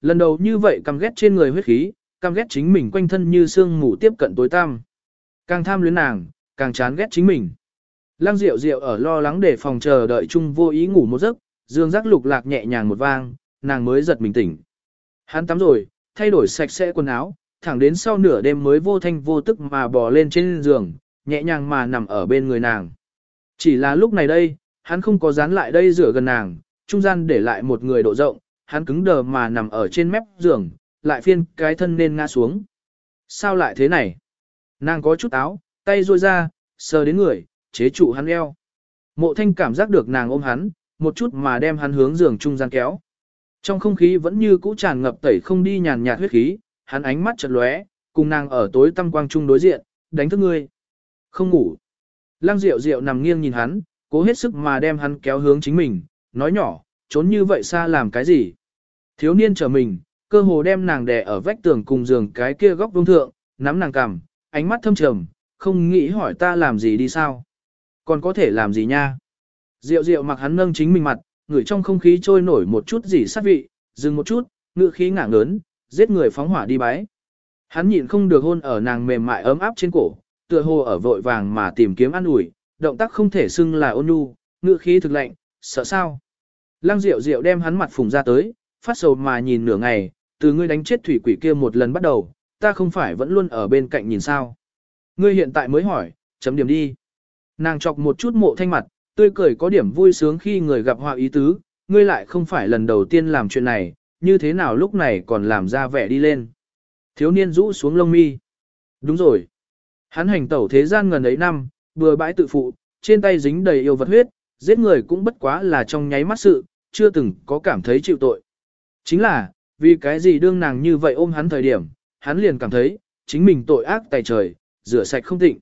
Lần đầu như vậy căm ghét trên người huyết khí, căm ghét chính mình quanh thân như xương mù tiếp cận tối tăm. Càng tham luyến nàng, càng chán ghét chính mình. Lăng Diệu Diệu ở lo lắng để phòng chờ đợi chung vô ý ngủ một giấc, dương giác lục lạc nhẹ nhàng một vang, nàng mới giật mình tỉnh. Hắn tắm rồi, thay đổi sạch sẽ quần áo, thẳng đến sau nửa đêm mới vô thanh vô tức mà bò lên trên giường, nhẹ nhàng mà nằm ở bên người nàng. Chỉ là lúc này đây, hắn không có dán lại đây rửa gần nàng, trung gian để lại một người độ rộng, hắn cứng đờ mà nằm ở trên mép giường, lại phiên cái thân nên ngã xuống. Sao lại thế này? Nàng có chút áo, tay ruôi ra, sờ đến người, chế trụ hắn eo. Mộ thanh cảm giác được nàng ôm hắn, một chút mà đem hắn hướng giường trung gian kéo. Trong không khí vẫn như cũ tràn ngập tẩy không đi nhàn nhạt huyết khí, hắn ánh mắt chợt lóe, cùng nàng ở tối tăm quang trung đối diện, đánh thức ngươi. Không ngủ. Lăng Diệu Diệu nằm nghiêng nhìn hắn, cố hết sức mà đem hắn kéo hướng chính mình, nói nhỏ, trốn như vậy xa làm cái gì? Thiếu niên trở mình, cơ hồ đem nàng đè ở vách tường cùng giường cái kia góc vương thượng, nắm nàng cằm, ánh mắt thâm trầm, không nghĩ hỏi ta làm gì đi sao? Còn có thể làm gì nha? Diệu diệu mặc hắn nâng chính mình mặt, ngửi trong không khí trôi nổi một chút gì sát vị, dừng một chút, ngự khí ngả ngớn, giết người phóng hỏa đi bái. Hắn nhịn không được hôn ở nàng mềm mại ấm áp trên cổ, tựa hồ ở vội vàng mà tìm kiếm ăn ủi, động tác không thể xưng là ôn nhu, ngự khí thực lạnh, sợ sao? Lăng Diệu Diệu đem hắn mặt phùng ra tới, phát sầu mà nhìn nửa ngày, từ ngươi đánh chết thủy quỷ kia một lần bắt đầu, ta không phải vẫn luôn ở bên cạnh nhìn sao? Ngươi hiện tại mới hỏi, chấm điểm đi. Nàng chọc một chút mộ thanh mặt, tươi cười có điểm vui sướng khi người gặp họa ý tứ, ngươi lại không phải lần đầu tiên làm chuyện này, như thế nào lúc này còn làm ra vẻ đi lên. Thiếu niên rũ xuống lông mi. Đúng rồi. Hắn hành tẩu thế gian ngần ấy năm, bừa bãi tự phụ, trên tay dính đầy yêu vật huyết, giết người cũng bất quá là trong nháy mắt sự, chưa từng có cảm thấy chịu tội. Chính là, vì cái gì đương nàng như vậy ôm hắn thời điểm, hắn liền cảm thấy, chính mình tội ác tài trời, rửa sạch không tịnh.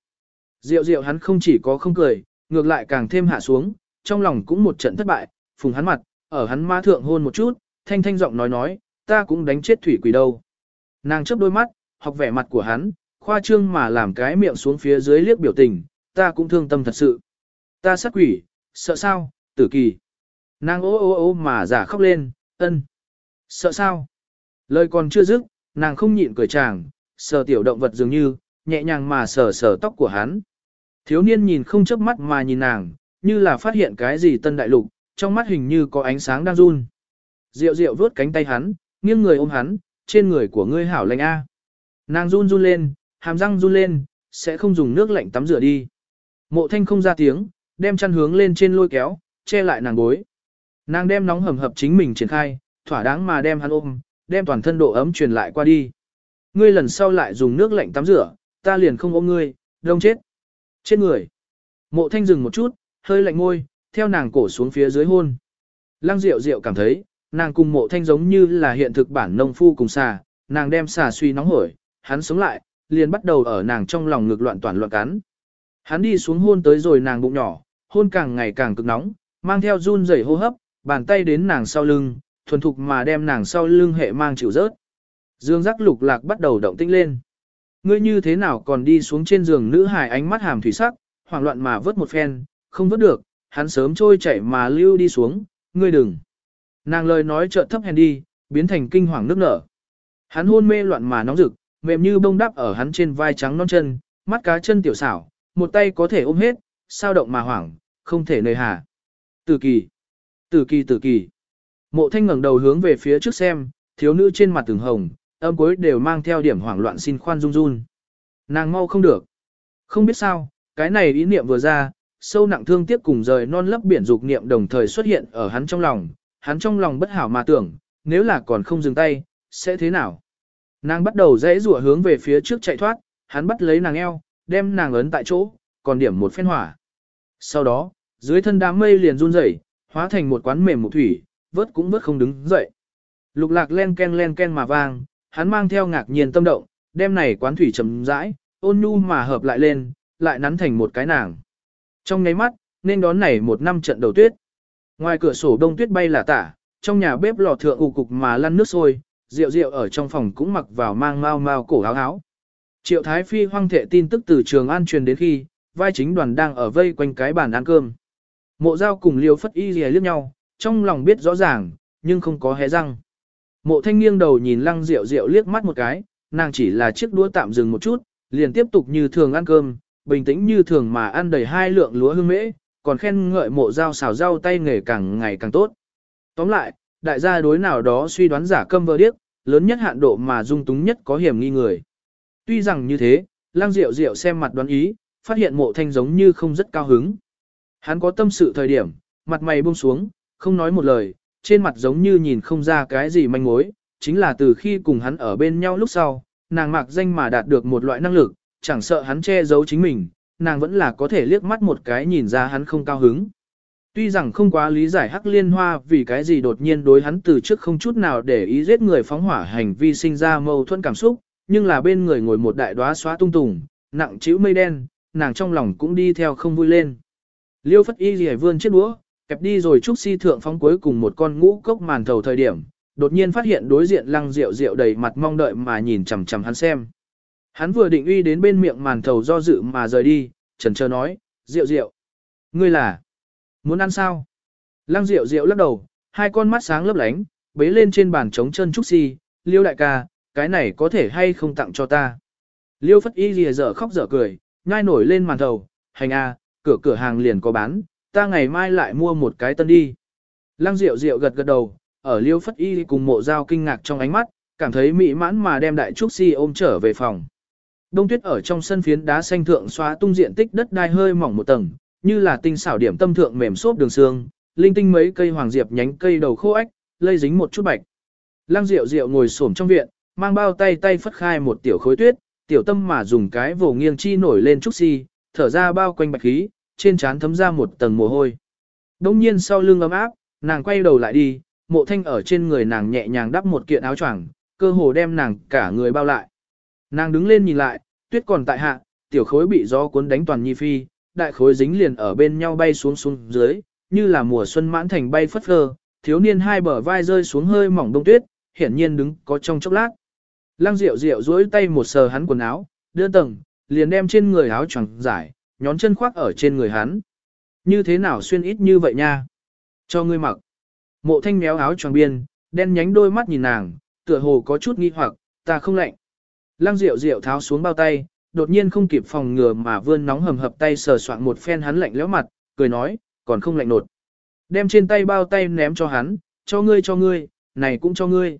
Diệu diệu hắn không chỉ có không cười, ngược lại càng thêm hạ xuống, trong lòng cũng một trận thất bại, phùng hắn mặt, ở hắn ma thượng hôn một chút, thanh thanh giọng nói nói, ta cũng đánh chết thủy quỷ đâu. Nàng chớp đôi mắt, học vẻ mặt của hắn, khoa trương mà làm cái miệng xuống phía dưới liếc biểu tình, ta cũng thương tâm thật sự. Ta sát quỷ, sợ sao, tử kỳ. Nàng ô ô ô mà giả khóc lên, ân. Sợ sao? Lời còn chưa dứt, nàng không nhịn cười chàng, sờ tiểu động vật dường như, nhẹ nhàng mà sờ sờ tóc của hắn. Thiếu niên nhìn không chớp mắt mà nhìn nàng, như là phát hiện cái gì tân đại lục, trong mắt hình như có ánh sáng đang run. Diệu diệu vướt cánh tay hắn, nghiêng người ôm hắn, trên người của ngươi hảo lành a. Nàng run run lên, hàm răng run lên, sẽ không dùng nước lạnh tắm rửa đi. Mộ thanh không ra tiếng, đem chăn hướng lên trên lôi kéo, che lại nàng gối. Nàng đem nóng hầm hập chính mình triển khai, thỏa đáng mà đem hắn ôm, đem toàn thân độ ấm truyền lại qua đi. Ngươi lần sau lại dùng nước lạnh tắm rửa, ta liền không ôm ngươi, đông chết. Chết người. Mộ thanh dừng một chút, hơi lạnh ngôi, theo nàng cổ xuống phía dưới hôn. Lăng Diệu Diệu cảm thấy, nàng cùng mộ thanh giống như là hiện thực bản nông phu cùng xà, nàng đem xà suy nóng hổi, hắn sống lại, liền bắt đầu ở nàng trong lòng ngực loạn toàn loạn cắn. Hắn đi xuống hôn tới rồi nàng bụng nhỏ, hôn càng ngày càng cực nóng, mang theo run rẩy hô hấp, bàn tay đến nàng sau lưng, thuần thục mà đem nàng sau lưng hệ mang chịu rớt. Dương giác lục lạc bắt đầu động tĩnh lên. Ngươi như thế nào còn đi xuống trên giường nữ hài ánh mắt hàm thủy sắc, hoảng loạn mà vớt một phen, không vớt được, hắn sớm trôi chảy mà lưu đi xuống, ngươi đừng. Nàng lời nói chợt thấp hèn đi, biến thành kinh hoàng nước nở. Hắn hôn mê loạn mà nóng rực, mềm như bông đắp ở hắn trên vai trắng non chân, mắt cá chân tiểu xảo, một tay có thể ôm hết, sao động mà hoảng, không thể nơi hà. Tử kỳ, tử kỳ tử kỳ. Mộ thanh ngẩng đầu hướng về phía trước xem, thiếu nữ trên mặt từng hồng, âm cuối đều mang theo điểm hoảng loạn xin khoan run run. Nàng mau không được. Không biết sao, cái này ý niệm vừa ra, sâu nặng thương tiếc cùng rời non lấp biển dục niệm đồng thời xuất hiện ở hắn trong lòng, hắn trong lòng bất hảo mà tưởng, nếu là còn không dừng tay, sẽ thế nào? Nàng bắt đầu dãy rủa hướng về phía trước chạy thoát, hắn bắt lấy nàng eo, đem nàng ấn tại chỗ, còn điểm một phen hỏa. Sau đó, dưới thân đám mây liền run rẩy, hóa thành một quán mềm một thủy, vớt cũng vớt không đứng dậy. Lục lạc len ken len ken mà vang, hắn mang theo ngạc nhiên tâm động, đem này quán thủy chấm rãi, ôn nhu mà hợp lại lên, lại nắn thành một cái nàng. Trong nháy mắt, nên đón này một năm trận đầu tuyết. Ngoài cửa sổ đông tuyết bay là tả, trong nhà bếp lò thượng ù cục mà lăn nước sôi, rượu rượu ở trong phòng cũng mặc vào mang mau mau cổ áo áo. Triệu Thái Phi hoang thệ tin tức từ trường an truyền đến khi, vai chính đoàn đang ở vây quanh cái bàn ăn cơm. Mộ giao cùng liều phất y rìa liếc nhau, trong lòng biết rõ ràng, nhưng không có hé răng. Mộ thanh nghiêng đầu nhìn lăng rượu rượu liếc mắt một cái, nàng chỉ là chiếc đũa tạm dừng một chút, liền tiếp tục như thường ăn cơm, bình tĩnh như thường mà ăn đầy hai lượng lúa hương mễ, còn khen ngợi mộ dao xào rau tay nghề càng ngày càng tốt. Tóm lại, đại gia đối nào đó suy đoán giả câm vơ điếc, lớn nhất hạn độ mà dung túng nhất có hiểm nghi người. Tuy rằng như thế, lang diệu diệu xem mặt đoán ý, phát hiện mộ thanh giống như không rất cao hứng. Hắn có tâm sự thời điểm, mặt mày buông xuống, không nói một lời, trên mặt giống như nhìn không ra cái gì manh mối, chính là từ khi cùng hắn ở bên nhau lúc sau, nàng mạc danh mà đạt được một loại năng lực, chẳng sợ hắn che giấu chính mình, nàng vẫn là có thể liếc mắt một cái nhìn ra hắn không cao hứng. Tuy rằng không quá lý giải hắc liên hoa vì cái gì đột nhiên đối hắn từ trước không chút nào để ý giết người phóng hỏa hành vi sinh ra mâu thuẫn cảm xúc, nhưng là bên người ngồi một đại đóa xóa tung tùng, nặng chịu mây đen, nàng trong lòng cũng đi theo không vui lên. Liêu phất y rìa vươn chiếc đũa, kẹp đi rồi trúc si thượng phóng cuối cùng một con ngũ cốc màn thầu thời điểm, đột nhiên phát hiện đối diện lăng rượu rượu đầy mặt mong đợi mà nhìn chằm chằm hắn xem. Hắn vừa định uy đến bên miệng màn thầu do dự mà rời đi, trần trơ nói, rượu rượu. Ngươi là, muốn ăn sao? Lăng rượu rượu lắc đầu, hai con mắt sáng lấp lánh, bế lên trên bàn trống chân trúc si, liêu đại ca, cái này có thể hay không tặng cho ta. Liêu phất y lìa dở khóc dở cười, nhai nổi lên màn thầu, hành a, cửa cửa hàng liền có bán, ta ngày mai lại mua một cái tân đi. Lăng Diệu Diệu gật gật đầu, ở liêu phất y cùng mộ dao kinh ngạc trong ánh mắt, cảm thấy mỹ mãn mà đem đại trúc si ôm trở về phòng. Đông tuyết ở trong sân phiến đá xanh thượng xóa tung diện tích đất đai hơi mỏng một tầng, như là tinh xảo điểm tâm thượng mềm xốp đường xương, linh tinh mấy cây hoàng diệp nhánh cây đầu khô ếch, lây dính một chút bạch. Lăng Diệu Diệu ngồi xổm trong viện, mang bao tay tay phất khai một tiểu khối tuyết, tiểu tâm mà dùng cái vồ nghiêng chi nổi lên trúc si, thở ra bao quanh bạch khí, trên trán thấm ra một tầng mồ hôi. Đông nhiên sau lưng ấm áp, nàng quay đầu lại đi, mộ thanh ở trên người nàng nhẹ nhàng đắp một kiện áo choàng, cơ hồ đem nàng cả người bao lại. Nàng đứng lên nhìn lại, tuyết còn tại hạ, tiểu khối bị gió cuốn đánh toàn nhi phi, đại khối dính liền ở bên nhau bay xuống xuống dưới, như là mùa xuân mãn thành bay phất phơ, thiếu niên hai bờ vai rơi xuống hơi mỏng đông tuyết, hiển nhiên đứng có trong chốc lát. Lăng Diệu Diệu duỗi tay một sờ hắn quần áo, đưa tầng, liền đem trên người áo choàng giải, nhón chân khoác ở trên người hắn. Như thế nào xuyên ít như vậy nha? Cho ngươi mặc. Mộ thanh méo áo choàng biên, đen nhánh đôi mắt nhìn nàng, tựa hồ có chút nghi hoặc, ta không lạnh. Lăng Diệu Diệu tháo xuống bao tay, đột nhiên không kịp phòng ngừa mà vươn nóng hầm hập tay sờ soạn một phen hắn lạnh lẽo mặt, cười nói, còn không lạnh nột. Đem trên tay bao tay ném cho hắn, cho ngươi cho ngươi, này cũng cho ngươi.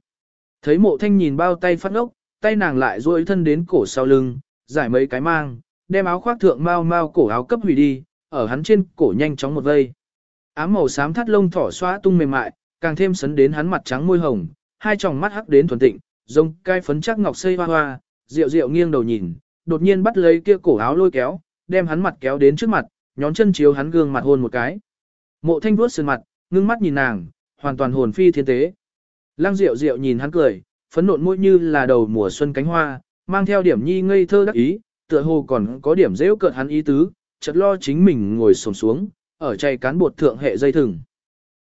Thấy mộ thanh nhìn bao tay phát ốc, tay nàng lại duỗi thân đến cổ sau lưng, giải mấy cái mang, đem áo khoác thượng mau mau cổ áo cấp hủy đi, ở hắn trên cổ nhanh chóng một vây. Ám màu xám thắt lông thỏ xóa tung mềm mại, càng thêm sấn đến hắn mặt trắng môi hồng, hai tròng mắt hắc đến thuần tịnh, rông cai phấn chắc ngọc xây hoa hoa, rượu rượu nghiêng đầu nhìn, đột nhiên bắt lấy kia cổ áo lôi kéo, đem hắn mặt kéo đến trước mặt, nhón chân chiếu hắn gương mặt hôn một cái. Mộ thanh vuốt sườn mặt, ngưng mắt nhìn nàng, hoàn toàn hồn phi thiên tế. Lăng rượu rượu nhìn hắn cười, phấn nộn môi như là đầu mùa xuân cánh hoa, mang theo điểm nhi ngây thơ đắc ý, tựa hồ còn có điểm dễ cợt hắn ý tứ, chợt lo chính mình ngồi xổm xuống, ở chay cán bột thượng hệ dây thừng.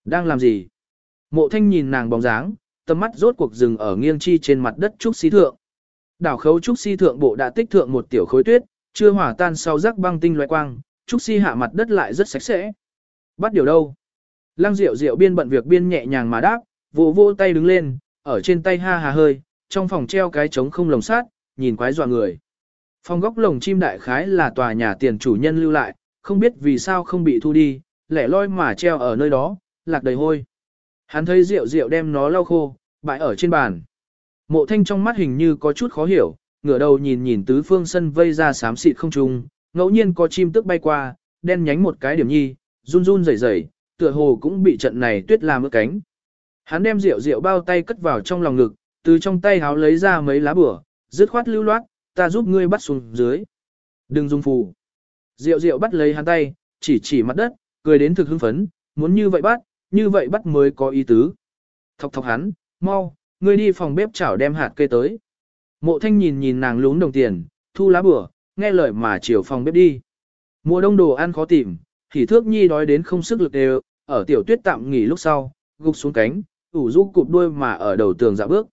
Đang làm gì? Mộ thanh nhìn nàng bóng dáng, tầm mắt rốt cuộc dừng ở nghiêng chi trên mặt đất trúc xí thượng. Đảo khấu trúc si thượng bộ đã tích thượng một tiểu khối tuyết, chưa hỏa tan sau rắc băng tinh loại quang, trúc si hạ mặt đất lại rất sạch sẽ. Bắt điều đâu? Lăng Diệu Diệu biên bận việc biên nhẹ nhàng mà đáp, vỗ vỗ tay đứng lên, ở trên tay ha hà hơi, trong phòng treo cái trống không lồng sát, nhìn quái dọa người. Phòng góc lồng chim đại khái là tòa nhà tiền chủ nhân lưu lại, không biết vì sao không bị thu đi, lẻ loi mà treo ở nơi đó, lạc đầy hôi. Hắn thấy rượu rượu đem nó lau khô, bãi ở trên bàn. Mộ thanh trong mắt hình như có chút khó hiểu, ngửa đầu nhìn nhìn tứ phương sân vây ra xám xịt không trung, ngẫu nhiên có chim tức bay qua, đen nhánh một cái điểm nhi, run run rẩy rẩy, tựa hồ cũng bị trận này tuyết làm ướt cánh. Hắn đem rượu rượu bao tay cất vào trong lòng ngực, từ trong tay háo lấy ra mấy lá bửa, dứt khoát lưu loát, ta giúp ngươi bắt xuống dưới. Đừng dùng phù. Diệu Diệu bắt lấy hắn tay, chỉ chỉ mặt đất, cười đến thực hưng phấn, muốn như vậy bắt, như vậy bắt mới có ý tứ. Thọc thọc hắn, mau, ngươi đi phòng bếp chảo đem hạt cây tới. Mộ thanh nhìn nhìn nàng lún đồng tiền, thu lá bửa, nghe lời mà chiều phòng bếp đi. Mùa đông đồ ăn khó tìm, thì thước nhi đói đến không sức lực đều, ở tiểu tuyết tạm nghỉ lúc sau, gục xuống cánh, ủ rũ cụp đuôi mà ở đầu tường dạ bước.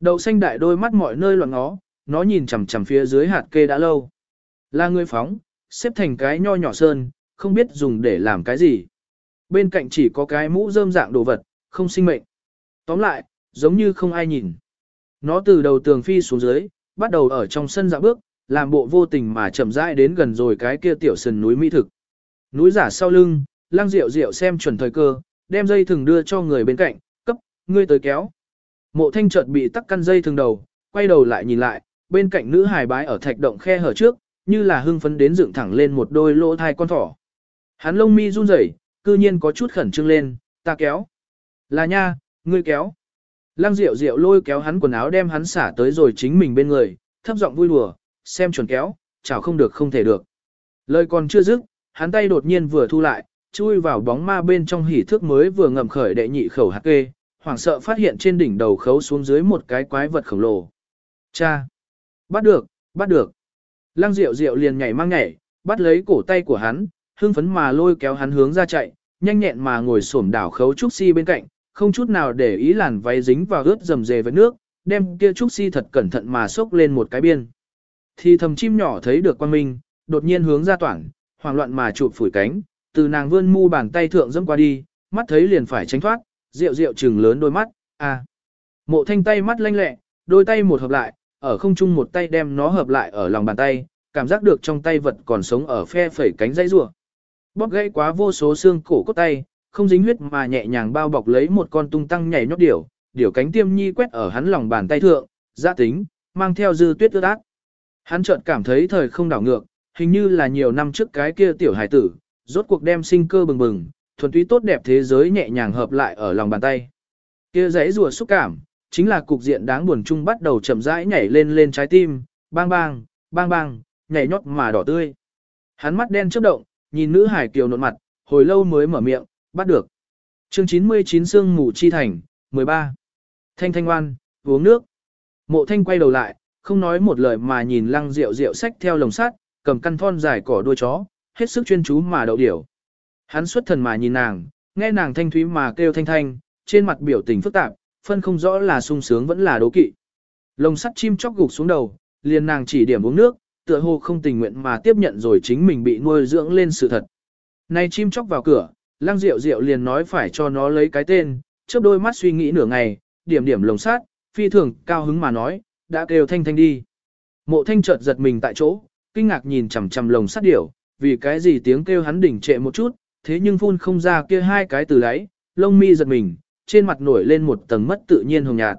Đậu xanh đại đôi mắt mọi nơi loạn ngó, nó nhìn chằm chằm phía dưới hạt kê đã lâu. Là người phóng, xếp thành cái nho nhỏ sơn, không biết dùng để làm cái gì. Bên cạnh chỉ có cái mũ rơm dạng đồ vật, không sinh mệnh. Tóm lại, giống như không ai nhìn. Nó từ đầu tường phi xuống dưới, bắt đầu ở trong sân dạo bước, làm bộ vô tình mà chậm rãi đến gần rồi cái kia tiểu sườn núi mỹ thực. Núi giả sau lưng, lang rượu rượu xem chuẩn thời cơ, đem dây thừng đưa cho người bên cạnh, cấp, ngươi tới kéo. Mộ thanh chợt bị tắc căn dây thừng đầu, quay đầu lại nhìn lại, bên cạnh nữ hài bái ở thạch động khe hở trước, như là hưng phấn đến dựng thẳng lên một đôi lỗ thai con thỏ. Hắn lông mi run rẩy, cư nhiên có chút khẩn trương lên, ta kéo. Là nha, ngươi kéo. Lăng Diệu Diệu lôi kéo hắn quần áo đem hắn xả tới rồi chính mình bên người, thấp giọng vui đùa, xem chuẩn kéo, chào không được không thể được. Lời còn chưa dứt, hắn tay đột nhiên vừa thu lại, chui vào bóng ma bên trong hỉ thước mới vừa ngầm khởi đệ nhị khẩu hạt kê, hoảng sợ phát hiện trên đỉnh đầu khấu xuống dưới một cái quái vật khổng lồ. Cha! Bắt được, bắt được! Lăng Diệu Diệu liền nhảy mang nhảy, bắt lấy cổ tay của hắn, hưng phấn mà lôi kéo hắn hướng ra chạy, nhanh nhẹn mà ngồi xổm đảo khấu trúc si bên cạnh, không chút nào để ý làn váy dính vào ướt dầm dề với nước, đem kia trúc si thật cẩn thận mà xốc lên một cái biên. Thì thầm chim nhỏ thấy được quan minh, đột nhiên hướng ra toảng, hoảng loạn mà chụp phủi cánh, từ nàng vươn mu bàn tay thượng dẫm qua đi, mắt thấy liền phải tránh thoát, rượu rượu trừng lớn đôi mắt, à. Mộ thanh tay mắt lanh lẹ, đôi tay một hợp lại, ở không trung một tay đem nó hợp lại ở lòng bàn tay, cảm giác được trong tay vật còn sống ở phe phẩy cánh dây rùa. Bóp gãy quá vô số xương cổ cốt tay, không dính huyết mà nhẹ nhàng bao bọc lấy một con tung tăng nhảy nhót điểu, điểu cánh tiêm nhi quét ở hắn lòng bàn tay thượng, giã tính, mang theo dư tuyết ướt ác. Hắn chợt cảm thấy thời không đảo ngược, hình như là nhiều năm trước cái kia tiểu hải tử, rốt cuộc đem sinh cơ bừng bừng, thuần túy tốt đẹp thế giới nhẹ nhàng hợp lại ở lòng bàn tay. Kia dãy rùa xúc cảm, chính là cục diện đáng buồn chung bắt đầu chậm rãi nhảy lên lên trái tim, bang bang, bang bang, nhảy nhót mà đỏ tươi. Hắn mắt đen chớp động, nhìn nữ hải kiều nộn mặt, hồi lâu mới mở miệng, bắt được. Chương 99 Sương Mù Chi Thành, 13. Thanh Thanh oan uống nước. Mộ Thanh quay đầu lại, không nói một lời mà nhìn lăng rượu rượu sách theo lồng sắt, cầm căn thon dài cỏ đuôi chó, hết sức chuyên chú mà đậu điểu. Hắn xuất thần mà nhìn nàng, nghe nàng thanh thúy mà kêu thanh thanh, trên mặt biểu tình phức tạp, phân không rõ là sung sướng vẫn là đố kỵ. Lồng sắt chim chóc gục xuống đầu, liền nàng chỉ điểm uống nước, tựa hồ không tình nguyện mà tiếp nhận rồi chính mình bị nuôi dưỡng lên sự thật. Nay chim chóc vào cửa, lăng rượu rượu liền nói phải cho nó lấy cái tên, chớp đôi mắt suy nghĩ nửa ngày, điểm điểm lồng sắt phi thường cao hứng mà nói, đã kêu thanh thanh đi. Mộ thanh chợt giật mình tại chỗ, kinh ngạc nhìn chằm chằm lồng sắt điểu, vì cái gì tiếng kêu hắn đỉnh trệ một chút, thế nhưng phun không ra kia hai cái từ lấy, lông mi giật mình, trên mặt nổi lên một tầng mất tự nhiên hồng nhạt.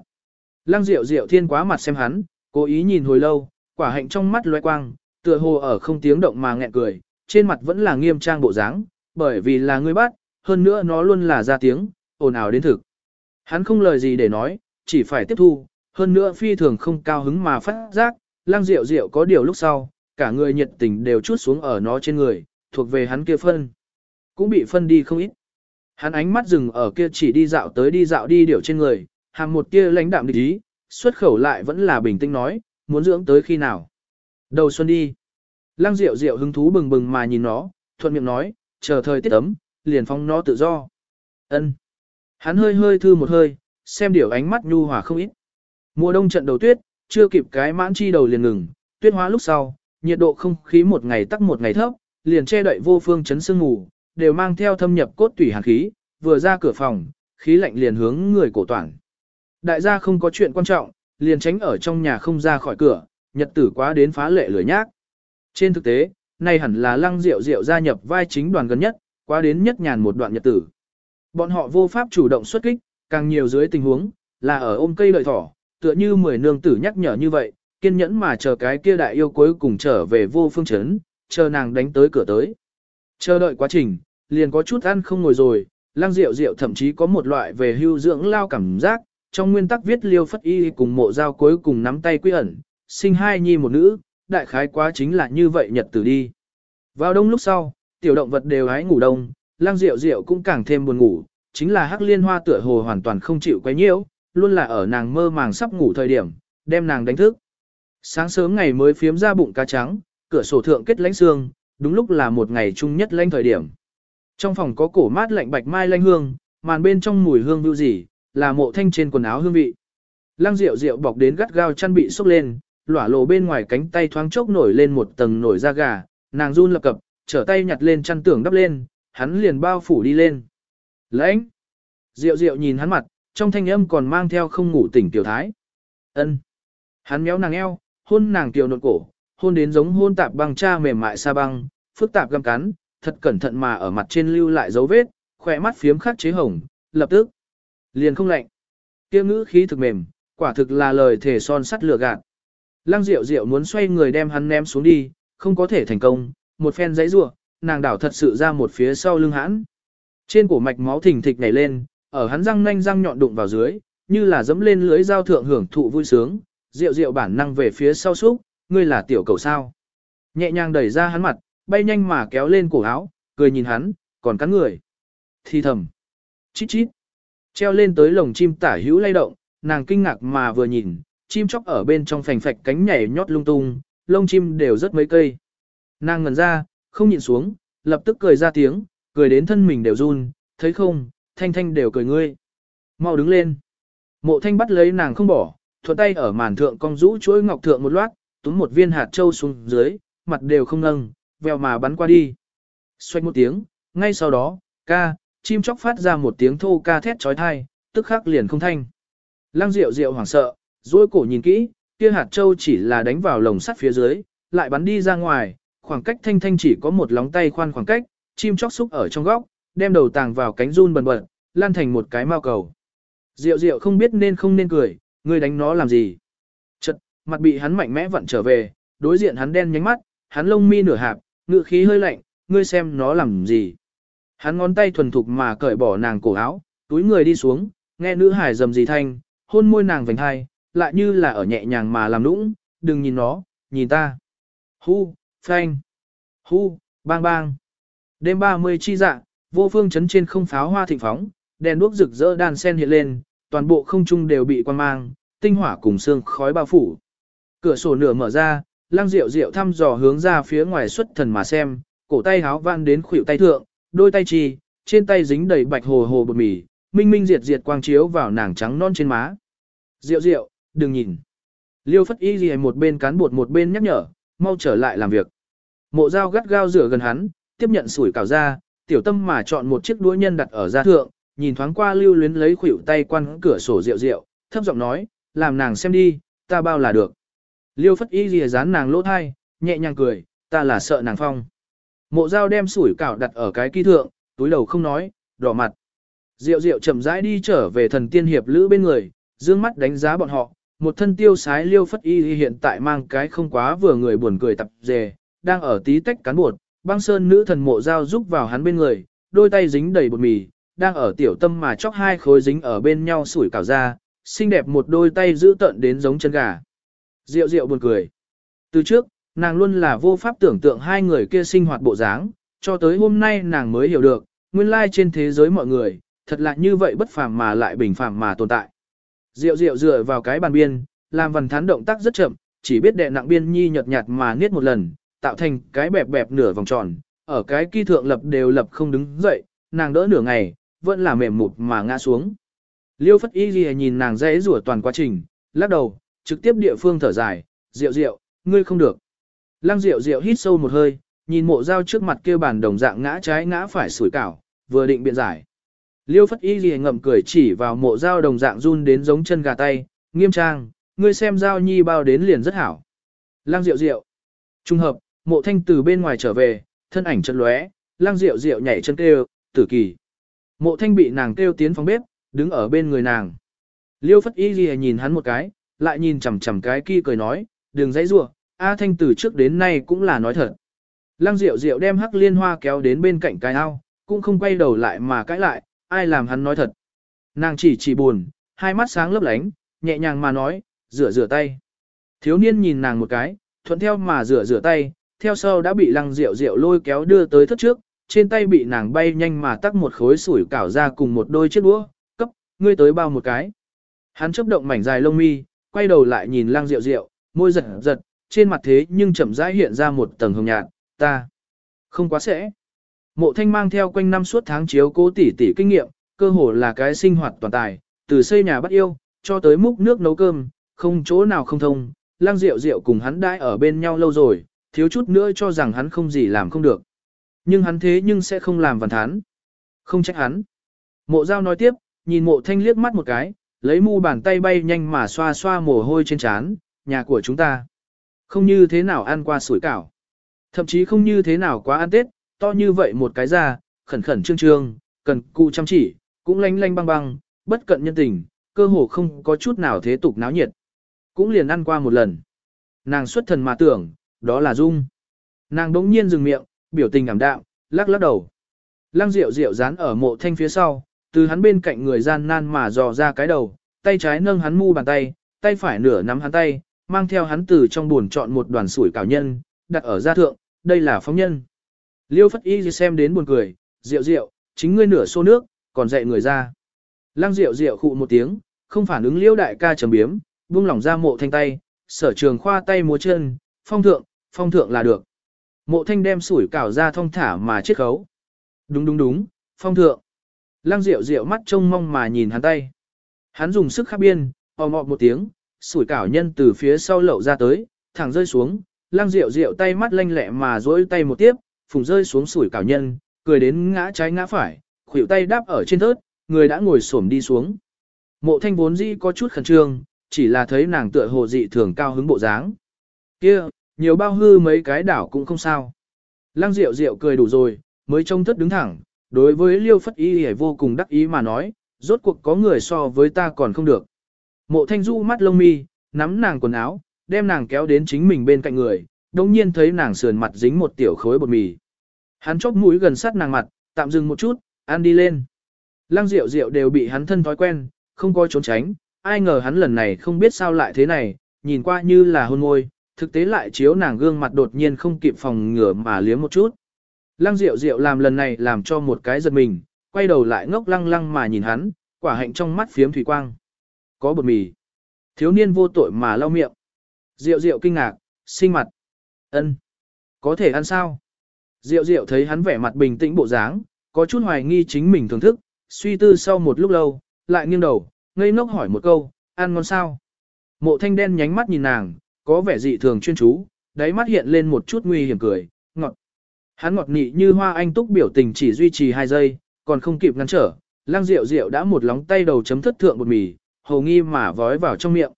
Lăng Diệu Diệu thiên quá mặt xem hắn, cố ý nhìn hồi lâu, quả hạnh trong mắt loe quang, tựa hồ ở không tiếng động mà nghẹn cười, trên mặt vẫn là nghiêm trang bộ dáng, bởi vì là người bắt, hơn nữa nó luôn là ra tiếng, ồn ào đến thực. Hắn không lời gì để nói, chỉ phải tiếp thu, hơn nữa phi thường không cao hứng mà phát giác, Lăng Diệu Diệu có điều lúc sau, cả người nhiệt tình đều chút xuống ở nó trên người, thuộc về hắn kia phân. Cũng bị phân đi không ít. Hắn ánh mắt dừng ở kia chỉ đi dạo tới đi dạo đi điểu trên người, hàng một kia lãnh đạm địch ý, xuất khẩu lại vẫn là bình tĩnh nói, muốn dưỡng tới khi nào. Đầu xuân đi. Lăng Diệu Diệu hứng thú bừng bừng mà nhìn nó, thuận miệng nói, chờ thời tiết ấm, liền phong nó tự do. Ân. Hắn hơi hơi thư một hơi, xem điều ánh mắt nhu hòa không ít. Mùa đông trận đầu tuyết, chưa kịp cái mãn chi đầu liền ngừng, tuyết hóa lúc sau, nhiệt độ không khí một ngày tắc một ngày thấp, liền che đậy vô phương chấn sương mù, đều mang theo thâm nhập cốt tủy hàn khí, vừa ra cửa phòng, khí lạnh liền hướng người cổ toàn. Đại gia không có chuyện quan trọng, liền tránh ở trong nhà không ra khỏi cửa, nhật tử quá đến phá lệ lười nhác. Trên thực tế, nay hẳn là lăng rượu rượu gia nhập vai chính đoàn gần nhất, quá đến nhất nhàn một đoạn nhật tử. Bọn họ vô pháp chủ động xuất kích, càng nhiều dưới tình huống, là ở ôm cây lợi thỏ, tựa như mười nương tử nhắc nhở như vậy, kiên nhẫn mà chờ cái kia đại yêu cuối cùng trở về vô phương chấn, chờ nàng đánh tới cửa tới. Chờ đợi quá trình, liền có chút ăn không ngồi rồi, lang rượu rượu thậm chí có một loại về hưu dưỡng lao cảm giác, trong nguyên tắc viết liêu phất y cùng mộ giao cuối cùng nắm tay quy ẩn, sinh hai nhi một nữ, đại khái quá chính là như vậy nhật tử đi. Vào đông lúc sau, tiểu động vật đều hái ngủ đông, lang rượu rượu cũng càng thêm buồn ngủ, chính là hắc liên hoa tựa hồ hoàn toàn không chịu quấy nhiễu, luôn là ở nàng mơ màng sắp ngủ thời điểm, đem nàng đánh thức. Sáng sớm ngày mới phiếm ra bụng cá trắng, cửa sổ thượng kết lánh xương, đúng lúc là một ngày chung nhất lánh thời điểm. Trong phòng có cổ mát lạnh bạch mai lanh hương, màn bên trong mùi hương vưu gì, là mộ thanh trên quần áo hương vị. Lăng rượu rượu bọc đến gắt gao chăn bị sốc lên, lỏa lộ bên ngoài cánh tay thoáng chốc nổi lên một tầng nổi da gà, nàng run lập cập, trở tay nhặt lên chăn tưởng đắp lên, hắn liền bao phủ đi lên. Lãnh! Rượu rượu nhìn hắn mặt, trong thanh âm còn mang theo không ngủ tỉnh tiểu thái. Ân. Hắn méo nàng eo, hôn nàng tiểu nột cổ, hôn đến giống hôn tạp băng cha mềm mại sa băng, phức tạp găm cắn, thật cẩn thận mà ở mặt trên lưu lại dấu vết, khỏe mắt phiếm khắc chế hồng, lập tức liền không lạnh. Kia ngữ khí thực mềm, quả thực là lời thể son sắt lửa gạt. Lăng Diệu Diệu muốn xoay người đem hắn ném xuống đi, không có thể thành công, một phen giãy rủa, nàng đảo thật sự ra một phía sau lưng hãn. Trên cổ mạch máu thình thịch nhảy lên, ở hắn răng nanh răng nhọn đụng vào dưới, như là dẫm lên lưới dao thượng hưởng thụ vui sướng, Diệu Diệu bản năng về phía sau xúc, ngươi là tiểu cầu sao? Nhẹ nhàng đẩy ra hắn mặt, bay nhanh mà kéo lên cổ áo, cười nhìn hắn, còn cắn người. Thì thầm. Chít chít. Treo lên tới lồng chim tả hữu lay động, nàng kinh ngạc mà vừa nhìn, chim chóc ở bên trong phành phạch cánh nhảy nhót lung tung, lông chim đều rất mấy cây. Nàng ngần ra, không nhìn xuống, lập tức cười ra tiếng, cười đến thân mình đều run, thấy không, thanh thanh đều cười ngươi. Mau đứng lên. Mộ thanh bắt lấy nàng không bỏ, thuận tay ở màn thượng cong rũ chuỗi ngọc thượng một loát, túm một viên hạt châu xuống dưới, mặt đều không nâng, vèo mà bắn qua đi. Xoay một tiếng, ngay sau đó, ca, chim chóc phát ra một tiếng thô ca thét trói thai, tức khắc liền không thanh. Lăng Diệu Diệu hoảng sợ, duỗi cổ nhìn kỹ, kia hạt châu chỉ là đánh vào lồng sắt phía dưới, lại bắn đi ra ngoài, khoảng cách thanh thanh chỉ có một lóng tay khoan khoảng cách, chim chóc xúc ở trong góc, đem đầu tàng vào cánh run bần bật, lan thành một cái mao cầu. Diệu Diệu không biết nên không nên cười, ngươi đánh nó làm gì? Chật, mặt bị hắn mạnh mẽ vặn trở về, đối diện hắn đen nhánh mắt, hắn lông mi nửa hạp, ngựa khí hơi lạnh, ngươi xem nó làm gì? Hắn ngón tay thuần thục mà cởi bỏ nàng cổ áo, túi người đi xuống, nghe nữ hải dầm gì thanh, hôn môi nàng vành hai, lại như là ở nhẹ nhàng mà làm nũng, đừng nhìn nó, nhìn ta. Hu, phanh, hu, bang bang. Đêm 30 chi dạ, vô phương chấn trên không pháo hoa thịnh phóng, đèn đuốc rực rỡ đàn sen hiện lên, toàn bộ không trung đều bị quan mang, tinh hỏa cùng xương khói bao phủ. Cửa sổ nửa mở ra, lang rượu rượu thăm dò hướng ra phía ngoài xuất thần mà xem, cổ tay háo van đến khuỷu tay thượng, đôi tay chi, trên tay dính đầy bạch hồ hồ bột mì, minh minh diệt diệt quang chiếu vào nàng trắng non trên má. Rượu rượu, đừng nhìn. Liêu phất y gì một bên cán bột một bên nhắc nhở, mau trở lại làm việc. Mộ dao gắt gao rửa gần hắn, tiếp nhận sủi cảo ra, tiểu tâm mà chọn một chiếc đũa nhân đặt ở ra thượng, nhìn thoáng qua lưu luyến lấy khuỷu tay quan cửa sổ rượu rượu, thấp giọng nói, làm nàng xem đi, ta bao là được. Liêu phất y rìa dán nàng lỗ thai, nhẹ nhàng cười, ta là sợ nàng phong. Mộ dao đem sủi cảo đặt ở cái kỳ thượng, túi đầu không nói, đỏ mặt. Diệu diệu chậm rãi đi trở về thần tiên hiệp lữ bên người, dương mắt đánh giá bọn họ, một thân tiêu sái liêu phất y hiện tại mang cái không quá vừa người buồn cười tập dề, đang ở tí tách cán bột, băng sơn nữ thần mộ dao giúp vào hắn bên người, đôi tay dính đầy bột mì, đang ở tiểu tâm mà chóc hai khối dính ở bên nhau sủi cảo ra, xinh đẹp một đôi tay giữ tận đến giống chân gà. Diệu diệu buồn cười. Từ trước, nàng luôn là vô pháp tưởng tượng hai người kia sinh hoạt bộ dáng, cho tới hôm nay nàng mới hiểu được, nguyên lai trên thế giới mọi người, thật là như vậy bất phàm mà lại bình phàm mà tồn tại. Diệu diệu dựa vào cái bàn biên, làm vần thán động tác rất chậm, chỉ biết đệ nặng biên nhi nhợt nhạt mà niết một lần, tạo thành cái bẹp bẹp nửa vòng tròn, ở cái kỳ thượng lập đều lập không đứng dậy, nàng đỡ nửa ngày, vẫn là mềm mụt mà ngã xuống. Liêu phất y ghi nhìn nàng dễ rủa toàn quá trình, lắc đầu, trực tiếp địa phương thở dài, diệu diệu, ngươi không được. Lăng diệu diệu hít sâu một hơi, nhìn mộ dao trước mặt kia bàn đồng dạng ngã trái ngã phải sủi cảo, vừa định biện giải. Liêu phất y ghi ngậm cười chỉ vào mộ dao đồng dạng run đến giống chân gà tay, nghiêm trang, ngươi xem dao nhi bao đến liền rất hảo. Lăng diệu diệu. Trung hợp, mộ thanh từ bên ngoài trở về, thân ảnh chân lóe, lăng diệu diệu nhảy chân kêu, tử kỳ. Mộ thanh bị nàng kêu tiến phòng bếp, đứng ở bên người nàng. Liêu phất y ghi nhìn hắn một cái, lại nhìn chằm chằm cái kia cười nói, đừng dãy rủa A thanh từ trước đến nay cũng là nói thật. Lăng diệu diệu đem hắc liên hoa kéo đến bên cạnh cái ao, cũng không quay đầu lại mà cãi lại, ai làm hắn nói thật. Nàng chỉ chỉ buồn, hai mắt sáng lấp lánh, nhẹ nhàng mà nói, rửa rửa tay. Thiếu niên nhìn nàng một cái, thuận theo mà rửa rửa tay, theo sau đã bị lăng diệu diệu lôi kéo đưa tới thất trước, trên tay bị nàng bay nhanh mà tắc một khối sủi cảo ra cùng một đôi chiếc đũa, cấp, ngươi tới bao một cái. Hắn chớp động mảnh dài lông mi, quay đầu lại nhìn lang rượu rượu, môi giật giật, trên mặt thế nhưng chậm rãi hiện ra một tầng hồng nhạt, ta không quá sẽ. Mộ thanh mang theo quanh năm suốt tháng chiếu cố tỉ tỉ kinh nghiệm, cơ hồ là cái sinh hoạt toàn tài, từ xây nhà bắt yêu, cho tới múc nước nấu cơm, không chỗ nào không thông, lang rượu rượu cùng hắn đãi ở bên nhau lâu rồi, thiếu chút nữa cho rằng hắn không gì làm không được. Nhưng hắn thế nhưng sẽ không làm văn thán. Không trách hắn. Mộ giao nói tiếp, nhìn mộ thanh liếc mắt một cái, lấy mu bàn tay bay nhanh mà xoa xoa mồ hôi trên trán, nhà của chúng ta. Không như thế nào ăn qua sủi cảo. Thậm chí không như thế nào quá ăn tết, to như vậy một cái ra, khẩn khẩn trương trương, cần cụ chăm chỉ, cũng lanh lanh băng băng, bất cận nhân tình, cơ hồ không có chút nào thế tục náo nhiệt. Cũng liền ăn qua một lần. Nàng xuất thần mà tưởng, đó là Dung. Nàng đống nhiên dừng miệng, biểu tình ảm đạm, lắc lắc đầu. Lăng rượu rượu dán ở mộ thanh phía sau, từ hắn bên cạnh người gian nan mà dò ra cái đầu, tay trái nâng hắn mu bàn tay, tay phải nửa nắm hắn tay, mang theo hắn từ trong buồn chọn một đoàn sủi cảo nhân, đặt ở gia thượng, đây là phóng nhân. Liêu Phất Y xem đến buồn cười, rượu rượu, chính ngươi nửa xô nước, còn dạy người ra. Lăng rượu rượu khụ một tiếng, không phản ứng liêu đại ca trầm biếm, buông lỏng ra mộ thanh tay, sở trường khoa tay múa chân, phong thượng, phong thượng là được. Mộ thanh đem sủi cảo ra thong thả mà chiết khấu. Đúng đúng đúng, phong thượng. Lăng rượu rượu mắt trông mong mà nhìn hắn tay. Hắn dùng sức khắp biên, ò mọ một tiếng, sủi cảo nhân từ phía sau lậu ra tới, thẳng rơi xuống. Lăng rượu rượu tay mắt lanh lẹ mà duỗi tay một tiếp, phùng rơi xuống sủi cảo nhân, cười đến ngã trái ngã phải, khuỷu tay đáp ở trên thớt, người đã ngồi xổm đi xuống. Mộ thanh vốn dĩ có chút khẩn trương, chỉ là thấy nàng tựa hồ dị thường cao hứng bộ dáng. kia nhiều bao hư mấy cái đảo cũng không sao. Lăng Diệu Diệu cười đủ rồi, mới trông thất đứng thẳng, đối với Liêu Phất Y hề vô cùng đắc ý mà nói, rốt cuộc có người so với ta còn không được. Mộ Thanh Du mắt lông mi, nắm nàng quần áo, đem nàng kéo đến chính mình bên cạnh người, đồng nhiên thấy nàng sườn mặt dính một tiểu khối bột mì. Hắn chóp mũi gần sát nàng mặt, tạm dừng một chút, ăn đi lên. Lăng Diệu Diệu đều bị hắn thân thói quen, không có trốn tránh, ai ngờ hắn lần này không biết sao lại thế này, nhìn qua như là hôn môi, thực tế lại chiếu nàng gương mặt đột nhiên không kịp phòng ngửa mà liếm một chút. Lăng Diệu Diệu làm lần này làm cho một cái giật mình, quay đầu lại ngốc lăng lăng mà nhìn hắn, quả hạnh trong mắt phiếm thủy quang. Có bột mì. Thiếu niên vô tội mà lau miệng. Diệu Diệu kinh ngạc, sinh mặt. ân, Có thể ăn sao? Diệu Diệu thấy hắn vẻ mặt bình tĩnh bộ dáng, có chút hoài nghi chính mình thưởng thức, suy tư sau một lúc lâu, lại nghiêng đầu, ngây ngốc hỏi một câu, ăn ngon sao? Mộ thanh đen nhánh mắt nhìn nàng, có vẻ dị thường chuyên chú, đáy mắt hiện lên một chút nguy hiểm cười. Hắn ngọt nị như hoa anh túc biểu tình chỉ duy trì hai giây, còn không kịp ngăn trở, lang rượu rượu đã một lóng tay đầu chấm thất thượng bột mì, hầu nghi mà vói vào trong miệng.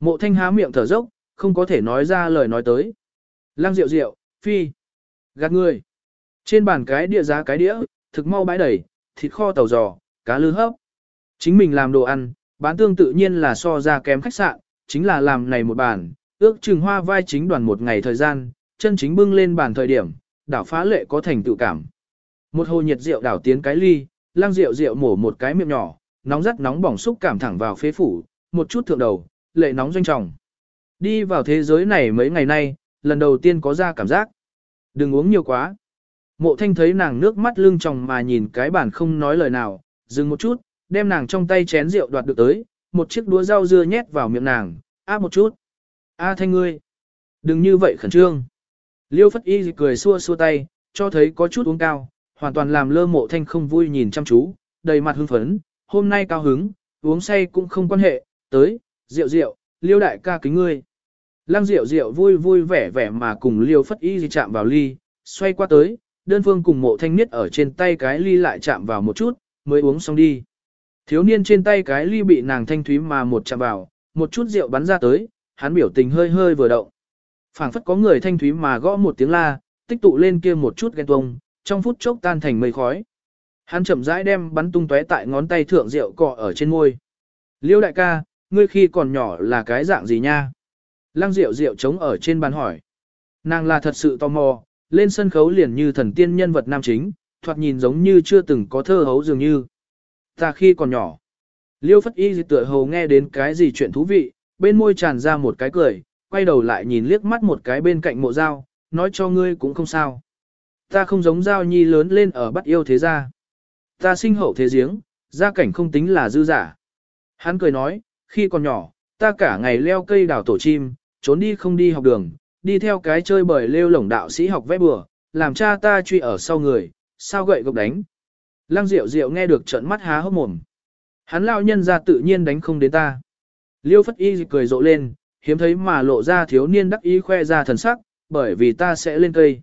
Mộ thanh há miệng thở dốc, không có thể nói ra lời nói tới. Lang rượu rượu, phi, gạt người. Trên bàn cái địa giá cái đĩa, thực mau bãi đầy, thịt kho tàu giò, cá lư hấp. Chính mình làm đồ ăn, bán tương tự nhiên là so ra kém khách sạn, chính là làm này một bàn, ước chừng hoa vai chính đoàn một ngày thời gian, chân chính bưng lên bàn thời điểm, đảo phá lệ có thành tựu cảm. Một hồ nhiệt rượu đảo tiến cái ly, lang rượu rượu mổ một cái miệng nhỏ, nóng rất nóng bỏng xúc cảm thẳng vào phế phủ, một chút thượng đầu, lệ nóng doanh trọng. Đi vào thế giới này mấy ngày nay, lần đầu tiên có ra cảm giác. Đừng uống nhiều quá. Mộ thanh thấy nàng nước mắt lưng tròng mà nhìn cái bản không nói lời nào, dừng một chút, đem nàng trong tay chén rượu đoạt được tới, một chiếc đũa rau dưa nhét vào miệng nàng, áp một chút. A thanh ngươi, đừng như vậy khẩn trương. Liêu phất y cười xua xua tay, cho thấy có chút uống cao, hoàn toàn làm lơ mộ thanh không vui nhìn chăm chú, đầy mặt hưng phấn, hôm nay cao hứng, uống say cũng không quan hệ, tới, rượu rượu, liêu đại ca kính ngươi. Lăng rượu rượu vui vui vẻ vẻ mà cùng liêu phất y chạm vào ly, xoay qua tới, đơn phương cùng mộ thanh niết ở trên tay cái ly lại chạm vào một chút, mới uống xong đi. Thiếu niên trên tay cái ly bị nàng thanh thúy mà một chạm vào, một chút rượu bắn ra tới, hắn biểu tình hơi hơi vừa động phảng phất có người thanh thúy mà gõ một tiếng la, tích tụ lên kia một chút ghen tuông, trong phút chốc tan thành mây khói. Hắn chậm rãi đem bắn tung tóe tại ngón tay thượng rượu cọ ở trên môi. Liêu đại ca, ngươi khi còn nhỏ là cái dạng gì nha? Lăng rượu rượu trống ở trên bàn hỏi. Nàng là thật sự tò mò, lên sân khấu liền như thần tiên nhân vật nam chính, thoạt nhìn giống như chưa từng có thơ hấu dường như. Ta khi còn nhỏ. Liêu phất y tựa hồ nghe đến cái gì chuyện thú vị, bên môi tràn ra một cái cười, quay đầu lại nhìn liếc mắt một cái bên cạnh mộ dao, nói cho ngươi cũng không sao. Ta không giống dao nhi lớn lên ở bắt yêu thế gia. Ta sinh hậu thế giếng, gia cảnh không tính là dư giả. Hắn cười nói, khi còn nhỏ, ta cả ngày leo cây đào tổ chim, trốn đi không đi học đường, đi theo cái chơi bời lêu lổng đạo sĩ học vẽ bừa, làm cha ta truy ở sau người, sao gậy gộc đánh. Lăng Diệu Diệu nghe được trận mắt há hốc mồm. Hắn lao nhân ra tự nhiên đánh không đến ta. Liêu Phất Y cười rộ lên, hiếm thấy mà lộ ra thiếu niên đắc ý khoe ra thần sắc, bởi vì ta sẽ lên cây.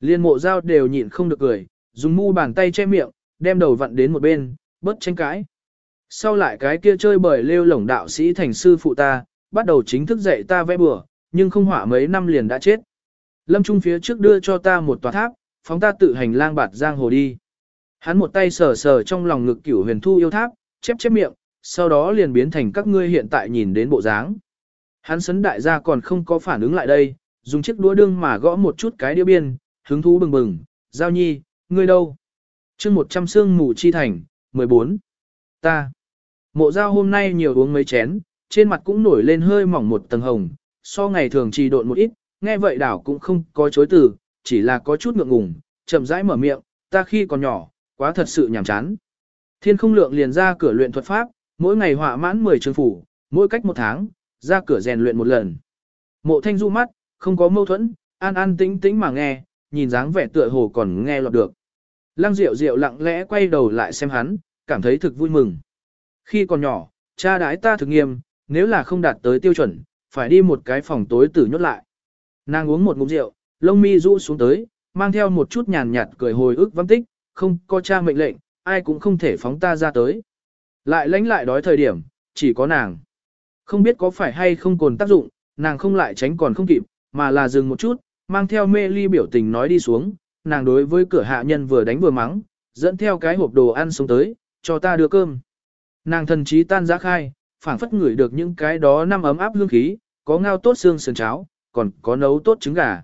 Liên mộ giao đều nhịn không được cười, dùng mu bàn tay che miệng, đem đầu vặn đến một bên, bớt tranh cãi. Sau lại cái kia chơi bởi lêu lổng đạo sĩ thành sư phụ ta, bắt đầu chính thức dạy ta vẽ bừa, nhưng không hỏa mấy năm liền đã chết. Lâm Trung phía trước đưa cho ta một tòa tháp, phóng ta tự hành lang bạt giang hồ đi. Hắn một tay sờ sờ trong lòng ngực cửu huyền thu yêu tháp, chép chép miệng, sau đó liền biến thành các ngươi hiện tại nhìn đến bộ dáng. Hắn sấn đại gia còn không có phản ứng lại đây, dùng chiếc đũa đương mà gõ một chút cái đĩa biên, hứng thú bừng bừng, giao nhi, ngươi đâu? chương một trăm xương mù chi thành, 14. Ta. Mộ giao hôm nay nhiều uống mấy chén, trên mặt cũng nổi lên hơi mỏng một tầng hồng, so ngày thường trì độn một ít, nghe vậy đảo cũng không có chối từ, chỉ là có chút ngượng ngùng, chậm rãi mở miệng, ta khi còn nhỏ, quá thật sự nhàm chán. Thiên không lượng liền ra cửa luyện thuật pháp, mỗi ngày họa mãn 10 chương phủ, mỗi cách một tháng, ra cửa rèn luyện một lần. Mộ thanh du mắt, không có mâu thuẫn, an an tĩnh tĩnh mà nghe, nhìn dáng vẻ tựa hồ còn nghe lọt được. Lăng Diệu Diệu lặng lẽ quay đầu lại xem hắn, cảm thấy thực vui mừng. Khi còn nhỏ, cha đái ta thực nghiêm, nếu là không đạt tới tiêu chuẩn, phải đi một cái phòng tối tử nhốt lại. Nàng uống một ngụm rượu, lông mi rũ xuống tới, mang theo một chút nhàn nhạt cười hồi ức vắng tích, không có cha mệnh lệnh, ai cũng không thể phóng ta ra tới. Lại lánh lại đói thời điểm, chỉ có nàng. Không biết có phải hay không còn tác dụng, nàng không lại tránh còn không kịp, mà là dừng một chút, mang theo mê ly biểu tình nói đi xuống, nàng đối với cửa hạ nhân vừa đánh vừa mắng, dẫn theo cái hộp đồ ăn xuống tới, cho ta đưa cơm. Nàng thần trí tan giá khai, phảng phất ngửi được những cái đó năm ấm áp hương khí, có ngao tốt xương sườn cháo, còn có nấu tốt trứng gà.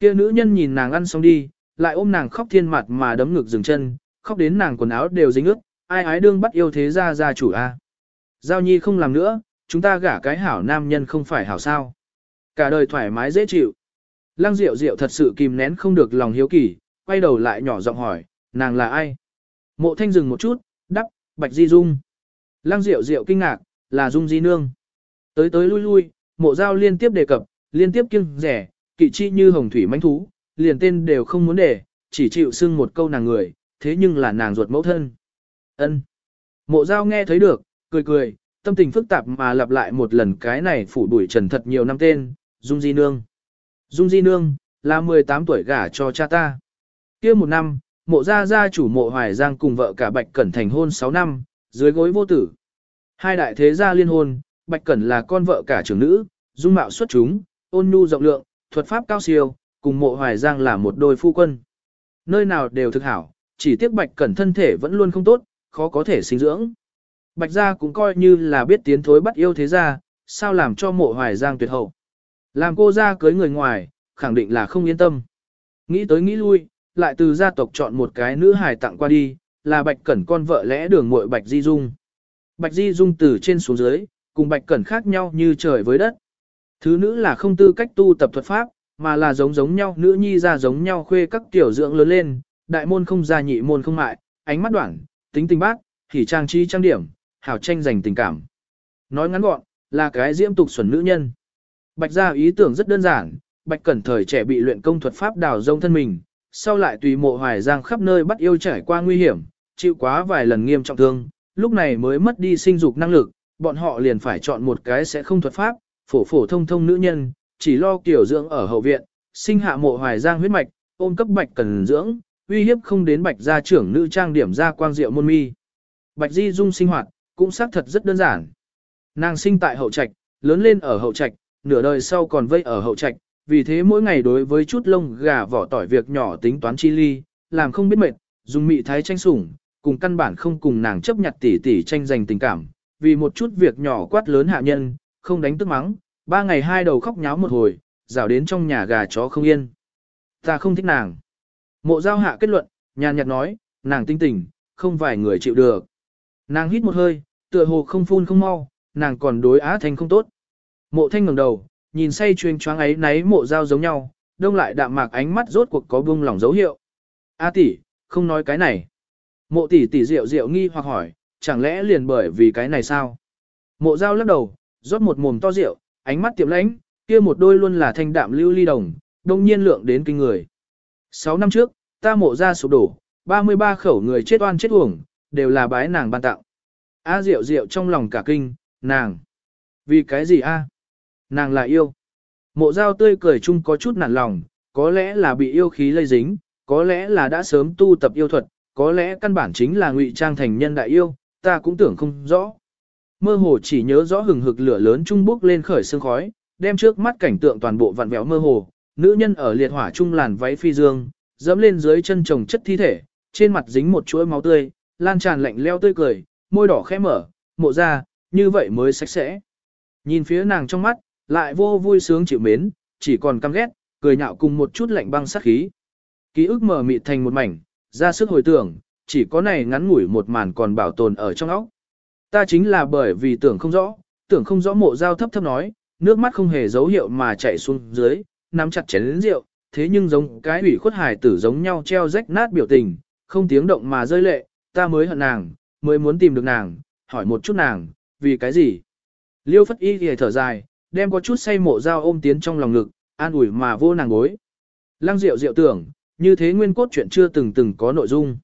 Kia nữ nhân nhìn nàng ăn xong đi, lại ôm nàng khóc thiên mặt mà đấm ngực dừng chân, khóc đến nàng quần áo đều dính ướt, ai ái đương bắt yêu thế ra gia chủ a. Giao nhi không làm nữa, chúng ta gả cái hảo nam nhân không phải hảo sao. Cả đời thoải mái dễ chịu. Lăng Diệu Diệu thật sự kìm nén không được lòng hiếu kỳ, quay đầu lại nhỏ giọng hỏi, nàng là ai? Mộ thanh dừng một chút, đắc, Bạch Di Dung. Lăng Diệu Diệu kinh ngạc, là Dung Di Nương. Tới tới lui lui, mộ giao liên tiếp đề cập, liên tiếp kiêng rẻ, kỵ chi như hồng thủy manh thú, liền tên đều không muốn để, chỉ chịu xưng một câu nàng người, thế nhưng là nàng ruột mẫu thân. ân Mộ giao nghe thấy được, cười cười, tâm tình phức tạp mà lặp lại một lần cái này phủ đuổi trần thật nhiều năm tên, Dung Di Nương. Dung Di Nương, là 18 tuổi gả cho cha ta. kia một năm, mộ gia gia chủ mộ hoài giang cùng vợ cả Bạch Cẩn thành hôn 6 năm, dưới gối vô tử. Hai đại thế gia liên hôn, Bạch Cẩn là con vợ cả trưởng nữ, dung mạo xuất chúng, ôn nhu rộng lượng, thuật pháp cao siêu, cùng mộ hoài giang là một đôi phu quân. Nơi nào đều thực hảo, chỉ tiếc Bạch Cẩn thân thể vẫn luôn không tốt, khó có thể sinh dưỡng. Bạch gia cũng coi như là biết tiến thối bắt yêu thế gia, sao làm cho mộ hoài giang tuyệt hậu. Làm cô ra cưới người ngoài, khẳng định là không yên tâm. Nghĩ tới nghĩ lui, lại từ gia tộc chọn một cái nữ hài tặng qua đi, là Bạch Cẩn con vợ lẽ đường muội Bạch Di Dung. Bạch Di Dung từ trên xuống dưới, cùng Bạch Cẩn khác nhau như trời với đất. Thứ nữ là không tư cách tu tập thuật pháp, mà là giống giống nhau, nữ nhi ra giống nhau khuê các tiểu dưỡng lớn lên, đại môn không ra nhị môn không mại, ánh mắt đoạn, tính tình bác, thì trang trí trang điểm, hảo tranh giành tình cảm. Nói ngắn gọn, là cái diễm tục xuẩn nữ nhân. Bạch gia ý tưởng rất đơn giản, Bạch Cẩn thời trẻ bị luyện công thuật pháp đào rông thân mình, sau lại tùy mộ hoài giang khắp nơi bắt yêu trải qua nguy hiểm, chịu quá vài lần nghiêm trọng thương, lúc này mới mất đi sinh dục năng lực, bọn họ liền phải chọn một cái sẽ không thuật pháp, phổ phổ thông thông nữ nhân, chỉ lo kiểu dưỡng ở hậu viện, sinh hạ mộ hoài giang huyết mạch, ôm cấp Bạch Cẩn dưỡng, uy hiếp không đến Bạch gia trưởng nữ trang điểm ra quang diệu môn mi. Bạch Di Dung sinh hoạt, cũng xác thật rất đơn giản. Nàng sinh tại hậu trạch, lớn lên ở hậu trạch, nửa đời sau còn vây ở hậu trạch, vì thế mỗi ngày đối với chút lông gà vỏ tỏi việc nhỏ tính toán chi ly, làm không biết mệt, dùng mị thái tranh sủng, cùng căn bản không cùng nàng chấp nhặt tỉ tỉ tranh giành tình cảm, vì một chút việc nhỏ quát lớn hạ nhân, không đánh tức mắng, ba ngày hai đầu khóc nháo một hồi, rào đến trong nhà gà chó không yên. Ta không thích nàng. Mộ giao hạ kết luận, nhàn nhạt nói, nàng tinh tỉnh, không vài người chịu được. Nàng hít một hơi, tựa hồ không phun không mau, nàng còn đối á thanh không tốt. Mộ thanh ngẩng đầu, nhìn say chuyên choáng ấy náy mộ dao giống nhau, đông lại đạm mạc ánh mắt rốt cuộc có buông lỏng dấu hiệu. A tỷ, không nói cái này. Mộ tỷ tỷ rượu rượu nghi hoặc hỏi, chẳng lẽ liền bởi vì cái này sao? Mộ dao lắc đầu, rót một mồm to rượu, ánh mắt tiệm lãnh, kia một đôi luôn là thanh đạm lưu ly đồng, đông nhiên lượng đến kinh người. Sáu năm trước, ta mộ ra sụp đổ, 33 khẩu người chết oan chết uổng, đều là bái nàng ban tặng. A diệu diệu trong lòng cả kinh, nàng. Vì cái gì a? Nàng là yêu. Mộ giao tươi cười chung có chút nản lòng, có lẽ là bị yêu khí lây dính, có lẽ là đã sớm tu tập yêu thuật, có lẽ căn bản chính là ngụy trang thành nhân đại yêu, ta cũng tưởng không rõ. Mơ hồ chỉ nhớ rõ hừng hực lửa lớn trung bốc lên khởi sương khói, đem trước mắt cảnh tượng toàn bộ vặn vẹo mơ hồ, nữ nhân ở liệt hỏa trung làn váy phi dương, dẫm lên dưới chân chồng chất thi thể, trên mặt dính một chuỗi máu tươi, lan tràn lạnh leo tươi cười, môi đỏ khẽ mở, mộ ra, như vậy mới sạch sẽ. Nhìn phía nàng trong mắt, lại vô vui sướng chịu mến, chỉ còn căm ghét, cười nhạo cùng một chút lạnh băng sát khí. Ký ức mở mịt thành một mảnh, ra sức hồi tưởng, chỉ có này ngắn ngủi một màn còn bảo tồn ở trong óc. Ta chính là bởi vì tưởng không rõ, tưởng không rõ mộ dao thấp thấp nói, nước mắt không hề dấu hiệu mà chảy xuống dưới, nắm chặt chén lĩnh rượu, thế nhưng giống cái ủy khuất hài tử giống nhau treo rách nát biểu tình, không tiếng động mà rơi lệ, ta mới hận nàng, mới muốn tìm được nàng, hỏi một chút nàng, vì cái gì? Liêu phất y thì thở dài, đem có chút say mộ dao ôm tiến trong lòng ngực, an ủi mà vô nàng gối. Lăng Diệu Diệu tưởng, như thế nguyên cốt chuyện chưa từng từng có nội dung.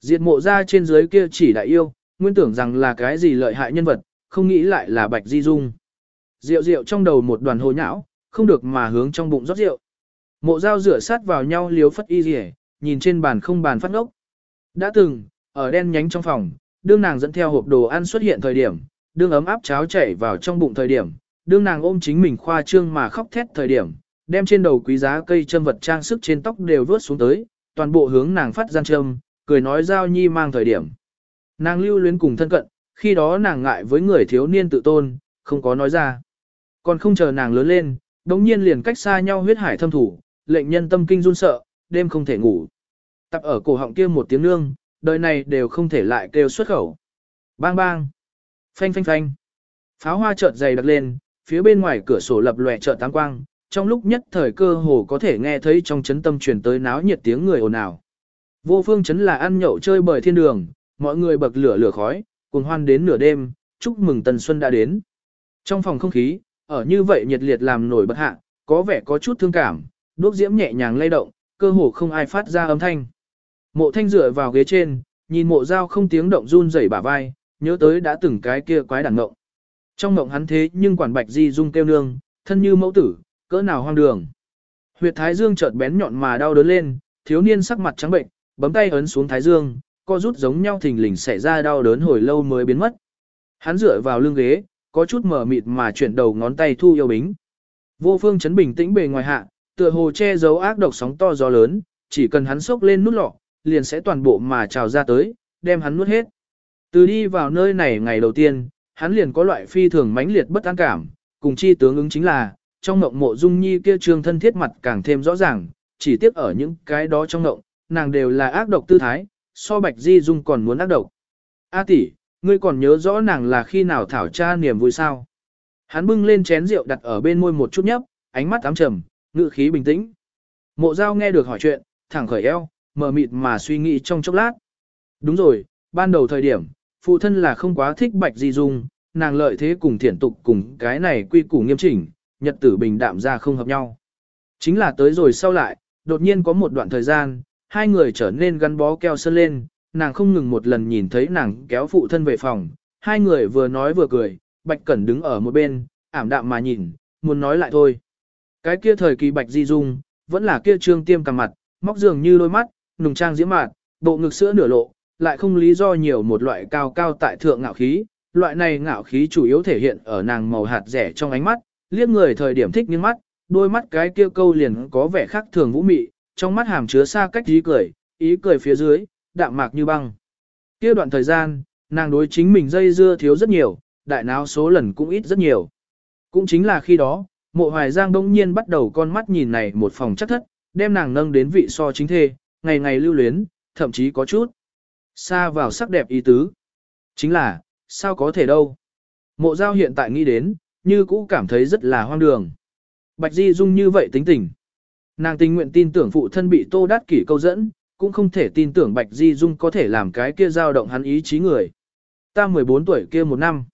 Diệt mộ ra trên dưới kia chỉ đại yêu, nguyên tưởng rằng là cái gì lợi hại nhân vật, không nghĩ lại là bạch di dung. Diệu Diệu trong đầu một đoàn hồ nhão, không được mà hướng trong bụng rót rượu. Mộ dao rửa sát vào nhau liếu phất y rỉ, nhìn trên bàn không bàn phát ngốc. Đã từng, ở đen nhánh trong phòng, đương nàng dẫn theo hộp đồ ăn xuất hiện thời điểm, đương ấm áp cháo chảy vào trong bụng thời điểm, đương nàng ôm chính mình khoa trương mà khóc thét thời điểm, đem trên đầu quý giá cây châm vật trang sức trên tóc đều vớt xuống tới, toàn bộ hướng nàng phát gian châm, cười nói giao nhi mang thời điểm. Nàng lưu luyến cùng thân cận, khi đó nàng ngại với người thiếu niên tự tôn, không có nói ra. Còn không chờ nàng lớn lên, đống nhiên liền cách xa nhau huyết hải thâm thủ, lệnh nhân tâm kinh run sợ, đêm không thể ngủ. Tập ở cổ họng kia một tiếng nương, đời này đều không thể lại kêu xuất khẩu. Bang bang. Phanh phanh phanh. Pháo hoa chợt dày đặc lên, phía bên ngoài cửa sổ lập lòe chợt tăng quang, trong lúc nhất thời cơ hồ có thể nghe thấy trong chấn tâm truyền tới náo nhiệt tiếng người ồn ào. Vô phương chấn là ăn nhậu chơi bời thiên đường, mọi người bậc lửa lửa khói, cùng hoan đến nửa đêm, chúc mừng tần xuân đã đến. Trong phòng không khí, ở như vậy nhiệt liệt làm nổi bật hạ, có vẻ có chút thương cảm, đuốc diễm nhẹ nhàng lay động, cơ hồ không ai phát ra âm thanh. Mộ thanh dựa vào ghế trên, nhìn mộ dao không tiếng động run rẩy bả vai, nhớ tới đã từng cái kia quái đản ngộng. Trong ngộng hắn thế nhưng quản bạch di dung kêu nương, thân như mẫu tử, cỡ nào hoang đường. Huyệt thái dương chợt bén nhọn mà đau đớn lên, thiếu niên sắc mặt trắng bệnh, bấm tay ấn xuống thái dương, co rút giống nhau thình lình xảy ra đau đớn hồi lâu mới biến mất. Hắn dựa vào lưng ghế, có chút mở mịt mà chuyển đầu ngón tay thu yêu bính. Vô phương chấn bình tĩnh bề ngoài hạ, tựa hồ che giấu ác độc sóng to gió lớn, chỉ cần hắn sốc lên nút lọ, liền sẽ toàn bộ mà trào ra tới, đem hắn nuốt hết. Từ đi vào nơi này ngày đầu tiên, hắn liền có loại phi thường mãnh liệt bất an cảm, cùng chi tướng ứng chính là, trong ngộng mộ dung nhi kia trương thân thiết mặt càng thêm rõ ràng, chỉ tiếc ở những cái đó trong ngộng, nàng đều là ác độc tư thái, so bạch di dung còn muốn ác độc. A tỷ, ngươi còn nhớ rõ nàng là khi nào thảo tra niềm vui sao? Hắn bưng lên chén rượu đặt ở bên môi một chút nhấp, ánh mắt ám trầm, ngự khí bình tĩnh. Mộ giao nghe được hỏi chuyện, thẳng khởi eo, mờ mịt mà suy nghĩ trong chốc lát. Đúng rồi, ban đầu thời điểm, phụ thân là không quá thích bạch di dung, nàng lợi thế cùng thiển tục cùng cái này quy củ nghiêm chỉnh, nhật tử bình đạm ra không hợp nhau. Chính là tới rồi sau lại, đột nhiên có một đoạn thời gian, hai người trở nên gắn bó keo sơn lên, nàng không ngừng một lần nhìn thấy nàng kéo phụ thân về phòng, hai người vừa nói vừa cười, Bạch Cẩn đứng ở một bên, ảm đạm mà nhìn, muốn nói lại thôi. Cái kia thời kỳ Bạch Di Dung, vẫn là kia trương tiêm cằm mặt, móc dường như đôi mắt, nùng trang diễm mạt, bộ ngực sữa nửa lộ, lại không lý do nhiều một loại cao cao tại thượng ngạo khí, loại này ngạo khí chủ yếu thể hiện ở nàng màu hạt rẻ trong ánh mắt, liếc người thời điểm thích nghiêng mắt, đôi mắt cái kia câu liền có vẻ khác thường vũ mị, trong mắt hàm chứa xa cách ý cười, ý cười phía dưới, đạm mạc như băng. Kia đoạn thời gian, nàng đối chính mình dây dưa thiếu rất nhiều, đại náo số lần cũng ít rất nhiều. Cũng chính là khi đó, mộ hoài giang đông nhiên bắt đầu con mắt nhìn này một phòng chắc thất, đem nàng nâng đến vị so chính thê, ngày ngày lưu luyến, thậm chí có chút xa vào sắc đẹp ý tứ. Chính là, sao có thể đâu. Mộ giao hiện tại nghĩ đến, như cũ cảm thấy rất là hoang đường. Bạch Di Dung như vậy tính tình. Nàng tình nguyện tin tưởng phụ thân bị tô đát kỷ câu dẫn, cũng không thể tin tưởng Bạch Di Dung có thể làm cái kia dao động hắn ý chí người. Ta 14 tuổi kia một năm.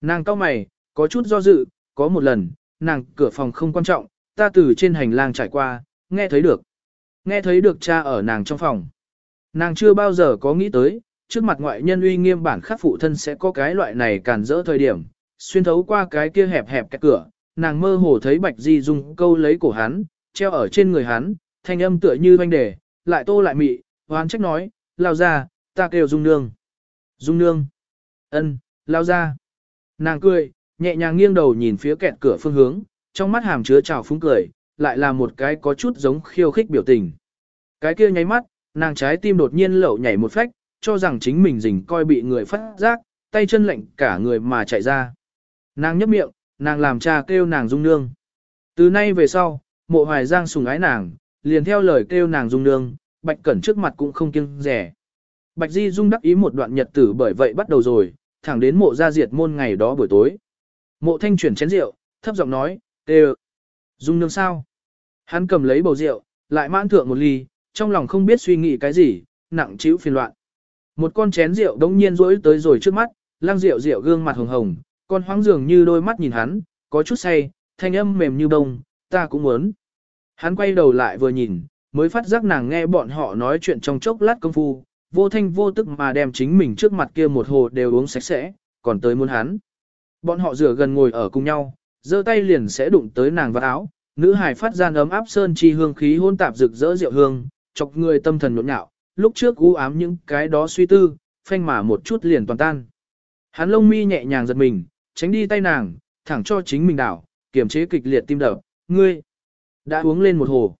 Nàng cao mày, có chút do dự, có một lần, nàng cửa phòng không quan trọng, ta từ trên hành lang trải qua, nghe thấy được. Nghe thấy được cha ở nàng trong phòng. Nàng chưa bao giờ có nghĩ tới, trước mặt ngoại nhân uy nghiêm bản khắc phụ thân sẽ có cái loại này cản rỡ thời điểm, xuyên thấu qua cái kia hẹp hẹp cái cửa, nàng mơ hồ thấy Bạch Di Dung câu lấy cổ hắn, treo ở trên người hắn, thanh âm tựa như banh đề, lại tô lại mị, hoán trách nói, lao ra, ta kêu Dung Nương. Dung Nương. Ân, lao ra. Nàng cười, nhẹ nhàng nghiêng đầu nhìn phía kẹt cửa phương hướng, trong mắt hàm chứa trào phúng cười, lại là một cái có chút giống khiêu khích biểu tình. Cái kia nháy mắt, nàng trái tim đột nhiên lẩu nhảy một phách, cho rằng chính mình rình coi bị người phát giác, tay chân lạnh cả người mà chạy ra. Nàng nhấp miệng, nàng làm cha kêu nàng dung nương. Từ nay về sau, mộ hoài giang sùng ái nàng, liền theo lời kêu nàng dung nương, bạch cẩn trước mặt cũng không kiêng rẻ. Bạch Di Dung đắc ý một đoạn nhật tử bởi vậy bắt đầu rồi, thẳng đến mộ gia diệt môn ngày đó buổi tối. Mộ thanh chuyển chén rượu, thấp giọng nói, tê Dung nương sao? Hắn cầm lấy bầu rượu, lại mãn thượng một ly, trong lòng không biết suy nghĩ cái gì, nặng chịu phiền loạn. Một con chén rượu đống nhiên rỗi tới rồi trước mắt, lăng rượu rượu gương mặt hồng hồng, con hoang dường như đôi mắt nhìn hắn, có chút say, thanh âm mềm như bông, ta cũng muốn. Hắn quay đầu lại vừa nhìn, mới phát giác nàng nghe bọn họ nói chuyện trong chốc lát công phu, vô thanh vô tức mà đem chính mình trước mặt kia một hồ đều uống sạch sẽ, còn tới muốn hắn. Bọn họ rửa gần ngồi ở cùng nhau, giơ tay liền sẽ đụng tới nàng vào áo, nữ hài phát ra ấm áp sơn chi hương khí hôn tạp rực rỡ rượu hương, chọc người tâm thần nhộn nhạo, lúc trước u ám những cái đó suy tư, phanh mà một chút liền toàn tan. Hắn lông mi nhẹ nhàng giật mình, tránh đi tay nàng, thẳng cho chính mình đảo, kiềm chế kịch liệt tim đập, ngươi đã uống lên một hồ.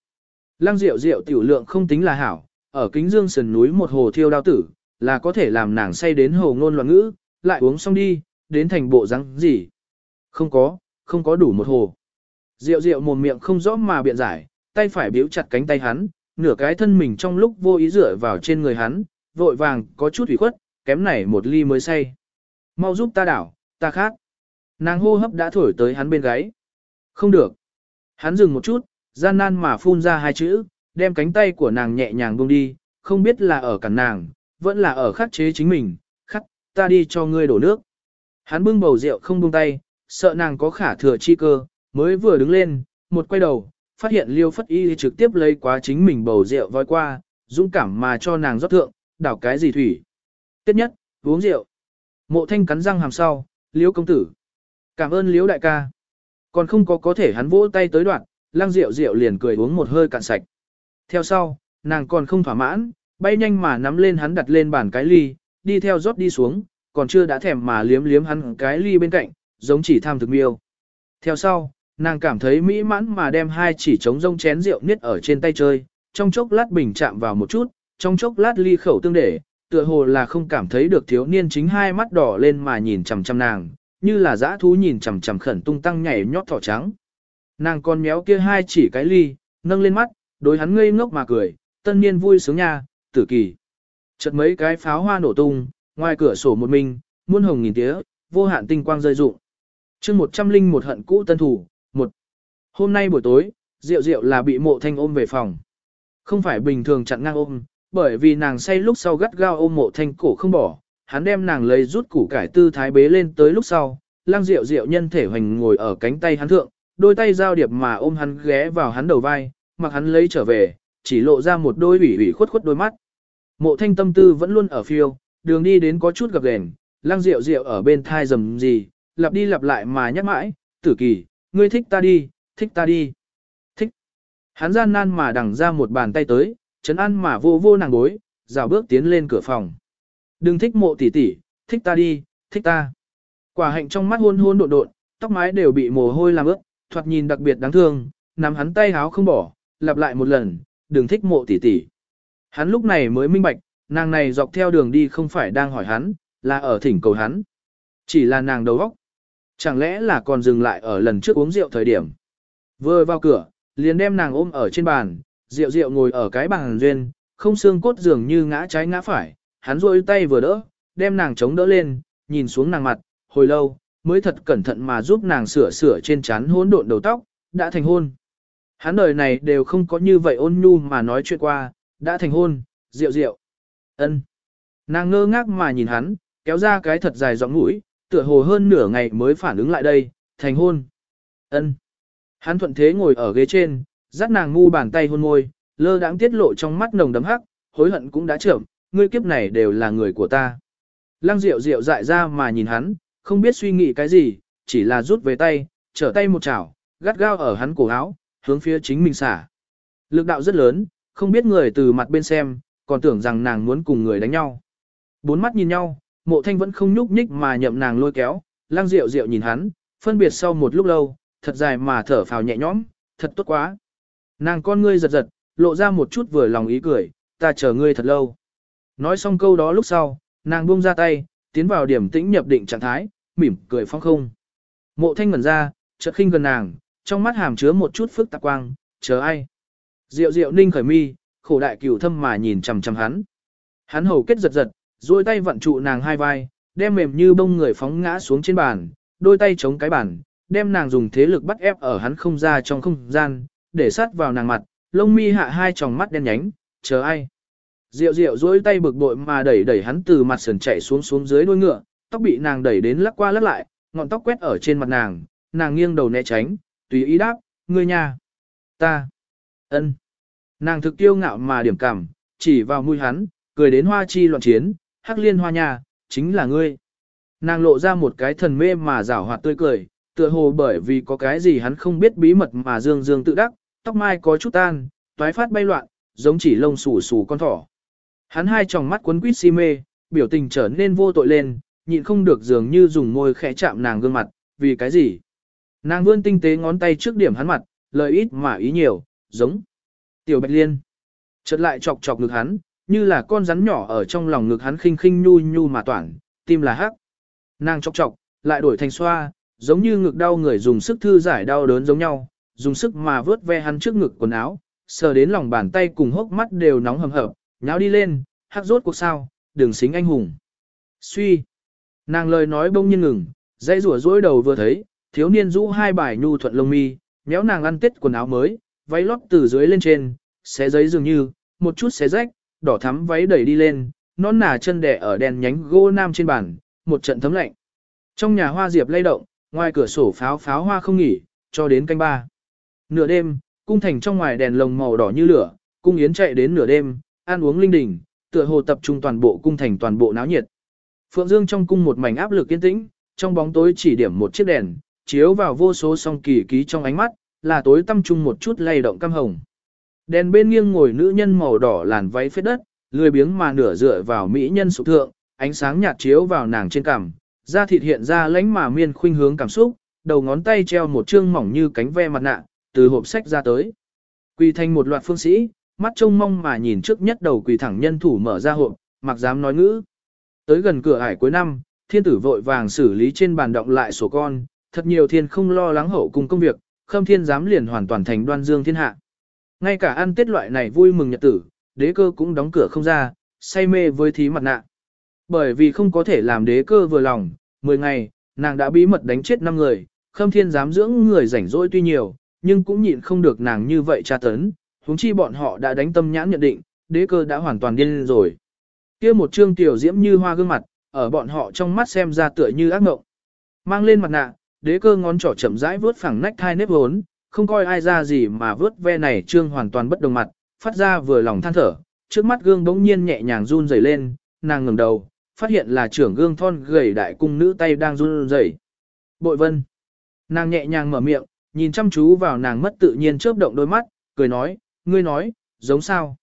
Lăng rượu rượu tiểu lượng không tính là hảo, ở kính dương sườn núi một hồ thiêu đao tử, là có thể làm nàng say đến hồ ngôn loạn ngữ, lại uống xong đi, đến thành bộ răng gì. Không có, không có đủ một hồ. Rượu rượu mồm miệng không rõ mà biện giải, tay phải biếu chặt cánh tay hắn, nửa cái thân mình trong lúc vô ý dựa vào trên người hắn, vội vàng có chút ủy khuất, kém này một ly mới say. Mau giúp ta đảo, ta khác. Nàng hô hấp đã thổi tới hắn bên gáy. Không được. Hắn dừng một chút, gian nan mà phun ra hai chữ, đem cánh tay của nàng nhẹ nhàng buông đi, không biết là ở cản nàng, vẫn là ở khắc chế chính mình, khắc, ta đi cho ngươi đổ nước. Hắn bưng bầu rượu không buông tay, sợ nàng có khả thừa chi cơ, mới vừa đứng lên, một quay đầu, phát hiện liêu phất y trực tiếp lấy quá chính mình bầu rượu voi qua, dũng cảm mà cho nàng rót thượng, đảo cái gì thủy. Tiếp nhất, uống rượu. Mộ thanh cắn răng hàm sau, liêu công tử. Cảm ơn liêu đại ca. Còn không có có thể hắn vỗ tay tới đoạn, lăng rượu rượu liền cười uống một hơi cạn sạch. Theo sau, nàng còn không thỏa mãn, bay nhanh mà nắm lên hắn đặt lên bàn cái ly, đi theo rót đi xuống, còn chưa đã thèm mà liếm liếm hắn cái ly bên cạnh, giống chỉ tham thực miêu. Theo sau, nàng cảm thấy mỹ mãn mà đem hai chỉ trống rông chén rượu niết ở trên tay chơi, trong chốc lát bình chạm vào một chút, trong chốc lát ly khẩu tương để, tựa hồ là không cảm thấy được thiếu niên chính hai mắt đỏ lên mà nhìn chằm chằm nàng, như là dã thú nhìn chằm chằm khẩn tung tăng nhảy nhót thỏ trắng. Nàng còn méo kia hai chỉ cái ly, nâng lên mắt, đối hắn ngây ngốc mà cười, tân niên vui sướng nha, tử kỳ. Chợt mấy cái pháo hoa nổ tung, ngoài cửa sổ một mình, muôn hồng nghìn tía, vô hạn tinh quang rơi rụng chương một trăm linh một hận cũ tân thủ, một. Hôm nay buổi tối, Diệu Diệu là bị mộ thanh ôm về phòng. Không phải bình thường chặn ngang ôm, bởi vì nàng say lúc sau gắt gao ôm mộ thanh cổ không bỏ, hắn đem nàng lấy rút củ cải tư thái bế lên tới lúc sau, lang Diệu Diệu nhân thể hoành ngồi ở cánh tay hắn thượng, đôi tay giao điệp mà ôm hắn ghé vào hắn đầu vai, mặc hắn lấy trở về, chỉ lộ ra một đôi ủy ủy khuất khuất đôi mắt. Mộ thanh tâm tư vẫn luôn ở phiêu, đường đi đến có chút gặp đèn lang diệu diệu ở bên thai rầm gì, lặp đi lặp lại mà nhắc mãi, tử kỳ, ngươi thích ta đi, thích ta đi, thích. Hắn gian nan mà đằng ra một bàn tay tới, chấn ăn mà vô vô nàng bối, rào bước tiến lên cửa phòng. Đừng thích mộ tỷ tỷ, thích ta đi, thích ta. Quả hạnh trong mắt hôn hôn độn độn, tóc mái đều bị mồ hôi làm ướt, thoạt nhìn đặc biệt đáng thương, nắm hắn tay háo không bỏ, lặp lại một lần, đừng thích mộ tỷ tỷ. Hắn lúc này mới minh bạch, nàng này dọc theo đường đi không phải đang hỏi hắn, là ở thỉnh cầu hắn. Chỉ là nàng đầu óc. Chẳng lẽ là còn dừng lại ở lần trước uống rượu thời điểm. Vừa vào cửa, liền đem nàng ôm ở trên bàn, rượu rượu ngồi ở cái bàn duyên, không xương cốt dường như ngã trái ngã phải, hắn rôi tay vừa đỡ, đem nàng chống đỡ lên, nhìn xuống nàng mặt, hồi lâu, mới thật cẩn thận mà giúp nàng sửa sửa trên trán hỗn độn đầu tóc, đã thành hôn. Hắn đời này đều không có như vậy ôn nhu mà nói chuyện qua, đã thành hôn, rượu rượu. ân Nàng ngơ ngác mà nhìn hắn, kéo ra cái thật dài giọng mũi, tựa hồ hơn nửa ngày mới phản ứng lại đây, thành hôn. ân Hắn thuận thế ngồi ở ghế trên, dắt nàng ngu bàn tay hôn môi, lơ đãng tiết lộ trong mắt nồng đấm hắc, hối hận cũng đã trưởng, ngươi kiếp này đều là người của ta. Lăng diệu diệu dại ra mà nhìn hắn, không biết suy nghĩ cái gì, chỉ là rút về tay, trở tay một chảo, gắt gao ở hắn cổ áo, hướng phía chính mình xả. Lực đạo rất lớn, không biết người từ mặt bên xem, còn tưởng rằng nàng muốn cùng người đánh nhau. Bốn mắt nhìn nhau, mộ thanh vẫn không nhúc nhích mà nhậm nàng lôi kéo, lang rượu rượu nhìn hắn, phân biệt sau một lúc lâu, thật dài mà thở phào nhẹ nhõm, thật tốt quá. Nàng con ngươi giật giật, lộ ra một chút vừa lòng ý cười, ta chờ ngươi thật lâu. Nói xong câu đó lúc sau, nàng buông ra tay, tiến vào điểm tĩnh nhập định trạng thái, mỉm cười phong không. Mộ thanh ngẩn ra, chợt khinh gần nàng, trong mắt hàm chứa một chút phức tạp quang, chờ ai. Diệu diệu ninh khởi mi, khổ đại cửu thâm mà nhìn chằm chằm hắn. Hắn hầu kết giật giật, duỗi tay vận trụ nàng hai vai, đem mềm như bông người phóng ngã xuống trên bàn, đôi tay chống cái bàn, đem nàng dùng thế lực bắt ép ở hắn không ra trong không gian, để sát vào nàng mặt, lông mi hạ hai tròng mắt đen nhánh, chờ ai. Diệu diệu duỗi tay bực bội mà đẩy đẩy hắn từ mặt sườn chạy xuống xuống dưới đuôi ngựa, tóc bị nàng đẩy đến lắc qua lắc lại, ngọn tóc quét ở trên mặt nàng, nàng nghiêng đầu né tránh, tùy ý đáp, ngươi nhà, Ta. ân. Nàng thực tiêu ngạo mà điểm cảm, chỉ vào mũi hắn, cười đến hoa chi loạn chiến, hắc liên hoa nha, chính là ngươi. Nàng lộ ra một cái thần mê mà rảo hoạt tươi cười, tựa hồ bởi vì có cái gì hắn không biết bí mật mà dương dương tự đắc, tóc mai có chút tan, toái phát bay loạn, giống chỉ lông xù xù con thỏ. Hắn hai tròng mắt quấn quýt si mê, biểu tình trở nên vô tội lên, nhịn không được dường như dùng môi khẽ chạm nàng gương mặt, vì cái gì? Nàng vươn tinh tế ngón tay trước điểm hắn mặt, lời ít mà ý nhiều, giống tiểu bạch liên. Chợt lại chọc chọc ngực hắn, như là con rắn nhỏ ở trong lòng ngực hắn khinh khinh nhu nhu mà toản, tim là hắc. Nàng chọc chọc, lại đổi thành xoa, giống như ngực đau người dùng sức thư giải đau đớn giống nhau, dùng sức mà vớt ve hắn trước ngực quần áo, sờ đến lòng bàn tay cùng hốc mắt đều nóng hầm hập, nháo đi lên, hắc rốt cuộc sao, đừng xính anh hùng. Suy. Nàng lời nói bông nhiên ngừng, dãy rủa rối đầu vừa thấy, thiếu niên rũ hai bài nhu thuận lông mi, méo nàng ăn tết quần áo mới, váy lót từ dưới lên trên, xé giấy dường như, một chút xé rách, đỏ thắm váy đẩy đi lên, nón nà chân đẻ ở đèn nhánh gỗ nam trên bàn, một trận thấm lạnh. Trong nhà hoa diệp lay động, ngoài cửa sổ pháo pháo hoa không nghỉ, cho đến canh ba. Nửa đêm, cung thành trong ngoài đèn lồng màu đỏ như lửa, cung yến chạy đến nửa đêm, ăn uống linh đình, tựa hồ tập trung toàn bộ cung thành toàn bộ náo nhiệt. Phượng Dương trong cung một mảnh áp lực yên tĩnh, trong bóng tối chỉ điểm một chiếc đèn, chiếu vào vô số song kỳ ký trong ánh mắt, là tối tâm trung một chút lay động căm hồng. Đèn bên nghiêng ngồi nữ nhân màu đỏ làn váy phết đất, lười biếng mà nửa dựa vào mỹ nhân sụp thượng, ánh sáng nhạt chiếu vào nàng trên cằm, da thịt hiện ra lánh mà miên khuynh hướng cảm xúc, đầu ngón tay treo một chương mỏng như cánh ve mặt nạ, từ hộp sách ra tới. Quỳ thành một loạt phương sĩ, mắt trông mong mà nhìn trước nhất đầu quỳ thẳng nhân thủ mở ra hộp, mặc dám nói ngữ. Tới gần cửa ải cuối năm, thiên tử vội vàng xử lý trên bàn động lại sổ con, thật nhiều thiên không lo lắng hậu cùng công việc, khâm thiên giám liền hoàn toàn thành đoan dương thiên hạ. Ngay cả ăn tết loại này vui mừng nhật tử, đế cơ cũng đóng cửa không ra, say mê với thí mặt nạ. Bởi vì không có thể làm đế cơ vừa lòng, 10 ngày, nàng đã bí mật đánh chết 5 người, khâm thiên dám dưỡng người rảnh rỗi tuy nhiều, nhưng cũng nhịn không được nàng như vậy tra tấn, huống chi bọn họ đã đánh tâm nhãn nhận định, đế cơ đã hoàn toàn điên rồi. kia một trương tiểu diễm như hoa gương mặt, ở bọn họ trong mắt xem ra tựa như ác ngộng. Mang lên mặt nạ, đế cơ ngón trỏ chậm rãi vướt phẳng nách thai nếp hốn, không coi ai ra gì mà vớt ve này trương hoàn toàn bất đồng mặt, phát ra vừa lòng than thở, trước mắt gương bỗng nhiên nhẹ nhàng run rẩy lên, nàng ngẩng đầu, phát hiện là trưởng gương thon gầy đại cung nữ tay đang run rẩy. Bội vân. Nàng nhẹ nhàng mở miệng, nhìn chăm chú vào nàng mất tự nhiên chớp động đôi mắt, cười nói, ngươi nói, giống sao.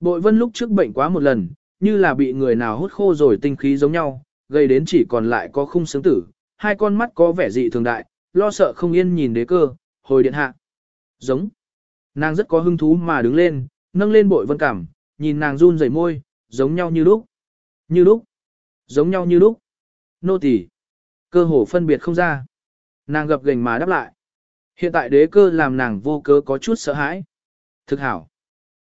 Bội vân lúc trước bệnh quá một lần, như là bị người nào hút khô rồi tinh khí giống nhau, gây đến chỉ còn lại có khung sướng tử, hai con mắt có vẻ dị thường đại, lo sợ không yên nhìn đế cơ, hồi điện hạ. Giống. Nàng rất có hứng thú mà đứng lên, nâng lên bội vân cảm, nhìn nàng run rẩy môi, giống nhau như lúc. Như lúc. Giống nhau như lúc. Nô tỳ Cơ hồ phân biệt không ra. Nàng gập gềnh mà đáp lại. Hiện tại đế cơ làm nàng vô cớ có chút sợ hãi. Thực hảo.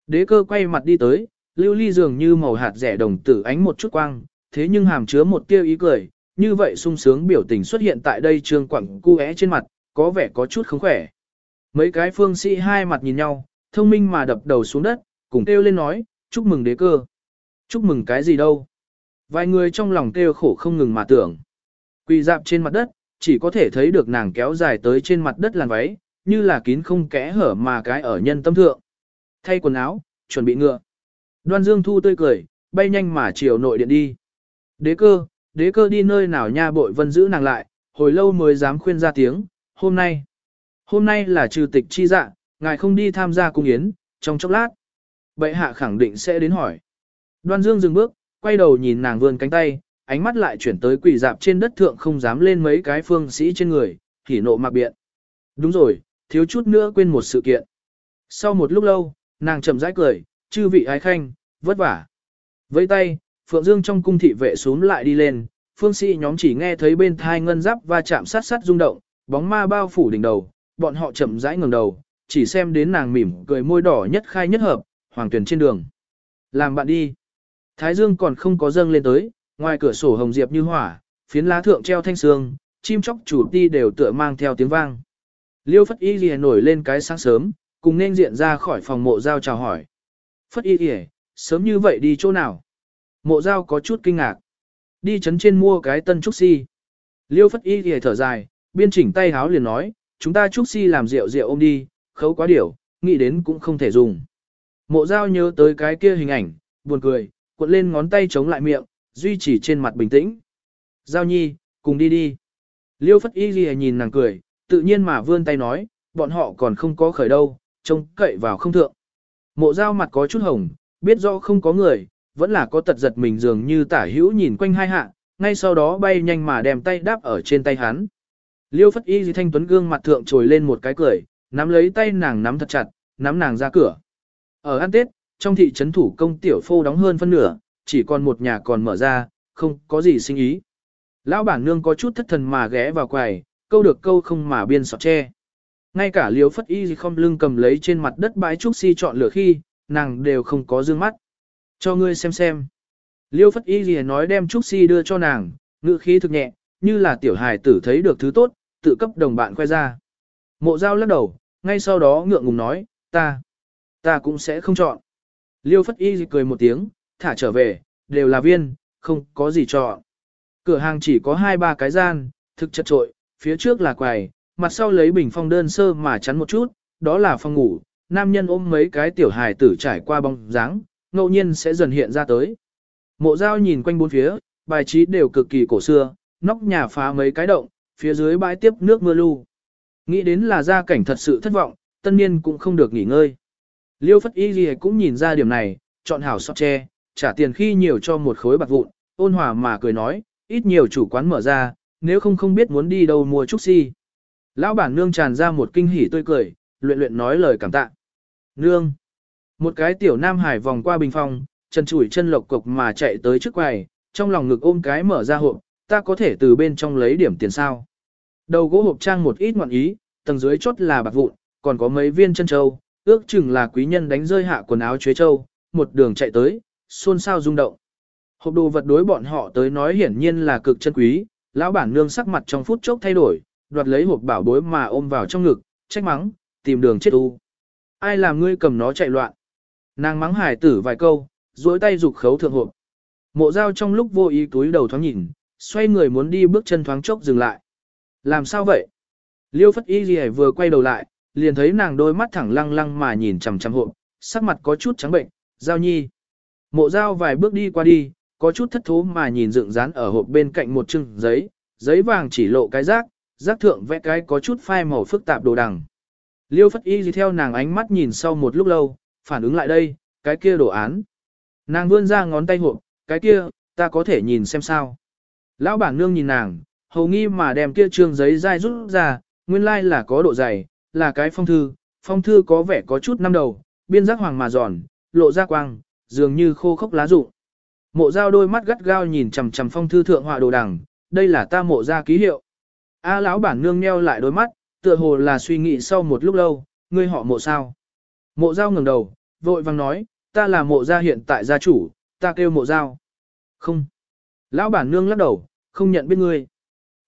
Đế cơ quay mặt đi tới, lưu ly dường như màu hạt rẻ đồng tử ánh một chút quang, thế nhưng hàm chứa một tia ý cười, như vậy sung sướng biểu tình xuất hiện tại đây trương quẳng cu é trên mặt, có vẻ có chút không khỏe. Mấy cái phương sĩ hai mặt nhìn nhau, thông minh mà đập đầu xuống đất, cùng kêu lên nói, chúc mừng đế cơ. Chúc mừng cái gì đâu. Vài người trong lòng kêu khổ không ngừng mà tưởng. Quỳ dạp trên mặt đất, chỉ có thể thấy được nàng kéo dài tới trên mặt đất làn váy, như là kín không kẽ hở mà cái ở nhân tâm thượng. Thay quần áo, chuẩn bị ngựa. Đoan Dương Thu tươi cười, bay nhanh mà chiều nội điện đi. Đế cơ, đế cơ đi nơi nào nha bội vân giữ nàng lại, hồi lâu mới dám khuyên ra tiếng, hôm nay. Hôm nay là trừ tịch chi dạ, ngài không đi tham gia cung yến, trong chốc lát. Bệ hạ khẳng định sẽ đến hỏi. Đoan Dương dừng bước, quay đầu nhìn nàng vươn cánh tay, ánh mắt lại chuyển tới quỷ dạp trên đất thượng không dám lên mấy cái phương sĩ trên người, hỉ nộ mặc biện. Đúng rồi, thiếu chút nữa quên một sự kiện. Sau một lúc lâu, nàng chậm rãi cười, chư vị ái khanh, vất vả. Với tay, Phượng Dương trong cung thị vệ xuống lại đi lên, phương sĩ nhóm chỉ nghe thấy bên thai ngân giáp và chạm sát sát rung động, bóng ma bao phủ đỉnh đầu, bọn họ chậm rãi ngẩng đầu, chỉ xem đến nàng mỉm cười môi đỏ nhất khai nhất hợp, hoàng tuyển trên đường. Làm bạn đi. Thái dương còn không có dâng lên tới, ngoài cửa sổ hồng diệp như hỏa, phiến lá thượng treo thanh sương, chim chóc chủ đi đều tựa mang theo tiếng vang. Liêu Phất Y Lìa nổi lên cái sáng sớm, cùng nên diện ra khỏi phòng mộ giao chào hỏi. Phất Y Lìa, sớm như vậy đi chỗ nào? Mộ giao có chút kinh ngạc. Đi chấn trên mua cái tân trúc si. Liêu Phất Y Lìa thở dài, biên chỉnh tay háo liền nói, chúng ta chúc si làm rượu rượu ôm đi, khấu quá điểu, nghĩ đến cũng không thể dùng. Mộ giao nhớ tới cái kia hình ảnh, buồn cười, cuộn lên ngón tay chống lại miệng, duy trì trên mặt bình tĩnh. Giao nhi, cùng đi đi. Liêu phất y ghi nhìn nàng cười, tự nhiên mà vươn tay nói, bọn họ còn không có khởi đâu, trông cậy vào không thượng. Mộ giao mặt có chút hồng, biết rõ không có người, vẫn là có tật giật mình dường như tả hữu nhìn quanh hai hạ, ngay sau đó bay nhanh mà đem tay đáp ở trên tay hắn. Liêu phất y dì thanh tuấn gương mặt thượng trồi lên một cái cười, nắm lấy tay nàng nắm thật chặt, nắm nàng ra cửa. Ở ăn tết, trong thị trấn thủ công tiểu phô đóng hơn phân nửa, chỉ còn một nhà còn mở ra, không có gì sinh ý. Lão bản nương có chút thất thần mà ghé vào quầy, câu được câu không mà biên sọt tre. Ngay cả liếu phất y không lưng cầm lấy trên mặt đất bãi trúc si chọn lửa khi, nàng đều không có dương mắt. Cho ngươi xem xem. Liêu phất y gì nói đem trúc si đưa cho nàng, ngữ khí thực nhẹ, như là tiểu hài tử thấy được thứ tốt, tự cấp đồng bạn khoe ra. Mộ giao lắc đầu, ngay sau đó ngượng ngùng nói, ta, ta cũng sẽ không chọn. Liêu phất y cười một tiếng, thả trở về, đều là viên, không có gì chọn. Cửa hàng chỉ có hai ba cái gian, thực chật trội, phía trước là quầy, mặt sau lấy bình phong đơn sơ mà chắn một chút, đó là phòng ngủ, nam nhân ôm mấy cái tiểu hài tử trải qua bóng dáng, ngẫu nhiên sẽ dần hiện ra tới. Mộ giao nhìn quanh bốn phía, bài trí đều cực kỳ cổ xưa, nóc nhà phá mấy cái động, phía dưới bãi tiếp nước mưa lưu. Nghĩ đến là gia cảnh thật sự thất vọng, tân niên cũng không được nghỉ ngơi. Liêu Phất Y Ghi cũng nhìn ra điểm này, chọn hảo sọt tre, trả tiền khi nhiều cho một khối bạc vụn, ôn hòa mà cười nói, ít nhiều chủ quán mở ra, nếu không không biết muốn đi đâu mua chút si. Lão bản nương tràn ra một kinh hỉ tươi cười, luyện luyện nói lời cảm tạ. Nương! Một cái tiểu nam hải vòng qua bình phòng, chân chủi chân lộc cục mà chạy tới trước quầy, trong lòng ngực ôm cái mở ra hộp, ta có thể từ bên trong lấy điểm tiền sao. Đầu gỗ hộp trang một ít ngoạn ý, tầng dưới chốt là bạc vụn, còn có mấy viên chân châu, ước chừng là quý nhân đánh rơi hạ quần áo chuế châu, một đường chạy tới, xôn xao rung động. Hộp đồ vật đối bọn họ tới nói hiển nhiên là cực chân quý, lão bản nương sắc mặt trong phút chốc thay đổi, đoạt lấy hộp bảo bối mà ôm vào trong ngực, trách mắng, tìm đường chết u. Ai làm ngươi cầm nó chạy loạn? Nàng mắng hải tử vài câu, duỗi tay dục khấu thượng hộp. Mộ dao trong lúc vô ý túi đầu thoáng nhìn, xoay người muốn đi bước chân thoáng chốc dừng lại. Làm sao vậy? Liêu phất y Ghi vừa quay đầu lại, liền thấy nàng đôi mắt thẳng lăng lăng mà nhìn chằm chằm hộ, sắc mặt có chút trắng bệnh, giao nhi. Mộ giao vài bước đi qua đi, có chút thất thố mà nhìn dựng dán ở hộp bên cạnh một chừng giấy, giấy vàng chỉ lộ cái rác, rác thượng vẽ cái có chút phai màu phức tạp đồ đằng. Liêu phất y Ghi theo nàng ánh mắt nhìn sau một lúc lâu, phản ứng lại đây, cái kia đồ án. Nàng vươn ra ngón tay hộp, cái kia, ta có thể nhìn xem sao. Lão bản nương nhìn nàng, hầu nghi mà đem kia trương giấy dai rút ra, nguyên lai like là có độ dày, là cái phong thư, phong thư có vẻ có chút năm đầu, biên giác hoàng mà giòn, lộ ra quang, dường như khô khốc lá rụng. Mộ giao đôi mắt gắt gao nhìn chằm chằm phong thư thượng họa đồ đằng, đây là ta mộ ra ký hiệu. A à, lão bản nương nheo lại đôi mắt, tựa hồ là suy nghĩ sau một lúc lâu, ngươi họ mộ sao. Mộ giao ngẩng đầu, vội vang nói, ta là mộ gia hiện tại gia chủ, ta kêu mộ giao. Không. Lão bản nương lắc đầu, không nhận biết ngươi.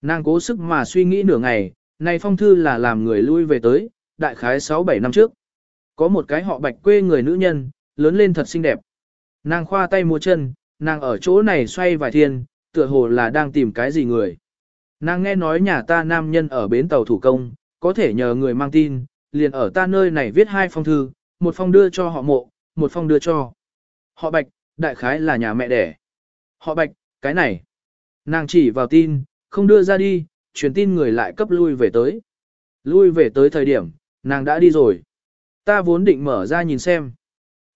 Nàng cố sức mà suy nghĩ nửa ngày, này phong thư là làm người lui về tới, đại khái 6-7 năm trước. Có một cái họ bạch quê người nữ nhân, lớn lên thật xinh đẹp. Nàng khoa tay mua chân, nàng ở chỗ này xoay vài thiên, tựa hồ là đang tìm cái gì người. Nàng nghe nói nhà ta nam nhân ở bến tàu thủ công, có thể nhờ người mang tin, liền ở ta nơi này viết hai phong thư, một phong đưa cho họ mộ, một phong đưa cho họ bạch, đại khái là nhà mẹ đẻ. Họ bạch, cái này. Nàng chỉ vào tin, không đưa ra đi, truyền tin người lại cấp lui về tới. Lui về tới thời điểm, nàng đã đi rồi. Ta vốn định mở ra nhìn xem.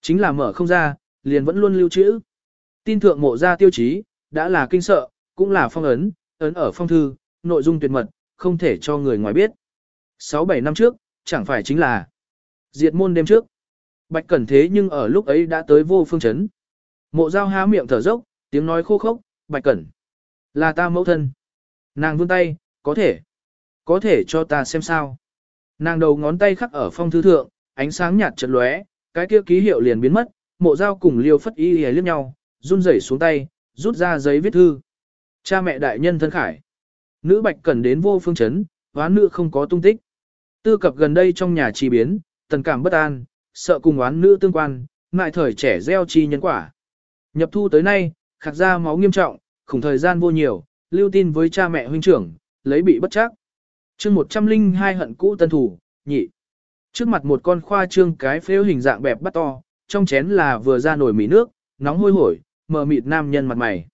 Chính là mở không ra, liền vẫn luôn lưu trữ. Tin thượng mộ ra tiêu chí, đã là kinh sợ, cũng là phong ấn, ấn ở phong thư, nội dung tuyệt mật, không thể cho người ngoài biết. 6-7 năm trước, chẳng phải chính là diệt môn đêm trước. Bạch Cẩn thế nhưng ở lúc ấy đã tới vô phương chấn. Mộ giao há miệng thở dốc, tiếng nói khô khốc, Bạch Cẩn. Là ta mẫu thân. Nàng vươn tay, có thể. Có thể cho ta xem sao. Nàng đầu ngón tay khắc ở phong thư thượng, ánh sáng nhạt chợt lóe, cái kia ký hiệu liền biến mất, mộ dao cùng liêu phất y liếc nhau, run rẩy xuống tay, rút ra giấy viết thư. Cha mẹ đại nhân thân khải. Nữ bạch cần đến vô phương chấn, oán nữ không có tung tích. Tư cập gần đây trong nhà chi biến, tần cảm bất an, sợ cùng oán nữ tương quan, ngại thời trẻ gieo chi nhân quả. Nhập thu tới nay, khạc ra máu nghiêm trọng, khủng thời gian vô nhiều, lưu tin với cha mẹ huynh trưởng, lấy bị bất chắc. chương 102 hận cũ tân thủ, nhị. Trước mặt một con khoa trương cái phếu hình dạng bẹp bắt to, trong chén là vừa ra nổi mì nước, nóng hôi hổi, mờ mịt nam nhân mặt mày.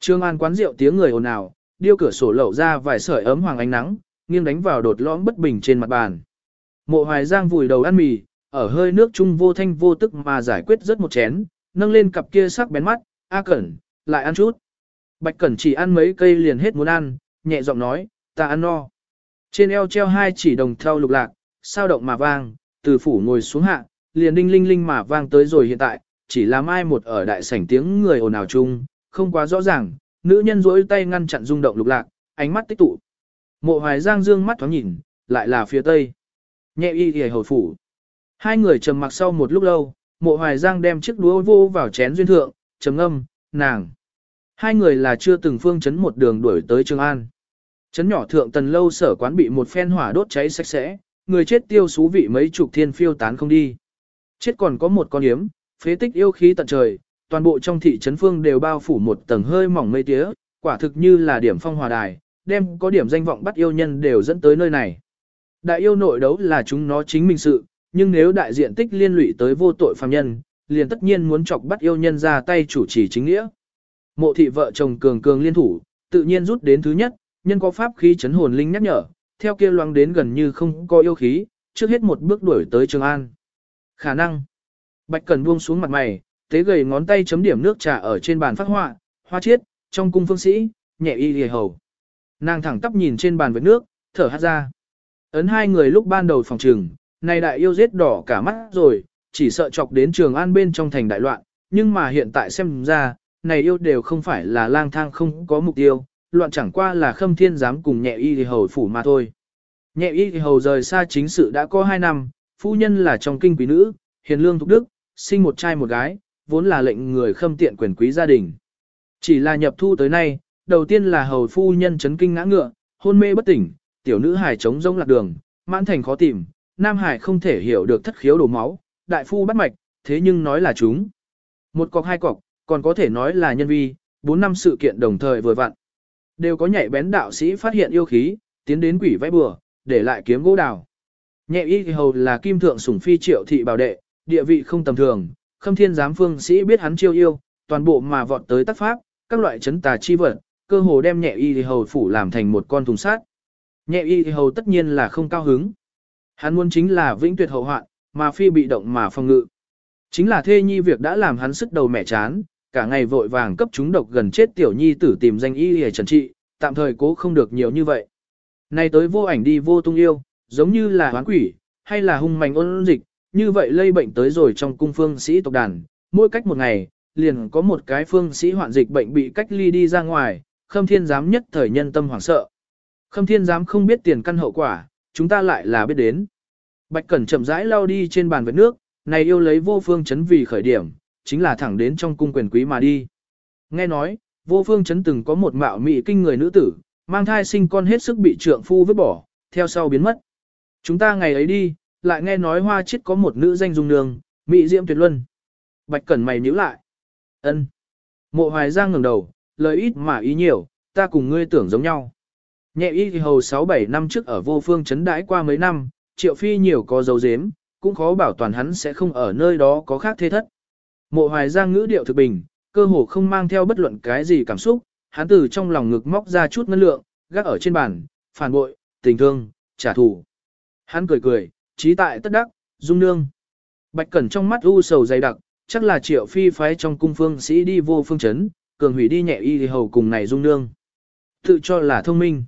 Trương An quán rượu tiếng người ồn ào, điêu cửa sổ lậu ra vài sợi ấm hoàng ánh nắng, nghiêng đánh vào đột lõm bất bình trên mặt bàn. Mộ Hoài Giang vùi đầu ăn mì, ở hơi nước chung vô thanh vô tức mà giải quyết rất một chén, nâng lên cặp kia sắc bén mắt, "A Cẩn, lại ăn chút." Bạch Cẩn chỉ ăn mấy cây liền hết muốn ăn, nhẹ giọng nói, "Ta ăn no." Trên eo treo hai chỉ đồng thau lục lạc, sao động mà vang, từ phủ ngồi xuống hạ, liền đinh linh linh mà vang tới rồi hiện tại, chỉ là mai một ở đại sảnh tiếng người ồn ào chung, không quá rõ ràng, nữ nhân duỗi tay ngăn chặn rung động lục lạc, ánh mắt tích tụ. Mộ Hoài Giang dương mắt thoáng nhìn, lại là phía tây. Nhẹ y thì hồi phủ. Hai người trầm mặc sau một lúc lâu, Mộ Hoài Giang đem chiếc đũa vô vào chén duyên thượng, trầm ngâm, nàng. Hai người là chưa từng phương chấn một đường đuổi tới Trường An. Chấn nhỏ thượng tần lâu sở quán bị một phen hỏa đốt cháy sạch sẽ, người chết tiêu xú vị mấy chục thiên phiêu tán không đi. Chết còn có một con yếm, phế tích yêu khí tận trời, toàn bộ trong thị trấn phương đều bao phủ một tầng hơi mỏng mây tía, quả thực như là điểm phong hòa đài, đem có điểm danh vọng bắt yêu nhân đều dẫn tới nơi này. Đại yêu nội đấu là chúng nó chính mình sự, nhưng nếu đại diện tích liên lụy tới vô tội phàm nhân, liền tất nhiên muốn chọc bắt yêu nhân ra tay chủ trì chính nghĩa. Mộ thị vợ chồng cường cường liên thủ, tự nhiên rút đến thứ nhất, nhân có pháp khí chấn hồn linh nhắc nhở, theo kia loang đến gần như không có yêu khí, trước hết một bước đuổi tới Trường An. Khả năng. Bạch Cần buông xuống mặt mày, tế gầy ngón tay chấm điểm nước trà ở trên bàn phát họa, hoa chiết, trong cung phương sĩ, nhẹ y lìa hầu. Nàng thẳng tắp nhìn trên bàn với nước, thở hát ra. Ấn hai người lúc ban đầu phòng trừng, này đại yêu giết đỏ cả mắt rồi, chỉ sợ chọc đến trường an bên trong thành đại loạn, nhưng mà hiện tại xem ra, này yêu đều không phải là lang thang không có mục tiêu, loạn chẳng qua là khâm thiên dám cùng nhẹ y thì hầu phủ mà thôi. Nhẹ y thì hầu rời xa chính sự đã có hai năm, phu nhân là trong kinh quý nữ, hiền lương thục đức, sinh một trai một gái, vốn là lệnh người khâm tiện quyền quý gia đình. Chỉ là nhập thu tới nay, đầu tiên là hầu phu nhân chấn kinh ngã ngựa, hôn mê bất tỉnh, tiểu nữ hài trống rông lạc đường, mãn thành khó tìm, nam hải không thể hiểu được thất khiếu đổ máu, đại phu bắt mạch, thế nhưng nói là chúng. Một cọc hai cọc, còn có thể nói là nhân vi, bốn năm sự kiện đồng thời vừa vặn. Đều có nhạy bén đạo sĩ phát hiện yêu khí, tiến đến quỷ vẽ bừa, để lại kiếm gỗ đào. Nhẹ y hầu là kim thượng sủng phi triệu thị bảo đệ, địa vị không tầm thường, khâm thiên giám phương sĩ biết hắn chiêu yêu, toàn bộ mà vọt tới tác pháp, các loại chấn tà chi vật, cơ hồ đem nhẹ y hầu phủ làm thành một con thùng sát. Nhẹ y hầu tất nhiên là không cao hứng. Hắn muốn chính là vĩnh tuyệt hậu hoạn, mà phi bị động mà phòng ngự. Chính là thê nhi việc đã làm hắn sức đầu mẹ chán, cả ngày vội vàng cấp chúng độc gần chết tiểu nhi tử tìm danh y hề trần trị, tạm thời cố không được nhiều như vậy. Nay tới vô ảnh đi vô tung yêu, giống như là hoán quỷ, hay là hung manh ôn dịch, như vậy lây bệnh tới rồi trong cung phương sĩ tộc đàn, mỗi cách một ngày, liền có một cái phương sĩ hoạn dịch bệnh bị cách ly đi ra ngoài, khâm thiên giám nhất thời nhân tâm hoảng sợ. Khâm thiên giám không biết tiền căn hậu quả, chúng ta lại là biết đến. Bạch Cẩn chậm rãi lao đi trên bàn vết nước, này yêu lấy vô phương chấn vì khởi điểm, chính là thẳng đến trong cung quyền quý mà đi. Nghe nói, vô phương chấn từng có một mạo mị kinh người nữ tử, mang thai sinh con hết sức bị trượng phu vứt bỏ, theo sau biến mất. Chúng ta ngày ấy đi, lại nghe nói hoa chết có một nữ danh dung nương, mị diễm tuyệt luân. Bạch Cẩn mày nhíu lại. ân Mộ hoài giang ngẩng đầu, lời ít mà ý nhiều, ta cùng ngươi tưởng giống nhau. Nhẹ y thì hầu 6-7 năm trước ở vô phương chấn đãi qua mấy năm, triệu phi nhiều có dấu dếm, cũng khó bảo toàn hắn sẽ không ở nơi đó có khác thế thất. Mộ hoài giang ngữ điệu thực bình, cơ hồ không mang theo bất luận cái gì cảm xúc, hắn từ trong lòng ngực móc ra chút ngân lượng, gác ở trên bàn, phản bội, tình thương, trả thù. Hắn cười cười, trí tại tất đắc, dung nương. Bạch Cẩn trong mắt u sầu dày đặc, chắc là triệu phi phái trong cung phương sĩ đi vô phương chấn, cường hủy đi nhẹ y hầu cùng này dung nương. Tự cho là thông minh.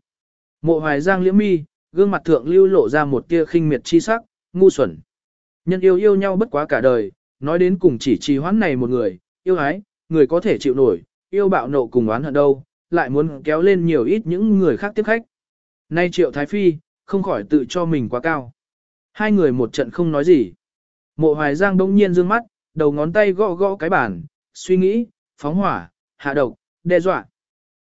Mộ hoài giang liễm mi, gương mặt thượng lưu lộ ra một tia khinh miệt chi sắc, ngu xuẩn. Nhân yêu yêu nhau bất quá cả đời, nói đến cùng chỉ trì hoãn này một người, yêu ái, người có thể chịu nổi, yêu bạo nộ cùng oán hận đâu, lại muốn kéo lên nhiều ít những người khác tiếp khách. Nay triệu thái phi, không khỏi tự cho mình quá cao. Hai người một trận không nói gì. Mộ hoài giang đông nhiên dương mắt, đầu ngón tay gõ gõ cái bàn, suy nghĩ, phóng hỏa, hạ độc, đe dọa.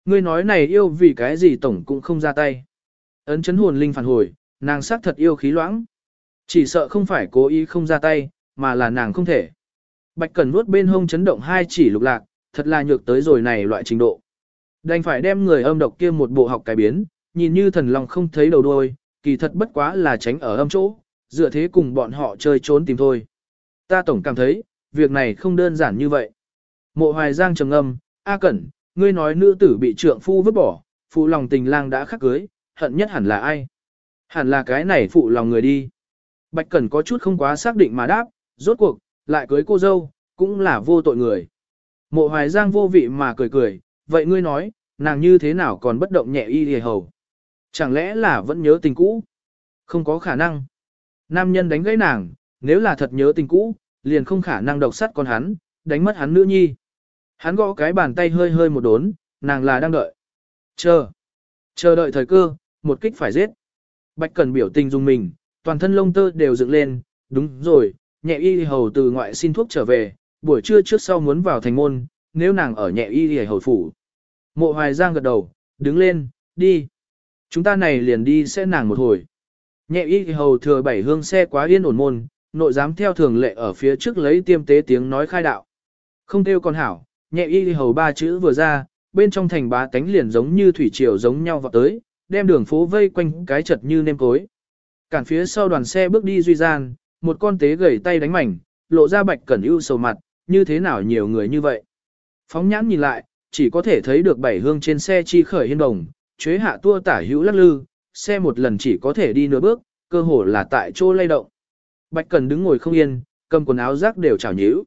Ngươi nói này yêu vì cái gì tổng cũng không ra tay. Ấn chấn hồn linh phản hồi, nàng xác thật yêu khí loãng. Chỉ sợ không phải cố ý không ra tay, mà là nàng không thể. Bạch Cẩn nuốt bên hông chấn động hai chỉ lục lạc, thật là nhược tới rồi này loại trình độ. Đành phải đem người âm độc kia một bộ học cải biến, nhìn như thần lòng không thấy đầu đuôi, kỳ thật bất quá là tránh ở âm chỗ, dựa thế cùng bọn họ chơi trốn tìm thôi. Ta tổng cảm thấy, việc này không đơn giản như vậy. Mộ hoài giang trầm âm, A Cẩn, ngươi nói nữ tử bị trượng phu vứt bỏ, phụ lòng tình lang đã khắc cưới, hận nhất hẳn là ai? Hẳn là cái này phụ lòng người đi. Bạch Cẩn có chút không quá xác định mà đáp, rốt cuộc, lại cưới cô dâu, cũng là vô tội người. Mộ hoài giang vô vị mà cười cười, vậy ngươi nói, nàng như thế nào còn bất động nhẹ y hề hầu? Chẳng lẽ là vẫn nhớ tình cũ? Không có khả năng. Nam nhân đánh gãy nàng, nếu là thật nhớ tình cũ, liền không khả năng độc sắt con hắn, đánh mất hắn nữ nhi. Hắn gõ cái bàn tay hơi hơi một đốn, nàng là đang đợi. Chờ. Chờ đợi thời cơ, một kích phải giết. Bạch Cần biểu tình dùng mình, toàn thân lông tơ đều dựng lên, đúng rồi, nhẹ y hầu từ ngoại xin thuốc trở về, buổi trưa trước sau muốn vào thành môn, nếu nàng ở nhẹ y hầu phủ. Mộ hoài giang gật đầu, đứng lên, đi. Chúng ta này liền đi sẽ nàng một hồi. Nhẹ y hầu thừa bảy hương xe quá yên ổn môn, nội giám theo thường lệ ở phía trước lấy tiêm tế tiếng nói khai đạo. Không tiêu con hảo, nhẹ y hầu ba chữ vừa ra, bên trong thành bá tánh liền giống như thủy triều giống nhau vào tới, đem đường phố vây quanh cái chật như nêm cối. Cản phía sau đoàn xe bước đi duy gian, một con tế gầy tay đánh mảnh, lộ ra bạch cẩn ưu sầu mặt, như thế nào nhiều người như vậy. Phóng nhãn nhìn lại, chỉ có thể thấy được bảy hương trên xe chi khởi hiên đồng, chế hạ tua tả hữu lắc lư, xe một lần chỉ có thể đi nửa bước, cơ hồ là tại chỗ lay động. Bạch Cần đứng ngồi không yên, cầm quần áo rác đều chảo nhíu.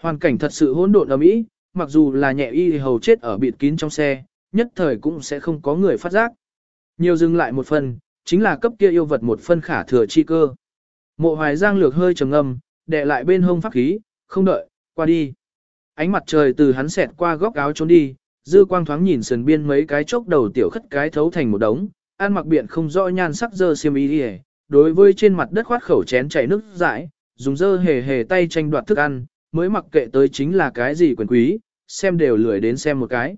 Hoàn cảnh thật sự hỗn độn ầm ĩ, mặc dù là nhẹ y hầu chết ở bịt kín trong xe, nhất thời cũng sẽ không có người phát giác. Nhiều dừng lại một phần, chính là cấp kia yêu vật một phân khả thừa chi cơ. Mộ Hoài Giang lược hơi trầm ngâm, đè lại bên hông pháp khí, không đợi, qua đi. Ánh mặt trời từ hắn xẹt qua góc áo trốn đi, dư quang thoáng nhìn sườn biên mấy cái chốc đầu tiểu khất cái thấu thành một đống, ăn mặc biện không rõ nhan sắc dơ xiêm y đi đối với trên mặt đất khoát khẩu chén chảy nước dãi, dùng dơ hề hề tay tranh đoạt thức ăn, mới mặc kệ tới chính là cái gì quyền quý, xem đều lười đến xem một cái.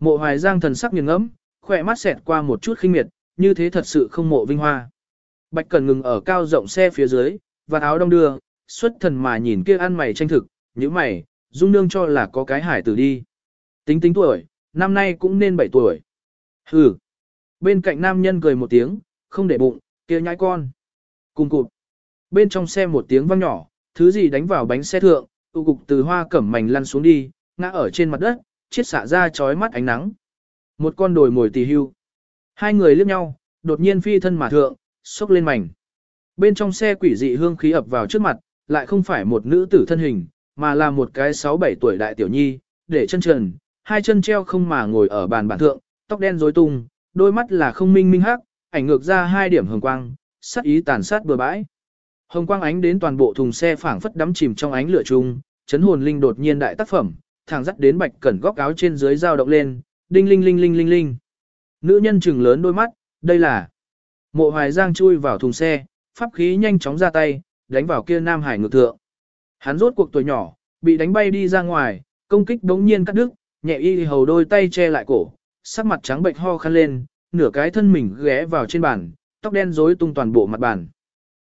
Mộ hoài giang thần sắc nghiêng ngẫm, khỏe mắt xẹt qua một chút khinh miệt, như thế thật sự không mộ vinh hoa. Bạch Cần ngừng ở cao rộng xe phía dưới, và áo đông đưa, xuất thần mà nhìn kia ăn mày tranh thực, như mày, dung nương cho là có cái hải tử đi. Tính tính tuổi, năm nay cũng nên 7 tuổi. Hừ. Bên cạnh nam nhân cười một tiếng, không để bụng, kia nhãi con. Cùng cụt. Bên trong xe một tiếng vang nhỏ, thứ gì đánh vào bánh xe thượng, tụ cục từ hoa cẩm mảnh lăn xuống đi, ngã ở trên mặt đất, chiết xạ ra chói mắt ánh nắng. Một con đồi mồi tì hưu. Hai người liếc nhau, đột nhiên phi thân mà thượng, xốc lên mảnh. Bên trong xe quỷ dị hương khí ập vào trước mặt, lại không phải một nữ tử thân hình, mà là một cái 6-7 tuổi đại tiểu nhi, để chân trần, hai chân treo không mà ngồi ở bàn bàn thượng, tóc đen rối tung, đôi mắt là không minh minh hắc, ảnh ngược ra hai điểm hồng quang, sát ý tàn sát bừa bãi. Hồng quang ánh đến toàn bộ thùng xe phảng phất đắm chìm trong ánh lửa chung, chấn hồn linh đột nhiên đại tác phẩm, thẳng dắt đến bạch cẩn góc áo trên dưới dao động lên, đinh linh linh linh linh linh. Nữ nhân trừng lớn đôi mắt, đây là Mộ Hoài Giang chui vào thùng xe, pháp khí nhanh chóng ra tay, đánh vào kia Nam Hải ngược thượng. Hắn rốt cuộc tuổi nhỏ, bị đánh bay đi ra ngoài, công kích đống nhiên cắt đứt, nhẹ y hầu đôi tay che lại cổ, sắc mặt trắng bệnh ho khăn lên, nửa cái thân mình ghé vào trên bàn, tóc đen rối tung toàn bộ mặt bàn.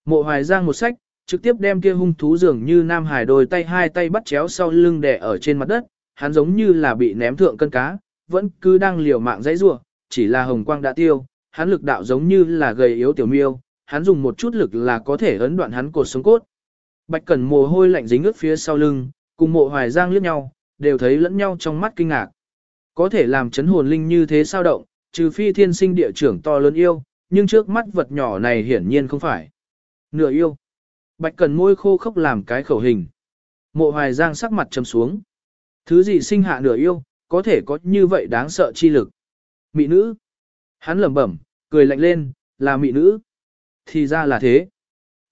Mộ Hoài Giang một sách, trực tiếp đem kia hung thú dường như Nam Hải đôi tay hai tay bắt chéo sau lưng đè ở trên mặt đất, hắn giống như là bị ném thượng cân cá, vẫn cứ đang liều mạng dãy rủa, chỉ là hồng quang đã tiêu, hắn lực đạo giống như là gầy yếu tiểu miêu, hắn dùng một chút lực là có thể ấn đoạn hắn cột sống cốt. Bạch Cẩn mồ hôi lạnh dính ướt phía sau lưng, cùng mộ hoài giang liếc nhau, đều thấy lẫn nhau trong mắt kinh ngạc. Có thể làm chấn hồn linh như thế sao động, trừ phi thiên sinh địa trưởng to lớn yêu, nhưng trước mắt vật nhỏ này hiển nhiên không phải. Nửa yêu. Bạch Cẩn môi khô khốc làm cái khẩu hình. Mộ hoài giang sắc mặt trầm xuống. Thứ gì sinh hạ nửa yêu, có thể có như vậy đáng sợ chi lực. Mị nữ. Hắn lẩm bẩm, cười lạnh lên, là mị nữ. Thì ra là thế.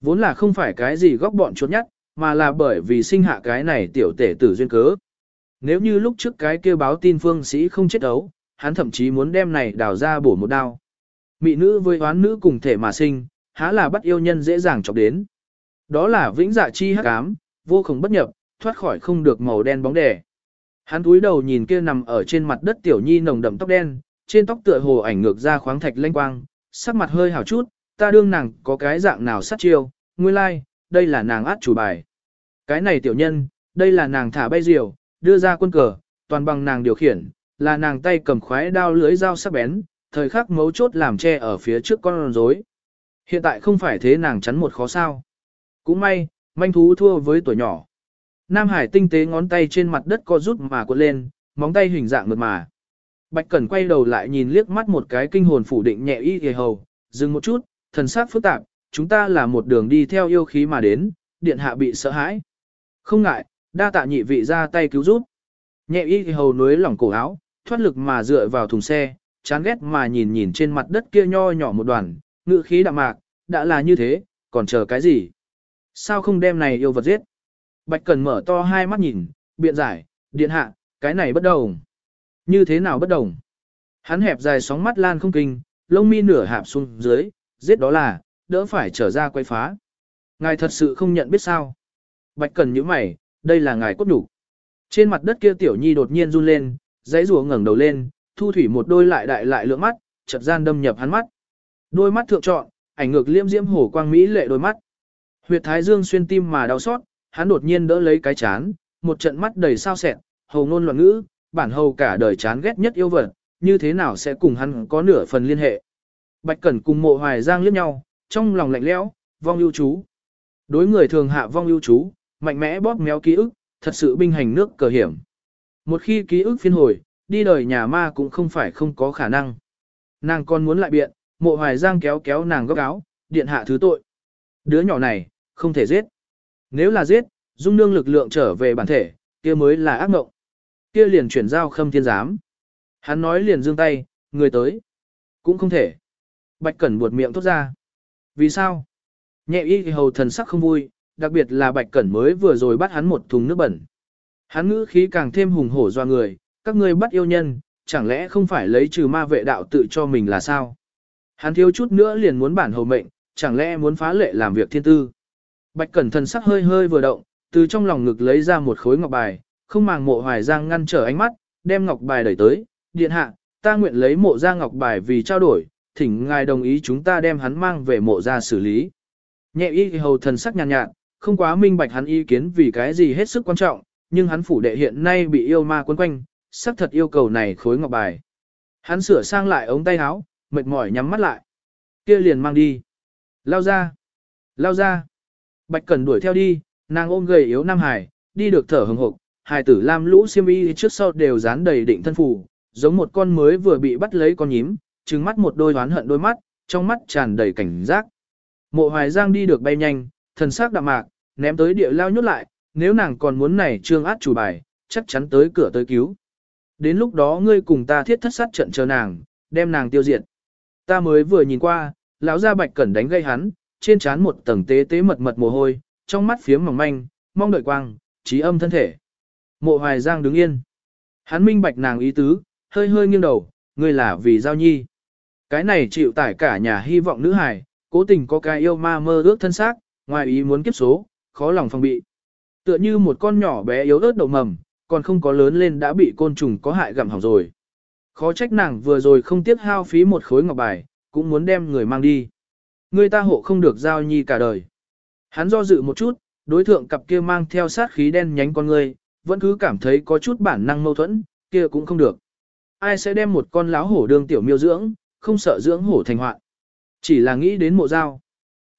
Vốn là không phải cái gì góc bọn chốt nhất, mà là bởi vì sinh hạ cái này tiểu tể tử duyên cớ. Nếu như lúc trước cái kia báo tin phương sĩ không chết ấu, hắn thậm chí muốn đem này đào ra bổ một đao. Mị nữ với oán nữ cùng thể mà sinh, há là bắt yêu nhân dễ dàng chọc đến. Đó là vĩnh dạ chi hắc ám, vô cùng bất nhập, thoát khỏi không được màu đen bóng đè. Hắn cúi đầu nhìn kia nằm ở trên mặt đất tiểu nhi nồng đậm tóc đen, trên tóc tựa hồ ảnh ngược ra khoáng thạch lanh quang, sắc mặt hơi hào chút, ta đương nàng có cái dạng nào sát chiêu, nguyên lai, like, đây là nàng át chủ bài. Cái này tiểu nhân, đây là nàng thả bay diều, đưa ra quân cờ, toàn bằng nàng điều khiển, là nàng tay cầm khoái đao lưới dao sắc bén, thời khắc mấu chốt làm che ở phía trước con rối. Hiện tại không phải thế nàng chắn một khó sao. Cũng may, manh thú thua với tuổi nhỏ. Nam Hải tinh tế ngón tay trên mặt đất co rút mà cuộn lên, móng tay hình dạng mượt mà. Bạch Cẩn quay đầu lại nhìn liếc mắt một cái kinh hồn phủ định nhẹ y hề hầu, dừng một chút, thần sắc phức tạp, chúng ta là một đường đi theo yêu khí mà đến, điện hạ bị sợ hãi. Không ngại, đa tạ nhị vị ra tay cứu giúp. Nhẹ y hầu nối lỏng cổ áo, thoát lực mà dựa vào thùng xe, chán ghét mà nhìn nhìn trên mặt đất kia nho nhỏ một đoàn, ngự khí đạm mạc, đã là như thế, còn chờ cái gì? Sao không đem này yêu vật giết? Bạch Cần mở to hai mắt nhìn, biện giải, điện hạ, cái này bất đồng. Như thế nào bất đồng? Hắn hẹp dài sóng mắt lan không kinh, lông mi nửa hạp xuống dưới, giết đó là, đỡ phải trở ra quay phá. Ngài thật sự không nhận biết sao. Bạch Cần nhíu mày, đây là ngài cốt đủ. Trên mặt đất kia tiểu nhi đột nhiên run lên, giấy rùa ngẩng đầu lên, thu thủy một đôi lại đại lại lượng mắt, chợt gian đâm nhập hắn mắt. Đôi mắt thượng trọn, ảnh ngược liêm diễm hổ quang mỹ lệ đôi mắt. Huyệt thái dương xuyên tim mà đau xót, hắn đột nhiên đỡ lấy cái chán, một trận mắt đầy sao sẹn, hầu ngôn loạn ngữ, bản hầu cả đời chán ghét nhất yêu vật, như thế nào sẽ cùng hắn có nửa phần liên hệ. Bạch Cẩn cùng mộ hoài giang liếc nhau, trong lòng lạnh lẽo, vong ưu chú. Đối người thường hạ vong ưu chú, mạnh mẽ bóp méo ký ức, thật sự binh hành nước cờ hiểm. Một khi ký ức phiên hồi, đi đời nhà ma cũng không phải không có khả năng. Nàng còn muốn lại biện, mộ hoài giang kéo kéo nàng góc áo, điện hạ thứ tội. Đứa nhỏ này, không thể giết. Nếu là giết, dung nương lực lượng trở về bản thể, kia mới là ác mộng. Kia liền chuyển giao khâm thiên giám. Hắn nói liền dương tay, người tới. Cũng không thể. Bạch Cẩn buột miệng thốt ra. Vì sao? Nhẹ y hầu thần sắc không vui, đặc biệt là Bạch Cẩn mới vừa rồi bắt hắn một thùng nước bẩn. Hắn ngữ khí càng thêm hùng hổ doa người, các ngươi bắt yêu nhân, chẳng lẽ không phải lấy trừ ma vệ đạo tự cho mình là sao? Hắn thiếu chút nữa liền muốn bản hầu mệnh, chẳng lẽ muốn phá lệ làm việc thiên tư? Bạch Cẩn thần sắc hơi hơi vừa động, từ trong lòng ngực lấy ra một khối ngọc bài, không màng mộ hoài giang ngăn trở ánh mắt, đem ngọc bài đẩy tới, điện hạ, ta nguyện lấy mộ ra ngọc bài vì trao đổi, thỉnh ngài đồng ý chúng ta đem hắn mang về mộ ra xử lý. Nhẹ y hầu thần sắc nhàn nhạt, nhạt, không quá minh bạch hắn ý kiến vì cái gì hết sức quan trọng, nhưng hắn phủ đệ hiện nay bị yêu ma quấn quanh, xác thật yêu cầu này khối ngọc bài. Hắn sửa sang lại ống tay áo, mệt mỏi nhắm mắt lại. Kia liền mang đi. Lao ra. Lao ra. Bạch Cẩn đuổi theo đi, nàng ôm gầy yếu Nam Hải, đi được thở hừng hực, Hải tử lam lũ xiêm y trước sau đều dán đầy định thân phủ, giống một con mới vừa bị bắt lấy con nhím, trừng mắt một đôi đoán hận đôi mắt, trong mắt tràn đầy cảnh giác. Mộ Hoài Giang đi được bay nhanh, thần sắc đạm mạc, ném tới địa lao nhốt lại, nếu nàng còn muốn này trương át chủ bài, chắc chắn tới cửa tới cứu. Đến lúc đó ngươi cùng ta thiết thất sát trận chờ nàng, đem nàng tiêu diệt. Ta mới vừa nhìn qua, lão gia Bạch Cẩn đánh gây hắn, trên trán một tầng tế tế mật mật mồ hôi, trong mắt phiếm mỏng manh, mong đợi quang, trí âm thân thể. Mộ Hoài Giang đứng yên. Hắn minh bạch nàng ý tứ, hơi hơi nghiêng đầu, ngươi là vì giao nhi. Cái này chịu tải cả nhà hy vọng nữ hài, cố tình có cái yêu ma mơ ước thân xác, ngoài ý muốn kiếp số, khó lòng phòng bị. Tựa như một con nhỏ bé yếu ớt đầu mầm, còn không có lớn lên đã bị côn trùng có hại gặm hỏng rồi. Khó trách nàng vừa rồi không tiếc hao phí một khối ngọc bài, cũng muốn đem người mang đi. Người ta hộ không được giao nhi cả đời. Hắn do dự một chút, đối thượng cặp kia mang theo sát khí đen nhánh con người, vẫn cứ cảm thấy có chút bản năng mâu thuẫn, kia cũng không được. Ai sẽ đem một con láo hổ đương tiểu miêu dưỡng, không sợ dưỡng hổ thành hoạn. Chỉ là nghĩ đến mộ giao.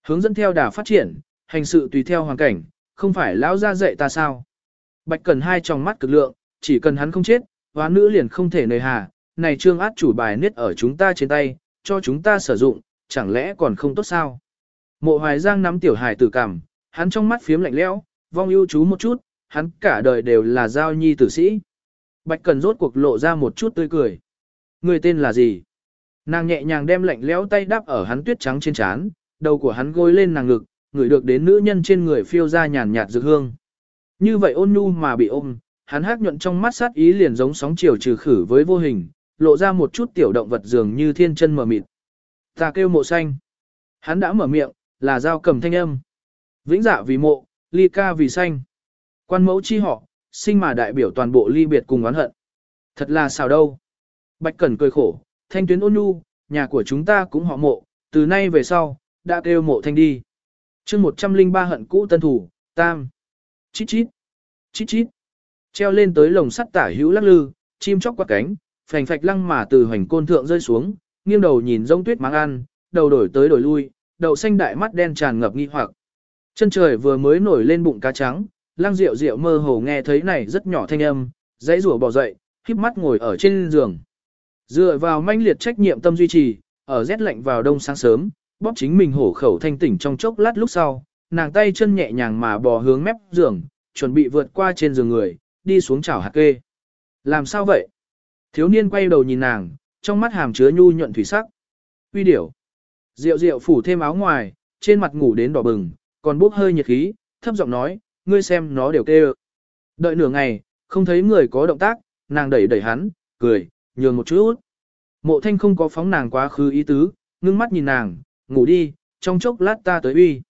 Hướng dẫn theo đà phát triển, hành sự tùy theo hoàn cảnh, không phải lão ra dạy ta sao. Bạch cần hai tròng mắt cực lượng, chỉ cần hắn không chết, hóa nữ liền không thể nề hà, này trương át chủ bài niết ở chúng ta trên tay, cho chúng ta sử dụng, chẳng lẽ còn không tốt sao? Mộ hoài giang nắm tiểu hài tử cảm, hắn trong mắt phiếm lạnh lẽo, vong ưu chú một chút, hắn cả đời đều là giao nhi tử sĩ. Bạch Cần rốt cuộc lộ ra một chút tươi cười. Người tên là gì? Nàng nhẹ nhàng đem lạnh lẽo tay đắp ở hắn tuyết trắng trên trán, đầu của hắn gối lên nàng ngực, người được đến nữ nhân trên người phiêu ra nhàn nhạt dược hương. Như vậy ôn nhu mà bị ôm, hắn hắc nhuận trong mắt sát ý liền giống sóng chiều trừ khử với vô hình, lộ ra một chút tiểu động vật dường như thiên chân mờ mịt. Ta kêu mộ xanh. Hắn đã mở miệng, là dao cầm thanh âm. Vĩnh dạ vì mộ, ly ca vì xanh. Quan mẫu chi họ, sinh mà đại biểu toàn bộ ly biệt cùng oán hận. Thật là sao đâu. Bạch Cẩn cười khổ, thanh tuyến ôn nhu, nhà của chúng ta cũng họ mộ, từ nay về sau, đã kêu mộ thanh đi. chương 103 hận cũ tân thủ, tam. Chít chít. Chít chít. Treo lên tới lồng sắt tả hữu lắc lư, chim chóc qua cánh, phành phạch lăng mà từ hoành côn thượng rơi xuống, nghiêng đầu nhìn rông tuyết mang ăn, đầu đổi tới đổi lui, đậu xanh đại mắt đen tràn ngập nghi hoặc. Chân trời vừa mới nổi lên bụng cá trắng, lang rượu rượu mơ hồ nghe thấy này rất nhỏ thanh âm, dãy rủa bỏ dậy, híp mắt ngồi ở trên giường. Dựa vào manh liệt trách nhiệm tâm duy trì, ở rét lạnh vào đông sáng sớm, bóp chính mình hổ khẩu thanh tỉnh trong chốc lát lúc sau, nàng tay chân nhẹ nhàng mà bò hướng mép giường, chuẩn bị vượt qua trên giường người, đi xuống chảo hạt kê. Làm sao vậy? Thiếu niên quay đầu nhìn nàng, trong mắt hàm chứa nhu nhuận thủy sắc. Uy điểu. diệu diệu phủ thêm áo ngoài, trên mặt ngủ đến đỏ bừng, còn bốc hơi nhiệt khí, thấp giọng nói, ngươi xem nó đều kêu. Đợi nửa ngày, không thấy người có động tác, nàng đẩy đẩy hắn, cười, nhường một chút. Mộ thanh không có phóng nàng quá khứ ý tứ, ngưng mắt nhìn nàng, ngủ đi, trong chốc lát ta tới uy.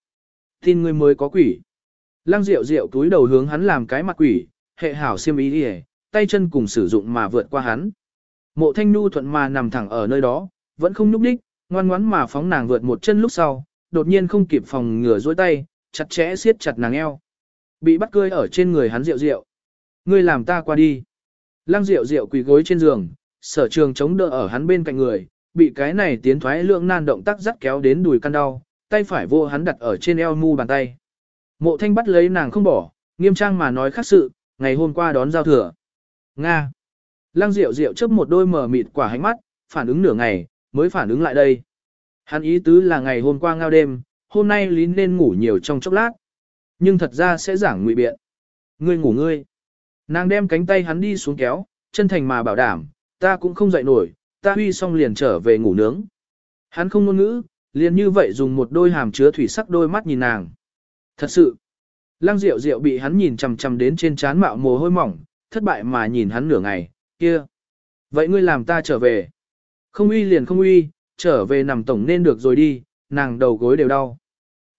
Tin ngươi mới có quỷ. Lăng rượu rượu túi đầu hướng hắn làm cái mặt quỷ, hệ hảo siêm ý đi tay chân cùng sử dụng mà vượt qua hắn. Mộ thanh nu thuận mà nằm thẳng ở nơi đó, vẫn không nhúc đích, ngoan ngoắn mà phóng nàng vượt một chân lúc sau, đột nhiên không kịp phòng ngừa dối tay, chặt chẽ siết chặt nàng eo. Bị bắt cơi ở trên người hắn rượu rượu. Ngươi làm ta qua đi. Lăng rượu rượu quỳ gối trên giường, sở trường chống đỡ ở hắn bên cạnh người, bị cái này tiến thoái lượng nan động tác dắt kéo đến đùi căn đau, tay phải vô hắn đặt ở trên eo mu bàn tay. Mộ thanh bắt lấy nàng không bỏ, nghiêm trang mà nói khác sự, ngày hôm qua đón giao thừa. Nga. Lăng Diệu Diệu chớp một đôi mở mịt quả hánh mắt, phản ứng nửa ngày, mới phản ứng lại đây. Hắn ý tứ là ngày hôm qua ngao đêm, hôm nay lín nên ngủ nhiều trong chốc lát. Nhưng thật ra sẽ giảng ngụy biện. Ngươi ngủ ngươi. Nàng đem cánh tay hắn đi xuống kéo, chân thành mà bảo đảm, ta cũng không dậy nổi, ta huy xong liền trở về ngủ nướng. Hắn không ngôn ngữ, liền như vậy dùng một đôi hàm chứa thủy sắc đôi mắt nhìn nàng. Thật sự, lăng rượu rượu bị hắn nhìn chằm chằm đến trên trán mạo mồ hôi mỏng, thất bại mà nhìn hắn nửa ngày, kia. Vậy ngươi làm ta trở về. Không uy liền không uy, trở về nằm tổng nên được rồi đi, nàng đầu gối đều đau.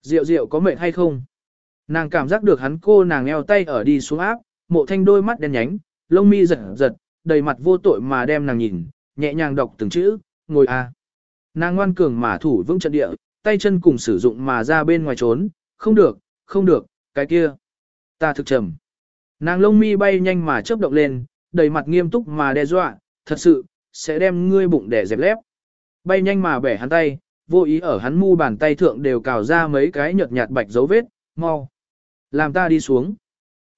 diệu diệu có mệt hay không? Nàng cảm giác được hắn cô nàng eo tay ở đi xuống áp, mộ thanh đôi mắt đen nhánh, lông mi giật giật, đầy mặt vô tội mà đem nàng nhìn, nhẹ nhàng đọc từng chữ, ngồi a. Nàng ngoan cường mà thủ vững trận địa, tay chân cùng sử dụng mà ra bên ngoài trốn, không được, không được, cái kia. Ta thực trầm. Nàng lông mi bay nhanh mà chớp động lên, đầy mặt nghiêm túc mà đe dọa, thật sự, sẽ đem ngươi bụng đẻ dẹp lép. Bay nhanh mà bẻ hắn tay, vô ý ở hắn mu bàn tay thượng đều cào ra mấy cái nhợt nhạt bạch dấu vết, mau. Làm ta đi xuống.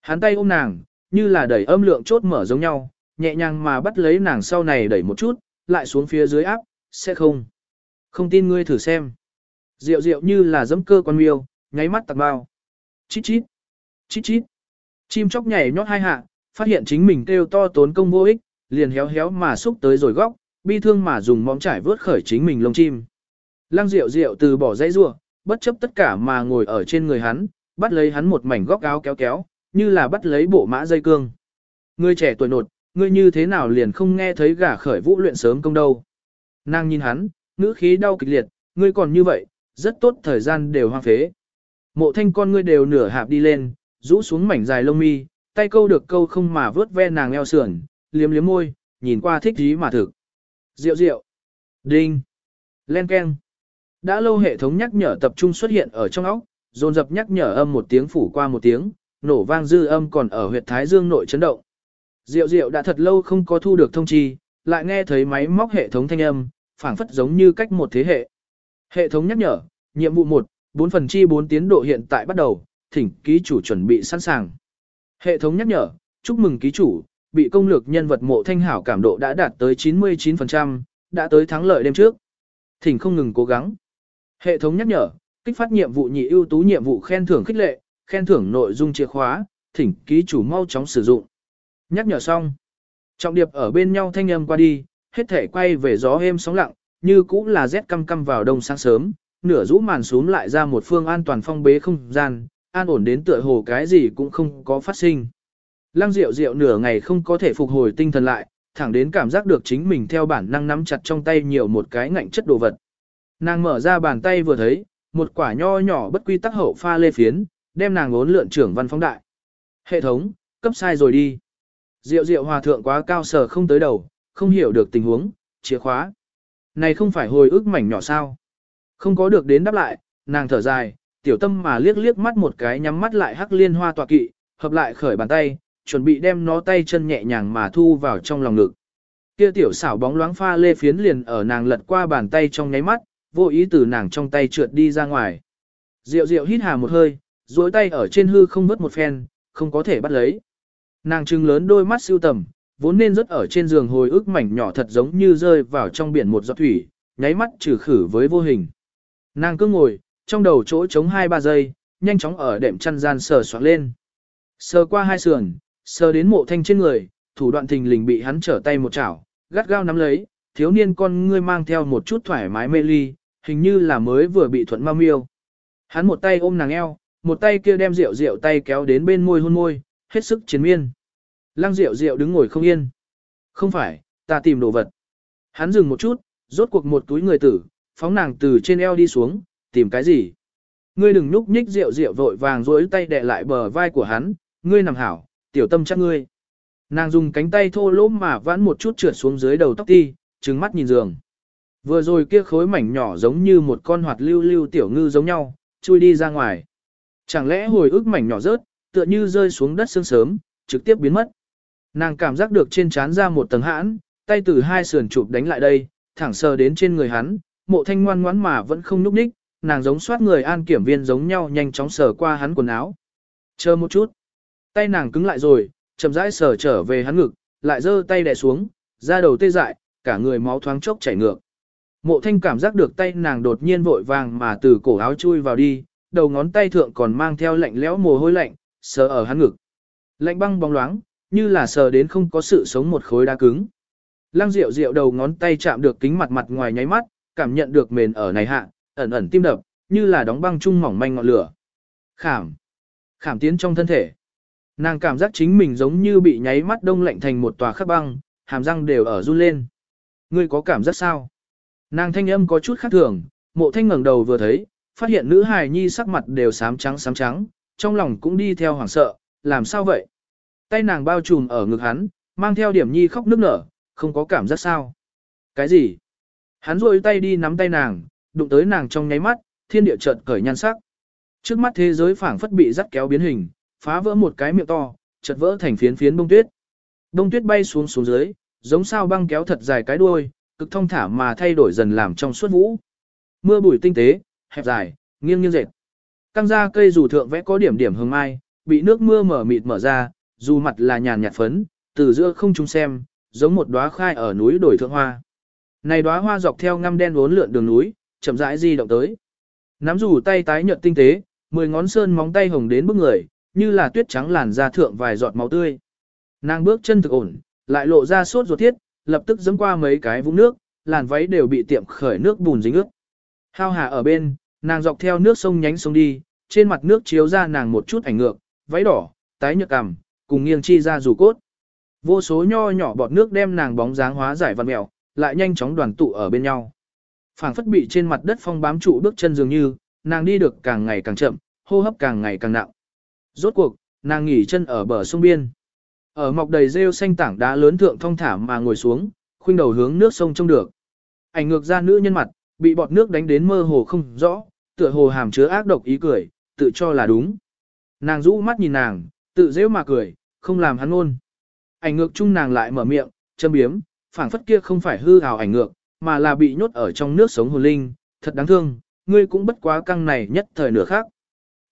Hắn tay ôm nàng, như là đẩy âm lượng chốt mở giống nhau, nhẹ nhàng mà bắt lấy nàng sau này đẩy một chút, lại xuống phía dưới áp, sẽ không. Không tin ngươi thử xem. Rượu rượu như là giấm cơ con miêu, nháy mắt tạc bao. Chít chít. Chít chít. Chim chóc nhảy nhót hai hạ, phát hiện chính mình kêu to tốn công vô ích, liền héo héo mà xúc tới rồi góc, bi thương mà dùng móng trải vớt khởi chính mình lông chim. Lăng Diệu Diệu từ bỏ dây rua, bất chấp tất cả mà ngồi ở trên người hắn, bắt lấy hắn một mảnh góc áo kéo kéo, như là bắt lấy bộ mã dây cương. Ngươi trẻ tuổi nột, ngươi như thế nào liền không nghe thấy gả khởi vũ luyện sớm công đâu. Nàng nhìn hắn, ngữ khí đau kịch liệt, ngươi còn như vậy, rất tốt thời gian đều hoang phế. Mộ thanh con ngươi đều nửa hạp đi lên, rũ xuống mảnh dài lông mi, tay câu được câu không mà vớt ve nàng eo sườn, liếm liếm môi, nhìn qua thích ý mà thực. Rượu rượu. Đinh. Len keng. Đã lâu hệ thống nhắc nhở tập trung xuất hiện ở trong óc, dồn dập nhắc nhở âm một tiếng phủ qua một tiếng, nổ vang dư âm còn ở huyệt thái dương nội chấn động. Diệu diệu đã thật lâu không có thu được thông chi, lại nghe thấy máy móc hệ thống thanh âm, phảng phất giống như cách một thế hệ. Hệ thống nhắc nhở, nhiệm vụ 1, 4 phần chi 4 tiến độ hiện tại bắt đầu, thỉnh ký chủ chuẩn bị sẵn sàng. Hệ thống nhắc nhở, chúc mừng ký chủ, bị công lược nhân vật mộ thanh hảo cảm độ đã đạt tới 99%, đã tới thắng lợi đêm trước. Thỉnh không ngừng cố gắng. Hệ thống nhắc nhở, kích phát nhiệm vụ nhị ưu tú nhiệm vụ khen thưởng khích lệ, khen thưởng nội dung chìa khóa, thỉnh ký chủ mau chóng sử dụng. Nhắc nhở xong. Trọng điệp ở bên nhau thanh âm qua đi, hết thể quay về gió êm sóng lặng, như cũng là rét căm căm vào đông sáng sớm, nửa rũ màn xuống lại ra một phương an toàn phong bế không gian, an ổn đến tựa hồ cái gì cũng không có phát sinh. Lăng Diệu Diệu nửa ngày không có thể phục hồi tinh thần lại, thẳng đến cảm giác được chính mình theo bản năng nắm chặt trong tay nhiều một cái ngạnh chất đồ vật. Nàng mở ra bàn tay vừa thấy, một quả nho nhỏ bất quy tắc hậu pha lê phiến, đem nàng ốn lượn trưởng văn phóng đại. Hệ thống, cấp sai rồi đi. Diệu Diệu hòa thượng quá cao sở không tới đầu, không hiểu được tình huống, chìa khóa. Này không phải hồi ức mảnh nhỏ sao? Không có được đến đáp lại, nàng thở dài, tiểu tâm mà liếc liếc mắt một cái nhắm mắt lại hắc liên hoa tọa kỵ, hợp lại khởi bàn tay, chuẩn bị đem nó tay chân nhẹ nhàng mà thu vào trong lòng ngực. Kia tiểu xảo bóng loáng pha lê phiến liền ở nàng lật qua bàn tay trong nháy mắt, vô ý từ nàng trong tay trượt đi ra ngoài. Diệu diệu hít hà một hơi, duỗi tay ở trên hư không vớt một phen, không có thể bắt lấy. Nàng trừng lớn đôi mắt siêu tầm, vốn nên rất ở trên giường hồi ức mảnh nhỏ thật giống như rơi vào trong biển một giọt thủy, nháy mắt trừ khử với vô hình. Nàng cứ ngồi, trong đầu chỗ trống hai ba giây, nhanh chóng ở đệm chăn gian sờ soạn lên. Sờ qua hai sườn, sờ đến mộ thanh trên người, thủ đoạn thình lình bị hắn trở tay một chảo, gắt gao nắm lấy, thiếu niên con ngươi mang theo một chút thoải mái mê ly, hình như là mới vừa bị thuận ma miêu. Hắn một tay ôm nàng eo, một tay kia đem rượu rượu tay kéo đến bên môi hôn môi, hết sức chiến miên. Lăng rượu rượu đứng ngồi không yên. Không phải, ta tìm đồ vật. Hắn dừng một chút, rốt cuộc một túi người tử, phóng nàng từ trên eo đi xuống, tìm cái gì? Ngươi đừng núp nhích rượu rượu vội vàng duỗi tay đè lại bờ vai của hắn, ngươi nằm hảo, tiểu tâm chắc ngươi. Nàng dùng cánh tay thô lỗ mà vãn một chút trượt xuống dưới đầu tóc ti, trừng mắt nhìn giường. Vừa rồi kia khối mảnh nhỏ giống như một con hoạt lưu lưu tiểu ngư giống nhau, chui đi ra ngoài. Chẳng lẽ hồi ức mảnh nhỏ rớt, tựa như rơi xuống đất sương sớm, trực tiếp biến mất. Nàng cảm giác được trên trán ra một tầng hãn, tay từ hai sườn chụp đánh lại đây, thẳng sờ đến trên người hắn, mộ thanh ngoan ngoãn mà vẫn không núp ních, nàng giống soát người an kiểm viên giống nhau nhanh chóng sờ qua hắn quần áo. Chờ một chút. Tay nàng cứng lại rồi, chậm rãi sờ trở về hắn ngực, lại giơ tay đè xuống, ra đầu tê dại, cả người máu thoáng chốc chảy ngược. Mộ thanh cảm giác được tay nàng đột nhiên vội vàng mà từ cổ áo chui vào đi, đầu ngón tay thượng còn mang theo lạnh lẽo mồ hôi lạnh, sờ ở hắn ngực. Lạnh băng bóng loáng, như là sờ đến không có sự sống một khối đá cứng. Lăng Diệu Diệu đầu ngón tay chạm được kính mặt mặt ngoài nháy mắt, cảm nhận được mền ở này hạ, ẩn ẩn tim đập, như là đóng băng chung mỏng manh ngọn lửa. Khảm, khảm tiến trong thân thể. Nàng cảm giác chính mình giống như bị nháy mắt đông lạnh thành một tòa khắc băng, hàm răng đều ở run lên. Ngươi có cảm giác sao? Nàng thanh âm có chút khác thường, mộ thanh ngẩng đầu vừa thấy, phát hiện nữ hài nhi sắc mặt đều xám trắng xám trắng, trong lòng cũng đi theo hoảng sợ, làm sao vậy? Tay nàng bao trùm ở ngực hắn, mang theo điểm nhi khóc nức nở, không có cảm giác sao? Cái gì? Hắn rôi tay đi nắm tay nàng, đụng tới nàng trong nháy mắt, thiên địa chợt cởi nhan sắc. Trước mắt thế giới phảng phất bị dắt kéo biến hình, phá vỡ một cái miệng to, chợt vỡ thành phiến phiến bông tuyết. Bông tuyết bay xuống xuống dưới, giống sao băng kéo thật dài cái đuôi, cực thông thả mà thay đổi dần làm trong suốt vũ. Mưa bụi tinh tế, hẹp dài, nghiêng nghiêng dệt. Căng ra cây dù thượng vẽ có điểm điểm hương mai, bị nước mưa mở mịt mở ra, dù mặt là nhàn nhạt phấn, từ giữa không trung xem, giống một đóa khai ở núi đổi thượng hoa. Này đóa hoa dọc theo ngăm đen uốn lượn đường núi, chậm rãi di động tới. Nắm dù tay tái nhợt tinh tế, mười ngón sơn móng tay hồng đến bức người, như là tuyết trắng làn da thượng vài giọt máu tươi. Nàng bước chân thực ổn, lại lộ ra sốt ruột thiết, lập tức dẫm qua mấy cái vũng nước, làn váy đều bị tiệm khởi nước bùn dính ướt. Hao hà ở bên, nàng dọc theo nước sông nhánh sông đi, trên mặt nước chiếu ra nàng một chút ảnh ngược, váy đỏ, tái nhợt cằm, cùng nghiêng chi ra dù cốt. Vô số nho nhỏ bọt nước đem nàng bóng dáng hóa giải văn mèo, lại nhanh chóng đoàn tụ ở bên nhau phảng phất bị trên mặt đất phong bám trụ bước chân dường như, nàng đi được càng ngày càng chậm, hô hấp càng ngày càng nặng. Rốt cuộc, nàng nghỉ chân ở bờ sông biên. Ở mọc đầy rêu xanh tảng đá lớn thượng thong thả mà ngồi xuống, khuynh đầu hướng nước sông trông được. Ảnh ngược ra nữ nhân mặt, bị bọt nước đánh đến mơ hồ không rõ, tựa hồ hàm chứa ác độc ý cười, tự cho là đúng. Nàng rũ mắt nhìn nàng, tự dễ mà cười, không làm hắn ngôn. Ảnh ngược chung nàng lại mở miệng, châm biếm, phảng phất kia không phải hư hào ảnh ngược, mà là bị nhốt ở trong nước sống hồn linh, thật đáng thương, ngươi cũng bất quá căng này nhất thời nửa khác.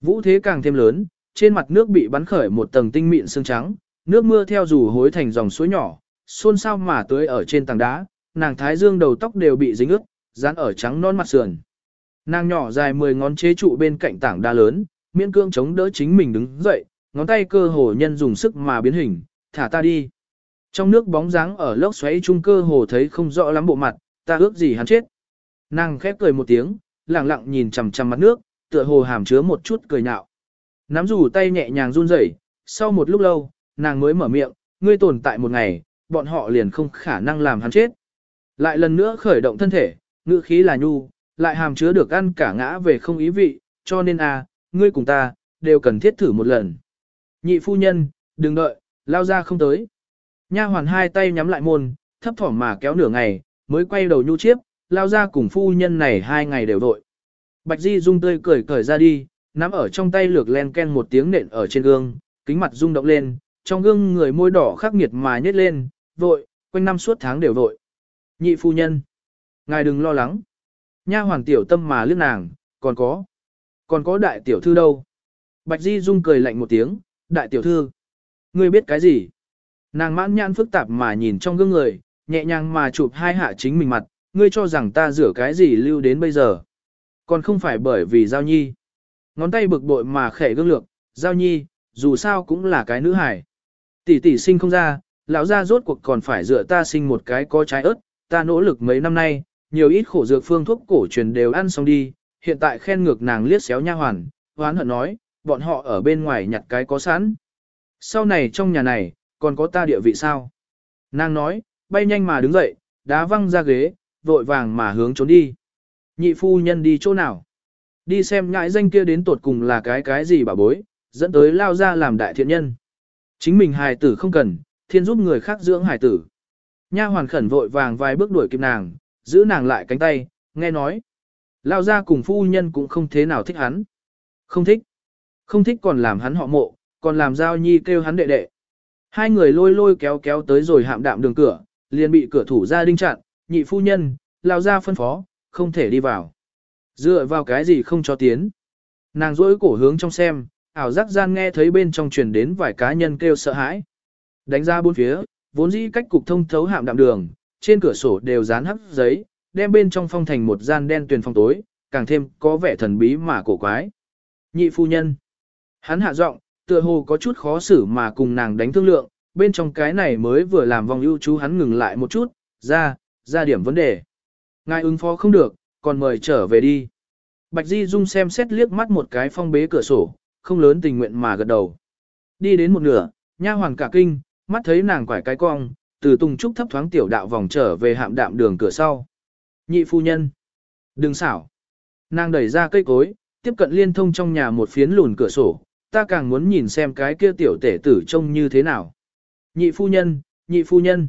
Vũ thế càng thêm lớn, trên mặt nước bị bắn khởi một tầng tinh mịn sương trắng, nước mưa theo dù hối thành dòng suối nhỏ, xôn xao mà tưới ở trên tảng đá, nàng thái dương đầu tóc đều bị dính ướt, dán ở trắng non mặt sườn. Nàng nhỏ dài 10 ngón chế trụ bên cạnh tảng đá lớn, miễn cương chống đỡ chính mình đứng dậy, ngón tay cơ hồ nhân dùng sức mà biến hình, thả ta đi. Trong nước bóng dáng ở lốc xoáy trung cơ hồ thấy không rõ lắm bộ mặt, ta ước gì hắn chết. Nàng khép cười một tiếng, lặng lặng nhìn chằm chằm mặt nước, tựa hồ hàm chứa một chút cười nhạo. Nắm dù tay nhẹ nhàng run rẩy, sau một lúc lâu, nàng mới mở miệng, ngươi tồn tại một ngày, bọn họ liền không khả năng làm hắn chết. Lại lần nữa khởi động thân thể, ngữ khí là nhu, lại hàm chứa được ăn cả ngã về không ý vị, cho nên a, à, ngươi cùng ta, đều cần thiết thử một lần. Nhị phu nhân, đừng đợi, lao ra không tới. Nha hoàn hai tay nhắm lại môn, thấp thỏm mà kéo nửa ngày, mới quay đầu nhu chiếp, lao ra cùng phu nhân này hai ngày đều vội. Bạch Di Dung tươi cười cởi ra đi, nắm ở trong tay lược len ken một tiếng nện ở trên gương, kính mặt rung động lên, trong gương người môi đỏ khắc nghiệt mà nhét lên, vội, quanh năm suốt tháng đều vội. Nhị phu nhân, ngài đừng lo lắng. Nha hoàng tiểu tâm mà liếc nàng, còn có, còn có đại tiểu thư đâu. Bạch Di Dung cười lạnh một tiếng, đại tiểu thư, ngươi biết cái gì? Nàng mãn nhãn phức tạp mà nhìn trong gương người, nhẹ nhàng mà chụp hai hạ chính mình mặt, ngươi cho rằng ta rửa cái gì lưu đến bây giờ. Còn không phải bởi vì Giao Nhi. Ngón tay bực bội mà khẽ gương lược, Giao Nhi, dù sao cũng là cái nữ hải. Tỷ tỷ sinh không ra, lão gia rốt cuộc còn phải dựa ta sinh một cái có trái ớt, ta nỗ lực mấy năm nay, nhiều ít khổ dược phương thuốc cổ truyền đều ăn xong đi, hiện tại khen ngược nàng liếc xéo nha hoàn, hoán hận nói, bọn họ ở bên ngoài nhặt cái có sẵn. Sau này trong nhà này, còn có ta địa vị sao? Nàng nói, bay nhanh mà đứng dậy, đá văng ra ghế, vội vàng mà hướng trốn đi. Nhị phu nhân đi chỗ nào? Đi xem ngại danh kia đến tột cùng là cái cái gì bà bối, dẫn tới lao ra làm đại thiện nhân. Chính mình hài tử không cần, thiên giúp người khác dưỡng hài tử. Nha hoàn khẩn vội vàng vài bước đuổi kịp nàng, giữ nàng lại cánh tay, nghe nói. Lao ra cùng phu nhân cũng không thế nào thích hắn. Không thích. Không thích còn làm hắn họ mộ, còn làm giao nhi kêu hắn đệ đệ. Hai người lôi lôi kéo kéo tới rồi hạm đạm đường cửa, liền bị cửa thủ ra đinh chặn, nhị phu nhân, lao ra phân phó, không thể đi vào. Dựa vào cái gì không cho tiến. Nàng rỗi cổ hướng trong xem, ảo giác gian nghe thấy bên trong truyền đến vài cá nhân kêu sợ hãi. Đánh ra bốn phía, vốn dĩ cách cục thông thấu hạm đạm đường, trên cửa sổ đều dán hấp giấy, đem bên trong phong thành một gian đen tuyền phong tối, càng thêm có vẻ thần bí mà cổ quái. Nhị phu nhân. Hắn hạ giọng, tựa hồ có chút khó xử mà cùng nàng đánh thương lượng, bên trong cái này mới vừa làm vòng ưu chú hắn ngừng lại một chút, ra, ra điểm vấn đề. Ngài ứng phó không được, còn mời trở về đi. Bạch Di Dung xem xét liếc mắt một cái phong bế cửa sổ, không lớn tình nguyện mà gật đầu. Đi đến một nửa, nha hoàng cả kinh, mắt thấy nàng quải cái cong, từ tùng trúc thấp thoáng tiểu đạo vòng trở về hạm đạm đường cửa sau. Nhị phu nhân. Đừng xảo. Nàng đẩy ra cây cối, tiếp cận liên thông trong nhà một phiến lùn cửa sổ, ta càng muốn nhìn xem cái kia tiểu tể tử trông như thế nào. Nhị phu nhân, nhị phu nhân.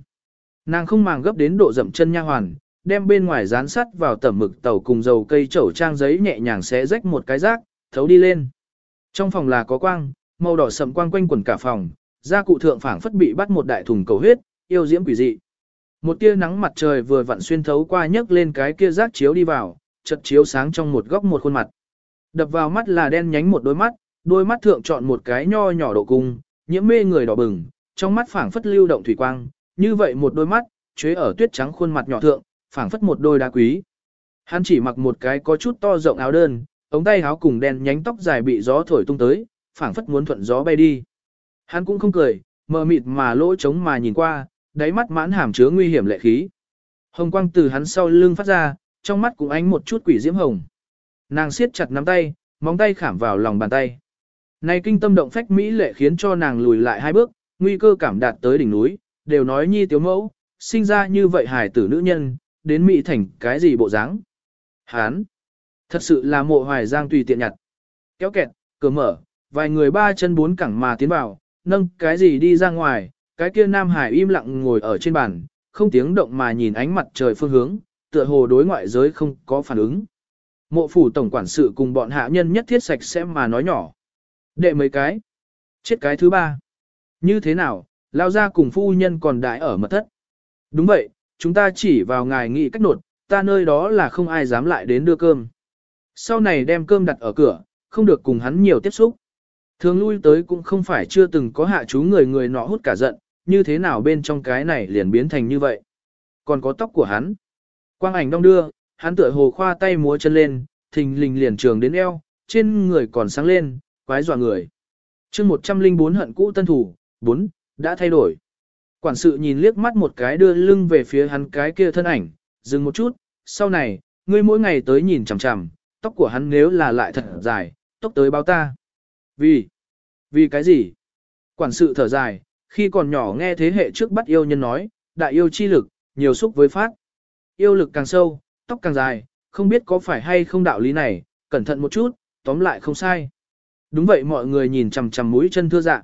Nàng không màng gấp đến độ dậm chân nha hoàn, đem bên ngoài dán sắt vào tẩm mực tàu cùng dầu cây chẩu trang giấy nhẹ nhàng xé rách một cái rác, thấu đi lên. Trong phòng là có quang, màu đỏ sậm quang quanh quần cả phòng, gia cụ thượng phảng phất bị bắt một đại thùng cầu huyết, yêu diễm quỷ dị. Một tia nắng mặt trời vừa vặn xuyên thấu qua nhấc lên cái kia rác chiếu đi vào, chật chiếu sáng trong một góc một khuôn mặt. Đập vào mắt là đen nhánh một đôi mắt, đôi mắt thượng chọn một cái nho nhỏ độ cung, nhiễm mê người đỏ bừng, trong mắt phảng phất lưu động thủy quang, như vậy một đôi mắt, chế ở tuyết trắng khuôn mặt nhỏ thượng, phảng phất một đôi đá quý. Hắn chỉ mặc một cái có chút to rộng áo đơn, ống tay áo cùng đen nhánh tóc dài bị gió thổi tung tới, phảng phất muốn thuận gió bay đi. Hắn cũng không cười, mờ mịt mà lỗ trống mà nhìn qua, đáy mắt mãn hàm chứa nguy hiểm lệ khí. Hồng quang từ hắn sau lưng phát ra, trong mắt cũng ánh một chút quỷ diễm hồng. Nàng siết chặt nắm tay, móng tay khảm vào lòng bàn tay. Này kinh tâm động phách mỹ lệ khiến cho nàng lùi lại hai bước, nguy cơ cảm đạt tới đỉnh núi, đều nói nhi tiếu mẫu, sinh ra như vậy hài tử nữ nhân, đến mỹ thành cái gì bộ dáng. Hán! Thật sự là mộ hoài giang tùy tiện nhặt. Kéo kẹt, cửa mở, vài người ba chân bốn cẳng mà tiến vào, nâng cái gì đi ra ngoài, cái kia nam hải im lặng ngồi ở trên bàn, không tiếng động mà nhìn ánh mặt trời phương hướng, tựa hồ đối ngoại giới không có phản ứng. Mộ phủ tổng quản sự cùng bọn hạ nhân nhất thiết sạch sẽ mà nói nhỏ. Đệ mấy cái? Chết cái thứ ba. Như thế nào, lao ra cùng phu nhân còn đãi ở mật thất. Đúng vậy, chúng ta chỉ vào ngài nghị cách nột, ta nơi đó là không ai dám lại đến đưa cơm. Sau này đem cơm đặt ở cửa, không được cùng hắn nhiều tiếp xúc. Thường lui tới cũng không phải chưa từng có hạ chú người người nọ hút cả giận, như thế nào bên trong cái này liền biến thành như vậy. Còn có tóc của hắn. Quang ảnh đong đưa, hắn tựa hồ khoa tay múa chân lên, thình lình liền trường đến eo, trên người còn sáng lên, quái dọa người. chương 104 hận cũ tân thủ, 4, đã thay đổi. Quản sự nhìn liếc mắt một cái đưa lưng về phía hắn cái kia thân ảnh, dừng một chút, sau này, ngươi mỗi ngày tới nhìn chằm chằm, tóc của hắn nếu là lại thật dài, tóc tới bao ta. Vì? Vì cái gì? Quản sự thở dài, khi còn nhỏ nghe thế hệ trước bắt yêu nhân nói, đại yêu chi lực, nhiều xúc với phát. Yêu lực càng sâu, tóc càng dài, không biết có phải hay không đạo lý này, cẩn thận một chút, tóm lại không sai. Đúng vậy mọi người nhìn chằm chằm mũi chân thưa dạ.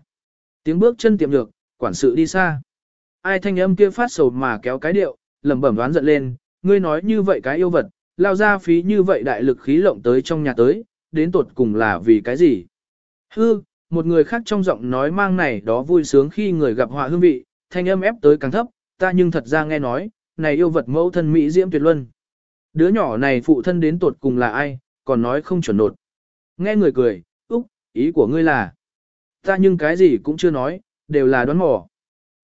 Tiếng bước chân tiệm được, quản sự đi xa. Ai thanh âm kia phát sầu mà kéo cái điệu, lẩm bẩm đoán giận lên, ngươi nói như vậy cái yêu vật, lao ra phí như vậy đại lực khí lộng tới trong nhà tới, đến tột cùng là vì cái gì? Hư, một người khác trong giọng nói mang này đó vui sướng khi người gặp họa hương vị, thanh âm ép tới càng thấp, ta nhưng thật ra nghe nói, này yêu vật mẫu thân Mỹ diễm tuyệt luân. Đứa nhỏ này phụ thân đến tột cùng là ai, còn nói không chuẩn nột. Nghe người cười, úc, ý của ngươi là, ta nhưng cái gì cũng chưa nói, đều là đoán mò.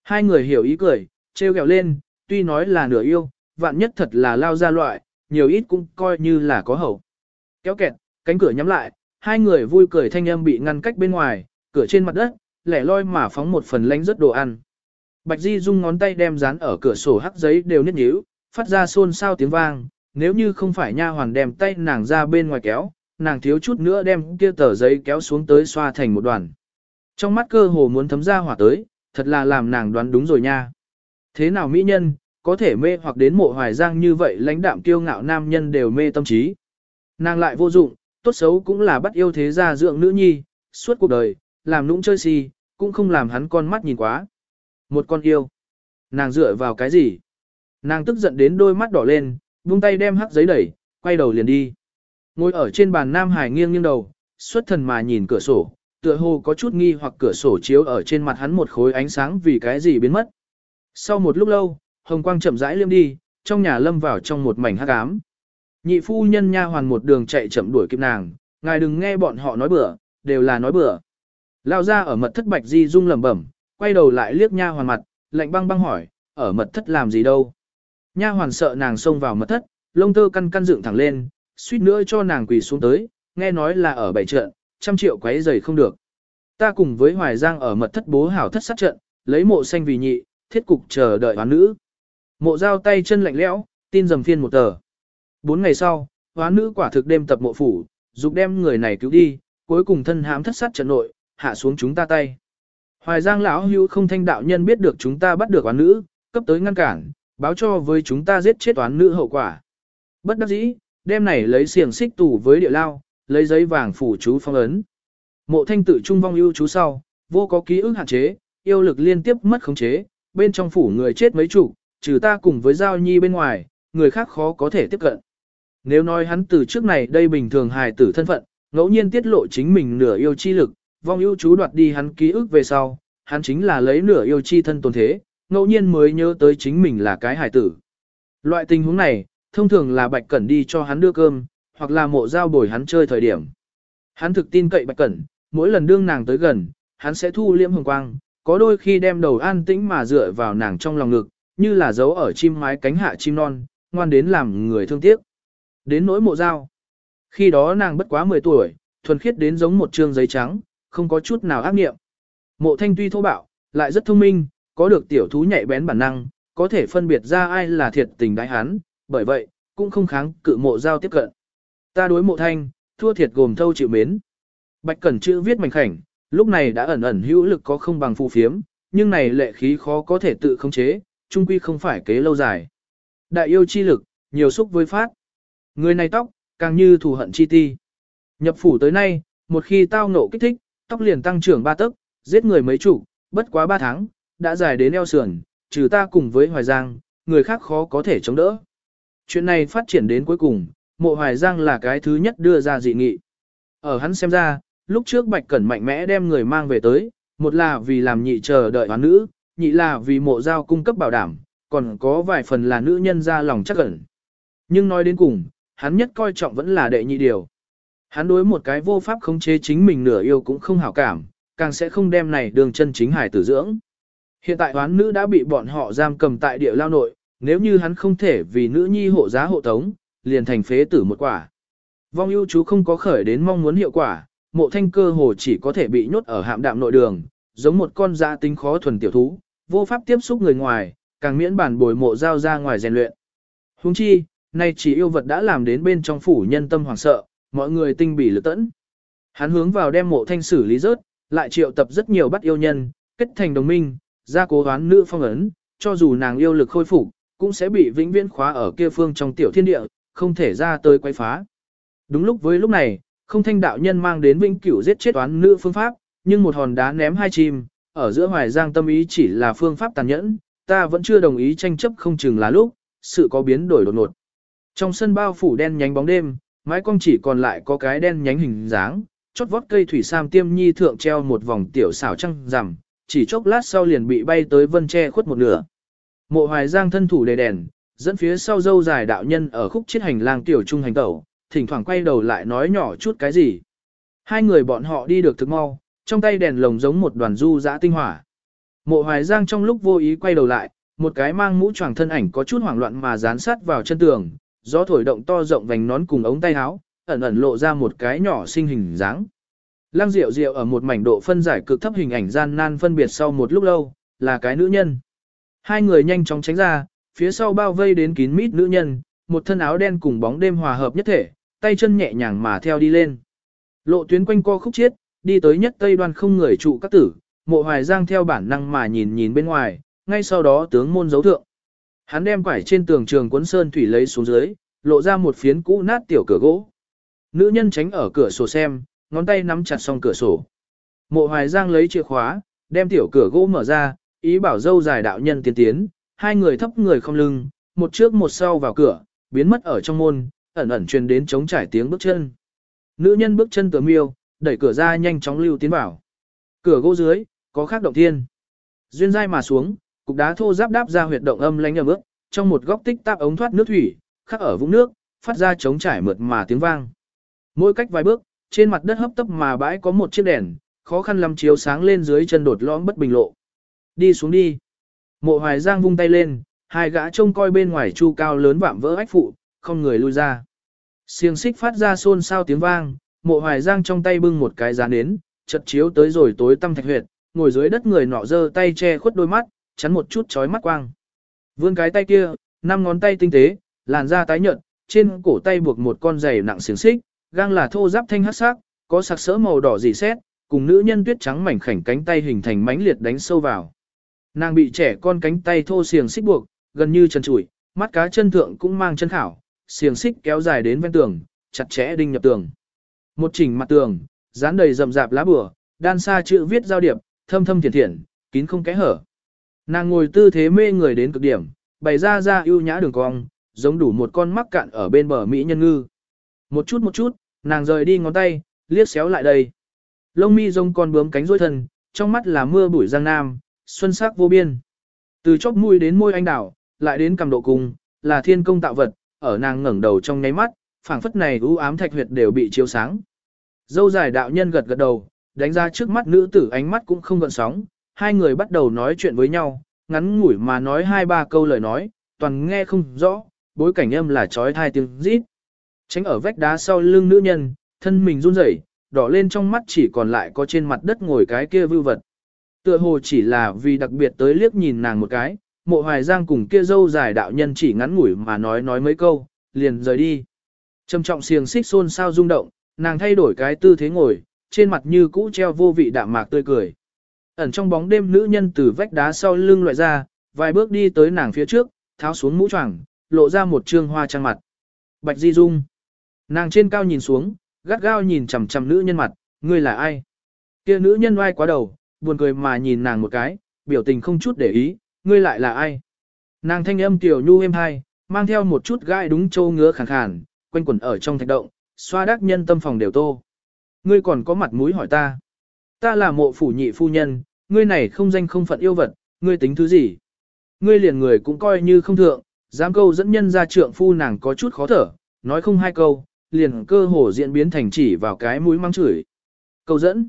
Hai người hiểu ý cười, trêu ghẹo lên, tuy nói là nửa yêu, vạn nhất thật là lao ra loại, nhiều ít cũng coi như là có hậu. Kéo kẹt, cánh cửa nhắm lại, hai người vui cười thanh âm bị ngăn cách bên ngoài, cửa trên mặt đất, lẻ loi mà phóng một phần lánh rất đồ ăn. Bạch Di dung ngón tay đem dán ở cửa sổ hắc giấy đều nứt nhíu, phát ra xôn xao tiếng vang, nếu như không phải nha hoàn đem tay nàng ra bên ngoài kéo, nàng thiếu chút nữa đem kia tờ giấy kéo xuống tới xoa thành một đoàn. Trong mắt cơ hồ muốn thấm ra hỏa tới, thật là làm nàng đoán đúng rồi nha. Thế nào mỹ nhân, có thể mê hoặc đến mộ hoài giang như vậy lãnh đạm kiêu ngạo nam nhân đều mê tâm trí. Nàng lại vô dụng, tốt xấu cũng là bắt yêu thế gia dưỡng nữ nhi, suốt cuộc đời, làm nũng chơi si, cũng không làm hắn con mắt nhìn quá. Một con yêu. Nàng dựa vào cái gì? Nàng tức giận đến đôi mắt đỏ lên, buông tay đem hắc giấy đẩy, quay đầu liền đi. Ngồi ở trên bàn Nam Hải nghiêng nghiêng đầu, xuất thần mà nhìn cửa sổ, tựa hồ có chút nghi hoặc cửa sổ chiếu ở trên mặt hắn một khối ánh sáng vì cái gì biến mất. Sau một lúc lâu, hồng quang chậm rãi liêm đi, trong nhà lâm vào trong một mảnh hắc ám. Nhị phu nhân nha hoàn một đường chạy chậm đuổi kịp nàng, ngài đừng nghe bọn họ nói bừa, đều là nói bừa. Lao ra ở mật thất bạch di rung lẩm bẩm, quay đầu lại liếc nha hoàn mặt, lạnh băng băng hỏi, ở mật thất làm gì đâu. Nha hoàn sợ nàng xông vào mật thất, lông tơ căn căn dựng thẳng lên, suýt nữa cho nàng quỳ xuống tới, nghe nói là ở bảy trận, trăm triệu quấy giày không được. Ta cùng với Hoài Giang ở mật thất bố hảo thất sát trận, lấy mộ xanh vì nhị, thiết cục chờ đợi hoán nữ. Mộ giao tay chân lạnh lẽo, tin dầm phiên một tờ. Bốn ngày sau, hoán nữ quả thực đêm tập mộ phủ, dục đem người này cứu đi, cuối cùng thân hãm thất sát trận nội, hạ xuống chúng ta tay. Hoài Giang lão hưu không thanh đạo nhân biết được chúng ta bắt được hoán nữ, cấp tới ngăn cản, báo cho với chúng ta giết chết toán nữ hậu quả. Bất đắc dĩ, đem này lấy xiềng xích tủ với địa lao, lấy giấy vàng phủ chú phong ấn. Mộ thanh tự trung vong ưu chú sau, vô có ký ức hạn chế, yêu lực liên tiếp mất khống chế, bên trong phủ người chết mấy chủ, trừ ta cùng với giao nhi bên ngoài, người khác khó có thể tiếp cận. Nếu nói hắn từ trước này đây bình thường hài tử thân phận, ngẫu nhiên tiết lộ chính mình nửa yêu chi lực, vong ưu chú đoạt đi hắn ký ức về sau, hắn chính là lấy nửa yêu chi thân tồn thế, ngẫu nhiên mới nhớ tới chính mình là cái hài tử. Loại tình huống này, thông thường là Bạch Cẩn đi cho hắn đưa cơm, hoặc là mộ giao bồi hắn chơi thời điểm. Hắn thực tin cậy Bạch Cẩn, mỗi lần đương nàng tới gần, hắn sẽ thu liễm hồng quang, có đôi khi đem đầu an tĩnh mà dựa vào nàng trong lòng ngực, như là giấu ở chim mái cánh hạ chim non, ngoan đến làm người thương tiếc. Đến nỗi mộ giao. Khi đó nàng bất quá 10 tuổi, thuần khiết đến giống một trương giấy trắng, không có chút nào ác nghiệm. Mộ thanh tuy thô bạo, lại rất thông minh, có được tiểu thú nhạy bén bản năng, có thể phân biệt ra ai là thiệt tình đại hắn, bởi vậy, cũng không kháng cự mộ giao tiếp cận. Ta đối mộ thanh, thua thiệt gồm thâu chịu mến. Bạch Cẩn chữ viết mảnh khảnh, lúc này đã ẩn ẩn hữu lực có không bằng phù phiếm, nhưng này lệ khí khó có thể tự khống chế, trung quy không phải kế lâu dài. Đại yêu chi lực, nhiều xúc với phát. Người này tóc, càng như thù hận chi ti. Nhập phủ tới nay, một khi tao nộ kích thích, tóc liền tăng trưởng ba tấc, giết người mấy chủ, bất quá ba tháng, đã dài đến eo sườn, trừ ta cùng với Hoài Giang, người khác khó có thể chống đỡ. Chuyện này phát triển đến cuối cùng, mộ Hoài Giang là cái thứ nhất đưa ra dị nghị. Ở hắn xem ra, lúc trước Bạch Cẩn mạnh mẽ đem người mang về tới, một là vì làm nhị chờ đợi hoán nữ, nhị là vì mộ giao cung cấp bảo đảm, còn có vài phần là nữ nhân ra lòng chắc ẩn. Nhưng nói đến cùng, hắn nhất coi trọng vẫn là đệ nhị điều. Hắn đối một cái vô pháp khống chế chính mình nửa yêu cũng không hảo cảm, càng sẽ không đem này đường chân chính hải tử dưỡng. Hiện tại hoán nữ đã bị bọn họ giam cầm tại địa lao nội, nếu như hắn không thể vì nữ nhi hộ giá hộ tống, liền thành phế tử một quả. Vong ưu chú không có khởi đến mong muốn hiệu quả, mộ thanh cơ hồ chỉ có thể bị nhốt ở hạm đạm nội đường, giống một con dã tính khó thuần tiểu thú, vô pháp tiếp xúc người ngoài, càng miễn bản bồi mộ giao ra ngoài rèn luyện. Huống chi, nay chỉ yêu vật đã làm đến bên trong phủ nhân tâm hoảng sợ, mọi người tinh bỉ lực tẫn. Hắn hướng vào đem mộ thanh xử lý rớt, lại triệu tập rất nhiều bắt yêu nhân, kết thành đồng minh, ra cố đoán nữ phong ấn, cho dù nàng yêu lực khôi phục, cũng sẽ bị vĩnh viễn khóa ở kia phương trong tiểu thiên địa, không thể ra tới quay phá. Đúng lúc với lúc này, không thanh đạo nhân mang đến vĩnh cửu giết chết toán nữ phương pháp, nhưng một hòn đá ném hai chim, ở giữa hoài giang tâm ý chỉ là phương pháp tàn nhẫn, ta vẫn chưa đồng ý tranh chấp không chừng là lúc, sự có biến đổi đột ngột. Trong sân bao phủ đen nhánh bóng đêm, mái cong chỉ còn lại có cái đen nhánh hình dáng, chót vót cây thủy sam tiêm nhi thượng treo một vòng tiểu xảo trăng rằm, chỉ chốc lát sau liền bị bay tới vân che khuất một nửa. Mộ hoài giang thân thủ đề đèn, dẫn phía sau dâu dài đạo nhân ở khúc chiết hành lang tiểu trung hành tẩu, thỉnh thoảng quay đầu lại nói nhỏ chút cái gì. Hai người bọn họ đi được thực mau, trong tay đèn lồng giống một đoàn du dã tinh hỏa. Mộ hoài giang trong lúc vô ý quay đầu lại, một cái mang mũ choàng thân ảnh có chút hoảng loạn mà dán sát vào chân tường, gió thổi động to rộng vành nón cùng ống tay áo, ẩn ẩn lộ ra một cái nhỏ sinh hình dáng. Lăng Diệu Diệu ở một mảnh độ phân giải cực thấp hình ảnh gian nan phân biệt sau một lúc lâu, là cái nữ nhân. Hai người nhanh chóng tránh ra, phía sau bao vây đến kín mít nữ nhân, một thân áo đen cùng bóng đêm hòa hợp nhất thể, tay chân nhẹ nhàng mà theo đi lên. Lộ tuyến quanh co khúc chiết, đi tới nhất tây đoan không người trụ các tử, mộ hoài giang theo bản năng mà nhìn nhìn bên ngoài, ngay sau đó tướng môn dấu thượng. Hắn đem quải trên tường trường cuốn sơn thủy lấy xuống dưới, lộ ra một phiến cũ nát tiểu cửa gỗ. Nữ nhân tránh ở cửa sổ xem, ngón tay nắm chặt song cửa sổ. Mộ hoài giang lấy chìa khóa, đem tiểu cửa gỗ mở ra, ý bảo dâu dài đạo nhân tiến tiến, hai người thấp người không lưng, một trước một sau vào cửa, biến mất ở trong môn, ẩn ẩn truyền đến chống trải tiếng bước chân. Nữ nhân bước chân tựa miêu, đẩy cửa ra nhanh chóng lưu tiến vào. Cửa gỗ dưới, có khác động thiên. Duyên dai mà xuống, cục đá thô giáp đáp ra huyệt động âm lánh ở bước, trong một góc tích tắc ống thoát nước thủy, khắc ở vũng nước, phát ra chống trải mượt mà tiếng vang. Mỗi cách vài bước, trên mặt đất hấp tấp mà bãi có một chiếc đèn, khó khăn lắm chiếu sáng lên dưới chân đột lõm bất bình lộ. Đi xuống đi. Mộ hoài giang vung tay lên, hai gã trông coi bên ngoài chu cao lớn vạm vỡ ách phụ, không người lui ra. Xiềng xích phát ra xôn xao tiếng vang, mộ hoài giang trong tay bưng một cái giá nến, chật chiếu tới rồi tối tăm thạch huyệt, ngồi dưới đất người nọ giơ tay che khuất đôi mắt, chắn một chút chói mắt quang. Vươn cái tay kia, năm ngón tay tinh tế, làn da tái nhợt, trên cổ tay buộc một con giày nặng xiềng xích, gang là thô giáp thanh hắc sắc, có sặc sỡ màu đỏ dị xét, cùng nữ nhân tuyết trắng mảnh khảnh cánh tay hình thành mãnh liệt đánh sâu vào. Nàng bị trẻ con cánh tay thô xiềng xích buộc, gần như chân trụi, mắt cá chân thượng cũng mang chân khảo, xiềng xích kéo dài đến ven tường, chặt chẽ đinh nhập tường. Một chỉnh mặt tường, dán đầy rậm rạp lá bùa, đan xa chữ viết giao điệp, thâm thâm thiển thiển, kín không kẽ hở. Nàng ngồi tư thế mê người đến cực điểm, bày ra ra ưu nhã đường cong, giống đủ một con mắc cạn ở bên bờ mỹ nhân ngư. Một chút một chút, nàng rời đi ngón tay, liếc xéo lại đây. Lông mi rông con bướm cánh rối thân, trong mắt là mưa bụi giang nam, xuân sắc vô biên. Từ chóp mũi đến môi anh đảo, lại đến cầm độ cùng là thiên công tạo vật, ở nàng ngẩng đầu trong nháy mắt, phảng phất này u ám thạch huyệt đều bị chiếu sáng. Dâu dài đạo nhân gật gật đầu, đánh ra trước mắt nữ tử ánh mắt cũng không gợn sóng, hai người bắt đầu nói chuyện với nhau, ngắn ngủi mà nói hai ba câu lời nói, toàn nghe không rõ, bối cảnh âm là trói thai tiếng rít. Tránh ở vách đá sau lưng nữ nhân, thân mình run rẩy, đỏ lên trong mắt chỉ còn lại có trên mặt đất ngồi cái kia vưu vật. Tựa hồ chỉ là vì đặc biệt tới liếc nhìn nàng một cái, mộ hoài giang cùng kia dâu dài đạo nhân chỉ ngắn ngủi mà nói nói mấy câu, liền rời đi. Trầm trọng xiềng xích xôn sao rung động, nàng thay đổi cái tư thế ngồi, trên mặt như cũ treo vô vị đạm mạc tươi cười. Ẩn trong bóng đêm nữ nhân từ vách đá sau lưng loại ra, vài bước đi tới nàng phía trước, tháo xuống mũ choàng, lộ ra một trương hoa trang mặt. Bạch Di Dung. Nàng trên cao nhìn xuống, gắt gao nhìn chằm chằm nữ nhân mặt, ngươi là ai? Kia nữ nhân oai quá đầu, buồn cười mà nhìn nàng một cái, biểu tình không chút để ý, ngươi lại là ai? Nàng thanh âm tiểu nhu êm hai, mang theo một chút gai đúng châu ngứa khàn khàn, quanh quẩn ở trong thạch động, xoa đắc nhân tâm phòng đều tô. Ngươi còn có mặt mũi hỏi ta. Ta là mộ phủ nhị phu nhân, ngươi này không danh không phận yêu vật, ngươi tính thứ gì? Ngươi liền người cũng coi như không thượng, dám câu dẫn nhân ra trượng phu nàng có chút khó thở, nói không hai câu, liền cơ hồ diễn biến thành chỉ vào cái mũi mắng chửi. Câu dẫn.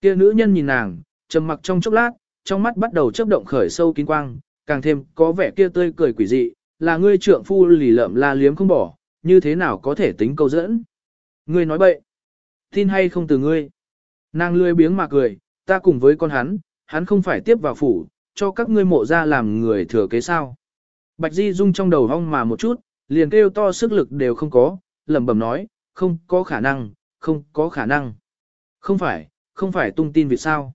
Kia nữ nhân nhìn nàng, trầm mặc trong chốc lát, trong mắt bắt đầu chớp động khởi sâu kín quang, càng thêm có vẻ kia tươi cười quỷ dị, là ngươi trượng phu lì lợm la liếm không bỏ, như thế nào có thể tính câu dẫn. Ngươi nói bậy. Tin hay không từ ngươi. Nàng lươi biếng mà cười, ta cùng với con hắn, hắn không phải tiếp vào phủ, cho các ngươi mộ ra làm người thừa kế sao. Bạch Di Dung trong đầu hong mà một chút, liền kêu to sức lực đều không có, lẩm bẩm nói, không có khả năng, không có khả năng. Không phải, không phải tung tin vì sao.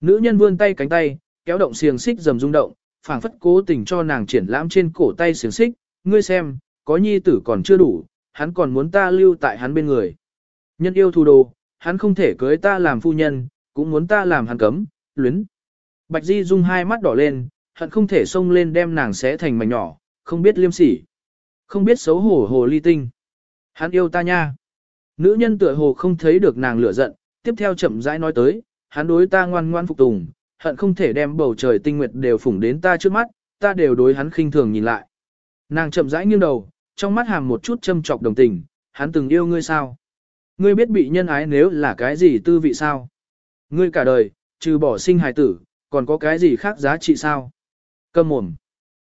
Nữ nhân vươn tay cánh tay, kéo động xiềng xích dầm rung động, phảng phất cố tình cho nàng triển lãm trên cổ tay xiềng xích, ngươi xem, có nhi tử còn chưa đủ, hắn còn muốn ta lưu tại hắn bên người. Nhân yêu thù đồ, hắn không thể cưới ta làm phu nhân, cũng muốn ta làm hắn cấm, luyến. Bạch Di Dung hai mắt đỏ lên, hận không thể xông lên đem nàng xé thành mảnh nhỏ, không biết liêm sỉ. Không biết xấu hổ hồ ly tinh. Hắn yêu ta nha. Nữ nhân tựa hồ không thấy được nàng lửa giận, tiếp theo chậm rãi nói tới, hắn đối ta ngoan ngoan phục tùng, hận không thể đem bầu trời tinh nguyệt đều phủng đến ta trước mắt, ta đều đối hắn khinh thường nhìn lại. Nàng chậm rãi nghiêng đầu, trong mắt hàm một chút châm trọc đồng tình, hắn từng yêu ngươi sao? Ngươi biết bị nhân ái nếu là cái gì tư vị sao? Ngươi cả đời, trừ bỏ sinh hài tử, còn có cái gì khác giá trị sao? Cầm mồm.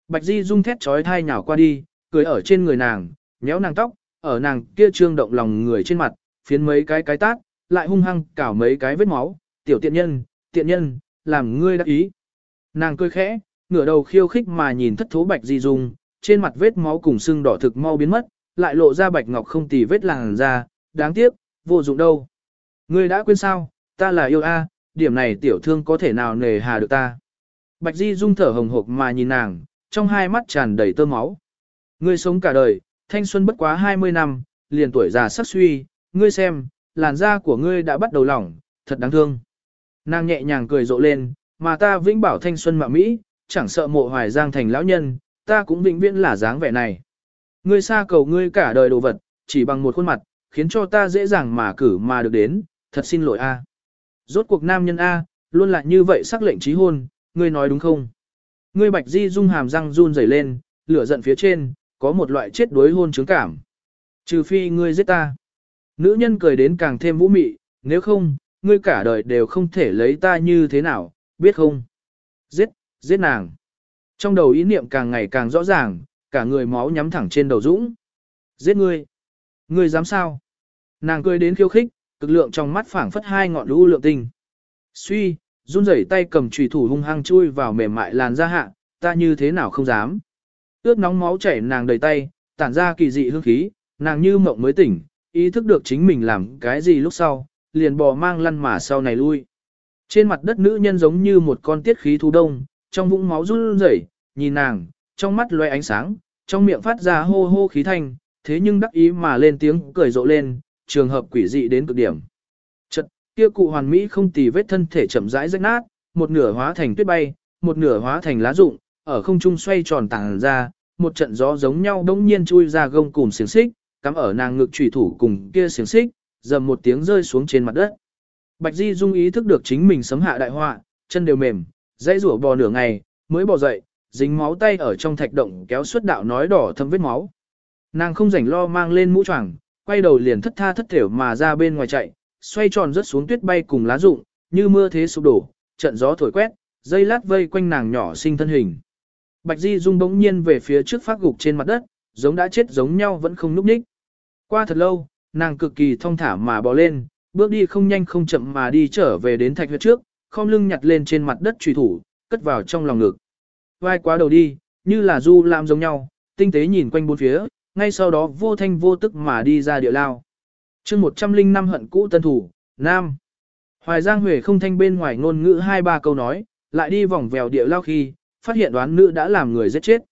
Bạch Di Dung thét trói thai nhào qua đi, cười ở trên người nàng, nhéo nàng tóc, ở nàng kia trương động lòng người trên mặt, phiến mấy cái cái tát, lại hung hăng cào mấy cái vết máu, tiểu tiện nhân, tiện nhân, làm ngươi đắc ý. Nàng cười khẽ, ngửa đầu khiêu khích mà nhìn thất thố Bạch Di Dung, trên mặt vết máu cùng sưng đỏ thực mau biến mất, lại lộ ra Bạch Ngọc không tì vết làn ra, đáng tiếc, vô dụng đâu. Ngươi đã quên sao, ta là yêu a, điểm này tiểu thương có thể nào nề hà được ta. Bạch Di Dung thở hồng hộc mà nhìn nàng, trong hai mắt tràn đầy tơ máu. Ngươi sống cả đời, thanh xuân bất quá 20 năm, liền tuổi già sắc suy, ngươi xem, làn da của ngươi đã bắt đầu lỏng, thật đáng thương. Nàng nhẹ nhàng cười rộ lên, mà ta vĩnh bảo thanh xuân mạ Mỹ, chẳng sợ mộ hoài giang thành lão nhân, ta cũng vĩnh viễn là dáng vẻ này. Ngươi xa cầu ngươi cả đời đồ vật, chỉ bằng một khuôn mặt, khiến cho ta dễ dàng mà cử mà được đến, thật xin lỗi a. Rốt cuộc nam nhân A, luôn là như vậy sắc lệnh trí hôn, ngươi nói đúng không? Ngươi bạch di dung hàm răng run rẩy lên, lửa giận phía trên, có một loại chết đuối hôn chứng cảm. Trừ phi ngươi giết ta. Nữ nhân cười đến càng thêm vũ mị, nếu không, ngươi cả đời đều không thể lấy ta như thế nào, biết không? Giết, giết nàng. Trong đầu ý niệm càng ngày càng rõ ràng, cả người máu nhắm thẳng trên đầu dũng. Giết ngươi. Ngươi dám sao? Nàng cười đến khiêu khích, cực lượng trong mắt phảng phất hai ngọn lũ lượng tinh. Suy, run rẩy tay cầm chùy thủ hung hăng chui vào mềm mại làn da hạ, ta như thế nào không dám. Ướt nóng máu chảy nàng đầy tay, tản ra kỳ dị hương khí, nàng như mộng mới tỉnh, ý thức được chính mình làm cái gì lúc sau, liền bò mang lăn mà sau này lui. Trên mặt đất nữ nhân giống như một con tiết khí thu đông, trong vũng máu run rẩy, nhìn nàng, trong mắt loe ánh sáng, trong miệng phát ra hô hô khí thanh, thế nhưng đắc ý mà lên tiếng cười rộ lên, trường hợp quỷ dị đến cực điểm. Chật, kia cụ hoàn mỹ không tì vết thân thể chậm rãi rách nát, một nửa hóa thành tuyết bay, một nửa hóa thành lá rụng, ở không trung xoay tròn tàng ra, một trận gió giống nhau đống nhiên chui ra gông cùng xiềng xích, cắm ở nàng ngực trùy thủ cùng kia xiềng xích, dầm một tiếng rơi xuống trên mặt đất. Bạch Di Dung ý thức được chính mình sấm hạ đại họa, chân đều mềm, dãy rủa bò nửa ngày, mới bò dậy, dính máu tay ở trong thạch động kéo suốt đạo nói đỏ thâm vết máu. Nàng không rảnh lo mang lên mũ choàng, quay đầu liền thất tha thất thểu mà ra bên ngoài chạy, xoay tròn rớt xuống tuyết bay cùng lá rụng, như mưa thế sụp đổ, trận gió thổi quét, dây lát vây quanh nàng nhỏ sinh thân hình. Bạch Di Dung bỗng nhiên về phía trước phát gục trên mặt đất, giống đã chết giống nhau vẫn không núp ních. Qua thật lâu, nàng cực kỳ thong thả mà bò lên, bước đi không nhanh không chậm mà đi trở về đến thạch huyệt trước, không lưng nhặt lên trên mặt đất trùy thủ, cất vào trong lòng ngực. Vai quá đầu đi, như là du làm giống nhau, tinh tế nhìn quanh bốn phía, ngay sau đó vô thanh vô tức mà đi ra địa lao. chương 105 hận cũ tân thủ, Nam. Hoài Giang Huệ không thanh bên ngoài ngôn ngữ hai ba câu nói, lại đi vòng vèo địa lao khi, phát hiện đoán nữ đã làm người giết chết.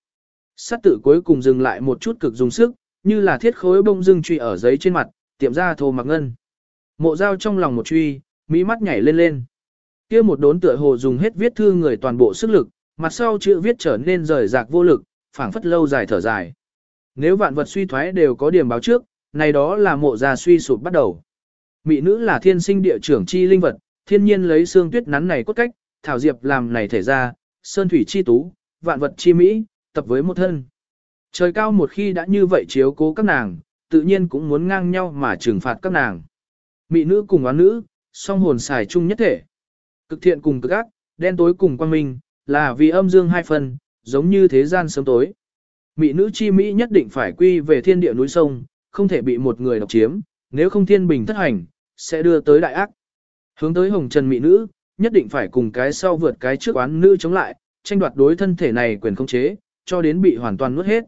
Sát tử cuối cùng dừng lại một chút cực dùng sức, như là thiết khối bông dưng truy ở giấy trên mặt, tiệm ra thô mặc ngân. Mộ dao trong lòng một truy, mỹ mắt nhảy lên lên. kia một đốn tựa hồ dùng hết viết thư người toàn bộ sức lực, mặt sau chữ viết trở nên rời rạc vô lực, phảng phất lâu dài thở dài. Nếu vạn vật suy thoái đều có điểm báo trước, này đó là mộ già suy sụp bắt đầu. Mỹ nữ là thiên sinh địa trưởng chi linh vật, thiên nhiên lấy xương tuyết nắn này cốt cách, thảo diệp làm này thể ra, sơn thủy chi tú, vạn vật chi mỹ, tập với một thân. Trời cao một khi đã như vậy chiếu cố các nàng, tự nhiên cũng muốn ngang nhau mà trừng phạt các nàng. Mị nữ cùng oán nữ, song hồn xài chung nhất thể. Cực thiện cùng cực ác, đen tối cùng quang minh, là vì âm dương hai phần, giống như thế gian sớm tối. Mị nữ chi Mỹ nhất định phải quy về thiên địa núi sông, không thể bị một người độc chiếm, nếu không thiên bình thất hành, sẽ đưa tới đại ác. Hướng tới hồng trần mị nữ, nhất định phải cùng cái sau vượt cái trước oán nữ chống lại, tranh đoạt đối thân thể này quyền khống chế, cho đến bị hoàn toàn nuốt hết.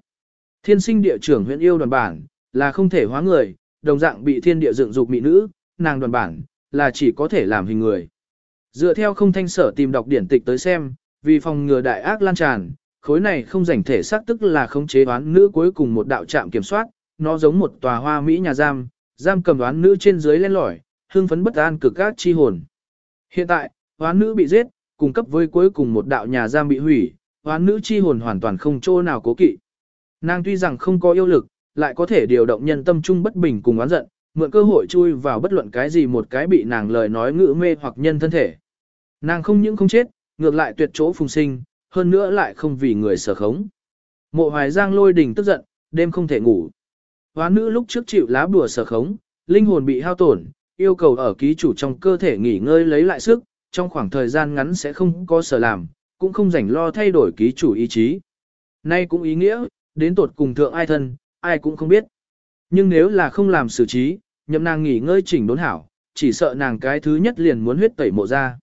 Thiên sinh địa trưởng huyện yêu đoàn bản, là không thể hóa người, đồng dạng bị thiên địa dựng dục mỹ nữ, nàng đoàn bản, là chỉ có thể làm hình người. Dựa theo không thanh sở tìm đọc điển tịch tới xem, vì phòng ngừa đại ác lan tràn, khối này không rảnh thể xác tức là khống chế đoán nữ cuối cùng một đạo trạm kiểm soát, nó giống một tòa hoa mỹ nhà giam, giam cầm đoán nữ trên dưới lên lỏi, hương phấn bất an cực các chi hồn. Hiện tại, đoán nữ bị giết, cung cấp với cuối cùng một đạo nhà giam bị hủy, đoán nữ chi hồn hoàn toàn không chỗ nào cố kỵ. Nàng tuy rằng không có yêu lực, lại có thể điều động nhân tâm trung bất bình cùng oán giận, mượn cơ hội chui vào bất luận cái gì một cái bị nàng lời nói ngữ mê hoặc nhân thân thể. Nàng không những không chết, ngược lại tuyệt chỗ phùng sinh, hơn nữa lại không vì người sở khống. Mộ hoài giang lôi đình tức giận, đêm không thể ngủ. Hóa nữ lúc trước chịu lá bùa sở khống, linh hồn bị hao tổn, yêu cầu ở ký chủ trong cơ thể nghỉ ngơi lấy lại sức, trong khoảng thời gian ngắn sẽ không có sở làm, cũng không rảnh lo thay đổi ký chủ ý chí. Nay cũng ý nghĩa, đến tột cùng thượng ai thân, ai cũng không biết. Nhưng nếu là không làm xử trí, nhậm nàng nghỉ ngơi chỉnh đốn hảo, chỉ sợ nàng cái thứ nhất liền muốn huyết tẩy mộ ra.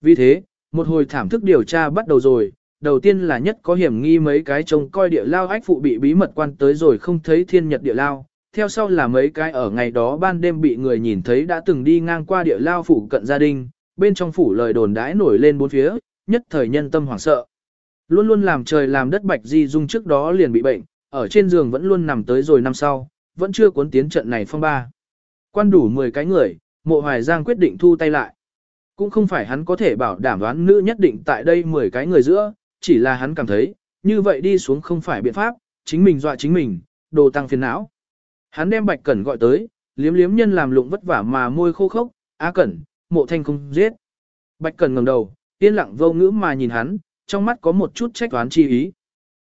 Vì thế, một hồi thảm thức điều tra bắt đầu rồi, đầu tiên là nhất có hiểm nghi mấy cái trông coi địa lao ách phụ bị bí mật quan tới rồi không thấy thiên nhật địa lao, theo sau là mấy cái ở ngày đó ban đêm bị người nhìn thấy đã từng đi ngang qua địa lao phủ cận gia đình, bên trong phủ lời đồn đãi nổi lên bốn phía, nhất thời nhân tâm hoảng sợ. Luôn luôn làm trời làm đất bạch di dung trước đó liền bị bệnh, ở trên giường vẫn luôn nằm tới rồi năm sau, vẫn chưa cuốn tiến trận này phong ba. Quan đủ 10 cái người, mộ hoài giang quyết định thu tay lại. Cũng không phải hắn có thể bảo đảm đoán nữ nhất định tại đây 10 cái người giữa, chỉ là hắn cảm thấy, như vậy đi xuống không phải biện pháp, chính mình dọa chính mình, đồ tăng phiền não. Hắn đem Bạch Cẩn gọi tới, liếm liếm nhân làm lụng vất vả mà môi khô khốc, "Á Cẩn, Mộ Thanh không giết." Bạch Cẩn ngẩng đầu, yên lặng vô ngữ mà nhìn hắn, trong mắt có một chút trách toán chi ý.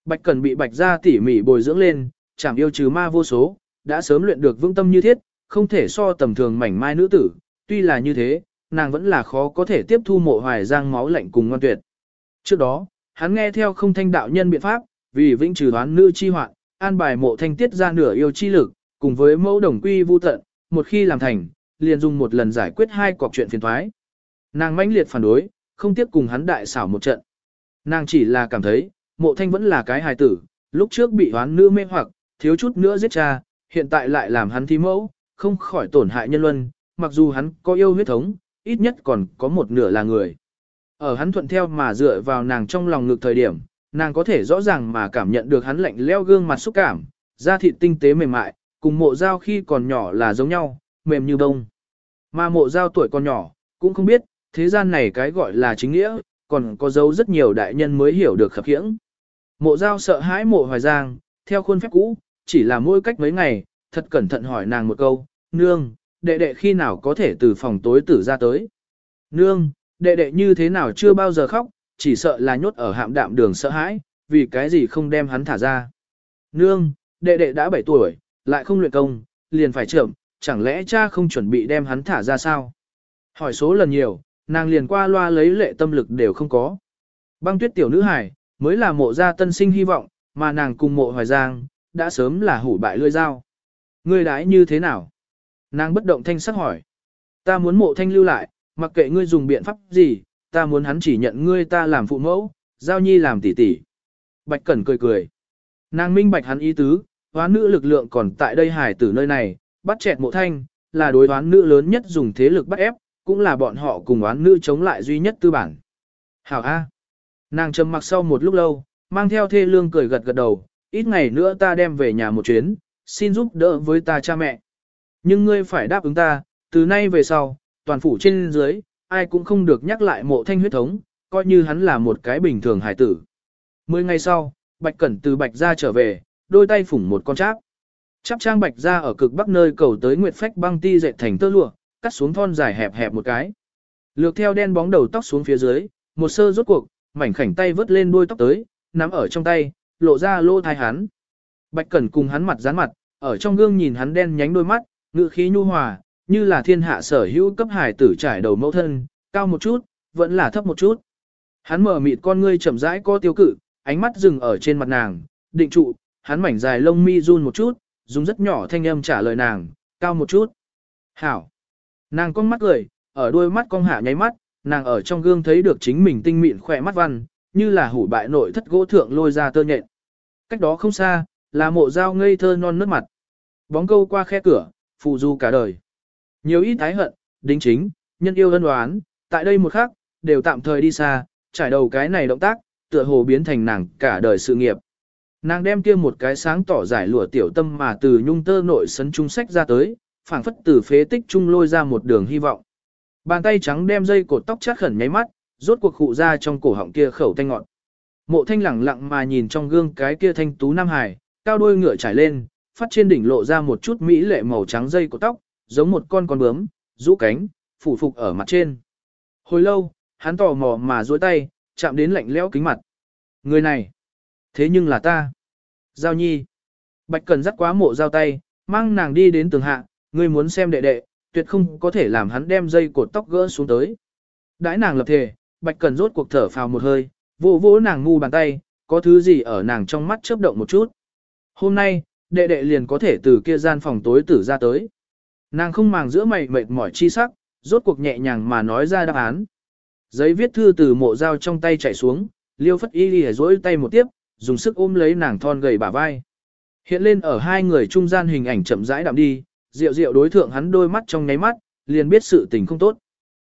Bạch Cẩn bị Bạch gia tỉ mỉ bồi dưỡng lên, chẳng yêu trừ ma vô số, đã sớm luyện được vững tâm như thiết, không thể so tầm thường mảnh mai nữ tử, tuy là như thế, nàng vẫn là khó có thể tiếp thu mộ hoài giang máu lạnh cùng ngoan tuyệt. Trước đó, hắn nghe theo không thanh đạo nhân biện pháp, vì vĩnh trừ đoán nữ chi hoạn, an bài mộ thanh tiết ra nửa yêu chi lực, cùng với mẫu đồng quy vu tận, một khi làm thành, liền dùng một lần giải quyết hai cọc chuyện phiền thoái. Nàng mãnh liệt phản đối, không tiếp cùng hắn đại xảo một trận. Nàng chỉ là cảm thấy, mộ thanh vẫn là cái hài tử, lúc trước bị hoán nữ mê hoặc, thiếu chút nữa giết cha, hiện tại lại làm hắn thi mẫu, không khỏi tổn hại nhân luân, mặc dù hắn có yêu huyết thống, ít nhất còn có một nửa là người. Ở hắn thuận theo mà dựa vào nàng trong lòng ngực thời điểm, nàng có thể rõ ràng mà cảm nhận được hắn lạnh leo gương mặt xúc cảm, da thịt tinh tế mềm mại, cùng mộ dao khi còn nhỏ là giống nhau, mềm như bông. Mà mộ dao tuổi còn nhỏ, cũng không biết, thế gian này cái gọi là chính nghĩa, còn có dấu rất nhiều đại nhân mới hiểu được khập khiễng. Mộ Giao sợ hãi mộ hoài giang, theo khuôn phép cũ, chỉ là mỗi cách mấy ngày, thật cẩn thận hỏi nàng một câu, nương, đệ đệ khi nào có thể từ phòng tối tử ra tới. Nương, đệ đệ như thế nào chưa bao giờ khóc, chỉ sợ là nhốt ở hạm đạm đường sợ hãi, vì cái gì không đem hắn thả ra. Nương, đệ đệ đã 7 tuổi, lại không luyện công, liền phải trưởng, chẳng lẽ cha không chuẩn bị đem hắn thả ra sao? Hỏi số lần nhiều, nàng liền qua loa lấy lệ tâm lực đều không có. Băng tuyết tiểu nữ hải, mới là mộ gia tân sinh hy vọng, mà nàng cùng mộ hoài giang, đã sớm là hủ bại lươi dao. Ngươi đãi như thế nào? Nàng bất động thanh sắc hỏi. Ta muốn mộ thanh lưu lại, mặc kệ ngươi dùng biện pháp gì, ta muốn hắn chỉ nhận ngươi ta làm phụ mẫu, giao nhi làm tỷ tỷ. Bạch Cẩn cười cười. Nàng minh bạch hắn ý tứ, hoán nữ lực lượng còn tại đây hải tử nơi này, bắt chẹt mộ thanh, là đối hoán nữ lớn nhất dùng thế lực bắt ép, cũng là bọn họ cùng oán nữ chống lại duy nhất tư bản. Hảo A. Nàng trầm mặc sau một lúc lâu, mang theo thê lương cười gật gật đầu, ít ngày nữa ta đem về nhà một chuyến, xin giúp đỡ với ta cha mẹ. Nhưng ngươi phải đáp ứng ta, từ nay về sau, toàn phủ trên dưới, ai cũng không được nhắc lại mộ thanh huyết thống, coi như hắn là một cái bình thường hải tử. Mười ngày sau, Bạch Cẩn từ Bạch ra trở về, đôi tay phủng một con cháp. Chắp trang Bạch ra ở cực bắc nơi cầu tới Nguyệt Phách băng ti dệt thành tơ lụa, cắt xuống thon dài hẹp hẹp một cái. Lược theo đen bóng đầu tóc xuống phía dưới, một sơ rốt cuộc, mảnh khảnh tay vớt lên đuôi tóc tới, nắm ở trong tay, lộ ra lô thai hắn. Bạch Cẩn cùng hắn mặt dán mặt, ở trong gương nhìn hắn đen nhánh đôi mắt, ngự khí nhu hòa, như là thiên hạ sở hữu cấp hải tử trải đầu mẫu thân, cao một chút, vẫn là thấp một chút. Hắn mở mịt con ngươi chậm rãi có tiêu cự, ánh mắt dừng ở trên mặt nàng, định trụ, hắn mảnh dài lông mi run một chút, dùng rất nhỏ thanh âm trả lời nàng, cao một chút. Hảo. Nàng con mắt cười, ở đôi mắt con hạ nháy mắt, nàng ở trong gương thấy được chính mình tinh mịn khỏe mắt văn, như là hủ bại nội thất gỗ thượng lôi ra tơ nhện. Cách đó không xa, là mộ dao ngây thơ non nước mặt. Bóng câu qua khe cửa, phù du cả đời. Nhiều ít thái hận, đính chính, nhân yêu ân oán, tại đây một khắc, đều tạm thời đi xa, trải đầu cái này động tác, tựa hồ biến thành nàng cả đời sự nghiệp. Nàng đem kia một cái sáng tỏ giải lụa tiểu tâm mà từ nhung tơ nội sấn trung sách ra tới, phảng phất từ phế tích trung lôi ra một đường hy vọng. Bàn tay trắng đem dây cột tóc chát khẩn nháy mắt, rốt cuộc khụ ra trong cổ họng kia khẩu thanh ngọn. Mộ thanh lẳng lặng mà nhìn trong gương cái kia thanh tú nam hải, cao đôi ngựa trải lên, phát trên đỉnh lộ ra một chút mỹ lệ màu trắng dây cột tóc, giống một con con bướm, rũ cánh, phủ phục ở mặt trên. Hồi lâu, hắn tò mò mà duỗi tay, chạm đến lạnh lẽo kính mặt. Người này, thế nhưng là ta. Giao nhi. Bạch Cần dắt quá mộ giao tay, mang nàng đi đến tường hạ, ngươi muốn xem đệ đệ, tuyệt không có thể làm hắn đem dây cột tóc gỡ xuống tới. Đãi nàng lập thể, Bạch Cần rốt cuộc thở phào một hơi, vỗ vỗ nàng ngu bàn tay, có thứ gì ở nàng trong mắt chớp động một chút. Hôm nay, đệ đệ liền có thể từ kia gian phòng tối tử ra tới. Nàng không màng giữa mày mệt mỏi chi sắc, rốt cuộc nhẹ nhàng mà nói ra đáp án. Giấy viết thư từ mộ dao trong tay chảy xuống, liêu phất y lìa dối tay một tiếp, dùng sức ôm lấy nàng thon gầy bả vai. Hiện lên ở hai người trung gian hình ảnh chậm rãi đạm đi, rượu rượu đối thượng hắn đôi mắt trong nháy mắt, liền biết sự tình không tốt.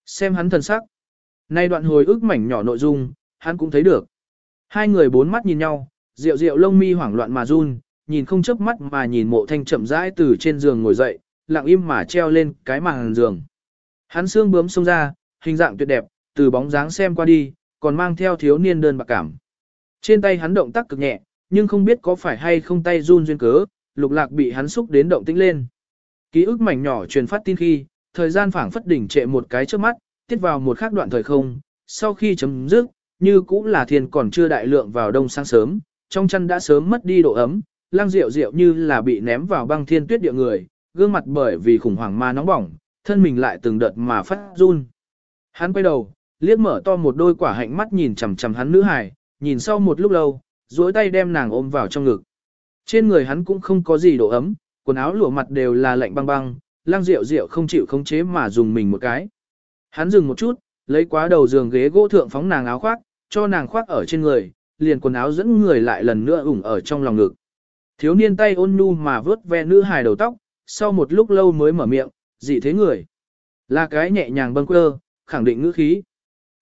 Xem hắn thần sắc. Nay đoạn hồi ức mảnh nhỏ nội dung, hắn cũng thấy được. Hai người bốn mắt nhìn nhau, rượu rượu lông mi hoảng loạn mà run, nhìn không chớp mắt mà nhìn mộ thanh chậm rãi từ trên giường ngồi dậy, lặng im mà treo lên cái màn giường. Hắn xương bướm xông ra, hình dạng tuyệt đẹp, từ bóng dáng xem qua đi, còn mang theo thiếu niên đơn bạc cảm. Trên tay hắn động tác cực nhẹ, nhưng không biết có phải hay không tay run duyên cớ, lục lạc bị hắn xúc đến động tĩnh lên. Ký ức mảnh nhỏ truyền phát tin khi, thời gian phảng phất đỉnh trệ một cái trước mắt, tiết vào một khác đoạn thời không, sau khi chấm dứt, như cũng là thiên còn chưa đại lượng vào đông sáng sớm, trong chân đã sớm mất đi độ ấm, lang rượu rượu như là bị ném vào băng thiên tuyết địa người, gương mặt bởi vì khủng hoảng ma nóng bỏng, thân mình lại từng đợt mà phát run. Hắn quay đầu, liếc mở to một đôi quả hạnh mắt nhìn chằm chằm hắn nữ hài, nhìn sau một lúc lâu, duỗi tay đem nàng ôm vào trong ngực. Trên người hắn cũng không có gì độ ấm, quần áo lụa mặt đều là lạnh băng băng, lang rượu rượu không chịu khống chế mà dùng mình một cái. Hắn dừng một chút, lấy quá đầu giường ghế gỗ thượng phóng nàng áo khoác, cho nàng khoác ở trên người, liền quần áo dẫn người lại lần nữa ủng ở trong lòng ngực. Thiếu niên tay ôn nhu mà vớt ve nữ hài đầu tóc, sau một lúc lâu mới mở miệng, dị thế người. Là cái nhẹ nhàng bâng quơ, khẳng định ngữ khí.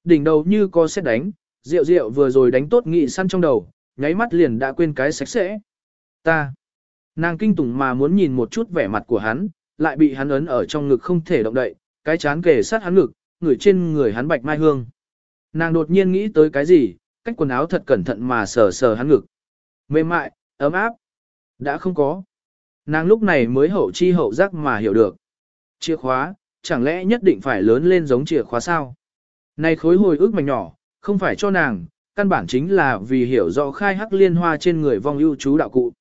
Đỉnh đầu như có xét đánh, rượu rượu vừa rồi đánh tốt nghị săn trong đầu, nháy mắt liền đã quên cái sạch sẽ. Ta. Nàng kinh tủng mà muốn nhìn một chút vẻ mặt của hắn, lại bị hắn ấn ở trong ngực không thể động đậy, cái chán kề sát hắn ngực, ngửi trên người hắn bạch mai hương. Nàng đột nhiên nghĩ tới cái gì, cách quần áo thật cẩn thận mà sờ sờ hắn ngực. Mềm mại, ấm áp. Đã không có. Nàng lúc này mới hậu chi hậu giác mà hiểu được. Chìa khóa, chẳng lẽ nhất định phải lớn lên giống chìa khóa sao? Này khối hồi ức mảnh nhỏ, không phải cho nàng, căn bản chính là vì hiểu rõ khai hắc liên hoa trên người vong ưu chú đạo cụ.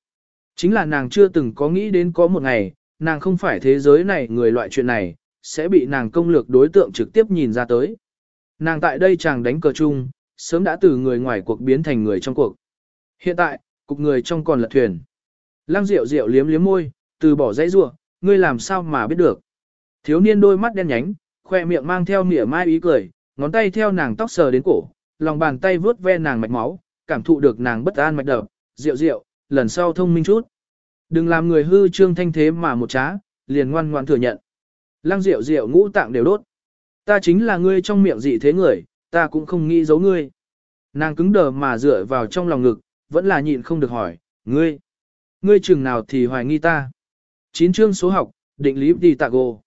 Chính là nàng chưa từng có nghĩ đến có một ngày, nàng không phải thế giới này người loại chuyện này, sẽ bị nàng công lược đối tượng trực tiếp nhìn ra tới. Nàng tại đây chàng đánh cờ chung, sớm đã từ người ngoài cuộc biến thành người trong cuộc. Hiện tại, cục người trong còn lật thuyền. Lăng Diệu Diệu liếm liếm môi, từ bỏ dãy rua, ngươi làm sao mà biết được? Thiếu niên đôi mắt đen nhánh, khoe miệng mang theo mỉa mai ý cười, ngón tay theo nàng tóc sờ đến cổ, lòng bàn tay vướt ve nàng mạch máu, cảm thụ được nàng bất an mạch đập, Diệu Diệu, lần sau thông minh chút. Đừng làm người hư trương thanh thế mà một trá, liền ngoan ngoan thừa nhận. Lăng Diệu Diệu ngũ tạng đều đốt. Ta chính là ngươi trong miệng dị thế người, ta cũng không nghĩ giấu ngươi. Nàng cứng đờ mà dựa vào trong lòng ngực, vẫn là nhịn không được hỏi, ngươi, ngươi chừng nào thì hoài nghi ta. Chín chương số học, định lý đi tạ gồ.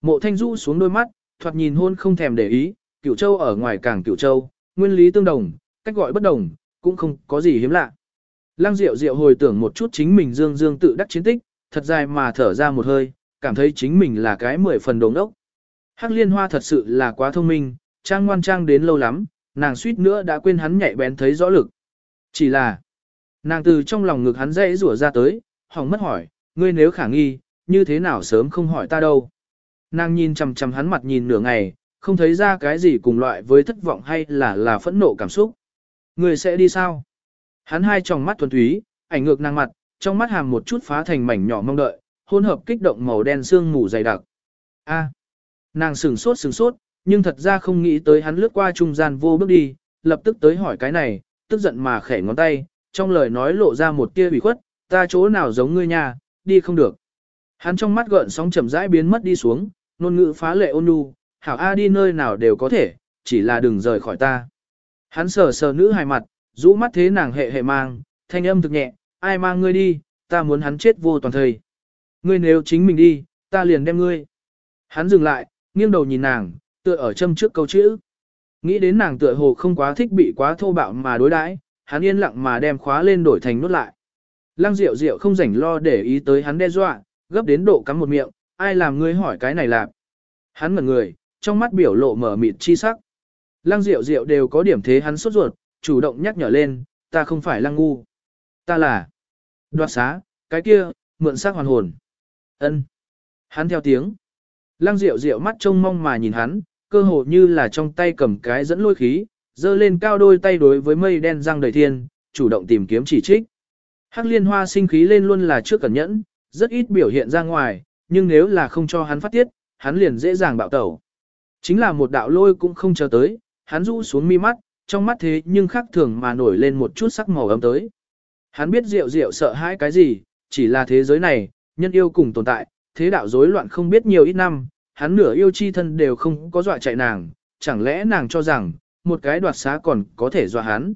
Mộ thanh du xuống đôi mắt, thoạt nhìn hôn không thèm để ý, cửu châu ở ngoài càng cửu châu, nguyên lý tương đồng, cách gọi bất đồng, cũng không có gì hiếm lạ. Lăng Diệu Diệu hồi tưởng một chút chính mình dương dương tự đắc chiến tích, thật dài mà thở ra một hơi, cảm thấy chính mình là cái mười phần đồng ốc. Hắc liên hoa thật sự là quá thông minh, trang ngoan trang đến lâu lắm, nàng suýt nữa đã quên hắn nhạy bén thấy rõ lực. Chỉ là, nàng từ trong lòng ngực hắn dãy rủa ra tới, hỏng mất hỏi, ngươi nếu khả nghi, như thế nào sớm không hỏi ta đâu. Nàng nhìn chằm chằm hắn mặt nhìn nửa ngày, không thấy ra cái gì cùng loại với thất vọng hay là là phẫn nộ cảm xúc. Ngươi sẽ đi sao? Hắn hai tròng mắt thuần túy, ảnh ngược nàng mặt, trong mắt hàm một chút phá thành mảnh nhỏ mong đợi, hỗn hợp kích động màu đen xương mù dày đặc. A. Nàng sửng sốt sửng sốt, nhưng thật ra không nghĩ tới hắn lướt qua trung gian vô bước đi, lập tức tới hỏi cái này, tức giận mà khẽ ngón tay, trong lời nói lộ ra một tia ủy khuất, ta chỗ nào giống ngươi nha, đi không được. Hắn trong mắt gợn sóng chậm rãi biến mất đi xuống, ngôn ngữ phá lệ ôn nhu, hảo a đi nơi nào đều có thể, chỉ là đừng rời khỏi ta. Hắn sờ sờ nữ hài mặt, rũ mắt thế nàng hệ hệ mang, thanh âm thực nhẹ, ai mang ngươi đi, ta muốn hắn chết vô toàn thời. Ngươi nếu chính mình đi, ta liền đem ngươi. Hắn dừng lại, nghiêng đầu nhìn nàng, tựa ở châm trước câu chữ. Nghĩ đến nàng tựa hồ không quá thích bị quá thô bạo mà đối đãi, hắn yên lặng mà đem khóa lên đổi thành nút lại. Lăng Diệu Diệu không rảnh lo để ý tới hắn đe dọa, gấp đến độ cắm một miệng, ai làm ngươi hỏi cái này làm. Hắn mở người, trong mắt biểu lộ mở mịt chi sắc. Lăng Diệu Diệu đều có điểm thế hắn sốt ruột, chủ động nhắc nhở lên, ta không phải lăng ngu. Ta là đoạt xá, cái kia, mượn xác hoàn hồn. ân Hắn theo tiếng. Lăng Diệu Diệu mắt trông mong mà nhìn hắn, cơ hồ như là trong tay cầm cái dẫn lôi khí, dơ lên cao đôi tay đối với mây đen răng đầy thiên, chủ động tìm kiếm chỉ trích. Hắc liên hoa sinh khí lên luôn là trước cẩn nhẫn, rất ít biểu hiện ra ngoài, nhưng nếu là không cho hắn phát tiết, hắn liền dễ dàng bạo tẩu. Chính là một đạo lôi cũng không chờ tới, hắn rũ xuống mi mắt, trong mắt thế nhưng khác thường mà nổi lên một chút sắc màu ấm tới. Hắn biết rượu rượu sợ hãi cái gì, chỉ là thế giới này, nhân yêu cùng tồn tại, thế đạo rối loạn không biết nhiều ít năm, hắn nửa yêu chi thân đều không có dọa chạy nàng, chẳng lẽ nàng cho rằng, một cái đoạt xá còn có thể dọa hắn.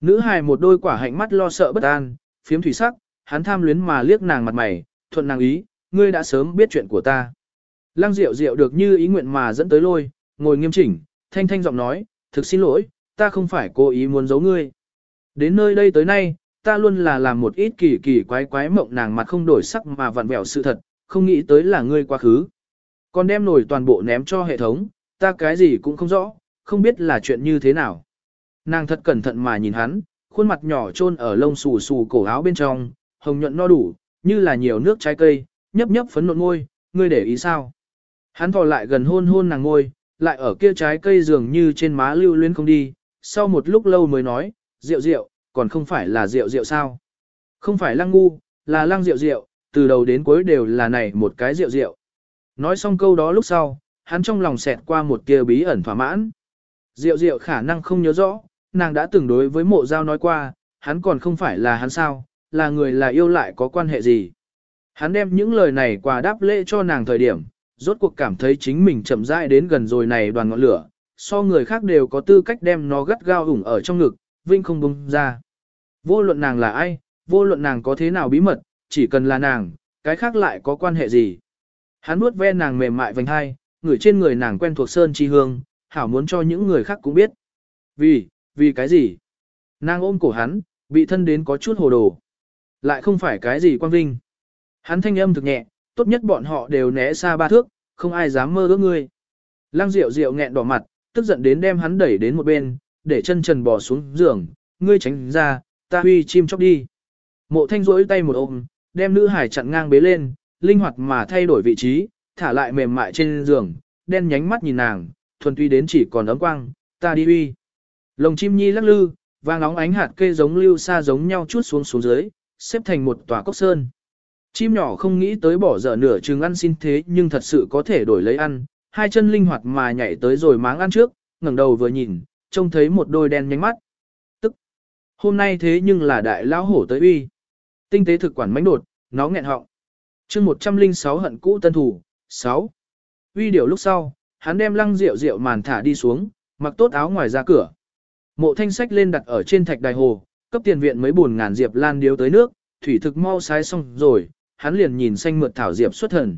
Nữ hài một đôi quả hạnh mắt lo sợ bất an, phiếm thủy sắc, hắn tham luyến mà liếc nàng mặt mày, thuận nàng ý, ngươi đã sớm biết chuyện của ta. Lăng Diệu Diệu được như ý nguyện mà dẫn tới lôi, ngồi nghiêm chỉnh, thanh thanh giọng nói, thực xin lỗi, ta không phải cố ý muốn giấu ngươi. Đến nơi đây tới nay, ta luôn là làm một ít kỳ kỳ quái quái mộng nàng mặt không đổi sắc mà vặn vẹo sự thật, không nghĩ tới là ngươi quá khứ. Còn đem nổi toàn bộ ném cho hệ thống, ta cái gì cũng không rõ, không biết là chuyện như thế nào. Nàng thật cẩn thận mà nhìn hắn, khuôn mặt nhỏ trôn ở lông xù xù cổ áo bên trong, hồng nhuận no đủ, như là nhiều nước trái cây, nhấp nhấp phấn nộn ngôi, ngươi để ý sao? Hắn thò lại gần hôn hôn nàng ngôi, lại ở kia trái cây dường như trên má lưu luyến không đi, sau một lúc lâu mới nói, rượu rượu, còn không phải là rượu rượu sao? Không phải lăng ngu, là lăng rượu rượu, từ đầu đến cuối đều là này một cái rượu rượu. Nói xong câu đó lúc sau, hắn trong lòng xẹt qua một tia bí ẩn thỏa mãn. Rượu rượu khả năng không nhớ rõ, nàng đã từng đối với mộ giao nói qua, hắn còn không phải là hắn sao, là người là yêu lại có quan hệ gì. Hắn đem những lời này quà đáp lễ cho nàng thời điểm, rốt cuộc cảm thấy chính mình chậm rãi đến gần rồi này đoàn ngọn lửa, so người khác đều có tư cách đem nó gắt gao ủng ở trong ngực, vinh không bung ra. Vô luận nàng là ai, vô luận nàng có thế nào bí mật, chỉ cần là nàng, cái khác lại có quan hệ gì. Hắn nuốt ve nàng mềm mại vành hai, người trên người nàng quen thuộc sơn chi hương, hảo muốn cho những người khác cũng biết. Vì, vì cái gì? Nàng ôm cổ hắn, bị thân đến có chút hồ đồ. Lại không phải cái gì quan vinh. Hắn thanh âm thực nhẹ, tốt nhất bọn họ đều né xa ba thước, không ai dám mơ ước ngươi. Lăng Diệu Diệu nghẹn đỏ mặt, tức giận đến đem hắn đẩy đến một bên, để chân trần bò xuống giường, ngươi tránh ra, ta huy chim chóc đi. Mộ thanh rỗi tay một ôm, đem nữ hải chặn ngang bế lên, linh hoạt mà thay đổi vị trí, thả lại mềm mại trên giường, đen nhánh mắt nhìn nàng, thuần tuy đến chỉ còn ấm quang, ta đi huy. Lồng chim nhi lắc lư, vàng óng ánh hạt cây giống lưu xa giống nhau chút xuống xuống dưới, xếp thành một tòa cốc sơn. Chim nhỏ không nghĩ tới bỏ dở nửa chừng ăn xin thế nhưng thật sự có thể đổi lấy ăn, hai chân linh hoạt mà nhảy tới rồi máng ăn trước, ngẩng đầu vừa nhìn, trông thấy một đôi đen nhánh mắt. Tức, hôm nay thế nhưng là đại lão hổ tới uy. Tinh tế thực quản mánh đột, nó nghẹn họng. chương 106 hận cũ tân thủ, 6. Uy điều lúc sau, hắn đem lăng rượu rượu màn thả đi xuống, mặc tốt áo ngoài ra cửa. Mộ thanh sách lên đặt ở trên thạch đài hồ, cấp tiền viện mấy buồn ngàn diệp lan điếu tới nước, thủy thực mau sái xong rồi, hắn liền nhìn xanh mượt thảo diệp xuất thần.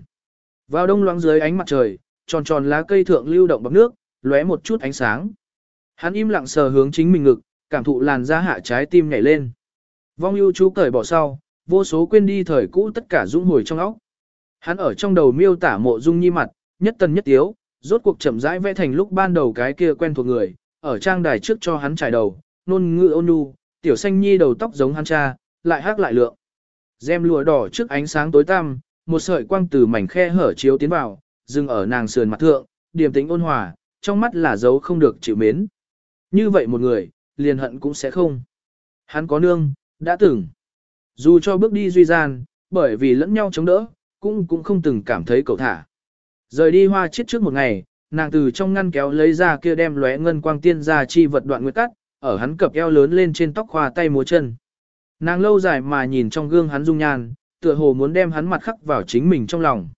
Vào đông loáng dưới ánh mặt trời, tròn tròn lá cây thượng lưu động bọc nước, lóe một chút ánh sáng. Hắn im lặng sờ hướng chính mình ngực, cảm thụ làn da hạ trái tim nhảy lên. Vong ưu chú cởi bỏ sau, vô số quên đi thời cũ tất cả dũng hồi trong óc. Hắn ở trong đầu miêu tả mộ dung nhi mặt, nhất tần nhất tiếu, rốt cuộc chậm rãi vẽ thành lúc ban đầu cái kia quen thuộc người, ở trang đài trước cho hắn trải đầu, nôn ngự ôn nhu, tiểu xanh nhi đầu tóc giống hắn cha, lại hát lại lượng. Gem lụa đỏ trước ánh sáng tối tăm, một sợi quang từ mảnh khe hở chiếu tiến vào, dừng ở nàng sườn mặt thượng, điềm tĩnh ôn hòa, trong mắt là dấu không được chịu mến. Như vậy một người, liền hận cũng sẽ không. Hắn có nương, đã từng. Dù cho bước đi duy gian, bởi vì lẫn nhau chống đỡ, cũng cũng không từng cảm thấy cầu thả. Rời đi hoa chết trước một ngày, nàng từ trong ngăn kéo lấy ra kia đem lóe ngân quang tiên ra chi vật đoạn nguyệt cắt, ở hắn cập eo lớn lên trên tóc khoa tay múa chân. Nàng lâu dài mà nhìn trong gương hắn dung nhan, tựa hồ muốn đem hắn mặt khắc vào chính mình trong lòng.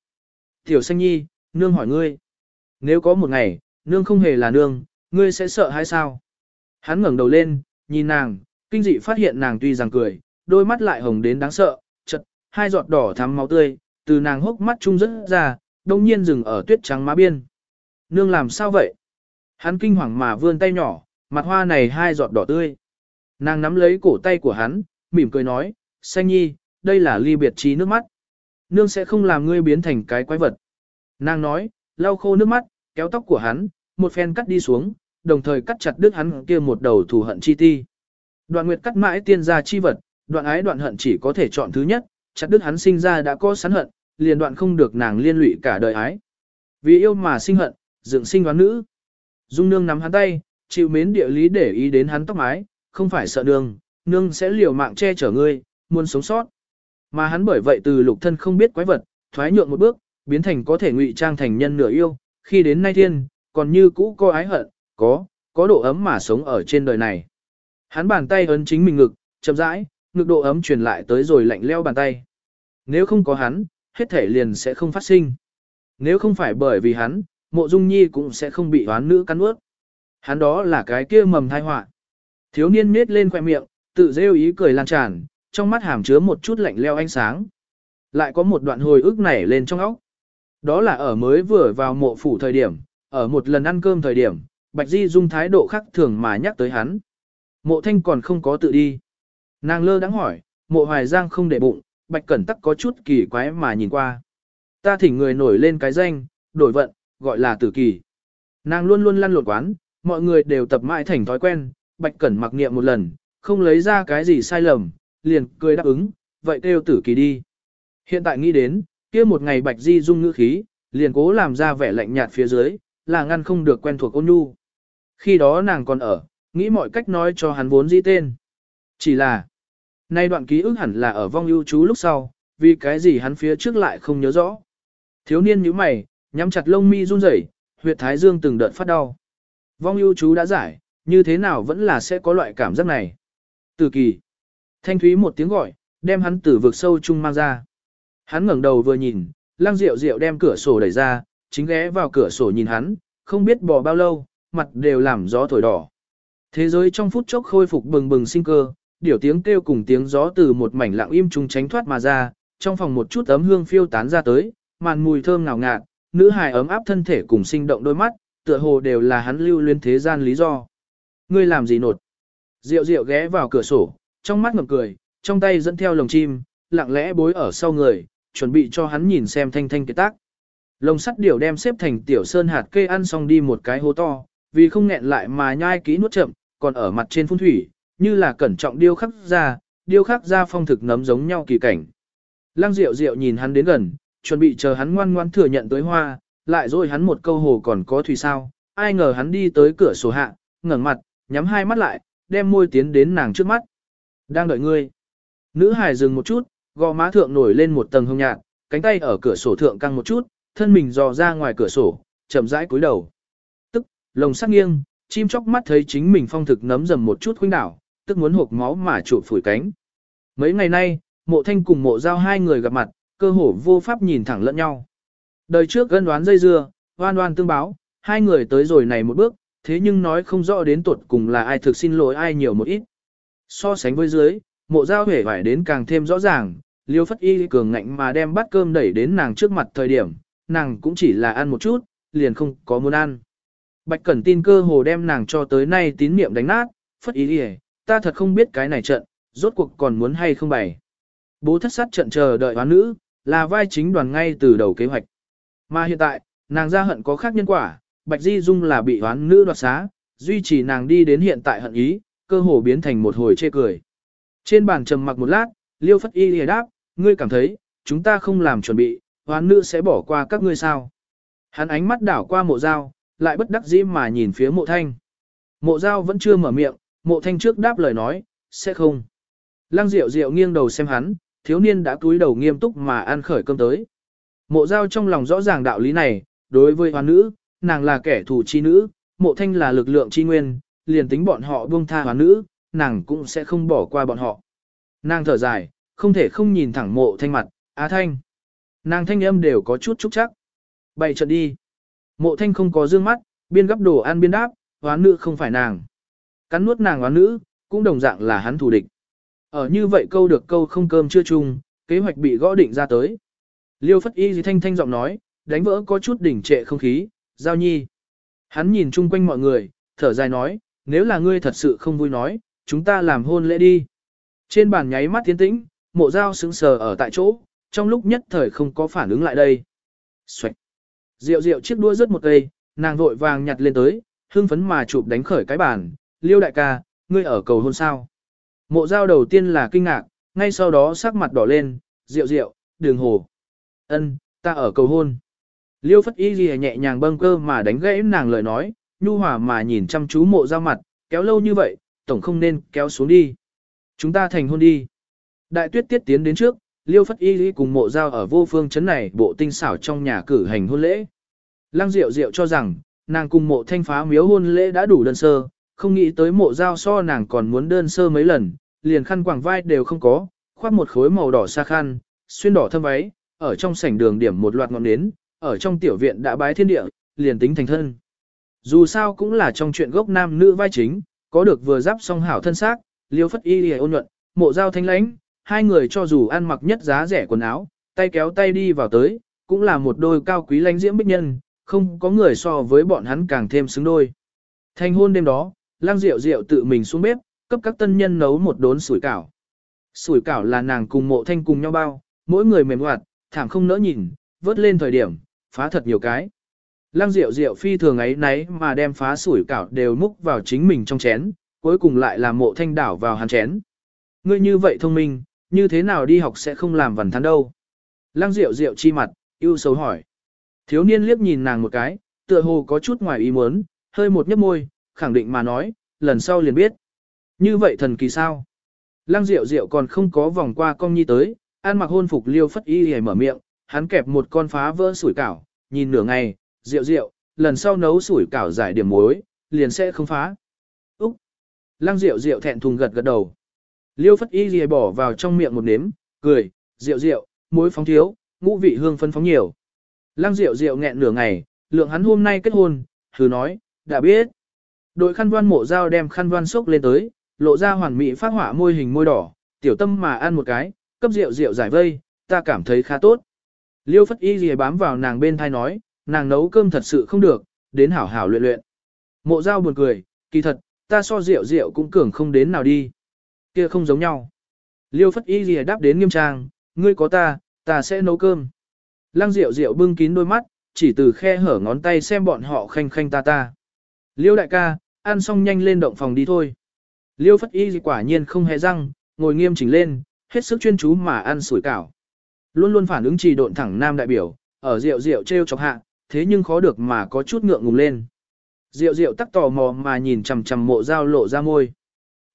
Tiểu xanh nhi, nương hỏi ngươi. Nếu có một ngày, nương không hề là nương, ngươi sẽ sợ hay sao? Hắn ngẩng đầu lên, nhìn nàng, kinh dị phát hiện nàng tuy rằng cười, đôi mắt lại hồng đến đáng sợ, chật, hai giọt đỏ thắm máu tươi, từ nàng hốc mắt trung rất ra, đông nhiên dừng ở tuyết trắng má biên. Nương làm sao vậy? Hắn kinh hoàng mà vươn tay nhỏ, mặt hoa này hai giọt đỏ tươi. Nàng nắm lấy cổ tay của hắn, mỉm cười nói, xanh nhi, đây là ly biệt trí nước mắt. Nương sẽ không làm ngươi biến thành cái quái vật. Nàng nói, lau khô nước mắt, kéo tóc của hắn, một phen cắt đi xuống, đồng thời cắt chặt đứt hắn kia một đầu thù hận chi ti. Đoạn nguyệt cắt mãi tiên gia chi vật, đoạn ái đoạn hận chỉ có thể chọn thứ nhất, chặt đứt hắn sinh ra đã có sẵn hận, liền đoạn không được nàng liên lụy cả đời ái. Vì yêu mà sinh hận, dựng sinh đoán nữ. Dung nương nắm hắn tay, chịu mến địa lý để ý đến hắn tóc mái, không phải sợ nương, nương sẽ liều mạng che chở ngươi, muốn sống sót. Mà hắn bởi vậy từ lục thân không biết quái vật, thoái nhượng một bước, biến thành có thể ngụy trang thành nhân nửa yêu, khi đến nay thiên, còn như cũ có ái hận, có, có độ ấm mà sống ở trên đời này. Hắn bàn tay ấn chính mình ngực, chậm rãi, ngực độ ấm truyền lại tới rồi lạnh leo bàn tay. Nếu không có hắn, hết thể liền sẽ không phát sinh. Nếu không phải bởi vì hắn, mộ dung nhi cũng sẽ không bị hoán nữ cắn ướt. Hắn đó là cái kia mầm thai họa. Thiếu niên miết lên khoẻ miệng, tự rêu ý cười lan tràn, trong mắt hàm chứa một chút lạnh leo ánh sáng. Lại có một đoạn hồi ức nảy lên trong óc. Đó là ở mới vừa vào mộ phủ thời điểm, ở một lần ăn cơm thời điểm, Bạch Di dung thái độ khác thường mà nhắc tới hắn. Mộ thanh còn không có tự đi. Nàng lơ đắng hỏi, mộ hoài giang không để bụng, Bạch Cẩn Tắc có chút kỳ quái mà nhìn qua. Ta thỉnh người nổi lên cái danh, đổi vận, gọi là tử kỳ. Nàng luôn luôn lăn lộn quán, mọi người đều tập mãi thành thói quen, Bạch Cẩn mặc niệm một lần, không lấy ra cái gì sai lầm, liền cười đáp ứng, vậy kêu tử kỳ đi. Hiện tại nghĩ đến, kia một ngày Bạch Di dung ngữ khí, liền cố làm ra vẻ lạnh nhạt phía dưới, là ngăn không được quen thuộc ôn nhu. Khi đó nàng còn ở, nghĩ mọi cách nói cho hắn vốn di tên. Chỉ là, nay đoạn ký ức hẳn là ở vong ưu chú lúc sau, vì cái gì hắn phía trước lại không nhớ rõ. Thiếu niên như mày, nhắm chặt lông mi run rẩy, huyệt thái dương từng đợt phát đau. Vong ưu chú đã giải, như thế nào vẫn là sẽ có loại cảm giác này. Từ kỳ, thanh thúy một tiếng gọi, đem hắn từ vực sâu chung mang ra. Hắn ngẩng đầu vừa nhìn, lăng diệu diệu đem cửa sổ đẩy ra, chính ghé vào cửa sổ nhìn hắn, không biết bò bao lâu, mặt đều làm gió thổi đỏ. Thế giới trong phút chốc khôi phục bừng bừng sinh cơ, điểu tiếng kêu cùng tiếng gió từ một mảnh lặng im trùng tránh thoát mà ra, trong phòng một chút ấm hương phiêu tán ra tới, màn mùi thơm ngào ngạt, nữ hài ấm áp thân thể cùng sinh động đôi mắt, tựa hồ đều là hắn lưu luyến thế gian lý do. Ngươi làm gì nột? Diệu diệu ghé vào cửa sổ, trong mắt ngập cười, trong tay dẫn theo lồng chim, lặng lẽ bối ở sau người, chuẩn bị cho hắn nhìn xem thanh thanh kế tác. Lồng sắt điểu đem xếp thành tiểu sơn hạt kê ăn xong đi một cái hố to, vì không nghẹn lại mà nhai kỹ nuốt chậm, còn ở mặt trên phun thủy, như là cẩn trọng điêu khắc ra, điêu khắc ra phong thực nấm giống nhau kỳ cảnh. Lăng Diệu Diệu nhìn hắn đến gần, chuẩn bị chờ hắn ngoan ngoan thừa nhận tới hoa, lại rồi hắn một câu hồ còn có thủy sao, ai ngờ hắn đi tới cửa sổ hạ, ngẩng mặt, nhắm hai mắt lại, đem môi tiến đến nàng trước mắt. Đang đợi ngươi. Nữ hài dừng một chút, gò má thượng nổi lên một tầng hương nhạt, cánh tay ở cửa sổ thượng căng một chút, thân mình dò ra ngoài cửa sổ, chậm rãi cúi đầu. Tức, lồng sắc nghiêng, chim chóc mắt thấy chính mình phong thực nấm dầm một chút khuynh đảo, tức muốn hộp máu mà trụ phủi cánh. Mấy ngày nay, mộ thanh cùng mộ giao hai người gặp mặt, cơ hồ vô pháp nhìn thẳng lẫn nhau. Đời trước gân đoán dây dưa, oan oan tương báo, hai người tới rồi này một bước, thế nhưng nói không rõ đến tuột cùng là ai thực xin lỗi ai nhiều một ít. So sánh với dưới, mộ giao hể vải đến càng thêm rõ ràng, liêu phất y cường ngạnh mà đem bát cơm đẩy đến nàng trước mặt thời điểm, nàng cũng chỉ là ăn một chút, liền không có muốn ăn. Bạch Cẩn tin cơ hồ đem nàng cho tới nay tín niệm đánh nát, phất ý đi ta thật không biết cái này trận, rốt cuộc còn muốn hay không bày. Bố thất sát trận chờ đợi hoán nữ, là vai chính đoàn ngay từ đầu kế hoạch. Mà hiện tại, nàng ra hận có khác nhân quả, Bạch Di Dung là bị hoán nữ đoạt xá, duy trì nàng đi đến hiện tại hận ý, cơ hồ biến thành một hồi chê cười. Trên bàn trầm mặc một lát, Liêu Phất Y lìa đáp, ngươi cảm thấy, chúng ta không làm chuẩn bị, hoán nữ sẽ bỏ qua các ngươi sao. Hắn ánh mắt đảo qua mộ dao, lại bất đắc dĩ mà nhìn phía mộ thanh. Mộ dao vẫn chưa mở miệng, mộ thanh trước đáp lời nói, sẽ không. Lăng Diệu Diệu nghiêng đầu xem hắn, thiếu niên đã cúi đầu nghiêm túc mà ăn khởi cơm tới. Mộ giao trong lòng rõ ràng đạo lý này, đối với hoán nữ, nàng là kẻ thù chi nữ, mộ thanh là lực lượng chi nguyên, liền tính bọn họ buông tha hoán nữ, nàng cũng sẽ không bỏ qua bọn họ. Nàng thở dài, không thể không nhìn thẳng mộ thanh mặt, á thanh. Nàng thanh âm đều có chút trúc chắc. Bày trận đi. Mộ thanh không có dương mắt, biên gấp đồ ăn biên đáp, hoán nữ không phải nàng. Cắn nuốt nàng hoán nữ, cũng đồng dạng là hắn thù địch. Ở như vậy câu được câu không cơm chưa chung, kế hoạch bị gõ định ra tới. Liêu phất y gì thanh thanh giọng nói, đánh vỡ có chút đỉnh trệ không khí, giao nhi. Hắn nhìn chung quanh mọi người, thở dài nói, nếu là ngươi thật sự không vui nói, chúng ta làm hôn lễ đi. Trên bàn nháy mắt tiến tĩnh, mộ dao sững sờ ở tại chỗ, trong lúc nhất thời không có phản ứng lại đây. Xoạch. Rượu rượu chiếc đua rớt một cây, nàng vội vàng nhặt lên tới, hưng phấn mà chụp đánh khởi cái bàn, liêu đại ca, ngươi ở cầu hôn sao. Mộ dao đầu tiên là kinh ngạc, ngay sau đó sắc mặt đỏ lên, rượu rượu, đường hồ. ân, ta ở cầu hôn. Liêu phất y gì nhẹ nhàng bâng cơ mà đánh gãy nàng lời nói, nhu hòa mà nhìn chăm chú mộ dao mặt, kéo lâu như vậy, tổng không nên kéo xuống đi. Chúng ta thành hôn đi. Đại tuyết tiết tiến đến trước, liêu phất y lý cùng mộ giao ở vô phương chấn này bộ tinh xảo trong nhà cử hành hôn lễ. Lăng Diệu Diệu cho rằng, nàng cùng mộ thanh phá miếu hôn lễ đã đủ đơn sơ, không nghĩ tới mộ giao so nàng còn muốn đơn sơ mấy lần, liền khăn quàng vai đều không có, khoác một khối màu đỏ xa khăn, xuyên đỏ thâm váy, ở trong sảnh đường điểm một loạt ngọn nến, ở trong tiểu viện đã bái thiên địa, liền tính thành thân. Dù sao cũng là trong chuyện gốc nam nữ vai chính, có được vừa giáp song hảo thân xác, liêu phất y lìa ôn nhuận, mộ giao thanh lãnh, hai người cho dù ăn mặc nhất giá rẻ quần áo, tay kéo tay đi vào tới, cũng là một đôi cao quý lãnh diễm bích nhân, không có người so với bọn hắn càng thêm xứng đôi. Thành hôn đêm đó, lang rượu rượu tự mình xuống bếp, cấp các tân nhân nấu một đốn sủi cảo. Sủi cảo là nàng cùng mộ thanh cùng nhau bao, mỗi người mềm hoạt, thảm không nỡ nhìn, vớt lên thời điểm, phá thật nhiều cái. Lăng rượu rượu phi thường ấy nấy mà đem phá sủi cảo đều múc vào chính mình trong chén, cuối cùng lại là mộ thanh đảo vào hàn chén. Ngươi như vậy thông minh, như thế nào đi học sẽ không làm vần thắn đâu. Lăng rượu rượu chi mặt, yêu sầu hỏi. Thiếu niên liếc nhìn nàng một cái, tựa hồ có chút ngoài ý muốn, hơi một nhấp môi, khẳng định mà nói, lần sau liền biết. Như vậy thần kỳ sao? Lăng Diệu Diệu còn không có vòng qua con nhi tới, ăn mặc hôn phục liêu phất y hề mở miệng, hắn kẹp một con phá vỡ sủi cảo, nhìn nửa ngày, Diệu Diệu, lần sau nấu sủi cảo giải điểm muối, liền sẽ không phá. Úc! Lăng Diệu Diệu thẹn thùng gật gật đầu. Liêu phất y gì bỏ vào trong miệng một nếm, cười, rượu rượu, muối phóng thiếu, ngũ vị hương phân phóng nhiều. Lăng rượu rượu nghẹn nửa ngày, lượng hắn hôm nay kết hôn, thử nói, đã biết. Đội khăn đoan mộ dao đem khăn đoan sốc lên tới, lộ ra hoàn mỹ phát hỏa môi hình môi đỏ, tiểu tâm mà ăn một cái, cấp rượu rượu giải vây, ta cảm thấy khá tốt. Liêu phất y gì bám vào nàng bên thai nói, nàng nấu cơm thật sự không được, đến hảo hảo luyện luyện. Mộ dao buồn cười, kỳ thật, ta so rượu rượu cũng cường không đến nào đi. Kia không giống nhau. Liêu phất y Lìa đáp đến nghiêm trang, ngươi có ta, ta sẽ nấu cơm. Lăng Diệu Diệu bưng kín đôi mắt, chỉ từ khe hở ngón tay xem bọn họ khanh khanh ta ta. Liêu đại ca, ăn xong nhanh lên động phòng đi thôi. Liêu phất y quả nhiên không hề răng, ngồi nghiêm chỉnh lên, hết sức chuyên chú mà ăn sủi cảo. Luôn luôn phản ứng trì độn thẳng nam đại biểu, ở Diệu Diệu treo chọc hạ, thế nhưng khó được mà có chút ngượng ngùng lên. Diệu Diệu tắc tò mò mà nhìn chằm chằm mộ dao lộ ra môi.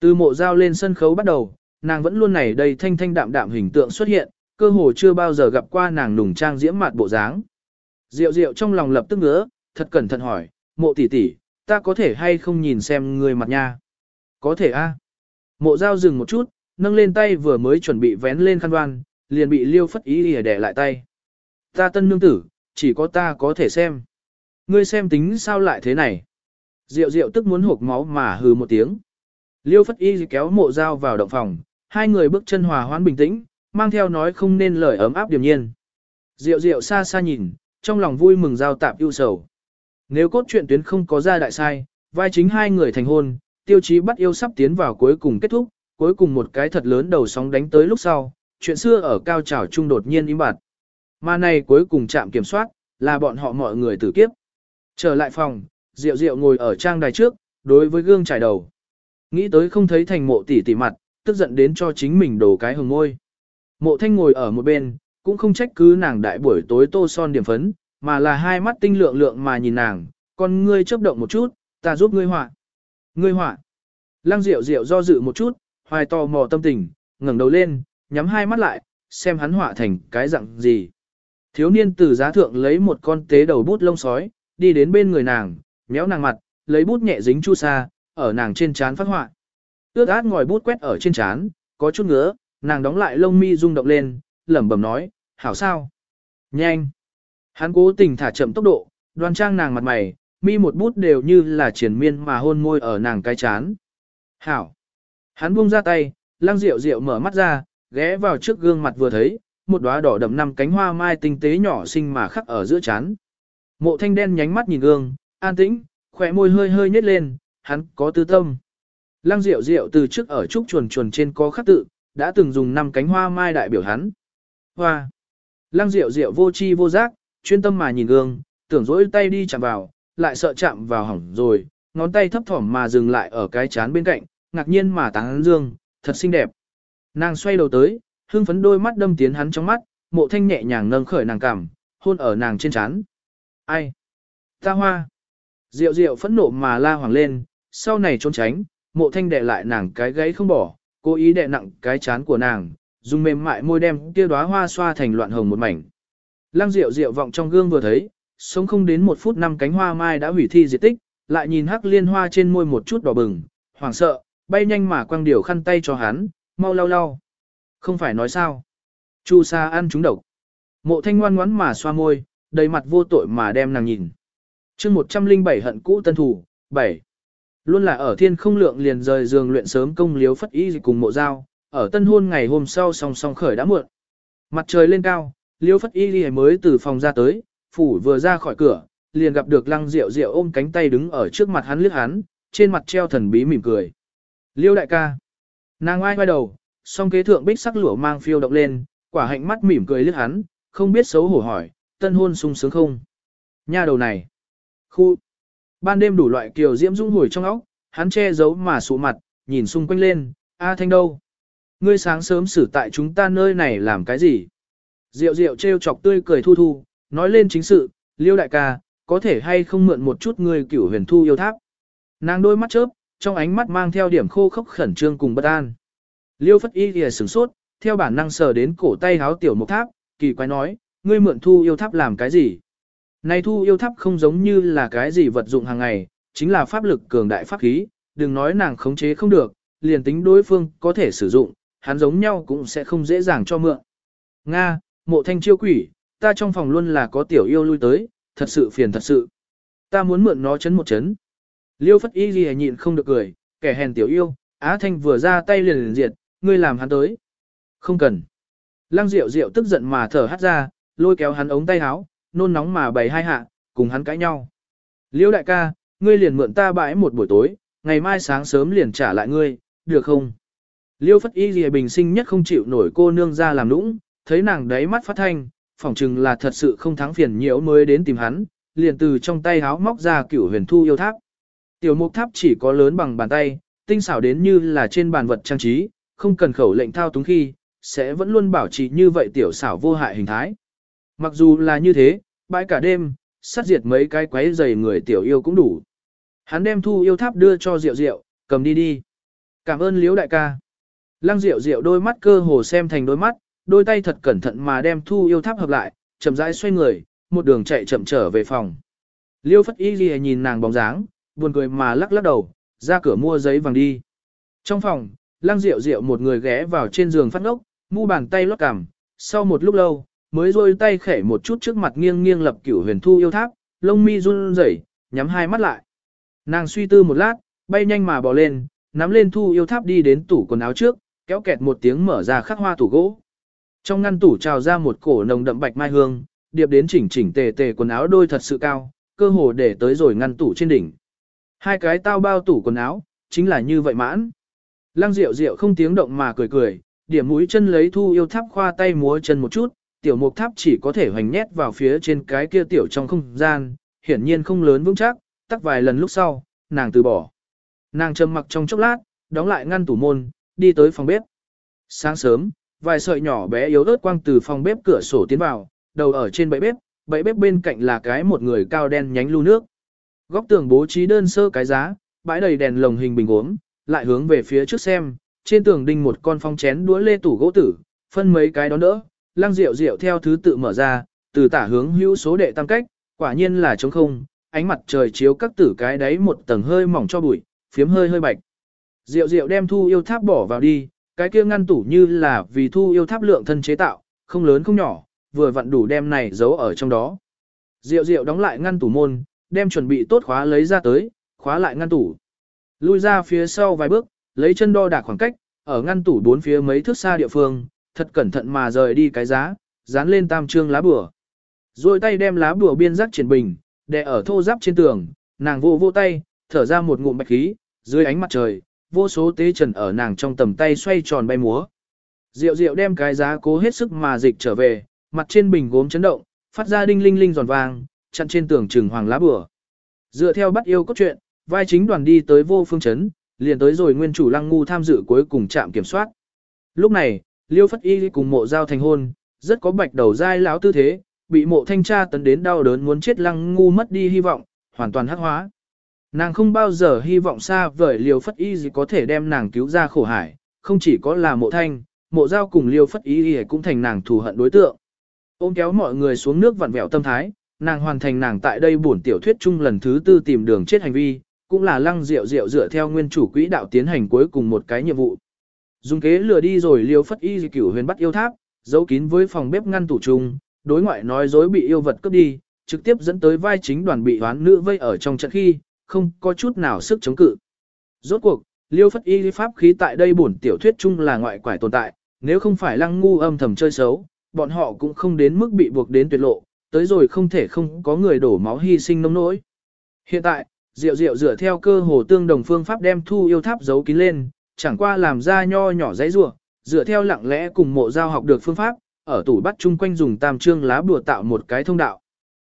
Từ mộ giao lên sân khấu bắt đầu, nàng vẫn luôn này đầy thanh thanh đạm đạm hình tượng xuất hiện, cơ hồ chưa bao giờ gặp qua nàng nùng trang diễm mặt bộ dáng. diệu diệu trong lòng lập tức ngứa, thật cẩn thận hỏi, mộ tỷ tỷ, ta có thể hay không nhìn xem người mặt nha? Có thể a. Mộ dao dừng một chút, nâng lên tay vừa mới chuẩn bị vén lên khăn đoan, liền bị liêu phất ý ỉa đẻ lại tay. Ta tân nương tử, chỉ có ta có thể xem. Ngươi xem tính sao lại thế này? Diệu diệu tức muốn hộp máu mà hừ một tiếng. Liêu phất y kéo mộ dao vào động phòng, hai người bước chân hòa hoãn bình tĩnh, mang theo nói không nên lời ấm áp điềm nhiên. Diệu diệu xa xa nhìn, trong lòng vui mừng giao tạp ưu sầu. Nếu cốt truyện tuyến không có ra đại sai, vai chính hai người thành hôn, tiêu chí bắt yêu sắp tiến vào cuối cùng kết thúc, cuối cùng một cái thật lớn đầu sóng đánh tới lúc sau, chuyện xưa ở cao trào trung đột nhiên im bặt. Mà này cuối cùng chạm kiểm soát, là bọn họ mọi người tử kiếp. Trở lại phòng, Diệu Diệu ngồi ở trang đài trước, đối với gương trải đầu. Nghĩ tới không thấy thành mộ tỷ tỷ mặt, tức giận đến cho chính mình đổ cái hồng môi. Mộ thanh ngồi ở một bên, cũng không trách cứ nàng đại buổi tối tô son điểm phấn, mà là hai mắt tinh lượng lượng mà nhìn nàng, con ngươi chớp động một chút, ta giúp ngươi họa. Ngươi họa. Lăng Diệu Diệu do dự một chút, hoài to mò tâm tình, ngẩng đầu lên, nhắm hai mắt lại, xem hắn họa thành cái dạng gì. Thiếu niên từ giá thượng lấy một con tế đầu bút lông sói, đi đến bên người nàng, méo nàng mặt, lấy bút nhẹ dính chu sa, ở nàng trên trán phát họa. Ước át ngòi bút quét ở trên trán, có chút ngứa, nàng đóng lại lông mi rung động lên, lẩm bẩm nói, hảo sao? Nhanh! Hắn cố tình thả chậm tốc độ, đoan trang nàng mặt mày, mi một bút đều như là triển miên mà hôn môi ở nàng cái chán. Hảo! Hắn buông ra tay, lăng rượu rượu mở mắt ra, ghé vào trước gương mặt vừa thấy, một đóa đỏ đậm năm cánh hoa mai tinh tế nhỏ xinh mà khắc ở giữa chán. Mộ thanh đen nhánh mắt nhìn gương, an tĩnh, khỏe môi hơi hơi nhếch lên, hắn có tư tâm. Lăng diệu diệu từ trước ở trúc chuồn chuồn trên có khắc tự, đã từng dùng năm cánh hoa mai đại biểu hắn. Hoa. Lăng diệu diệu vô chi vô giác, chuyên tâm mà nhìn gương, tưởng dỗi tay đi chạm vào, lại sợ chạm vào hỏng rồi, ngón tay thấp thỏm mà dừng lại ở cái chán bên cạnh, ngạc nhiên mà tán dương, thật xinh đẹp. Nàng xoay đầu tới, hương phấn đôi mắt đâm tiến hắn trong mắt, mộ thanh nhẹ nhàng nâng khởi nàng cảm, hôn ở nàng trên chán. Ai? Ta hoa. Diệu diệu phẫn nộ mà la hoàng lên, sau này trốn tránh, mộ thanh đè lại nàng cái gáy không bỏ, cố ý đè nặng cái chán của nàng, dùng mềm mại môi đem kia đóa hoa xoa thành loạn hồng một mảnh. Lăng Diệu Diệu vọng trong gương vừa thấy, sống không đến một phút năm cánh hoa mai đã hủy thi diệt tích, lại nhìn hắc liên hoa trên môi một chút đỏ bừng, hoảng sợ, bay nhanh mà quăng điều khăn tay cho hắn, mau lau lau. Không phải nói sao? Chu Sa ăn trúng độc. Mộ Thanh ngoan ngoãn mà xoa môi, đầy mặt vô tội mà đem nàng nhìn. Chương 107 hận cũ tân thủ, 7. Luôn là ở thiên không lượng liền rời giường luyện sớm công liếu phất y cùng mộ giao, ở tân hôn ngày hôm sau song song khởi đã muộn. Mặt trời lên cao, liêu phất y mới từ phòng ra tới, phủ vừa ra khỏi cửa, liền gặp được lăng rượu rượu ôm cánh tay đứng ở trước mặt hắn liếc hắn, trên mặt treo thần bí mỉm cười. Liêu đại ca. Nàng ai quay đầu, song kế thượng bích sắc lửa mang phiêu động lên, quả hạnh mắt mỉm cười liếc hắn, không biết xấu hổ hỏi, tân hôn sung sướng không? Nha đầu này. Khu. Ban đêm đủ loại kiều diễm dung hồi trong óc, hắn che giấu mà sụ mặt, nhìn xung quanh lên, A Thanh đâu? Ngươi sáng sớm xử tại chúng ta nơi này làm cái gì? Diệu diệu trêu chọc tươi cười thu thu, nói lên chính sự, liêu đại ca, có thể hay không mượn một chút ngươi cửu huyền thu yêu tháp. Nàng đôi mắt chớp, trong ánh mắt mang theo điểm khô khốc khẩn trương cùng bất an. Liêu phất y lìa sửng sốt, theo bản năng sờ đến cổ tay háo tiểu mục tháp, kỳ quái nói, ngươi mượn thu yêu tháp làm cái gì? Này thu yêu tháp không giống như là cái gì vật dụng hàng ngày, chính là pháp lực cường đại pháp khí, đừng nói nàng khống chế không được, liền tính đối phương có thể sử dụng, hắn giống nhau cũng sẽ không dễ dàng cho mượn. Nga, mộ thanh chiêu quỷ, ta trong phòng luôn là có tiểu yêu lui tới, thật sự phiền thật sự. Ta muốn mượn nó chấn một chấn. Liêu phất y gì nhịn không được cười, kẻ hèn tiểu yêu, Á Thanh vừa ra tay liền liền diệt, ngươi làm hắn tới. Không cần. Lăng Diệu Diệu tức giận mà thở hắt ra, lôi kéo hắn ống tay áo, nôn nóng mà bày hai hạ, cùng hắn cãi nhau. Liêu đại ca, ngươi liền mượn ta bãi một buổi tối, ngày mai sáng sớm liền trả lại ngươi, được không? Liêu phất y lìa bình sinh nhất không chịu nổi cô nương ra làm nũng, thấy nàng đáy mắt phát thanh, phỏng chừng là thật sự không thắng phiền nhiễu mới đến tìm hắn, liền từ trong tay háo móc ra cửu huyền thu yêu tháp. Tiểu mục tháp chỉ có lớn bằng bàn tay, tinh xảo đến như là trên bàn vật trang trí, không cần khẩu lệnh thao túng khi, sẽ vẫn luôn bảo trì như vậy tiểu xảo vô hại hình thái. Mặc dù là như thế, bãi cả đêm, sát diệt mấy cái quấy giày người tiểu yêu cũng đủ. Hắn đem thu yêu tháp đưa cho Diệu Diệu, cầm đi đi. Cảm ơn Liễu đại ca. Lăng Diệu Diệu đôi mắt cơ hồ xem thành đôi mắt, đôi tay thật cẩn thận mà đem thu yêu tháp hợp lại, chậm rãi xoay người, một đường chạy chậm trở về phòng. Liêu Phất Y Ghi nhìn nàng bóng dáng, buồn cười mà lắc lắc đầu, ra cửa mua giấy vàng đi. Trong phòng, Lăng Diệu Diệu một người ghé vào trên giường phát ngốc, mu bàn tay lót cằm, sau một lúc lâu, mới rôi tay khẽ một chút trước mặt nghiêng nghiêng lập cửu huyền thu yêu tháp, lông mi run rẩy, nhắm hai mắt lại. Nàng suy tư một lát, bay nhanh mà bò lên, nắm lên thu yêu tháp đi đến tủ quần áo trước, kéo kẹt một tiếng mở ra khắc hoa tủ gỗ. Trong ngăn tủ trào ra một cổ nồng đậm bạch mai hương, điệp đến chỉnh chỉnh tề tề quần áo đôi thật sự cao, cơ hồ để tới rồi ngăn tủ trên đỉnh. Hai cái tao bao tủ quần áo, chính là như vậy mãn. Lăng Diệu Diệu không tiếng động mà cười cười, điểm mũi chân lấy thu yêu tháp khoa tay múa chân một chút, tiểu mục tháp chỉ có thể hoành nhét vào phía trên cái kia tiểu trong không gian, hiển nhiên không lớn vững chắc, tắc vài lần lúc sau, nàng từ bỏ. Nàng trầm mặc trong chốc lát, đóng lại ngăn tủ môn, đi tới phòng bếp. Sáng sớm, vài sợi nhỏ bé yếu ớt quang từ phòng bếp cửa sổ tiến vào, đầu ở trên bẫy bếp, bẫy bếp bên cạnh là cái một người cao đen nhánh lu nước. Góc tường bố trí đơn sơ cái giá, bãi đầy đèn lồng hình bình gốm, lại hướng về phía trước xem, trên tường đinh một con phong chén đũa lê tủ gỗ tử, phân mấy cái đó đỡ, lăng rượu rượu theo thứ tự mở ra, từ tả hướng hữu số đệ tam cách, quả nhiên là trống không, ánh mặt trời chiếu các tử cái đáy một tầng hơi mỏng cho bụi, phiếm hơi hơi bạch. Diệu diệu đem thu yêu tháp bỏ vào đi, cái kia ngăn tủ như là vì thu yêu tháp lượng thân chế tạo, không lớn không nhỏ, vừa vặn đủ đem này giấu ở trong đó. Diệu diệu đóng lại ngăn tủ môn, đem chuẩn bị tốt khóa lấy ra tới, khóa lại ngăn tủ. Lui ra phía sau vài bước, lấy chân đo đạc khoảng cách, ở ngăn tủ bốn phía mấy thước xa địa phương, thật cẩn thận mà rời đi cái giá, dán lên tam trương lá bùa. Rồi tay đem lá bùa biên rắc triển bình, đè ở thô giáp trên tường, nàng vô vô tay, thở ra một ngụm bạch khí, dưới ánh mặt trời, vô số tế trần ở nàng trong tầm tay xoay tròn bay múa. Diệu diệu đem cái giá cố hết sức mà dịch trở về, mặt trên bình gốm chấn động, phát ra đinh linh linh giòn vàng, chặn trên tường trừng hoàng lá bùa. Dựa theo bắt yêu cốt truyện, vai chính đoàn đi tới vô phương chấn, liền tới rồi nguyên chủ lăng ngu tham dự cuối cùng trạm kiểm soát. Lúc này, Liêu Phất Y cùng mộ giao thành hôn, rất có bạch đầu dai lão tư thế, bị mộ thanh tra tấn đến đau đớn muốn chết lăng ngu mất đi hy vọng, hoàn toàn hắc hóa. Nàng không bao giờ hy vọng xa vời Liêu Phất Y gì có thể đem nàng cứu ra khổ hải, không chỉ có là mộ thanh, mộ giao cùng Liêu Phất Y cũng thành nàng thù hận đối tượng. Ôm kéo mọi người xuống nước vặn vẹo tâm thái, nàng hoàn thành nàng tại đây bổn tiểu thuyết chung lần thứ tư tìm đường chết hành vi, cũng là lăng rượu rượu dựa theo nguyên chủ quỹ đạo tiến hành cuối cùng một cái nhiệm vụ. Dùng kế lừa đi rồi liêu phất y cửu huyền bắt yêu tháp, giấu kín với phòng bếp ngăn tủ trùng đối ngoại nói dối bị yêu vật cướp đi, trực tiếp dẫn tới vai chính đoàn bị hoán nữ vây ở trong trận khi, không có chút nào sức chống cự. Rốt cuộc, liêu phất y pháp khí tại đây bổn tiểu thuyết chung là ngoại quải tồn tại, nếu không phải lăng ngu âm thầm chơi xấu, bọn họ cũng không đến mức bị buộc đến tuyệt lộ, tới rồi không thể không có người đổ máu hy sinh nông nỗi. Hiện tại, Diệu Diệu dựa theo cơ hồ tương đồng phương pháp đem thu yêu tháp giấu kín lên, chẳng qua làm ra nho nhỏ giấy rủa, dựa theo lặng lẽ cùng mộ giao học được phương pháp, ở tủ bắt chung quanh dùng tam trương lá bùa tạo một cái thông đạo.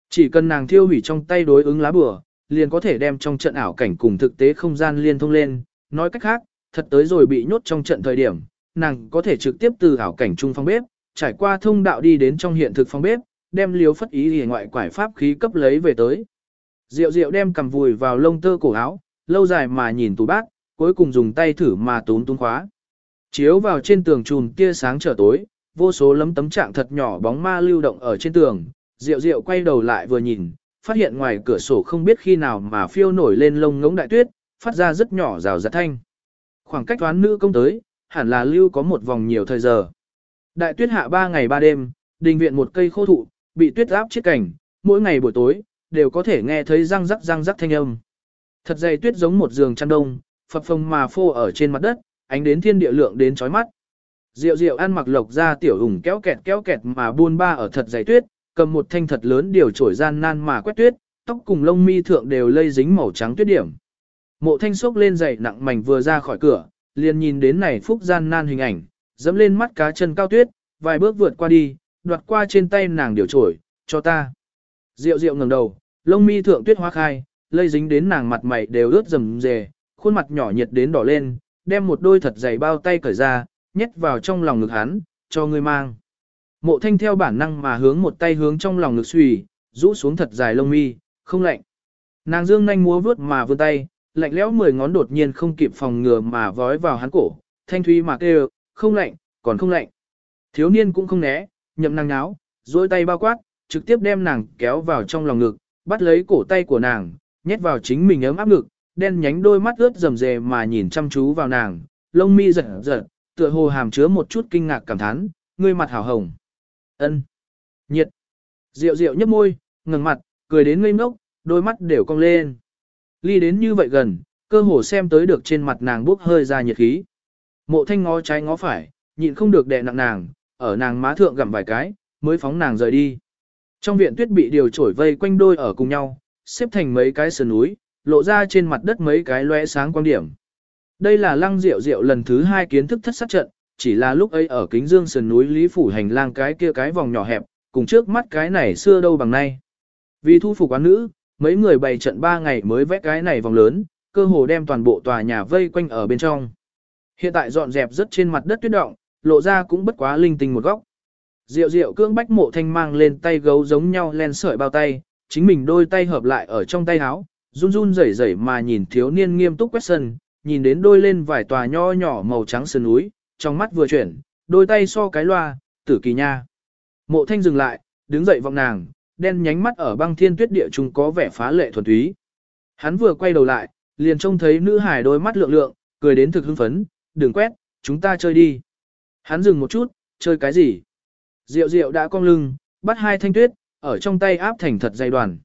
Chỉ cần nàng thiêu hủy trong tay đối ứng lá bùa, liền có thể đem trong trận ảo cảnh cùng thực tế không gian liên thông lên, nói cách khác, thật tới rồi bị nhốt trong trận thời điểm, nàng có thể trực tiếp từ ảo cảnh trung phong bếp, trải qua thông đạo đi đến trong hiện thực phong bếp, đem liếu phất ý hề ngoại quải pháp khí cấp lấy về tới. Diệu diệu đem cầm vùi vào lông tơ cổ áo, lâu dài mà nhìn tủ bác, cuối cùng dùng tay thử mà túm túm khóa. Chiếu vào trên tường chùm tia sáng trở tối, vô số lấm tấm trạng thật nhỏ bóng ma lưu động ở trên tường, Diệu Diệu quay đầu lại vừa nhìn, phát hiện ngoài cửa sổ không biết khi nào mà phiêu nổi lên lông ngỗng đại tuyết, phát ra rất nhỏ rào rạt thanh. Khoảng cách toán nữ công tới, hẳn là lưu có một vòng nhiều thời giờ. Đại tuyết hạ ba ngày ba đêm, đình viện một cây khô thụ, bị tuyết áp chiếc cảnh, mỗi ngày buổi tối, đều có thể nghe thấy răng rắc răng rắc thanh âm. Thật dày tuyết giống một giường chăn đông, phập phồng mà phô ở trên mặt đất, ánh đến thiên địa lượng đến chói mắt. Diệu diệu ăn mặc lộc ra tiểu hùng kéo kẹt kéo kẹt mà buôn ba ở thật dày tuyết, cầm một thanh thật lớn điều trổi gian nan mà quét tuyết, tóc cùng lông mi thượng đều lây dính màu trắng tuyết điểm. Mộ thanh sốc lên giày nặng mảnh vừa ra khỏi cửa, liền nhìn đến này phúc gian nan hình ảnh, dẫm lên mắt cá chân cao tuyết, vài bước vượt qua đi, đoạt qua trên tay nàng điều trổi, cho ta. Diệu diệu ngẩng đầu, lông mi thượng tuyết hóa khai, lây dính đến nàng mặt mày đều ướt rầm rề, khuôn mặt nhỏ nhiệt đến đỏ lên, đem một đôi thật dày bao tay cởi ra, nhét vào trong lòng ngực hắn, cho ngươi mang. Mộ thanh theo bản năng mà hướng một tay hướng trong lòng ngực xùy, rũ xuống thật dài lông mi, không lạnh. Nàng dương nhanh múa vướt mà vươn tay, lạnh lẽo mười ngón đột nhiên không kịp phòng ngừa mà vói vào hắn cổ, thanh thúy mà kêu, không lạnh, còn không lạnh. Thiếu niên cũng không né, nhậm nàng náo, duỗi tay bao quát, trực tiếp đem nàng kéo vào trong lòng ngực, bắt lấy cổ tay của nàng, nhét vào chính mình ấm áp ngực, đen nhánh đôi mắt ướt rầm rề mà nhìn chăm chú vào nàng, lông mi giật giật, tựa hồ hàm chứa một chút kinh ngạc cảm thán, ngươi mặt hảo hồng. ân Nhiệt. Rượu rượu nhấp môi, ngừng mặt, cười đến ngây ngốc, đôi mắt đều cong lên. Ly đến như vậy gần, cơ hồ xem tới được trên mặt nàng bốc hơi ra nhiệt khí. Mộ thanh ngó trái ngó phải, nhịn không được đè nặng nàng, ở nàng má thượng gặm vài cái, mới phóng nàng rời đi. Trong viện tuyết bị điều trổi vây quanh đôi ở cùng nhau, xếp thành mấy cái sườn núi, lộ ra trên mặt đất mấy cái lóe sáng quang điểm. Đây là lăng diệu diệu lần thứ hai kiến thức thất sát trận, chỉ là lúc ấy ở kính dương sườn núi Lý Phủ hành lang cái kia cái vòng nhỏ hẹp, cùng trước mắt cái này xưa đâu bằng nay. Vì thu phục quán nữ, mấy người bày trận ba ngày mới vẽ cái này vòng lớn, cơ hồ đem toàn bộ tòa nhà vây quanh ở bên trong. Hiện tại dọn dẹp rất trên mặt đất tuyết động, lộ ra cũng bất quá linh tinh một góc. Diệu diệu cương bách mộ thanh mang lên tay gấu giống nhau len sợi bao tay, chính mình đôi tay hợp lại ở trong tay áo, run run rẩy rẩy mà nhìn thiếu niên nghiêm túc quét sân, nhìn đến đôi lên vài tòa nho nhỏ màu trắng sườn núi, trong mắt vừa chuyển, đôi tay so cái loa, tử kỳ nha. Mộ thanh dừng lại, đứng dậy vọng nàng, đen nhánh mắt ở băng thiên tuyết địa trung có vẻ phá lệ thuần túy. Hắn vừa quay đầu lại, liền trông thấy nữ hải đôi mắt lượng lượng, cười đến thực hưng phấn, đừng quét, chúng ta chơi đi. Hắn dừng một chút, chơi cái gì? Diệu diệu đã cong lưng, bắt hai thanh tuyết, ở trong tay áp thành thật dày đoàn.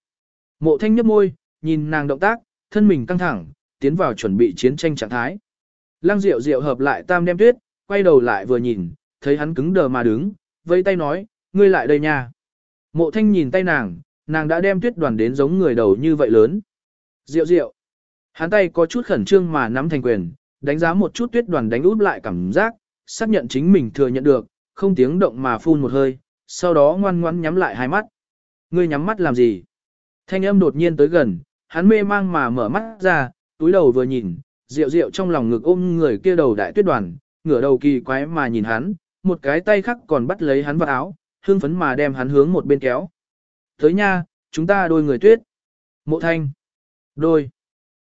Mộ thanh nhấp môi, nhìn nàng động tác, thân mình căng thẳng, tiến vào chuẩn bị chiến tranh trạng thái. Lăng diệu diệu hợp lại tam đem tuyết, quay đầu lại vừa nhìn, thấy hắn cứng đờ mà đứng, vẫy tay nói, ngươi lại đây nha. Mộ thanh nhìn tay nàng, nàng đã đem tuyết đoàn đến giống người đầu như vậy lớn. Diệu diệu. Hắn tay có chút khẩn trương mà nắm thành quyền, đánh giá một chút tuyết đoàn đánh út lại cảm giác, xác nhận chính mình thừa nhận được, không tiếng động mà phun một hơi, sau đó ngoan ngoãn nhắm lại hai mắt. Ngươi nhắm mắt làm gì? Thanh âm đột nhiên tới gần, hắn mê mang mà mở mắt ra, túi đầu vừa nhìn, rượu rượu trong lòng ngực ôm người kia đầu đại tuyết đoàn, ngửa đầu kỳ quái mà nhìn hắn, một cái tay khác còn bắt lấy hắn vào áo, hương phấn mà đem hắn hướng một bên kéo. Tới nha, chúng ta đôi người tuyết. Mộ thanh. Đôi.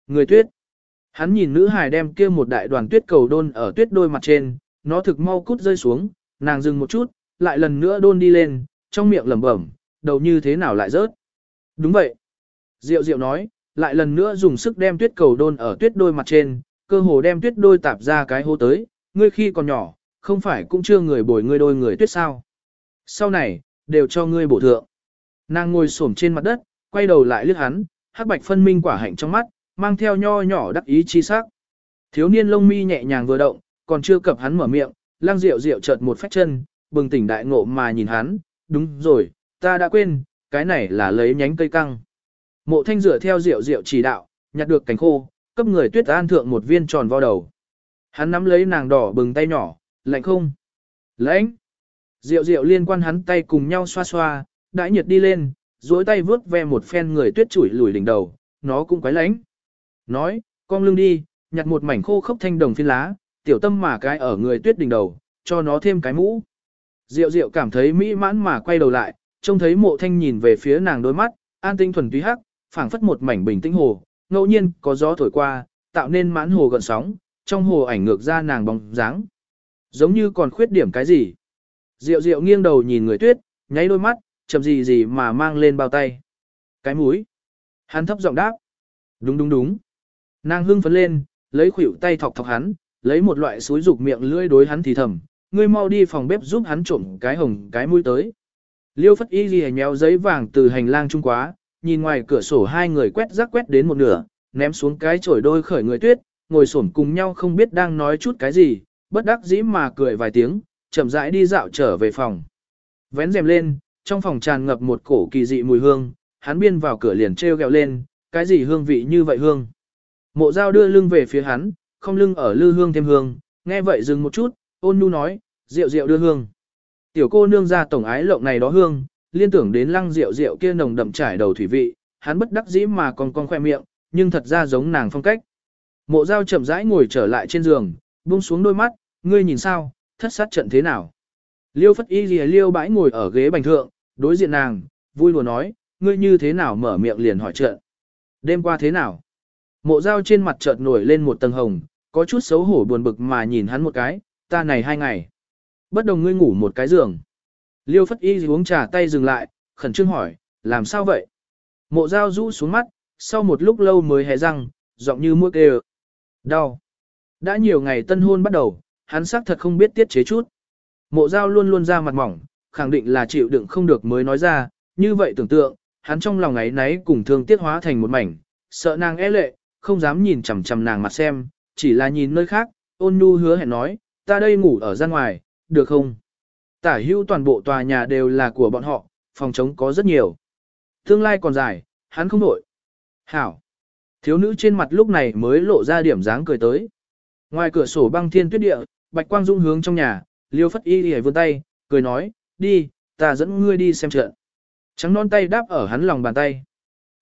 Người tuyết. Hắn nhìn nữ hài đem kia một đại đoàn tuyết cầu đôn ở tuyết đôi mặt trên, nó thực mau cút rơi xuống, nàng dừng một chút, lại lần nữa đôn đi lên, trong miệng lẩm bẩm, đầu như thế nào lại rớt. Đúng vậy. Diệu diệu nói, lại lần nữa dùng sức đem tuyết cầu đôn ở tuyết đôi mặt trên, cơ hồ đem tuyết đôi tạp ra cái hô tới, ngươi khi còn nhỏ, không phải cũng chưa người bồi ngươi đôi người tuyết sao. Sau này, đều cho ngươi bổ thượng. Nàng ngồi xổm trên mặt đất, quay đầu lại liếc hắn, hắc bạch phân minh quả hạnh trong mắt, mang theo nho nhỏ đắc ý chi sắc. Thiếu niên lông mi nhẹ nhàng vừa động, còn chưa cập hắn mở miệng, lang rượu rượu chợt một phách chân, bừng tỉnh đại ngộ mà nhìn hắn, đúng rồi, ta đã quên, cái này là lấy nhánh cây căng. Mộ thanh rửa theo rượu rượu chỉ đạo, nhặt được cánh khô, cấp người tuyết an thượng một viên tròn vào đầu. Hắn nắm lấy nàng đỏ bừng tay nhỏ, lạnh không? Lạnh! Rượu rượu liên quan hắn tay cùng nhau xoa xoa, đãi nhiệt đi lên, duỗi tay vướt ve một phen người tuyết chủi lùi đỉnh đầu, nó cũng quái lánh. Nói, con lưng đi, nhặt một mảnh khô khốc thanh đồng phiên lá, tiểu tâm mà cái ở người tuyết đỉnh đầu, cho nó thêm cái mũ. Diệu diệu cảm thấy mỹ mãn mà quay đầu lại, trông thấy mộ thanh nhìn về phía nàng đôi mắt, an tinh thuần túy hắc, phảng phất một mảnh bình tĩnh hồ, ngẫu nhiên có gió thổi qua, tạo nên mãn hồ gần sóng, trong hồ ảnh ngược ra nàng bóng dáng. Giống như còn khuyết điểm cái gì. Diệu diệu nghiêng đầu nhìn người tuyết, nháy đôi mắt, chậm gì gì mà mang lên bao tay. Cái mũi. Hắn thấp giọng đáp. Đúng đúng đúng. Nàng hưng phấn lên, lấy khuỷu tay thọc thọc hắn, lấy một loại suối dục miệng lưỡi đối hắn thì thầm, ngươi mau đi phòng bếp giúp hắn trộm cái hồng cái mũi tới. Liêu phất y ghi nhéo giấy vàng từ hành lang trung quá, nhìn ngoài cửa sổ hai người quét rác quét đến một nửa, ném xuống cái chổi đôi khởi người tuyết, ngồi xổm cùng nhau không biết đang nói chút cái gì, bất đắc dĩ mà cười vài tiếng, chậm rãi đi dạo trở về phòng. Vén rèm lên, trong phòng tràn ngập một cổ kỳ dị mùi hương, hắn biên vào cửa liền treo gẹo lên, cái gì hương vị như vậy hương. Mộ dao đưa lưng về phía hắn, không lưng ở lư hương thêm hương, nghe vậy dừng một chút, ôn nhu nói, rượu rượu đưa hương. Tiểu cô nương ra tổng ái lộng này đó hương, liên tưởng đến lăng rượu rượu kia nồng đậm trải đầu thủy vị, hắn bất đắc dĩ mà còn con khoe miệng, nhưng thật ra giống nàng phong cách. Mộ dao chậm rãi ngồi trở lại trên giường, buông xuống đôi mắt, ngươi nhìn sao, thất sát trận thế nào. Liêu phất y gì liêu bãi ngồi ở ghế bành thượng, đối diện nàng, vui lùa nói, ngươi như thế nào mở miệng liền hỏi trận. Đêm qua thế nào? Mộ dao trên mặt chợt nổi lên một tầng hồng, có chút xấu hổ buồn bực mà nhìn hắn một cái, ta này hai ngày. Bất đồng ngươi ngủ một cái giường. Liêu phất y uống trà tay dừng lại, khẩn trương hỏi, làm sao vậy? Mộ dao rũ xuống mắt, sau một lúc lâu mới hé răng, giọng như mũi kêu. Đau. Đã nhiều ngày tân hôn bắt đầu, hắn xác thật không biết tiết chế chút. Mộ dao luôn luôn ra mặt mỏng, khẳng định là chịu đựng không được mới nói ra, như vậy tưởng tượng, hắn trong lòng ấy náy cùng thương tiết hóa thành một mảnh, sợ nàng e lệ, không dám nhìn chằm chằm nàng mặt xem, chỉ là nhìn nơi khác, ôn nhu hứa hẹn nói, ta đây ngủ ở ra ngoài, được không? Tả hữu toàn bộ tòa nhà đều là của bọn họ, phòng chống có rất nhiều. Tương lai còn dài, hắn không nổi. Hảo. Thiếu nữ trên mặt lúc này mới lộ ra điểm dáng cười tới. Ngoài cửa sổ băng thiên tuyết địa, bạch quang dung hướng trong nhà, liêu phất y hề vươn tay, cười nói, đi, ta dẫn ngươi đi xem trận. Trắng non tay đáp ở hắn lòng bàn tay.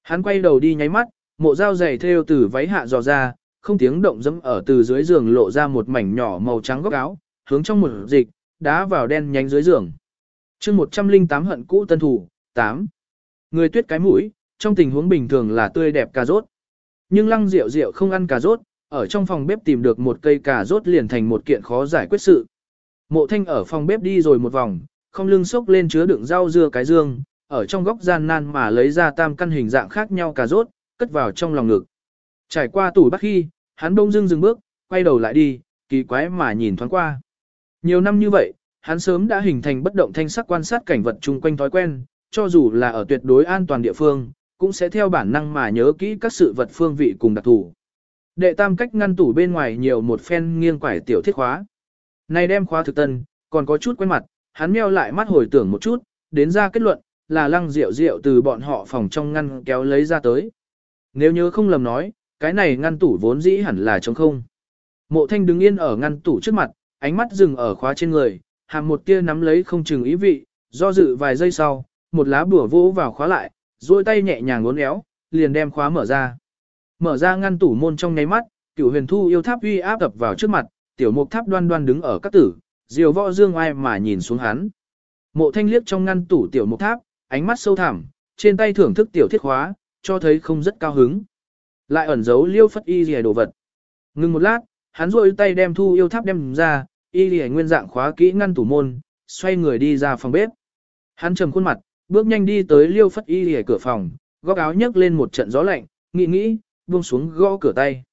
Hắn quay đầu đi nháy mắt, mộ dao dày theo từ váy hạ dò ra, không tiếng động dẫm ở từ dưới giường lộ ra một mảnh nhỏ màu trắng góc áo, hướng trong một dịch, đá vào đen nhánh dưới giường. chương 108 hận cũ tân thủ, 8. Người tuyết cái mũi, trong tình huống bình thường là tươi đẹp cà rốt. Nhưng lăng rượu rượu không ăn cà rốt, ở trong phòng bếp tìm được một cây cà rốt liền thành một kiện khó giải quyết sự. Mộ thanh ở phòng bếp đi rồi một vòng, không lưng sốc lên chứa đựng rau dưa cái dương, ở trong góc gian nan mà lấy ra tam căn hình dạng khác nhau cà rốt, cất vào trong lòng ngực. Trải qua tủ bắt khi, hắn đông dưng dừng bước, quay đầu lại đi, kỳ quái mà nhìn thoáng qua. Nhiều năm như vậy, hắn sớm đã hình thành bất động thanh sắc quan sát cảnh vật chung quanh thói quen, cho dù là ở tuyệt đối an toàn địa phương, cũng sẽ theo bản năng mà nhớ kỹ các sự vật phương vị cùng đặc thù. Đệ tam cách ngăn tủ bên ngoài nhiều một phen nghiêng quải tiểu thiết khóa. Này đem khóa thực tân, còn có chút quen mặt, hắn meo lại mắt hồi tưởng một chút, đến ra kết luận, là lăng rượu rượu từ bọn họ phòng trong ngăn kéo lấy ra tới. Nếu nhớ không lầm nói, cái này ngăn tủ vốn dĩ hẳn là trống không. Mộ thanh đứng yên ở ngăn tủ trước mặt, ánh mắt dừng ở khóa trên người, hàm một tia nắm lấy không chừng ý vị, do dự vài giây sau, một lá bùa vỗ vào khóa lại, duỗi tay nhẹ nhàng uốn éo, liền đem khóa mở ra. Mở ra ngăn tủ môn trong nháy mắt, cửu huyền thu yêu tháp uy áp tập vào trước mặt, tiểu mục tháp đoan đoan đứng ở các tử, diều võ dương ai mà nhìn xuống hắn. Mộ thanh liếc trong ngăn tủ tiểu mục tháp, ánh mắt sâu thẳm, trên tay thưởng thức tiểu thiết khóa, cho thấy không rất cao hứng. Lại ẩn giấu liêu phất y liề đồ vật. Ngưng một lát, hắn rôi tay đem thu yêu tháp đem ra, y lì nguyên dạng khóa kỹ ngăn tủ môn, xoay người đi ra phòng bếp. Hắn trầm khuôn mặt, bước nhanh đi tới liêu phất y lì cửa phòng, góc áo nhấc lên một trận gió lạnh, nghĩ nghĩ, buông xuống gõ cửa tay.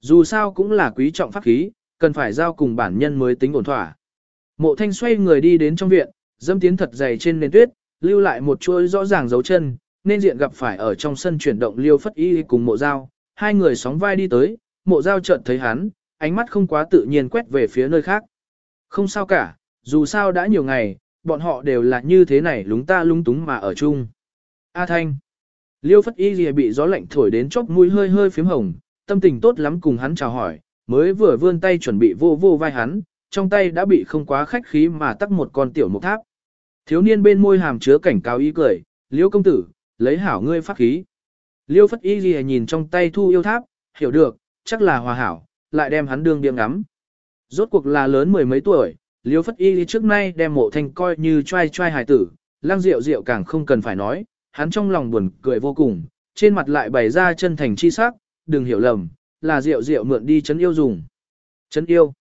Dù sao cũng là quý trọng pháp khí, cần phải giao cùng bản nhân mới tính ổn thỏa. Mộ thanh xoay người đi đến trong viện, dâm tiến thật dày trên nền tuyết, lưu lại một chuỗi rõ ràng dấu chân, nên diện gặp phải ở trong sân chuyển động liêu phất y cùng mộ dao, hai người sóng vai đi tới, mộ dao chợt thấy hắn, ánh mắt không quá tự nhiên quét về phía nơi khác. Không sao cả, dù sao đã nhiều ngày, bọn họ đều là như thế này lúng ta lúng túng mà ở chung. A Thanh. Liêu phất y gì bị gió lạnh thổi đến chốc mũi hơi hơi phím hồng, tâm tình tốt lắm cùng hắn chào hỏi, mới vừa vươn tay chuẩn bị vô vô vai hắn, trong tay đã bị không quá khách khí mà tắt một con tiểu mục tháp. Thiếu niên bên môi hàm chứa cảnh cáo ý cười, liêu công tử, lấy hảo ngươi pháp khí. Liêu phất y gì nhìn trong tay thu yêu tháp, hiểu được, chắc là hòa hảo, lại đem hắn đương điềm ngắm. Rốt cuộc là lớn mười mấy tuổi, liêu phất y trước nay đem mộ thanh coi như trai trai hài tử, lang rượu rượu càng không cần phải nói, hắn trong lòng buồn cười vô cùng, trên mặt lại bày ra chân thành chi sắc, đừng hiểu lầm, là rượu rượu mượn đi chấn yêu dùng. Chấn yêu.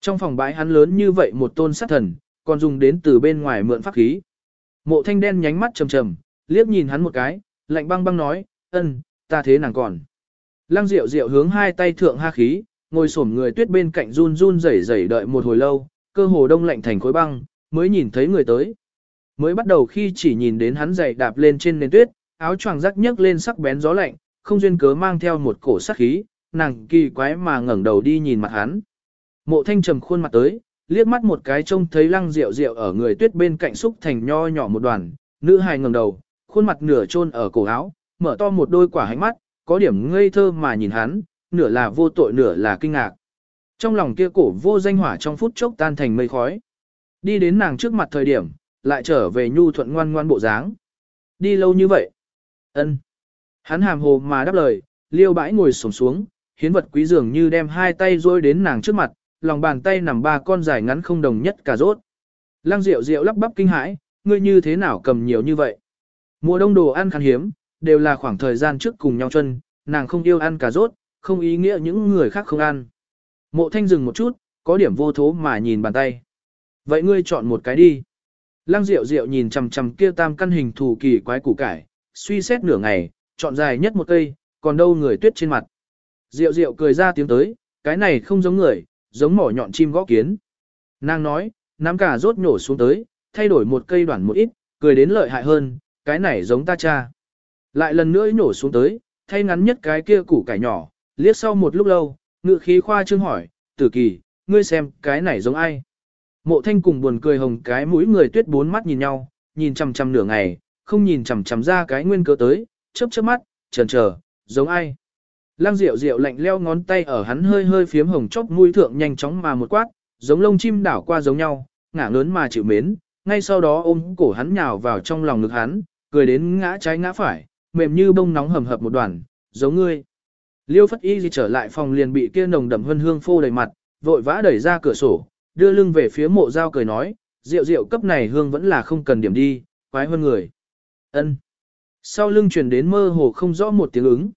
Trong phòng bãi hắn lớn như vậy một tôn sát thần, còn dùng đến từ bên ngoài mượn pháp khí. Mộ thanh đen nhánh mắt trầm trầm, liếc nhìn hắn một cái, lạnh băng băng nói, ân, ta thế nàng còn. Lăng rượu rượu hướng hai tay thượng ha khí, ngồi xổm người tuyết bên cạnh run run rẩy rẩy đợi một hồi lâu, cơ hồ đông lạnh thành khối băng, mới nhìn thấy người tới. Mới bắt đầu khi chỉ nhìn đến hắn giày đạp lên trên nền tuyết, áo choàng rắc nhấc lên sắc bén gió lạnh, không duyên cớ mang theo một cổ sắc khí, nàng kỳ quái mà ngẩng đầu đi nhìn mặt hắn. Mộ thanh trầm khuôn mặt tới, liếc mắt một cái trông thấy lăng rượu rượu ở người tuyết bên cạnh xúc thành nho nhỏ một đoàn, nữ hài ngẩng đầu, khuôn mặt nửa chôn ở cổ áo, mở to một đôi quả hánh mắt, có điểm ngây thơ mà nhìn hắn, nửa là vô tội nửa là kinh ngạc. Trong lòng kia cổ vô danh hỏa trong phút chốc tan thành mây khói. Đi đến nàng trước mặt thời điểm, lại trở về nhu thuận ngoan ngoan bộ dáng. Đi lâu như vậy. ân Hắn hàm hồ mà đáp lời, liêu bãi ngồi sổng xuống, hiến vật quý dường như đem hai tay rôi đến nàng trước mặt, lòng bàn tay nằm ba con dài ngắn không đồng nhất cả rốt. Lăng rượu rượu lắp bắp kinh hãi, ngươi như thế nào cầm nhiều như vậy. Mùa đông đồ ăn khan hiếm, đều là khoảng thời gian trước cùng nhau chân, nàng không yêu ăn cà rốt, không ý nghĩa những người khác không ăn. Mộ thanh dừng một chút, có điểm vô thố mà nhìn bàn tay. Vậy ngươi chọn một cái đi. Lăng Diệu Diệu nhìn chằm chằm kia tam căn hình thù kỳ quái củ cải, suy xét nửa ngày, chọn dài nhất một cây, còn đâu người tuyết trên mặt. Diệu Diệu cười ra tiếng tới, cái này không giống người, giống mỏ nhọn chim gõ kiến. Nàng nói, nắm cả rốt nhổ xuống tới, thay đổi một cây đoạn một ít, cười đến lợi hại hơn, cái này giống ta cha. Lại lần nữa nhổ xuống tới, thay ngắn nhất cái kia củ cải nhỏ, liếc sau một lúc lâu, ngự khí khoa trương hỏi, tử kỳ, ngươi xem, cái này giống ai? Mộ thanh cùng buồn cười hồng cái mũi người tuyết bốn mắt nhìn nhau, nhìn chằm chằm nửa ngày, không nhìn chằm chằm ra cái nguyên cớ tới, chớp chớp mắt, chần chờ, giống ai. Lăng Diệu Diệu lạnh leo ngón tay ở hắn hơi hơi phiếm hồng chốc mũi thượng nhanh chóng mà một quát, giống lông chim đảo qua giống nhau, ngả lớn mà chịu mến, ngay sau đó ôm cổ hắn nhào vào trong lòng ngực hắn, cười đến ngã trái ngã phải, mềm như bông nóng hầm hập một đoàn, giống ngươi. Liêu Phất Y gì trở lại phòng liền bị kia nồng đậm hương hương phô đầy mặt, vội vã đẩy ra cửa sổ, đưa lưng về phía mộ dao cười nói, rượu rượu cấp này hương vẫn là không cần điểm đi, quái hơn người. ân Sau lưng truyền đến mơ hồ không rõ một tiếng ứng.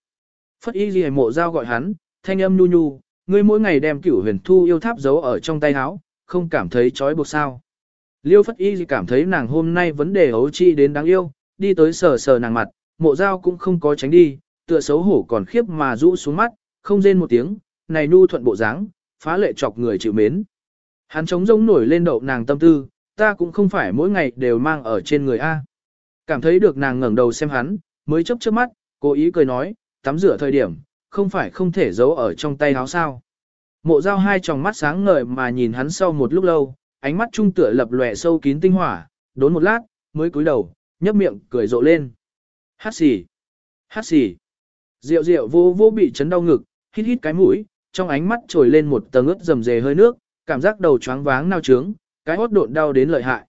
Phất y ghi mộ dao gọi hắn, thanh âm nhu nhu, ngươi mỗi ngày đem cửu huyền thu yêu tháp giấu ở trong tay áo, không cảm thấy chói buộc sao. Liêu phất y gì cảm thấy nàng hôm nay vấn đề ấu chi đến đáng yêu, đi tới sờ sờ nàng mặt, mộ dao cũng không có tránh đi, tựa xấu hổ còn khiếp mà rũ xuống mắt, không rên một tiếng, này nu thuận bộ dáng, phá lệ chọc người chịu mến. Hắn trống rỗng nổi lên đậu nàng tâm tư, ta cũng không phải mỗi ngày đều mang ở trên người A. Cảm thấy được nàng ngẩng đầu xem hắn, mới chớp chớp mắt, cố ý cười nói, tắm rửa thời điểm, không phải không thể giấu ở trong tay áo sao. Mộ dao hai tròng mắt sáng ngời mà nhìn hắn sau một lúc lâu, ánh mắt trung tựa lập lòe sâu kín tinh hỏa, đốn một lát, mới cúi đầu, nhấp miệng, cười rộ lên. Hát xì, hát xì. Diệu Diệu vô vô bị chấn đau ngực, hít hít cái mũi, trong ánh mắt trồi lên một tầng ướt rầm rề hơi nước, cảm giác đầu choáng váng nao trướng, cái hốt độn đau đến lợi hại.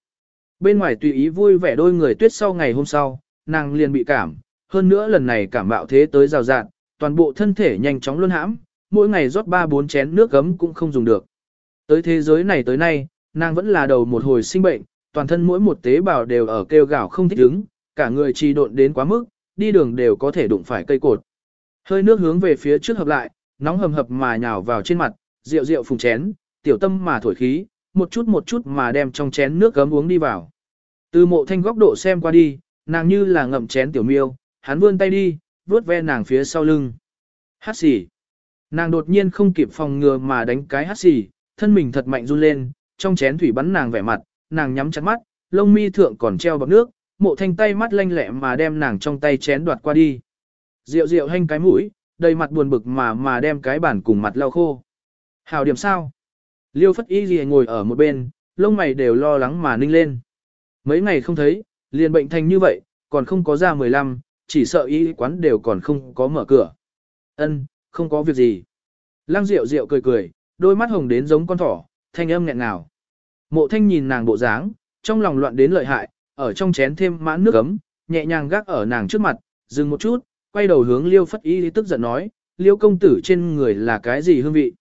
Bên ngoài tùy ý vui vẻ đôi người tuyết sau ngày hôm sau, nàng liền bị cảm, hơn nữa lần này cảm bạo thế tới rào rạt, toàn bộ thân thể nhanh chóng luân hãm, mỗi ngày rót 3-4 chén nước gấm cũng không dùng được. Tới thế giới này tới nay, nàng vẫn là đầu một hồi sinh bệnh, toàn thân mỗi một tế bào đều ở kêu gào không thích ứng, cả người trì độn đến quá mức, đi đường đều có thể đụng phải cây cột. Hơi nước hướng về phía trước hợp lại, nóng hầm hập mà nhào vào trên mặt, rượu rượu phùng chén, tiểu tâm mà thổi khí, một chút một chút mà đem trong chén nước gấm uống đi vào. Từ mộ thanh góc độ xem qua đi, nàng như là ngậm chén tiểu miêu, hắn vươn tay đi, vuốt ve nàng phía sau lưng. Hát xỉ. Nàng đột nhiên không kịp phòng ngừa mà đánh cái hát xỉ, thân mình thật mạnh run lên, trong chén thủy bắn nàng vẻ mặt, nàng nhắm chặt mắt, lông mi thượng còn treo bọc nước, mộ thanh tay mắt lanh lẹ mà đem nàng trong tay chén đoạt qua đi. Rượu rượu hanh cái mũi, đầy mặt buồn bực mà mà đem cái bản cùng mặt lau khô. Hào điểm sao? Liêu phất y gì ngồi ở một bên, lông mày đều lo lắng mà ninh lên. Mấy ngày không thấy, liền bệnh thành như vậy, còn không có ra 15, chỉ sợ y quán đều còn không có mở cửa. Ân, không có việc gì. Lăng rượu rượu cười cười, đôi mắt hồng đến giống con thỏ, thanh âm nghẹn ngào. Mộ thanh nhìn nàng bộ dáng, trong lòng loạn đến lợi hại, ở trong chén thêm mãn nước ấm, nhẹ nhàng gác ở nàng trước mặt, dừng một chút, quay đầu hướng liêu phất y tức giận nói, liêu công tử trên người là cái gì hương vị.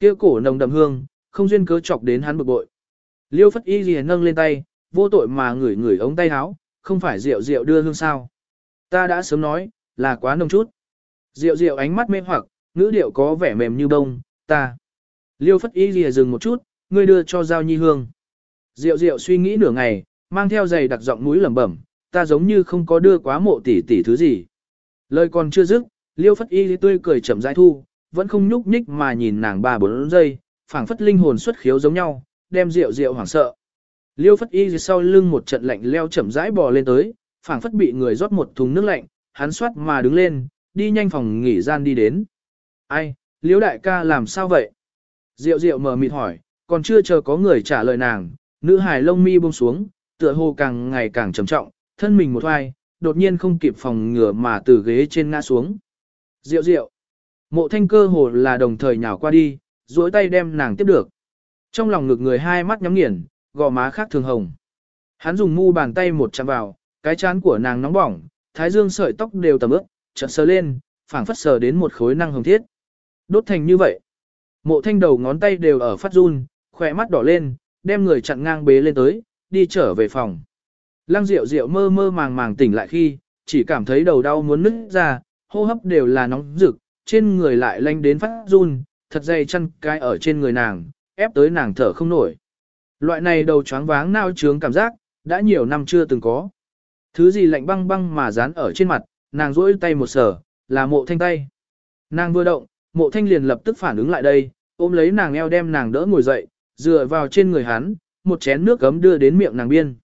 kia cổ nồng đậm hương, không duyên cớ chọc đến hắn bực bội. Liêu phất y liền nâng lên tay, vô tội mà ngửi ngửi ống tay áo, không phải rượu rượu đưa hương sao. Ta đã sớm nói, là quá nồng chút. Rượu rượu ánh mắt mê hoặc, ngữ điệu có vẻ mềm như bông, ta. Liêu phất y lìa dừng một chút, ngươi đưa cho giao nhi hương. Rượu rượu suy nghĩ nửa ngày, mang theo giày đặc giọng mũi lẩm bẩm, ta giống như không có đưa quá mộ tỷ tỷ thứ gì. Lời còn chưa dứt, liêu phất y tươi cười chậm rãi thu, vẫn không nhúc nhích mà nhìn nàng ba bốn giây, phảng phất linh hồn xuất khiếu giống nhau, đem rượu rượu hoảng sợ. Liêu phất y sau lưng một trận lạnh leo chậm rãi bò lên tới, phảng phất bị người rót một thùng nước lạnh, hắn xoát mà đứng lên, đi nhanh phòng nghỉ gian đi đến. Ai, liêu đại ca làm sao vậy? Diệu diệu mờ mịt hỏi, còn chưa chờ có người trả lời nàng, nữ hài lông mi buông xuống, tựa hồ càng ngày càng trầm trọng, thân mình một hoài, đột nhiên không kịp phòng ngừa mà từ ghế trên ngã xuống. Diệu diệu. Mộ thanh cơ hồ là đồng thời nhào qua đi, duỗi tay đem nàng tiếp được. Trong lòng ngực người hai mắt nhắm nghiền, gò má khác thường hồng. Hắn dùng mu bàn tay một chạm vào, cái chán của nàng nóng bỏng, thái dương sợi tóc đều tầm ướt, chợt sờ lên, phảng phất sờ đến một khối năng hồng thiết. Đốt thành như vậy. Mộ thanh đầu ngón tay đều ở phát run, khỏe mắt đỏ lên, đem người chặn ngang bế lên tới, đi trở về phòng. Lăng diệu diệu mơ mơ màng màng tỉnh lại khi, chỉ cảm thấy đầu đau muốn nứt ra, hô hấp đều là nóng rực, trên người lại lanh đến phát run, thật dày chăn cái ở trên người nàng, ép tới nàng thở không nổi. Loại này đầu choáng váng nao trướng cảm giác, đã nhiều năm chưa từng có. Thứ gì lạnh băng băng mà dán ở trên mặt, nàng rỗi tay một sở, là mộ thanh tay. Nàng vừa động, mộ thanh liền lập tức phản ứng lại đây, ôm lấy nàng eo đem nàng đỡ ngồi dậy, dựa vào trên người hắn, một chén nước gấm đưa đến miệng nàng biên.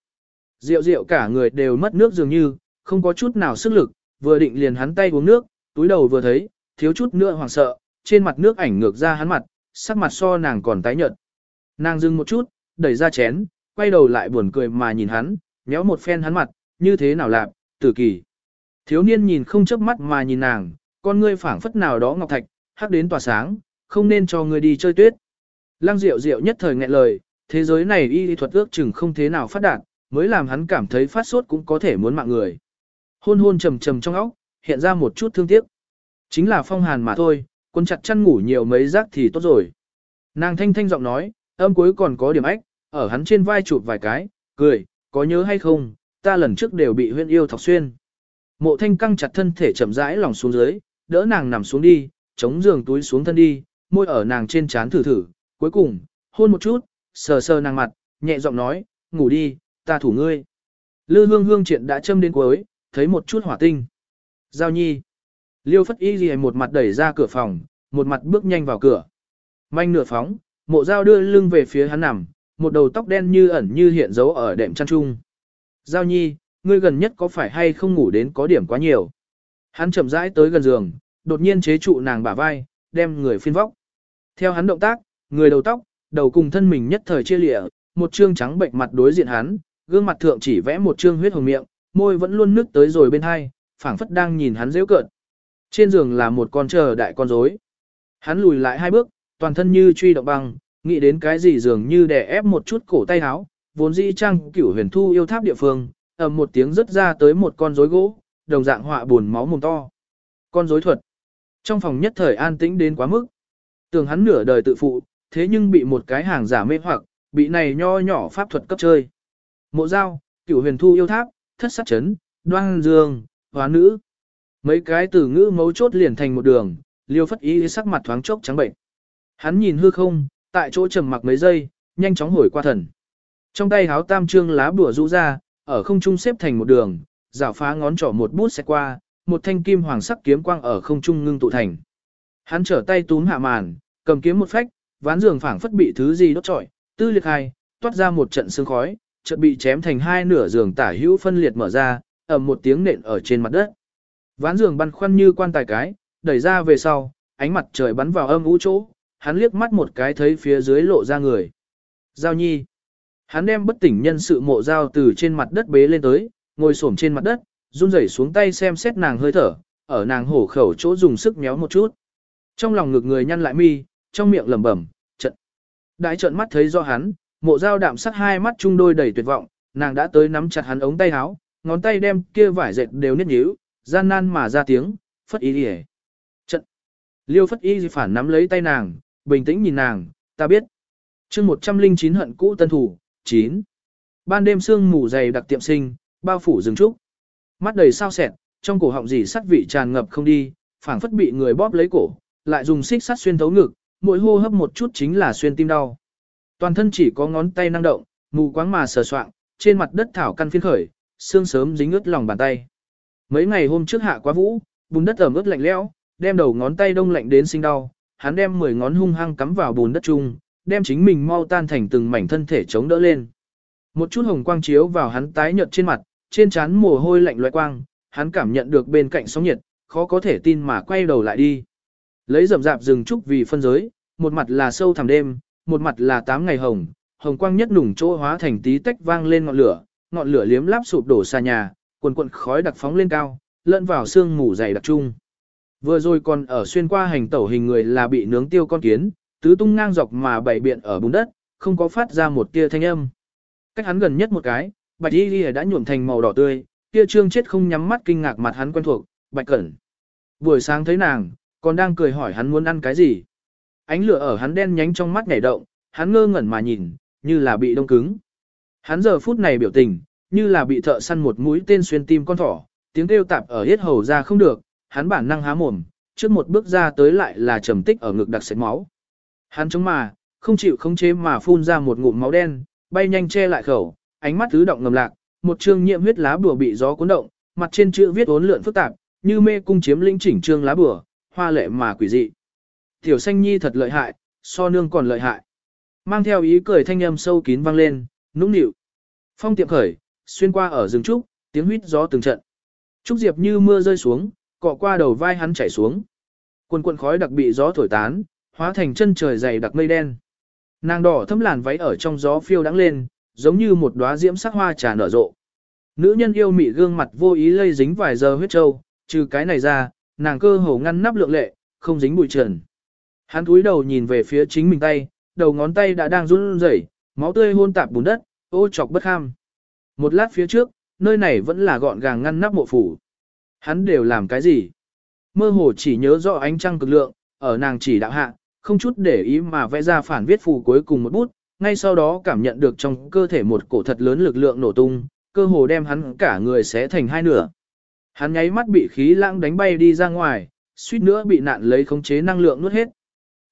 Rượu rượu cả người đều mất nước dường như, không có chút nào sức lực, vừa định liền hắn tay uống nước, túi đầu vừa thấy, thiếu chút nữa hoảng sợ, trên mặt nước ảnh ngược ra hắn mặt, sắc mặt so nàng còn tái nhợt. Nàng dừng một chút, đẩy ra chén, quay đầu lại buồn cười mà nhìn hắn, nhéo một phen hắn mặt, như thế nào lạp, tử kỳ. Thiếu niên nhìn không chớp mắt mà nhìn nàng, con ngươi phảng phất nào đó ngọc thạch, hắc đến tỏa sáng, không nên cho ngươi đi chơi tuyết. Lăng Diệu Diệu nhất thời nghẹn lời, thế giới này y lý thuật ước chừng không thế nào phát đạt, mới làm hắn cảm thấy phát sốt cũng có thể muốn mạng người. Hôn hôn trầm trầm trong óc, hiện ra một chút thương tiếc. Chính là phong hàn mà thôi, quân chặt chăn ngủ nhiều mấy giấc thì tốt rồi. Nàng thanh thanh giọng nói, âm cuối còn có điểm ách, ở hắn trên vai chụp vài cái, cười, có nhớ hay không, ta lần trước đều bị huyên yêu thọc xuyên. Mộ thanh căng chặt thân thể chậm rãi lòng xuống dưới, đỡ nàng nằm xuống đi, chống giường túi xuống thân đi, môi ở nàng trên trán thử thử, cuối cùng, hôn một chút, sờ sờ nàng mặt, nhẹ giọng nói, ngủ đi, ta thủ ngươi. Lư hương hương triện đã châm đến cuối, thấy một chút hỏa tinh. Giao nhi. Liêu phất y gì một mặt đẩy ra cửa phòng, một mặt bước nhanh vào cửa. Manh nửa phóng, mộ dao đưa lưng về phía hắn nằm, một đầu tóc đen như ẩn như hiện dấu ở đệm chăn trung. Giao nhi, ngươi gần nhất có phải hay không ngủ đến có điểm quá nhiều. Hắn chậm rãi tới gần giường, đột nhiên chế trụ nàng bả vai, đem người phiên vóc. Theo hắn động tác, người đầu tóc, đầu cùng thân mình nhất thời chia lịa, một trương trắng bệnh mặt đối diện hắn, gương mặt thượng chỉ vẽ một trương huyết hồng miệng, môi vẫn luôn nước tới rồi bên hai, phảng phất đang nhìn hắn dễ cợt. Trên giường là một con chờ đại con rối. Hắn lùi lại hai bước, toàn thân như truy động băng, nghĩ đến cái gì dường như đè ép một chút cổ tay áo, vốn dĩ trang cửu huyền thu yêu tháp địa phương, ầm một tiếng rất ra tới một con rối gỗ, đồng dạng họa buồn máu mồm to. Con rối thuật. Trong phòng nhất thời an tĩnh đến quá mức. Tưởng hắn nửa đời tự phụ, thế nhưng bị một cái hàng giả mê hoặc, bị này nho nhỏ pháp thuật cấp chơi. Mộ giao, cửu huyền thu yêu tháp, thất sát chấn, đoan dương, hóa nữ. Mấy cái từ ngữ mấu chốt liền thành một đường, liêu phất ý sắc mặt thoáng chốc trắng bệnh. Hắn nhìn hư không, tại chỗ trầm mặc mấy giây, nhanh chóng hồi qua thần. Trong tay háo tam trương lá bùa rũ ra, ở không trung xếp thành một đường, rảo phá ngón trỏ một bút xẹt qua, một thanh kim hoàng sắc kiếm quang ở không trung ngưng tụ thành. Hắn trở tay túm hạ màn, cầm kiếm một phách, ván giường phảng phất bị thứ gì đốt trọi, tư liệt hai, toát ra một trận sương khói, chợt bị chém thành hai nửa giường tả hữu phân liệt mở ra, ầm một tiếng nện ở trên mặt đất. Ván giường băn khoăn như quan tài cái, đẩy ra về sau, ánh mặt trời bắn vào âm u chỗ, hắn liếc mắt một cái thấy phía dưới lộ ra người. Giao nhi. Hắn đem bất tỉnh nhân sự mộ dao từ trên mặt đất bế lên tới, ngồi xổm trên mặt đất, run rẩy xuống tay xem xét nàng hơi thở, ở nàng hổ khẩu chỗ dùng sức méo một chút. Trong lòng ngực người nhăn lại mi, trong miệng lẩm bẩm, trận. Đại trận mắt thấy do hắn, mộ dao đạm sắc hai mắt chung đôi đầy tuyệt vọng, nàng đã tới nắm chặt hắn ống tay áo, ngón tay đem kia vải dệt đều niết nhíu, gian nan mà ra tiếng, phất ý đi Trận. Liêu phất y phản nắm lấy tay nàng, bình tĩnh nhìn nàng, ta biết. chương 109 hận cũ tân thủ, 9. Ban đêm sương mù dày đặc tiệm sinh, bao phủ rừng trúc. Mắt đầy sao sẹt, trong cổ họng dì sắt vị tràn ngập không đi, phảng phất bị người bóp lấy cổ, lại dùng xích sắt xuyên thấu ngực, mỗi hô hấp một chút chính là xuyên tim đau. Toàn thân chỉ có ngón tay năng động, mù quáng mà sờ soạng, trên mặt đất thảo căn phiên khởi, xương sớm dính ướt lòng bàn tay. Mấy ngày hôm trước hạ quá vũ, bùn đất ẩm ướt lạnh lẽo, đem đầu ngón tay đông lạnh đến sinh đau, hắn đem 10 ngón hung hăng cắm vào bùn đất chung, đem chính mình mau tan thành từng mảnh thân thể chống đỡ lên. Một chút hồng quang chiếu vào hắn tái nhợt trên mặt, trên trán mồ hôi lạnh loại quang, hắn cảm nhận được bên cạnh sóng nhiệt, khó có thể tin mà quay đầu lại đi. Lấy rậm rạp rừng trúc vì phân giới, một mặt là sâu thẳm đêm, một mặt là tám ngày hồng, hồng quang nhất nùng chỗ hóa thành tí tách vang lên ngọn lửa, ngọn lửa liếm láp sụp đổ xa nhà, quần quần khói đặc phóng lên cao, lẫn vào xương mù dày đặc trung. Vừa rồi còn ở xuyên qua hành tẩu hình người là bị nướng tiêu con kiến, tứ tung ngang dọc mà bảy biện ở bùn đất, không có phát ra một tia thanh âm. Cách hắn gần nhất một cái, bạch y lìa đã nhuộm thành màu đỏ tươi, tia trương chết không nhắm mắt kinh ngạc mặt hắn quen thuộc, bạch cẩn. Buổi sáng thấy nàng, còn đang cười hỏi hắn muốn ăn cái gì. Ánh lửa ở hắn đen nhánh trong mắt nhảy động, hắn ngơ ngẩn mà nhìn, như là bị đông cứng. Hắn giờ phút này biểu tình, như là bị thợ săn một mũi tên xuyên tim con thỏ, tiếng kêu tạp ở hết hầu ra không được, hắn bản năng há mồm, trước một bước ra tới lại là trầm tích ở ngực đặc sệt máu. Hắn chống mà, không chịu không chế mà phun ra một ngụm máu đen, bay nhanh che lại khẩu, ánh mắt tứ động ngầm lạc, một trương nhiễm huyết lá bùa bị gió cuốn động, mặt trên chữ viết uốn lượn phức tạp, như mê cung chiếm lĩnh chỉnh trương lá bùa, hoa lệ mà quỷ dị. Tiểu xanh nhi thật lợi hại, so nương còn lợi hại. Mang theo ý cười thanh âm sâu kín vang lên, nũng nịu. Phong tiệm khởi, xuyên qua ở rừng trúc, tiếng huýt gió từng trận. Trúc diệp như mưa rơi xuống, cọ qua đầu vai hắn chảy xuống. Quần quần khói đặc bị gió thổi tán, hóa thành chân trời dày đặc mây đen. Nàng đỏ thấm làn váy ở trong gió phiêu đắng lên, giống như một đóa diễm sắc hoa trà nở rộ. Nữ nhân yêu mị gương mặt vô ý lây dính vài giờ huyết trâu, trừ cái này ra, nàng cơ hồ ngăn nắp lượng lệ, không dính bụi trần. Hắn cúi đầu nhìn về phía chính mình tay, đầu ngón tay đã đang run rẩy, máu tươi hôn tạp bùn đất, ô chọc bất ham. Một lát phía trước, nơi này vẫn là gọn gàng ngăn nắp mộ phủ. Hắn đều làm cái gì? Mơ hồ chỉ nhớ rõ ánh trăng cực lượng, ở nàng chỉ đạo hạ, không chút để ý mà vẽ ra phản viết phù cuối cùng một bút, ngay sau đó cảm nhận được trong cơ thể một cổ thật lớn lực lượng nổ tung, cơ hồ đem hắn cả người xé thành hai nửa. Hắn nháy mắt bị khí lãng đánh bay đi ra ngoài, suýt nữa bị nạn lấy khống chế năng lượng nuốt hết.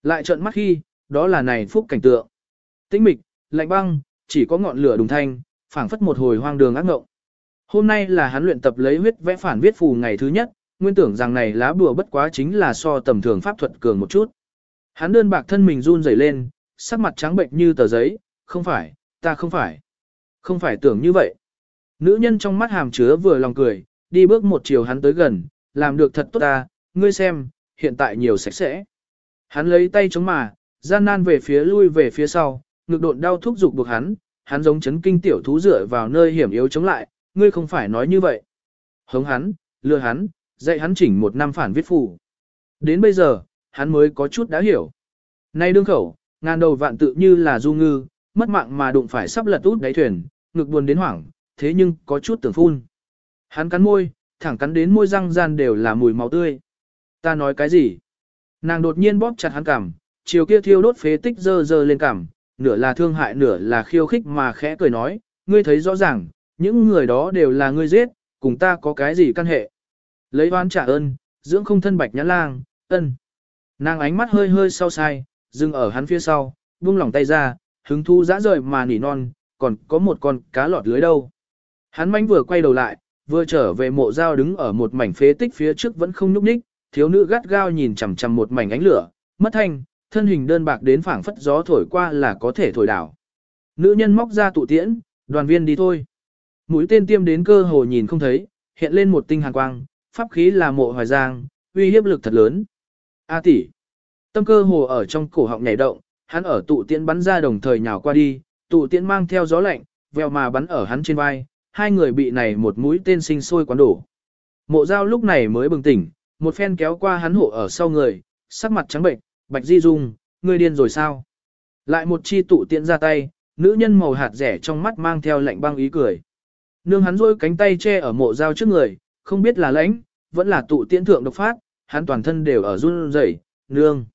Lại trợn mắt khi, đó là này phúc cảnh tượng. Tĩnh mịch, lạnh băng, chỉ có ngọn lửa đùng thanh, phảng phất một hồi hoang đường ác ngộng. Hôm nay là hắn luyện tập lấy huyết vẽ phản viết phù ngày thứ nhất, nguyên tưởng rằng này lá bùa bất quá chính là so tầm thường pháp thuật cường một chút. Hắn đơn bạc thân mình run rẩy lên, sắc mặt trắng bệnh như tờ giấy, không phải, ta không phải. Không phải tưởng như vậy. Nữ nhân trong mắt hàm chứa vừa lòng cười, đi bước một chiều hắn tới gần, làm được thật tốt ta, ngươi xem, hiện tại nhiều sạch sẽ. Hắn lấy tay chống mà, gian nan về phía lui về phía sau, ngực độn đau thúc giục buộc hắn, hắn giống chấn kinh tiểu thú dựa vào nơi hiểm yếu chống lại, ngươi không phải nói như vậy. Hống hắn, lừa hắn, dạy hắn chỉnh một năm phản viết phủ. Đến bây giờ, hắn mới có chút đã hiểu. Nay đương khẩu, ngàn đầu vạn tự như là du ngư, mất mạng mà đụng phải sắp lật út đáy thuyền, ngực buồn đến hoảng, thế nhưng có chút tưởng phun. Hắn cắn môi, thẳng cắn đến môi răng gian đều là mùi máu tươi. Ta nói cái gì? Nàng đột nhiên bóp chặt hắn cằm, chiều kia thiêu đốt phế tích dơ dơ lên cằm, nửa là thương hại nửa là khiêu khích mà khẽ cười nói, ngươi thấy rõ ràng, những người đó đều là ngươi giết, cùng ta có cái gì căn hệ. Lấy oán trả ơn, dưỡng không thân bạch nhã lang, ân. Nàng ánh mắt hơi hơi sau sai, dừng ở hắn phía sau, buông lỏng tay ra, hứng thu dã rời mà nỉ non, còn có một con cá lọt lưới đâu. Hắn manh vừa quay đầu lại, vừa trở về mộ dao đứng ở một mảnh phế tích phía trước vẫn không nhúc nhích, thiếu nữ gắt gao nhìn chằm chằm một mảnh ánh lửa, mất thanh, thân hình đơn bạc đến phảng phất gió thổi qua là có thể thổi đảo. Nữ nhân móc ra tụ tiễn, đoàn viên đi thôi. Mũi tên tiêm đến cơ hồ nhìn không thấy, hiện lên một tinh hàn quang, pháp khí là mộ hoài giang, uy hiếp lực thật lớn. A tỷ. Tâm cơ hồ ở trong cổ họng nhảy động, hắn ở tụ tiễn bắn ra đồng thời nhào qua đi, tụ tiễn mang theo gió lạnh, vèo mà bắn ở hắn trên vai, hai người bị này một mũi tên sinh sôi quán đổ. Mộ dao lúc này mới bừng tỉnh, một phen kéo qua hắn hộ ở sau người, sắc mặt trắng bệnh, bạch di dung, ngươi điên rồi sao? Lại một chi tụ tiện ra tay, nữ nhân màu hạt rẻ trong mắt mang theo lạnh băng ý cười. Nương hắn rôi cánh tay che ở mộ dao trước người, không biết là lãnh, vẫn là tụ tiễn thượng độc phát, hắn toàn thân đều ở run rẩy, nương.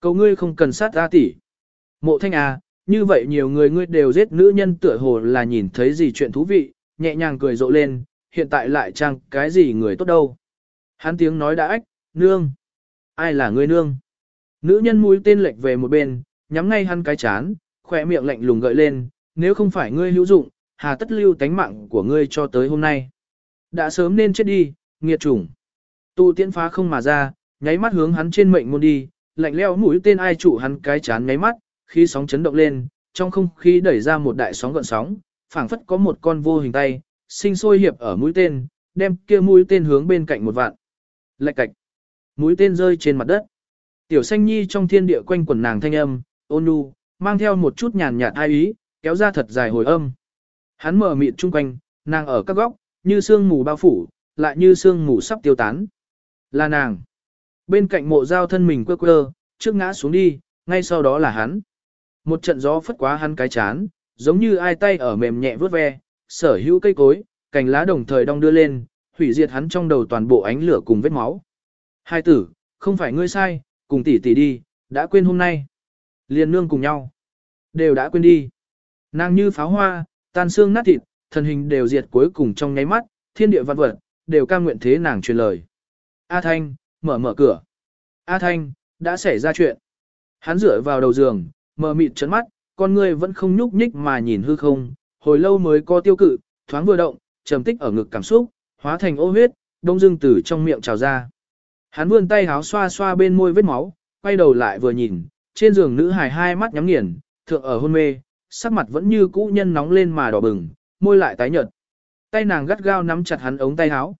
Cầu ngươi không cần sát ra tỷ. Mộ thanh à, như vậy nhiều người ngươi đều giết nữ nhân tựa hồ là nhìn thấy gì chuyện thú vị, nhẹ nhàng cười rộ lên, hiện tại lại chăng cái gì người tốt đâu. Hắn tiếng nói đã ách, nương. Ai là ngươi nương? Nữ nhân mũi tên lệch về một bên, nhắm ngay hắn cái chán, khỏe miệng lạnh lùng gợi lên, nếu không phải ngươi hữu dụng, hà tất lưu tánh mạng của ngươi cho tới hôm nay. Đã sớm nên chết đi, nghiệt chủng. Tụ tiễn phá không mà ra, nháy mắt hướng hắn trên mệnh môn đi, lạnh leo mũi tên ai trụ hắn cái chán nháy mắt, khi sóng chấn động lên, trong không khí đẩy ra một đại sóng gợn sóng, phảng phất có một con vô hình tay, sinh sôi hiệp ở mũi tên, đem kia mũi tên hướng bên cạnh một vạn. Lạch cạch. Mũi tên rơi trên mặt đất. Tiểu xanh nhi trong thiên địa quanh quần nàng thanh âm, ôn nhu, mang theo một chút nhàn nhạt ai ý, kéo ra thật dài hồi âm. Hắn mở mịt chung quanh, nàng ở các góc, như sương mù bao phủ, lại như sương mù sắp tiêu tán. Là nàng. Bên cạnh mộ giao thân mình quơ quơ, trước ngã xuống đi, ngay sau đó là hắn. Một trận gió phất quá hắn cái chán, giống như ai tay ở mềm nhẹ vớt ve, sở hữu cây cối, cành lá đồng thời đong đưa lên, hủy diệt hắn trong đầu toàn bộ ánh lửa cùng vết máu. Hai tử, không phải ngươi sai, cùng tỷ tỷ đi, đã quên hôm nay. Liền nương cùng nhau. Đều đã quên đi. Nàng như pháo hoa, tan xương nát thịt, thần hình đều diệt cuối cùng trong nháy mắt, thiên địa vạn vật, đều ca nguyện thế nàng truyền lời. A Thanh, mở mở cửa. A Thanh, đã xảy ra chuyện. Hắn dựa vào đầu giường, mở mịt chấn mắt, con người vẫn không nhúc nhích mà nhìn hư không, hồi lâu mới có tiêu cự, thoáng vừa động, trầm tích ở ngực cảm xúc, hóa thành ô huyết, đông dưng từ trong miệng trào ra. Hắn vươn tay háo xoa xoa bên môi vết máu, quay đầu lại vừa nhìn, trên giường nữ hài hai mắt nhắm nghiền, thượng ở hôn mê, sắc mặt vẫn như cũ nhân nóng lên mà đỏ bừng, môi lại tái nhợt. Tay nàng gắt gao nắm chặt hắn ống tay háo.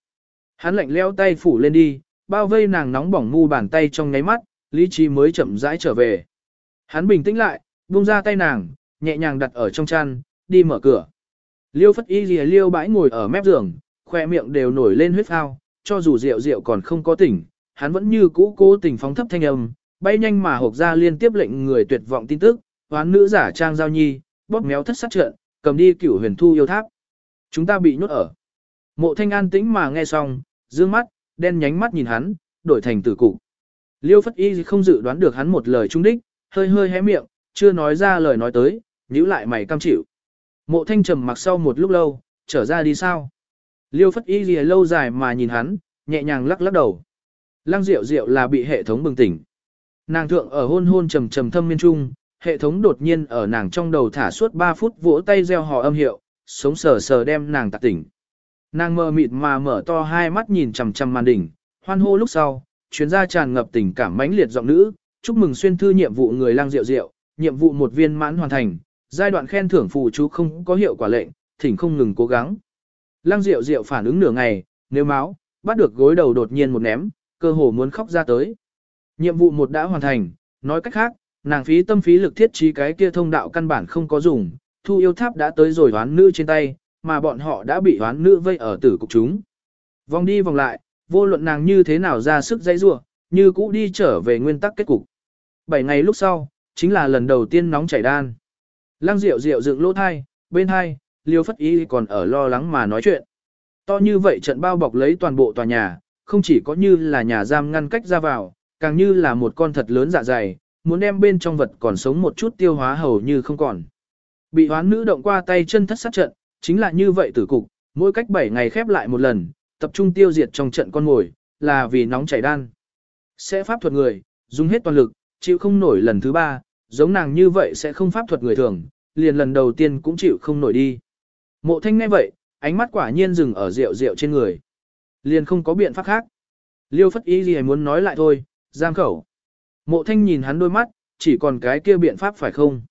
Hắn lạnh leo tay phủ lên đi, bao vây nàng nóng bỏng mu bàn tay trong nháy mắt, lý trí mới chậm rãi trở về. Hắn bình tĩnh lại, buông ra tay nàng, nhẹ nhàng đặt ở trong chăn, đi mở cửa. Liêu phất y lìa liêu bãi ngồi ở mép giường, khoe miệng đều nổi lên huyết phao, cho dù rượu rượu còn không có tỉnh, hắn vẫn như cũ cố tình phóng thấp thanh âm, bay nhanh mà hộp ra liên tiếp lệnh người tuyệt vọng tin tức, hoán nữ giả trang giao nhi, bóp méo thất sát trận, cầm đi cửu huyền thu yêu tháp. Chúng ta bị nhốt ở. Mộ thanh an tĩnh mà nghe xong, dương mắt, đen nhánh mắt nhìn hắn, đổi thành tử cụ. Liêu phất y không dự đoán được hắn một lời trung đích, hơi hơi hé miệng, chưa nói ra lời nói tới, nhíu lại mày cam chịu. Mộ thanh trầm mặc sau một lúc lâu, trở ra đi sao? Liêu phất y lìa lâu dài mà nhìn hắn, nhẹ nhàng lắc lắc đầu. Lăng Diệu Diệu là bị hệ thống bừng tỉnh. Nàng thượng ở hôn hôn trầm trầm thâm miên trung, hệ thống đột nhiên ở nàng trong đầu thả suốt 3 phút vỗ tay gieo hò âm hiệu, sống sờ sờ đem nàng tạc tỉnh. Nàng mơ mịt mà mở to hai mắt nhìn chằm chằm màn đỉnh, hoan hô lúc sau, chuyến ra tràn ngập tình cảm mãnh liệt giọng nữ, chúc mừng xuyên thư nhiệm vụ người lang Diệu Diệu, nhiệm vụ một viên mãn hoàn thành, giai đoạn khen thưởng phụ chú không có hiệu quả lệnh, thỉnh không ngừng cố gắng. Lang Diệu Diệu phản ứng nửa ngày, nếu máu, bắt được gối đầu đột nhiên một ném, cơ hồ muốn khóc ra tới. Nhiệm vụ một đã hoàn thành, nói cách khác, nàng phí tâm phí lực thiết trí cái kia thông đạo căn bản không có dùng, thu yêu tháp đã tới rồi hoán nữ trên tay, mà bọn họ đã bị hoán nữ vây ở tử cục chúng. Vòng đi vòng lại, vô luận nàng như thế nào ra sức dây rua, như cũ đi trở về nguyên tắc kết cục. Bảy ngày lúc sau, chính là lần đầu tiên nóng chảy đan. Lăng Diệu Diệu dựng lỗ thai, bên hai, liêu phất ý còn ở lo lắng mà nói chuyện. To như vậy trận bao bọc lấy toàn bộ tòa nhà, không chỉ có như là nhà giam ngăn cách ra vào, càng như là một con thật lớn dạ dày, muốn đem bên trong vật còn sống một chút tiêu hóa hầu như không còn. Bị hoán nữ động qua tay chân thất sát trận, chính là như vậy tử cục, mỗi cách 7 ngày khép lại một lần, tập trung tiêu diệt trong trận con ngồi, là vì nóng chảy đan. Sẽ pháp thuật người, dùng hết toàn lực, chịu không nổi lần thứ ba, giống nàng như vậy sẽ không pháp thuật người thường, liền lần đầu tiên cũng chịu không nổi đi. Mộ thanh ngay vậy, ánh mắt quả nhiên dừng ở rượu rượu trên người. Liền không có biện pháp khác. Liêu phất ý gì muốn nói lại thôi, giam khẩu. Mộ thanh nhìn hắn đôi mắt, chỉ còn cái kia biện pháp phải không?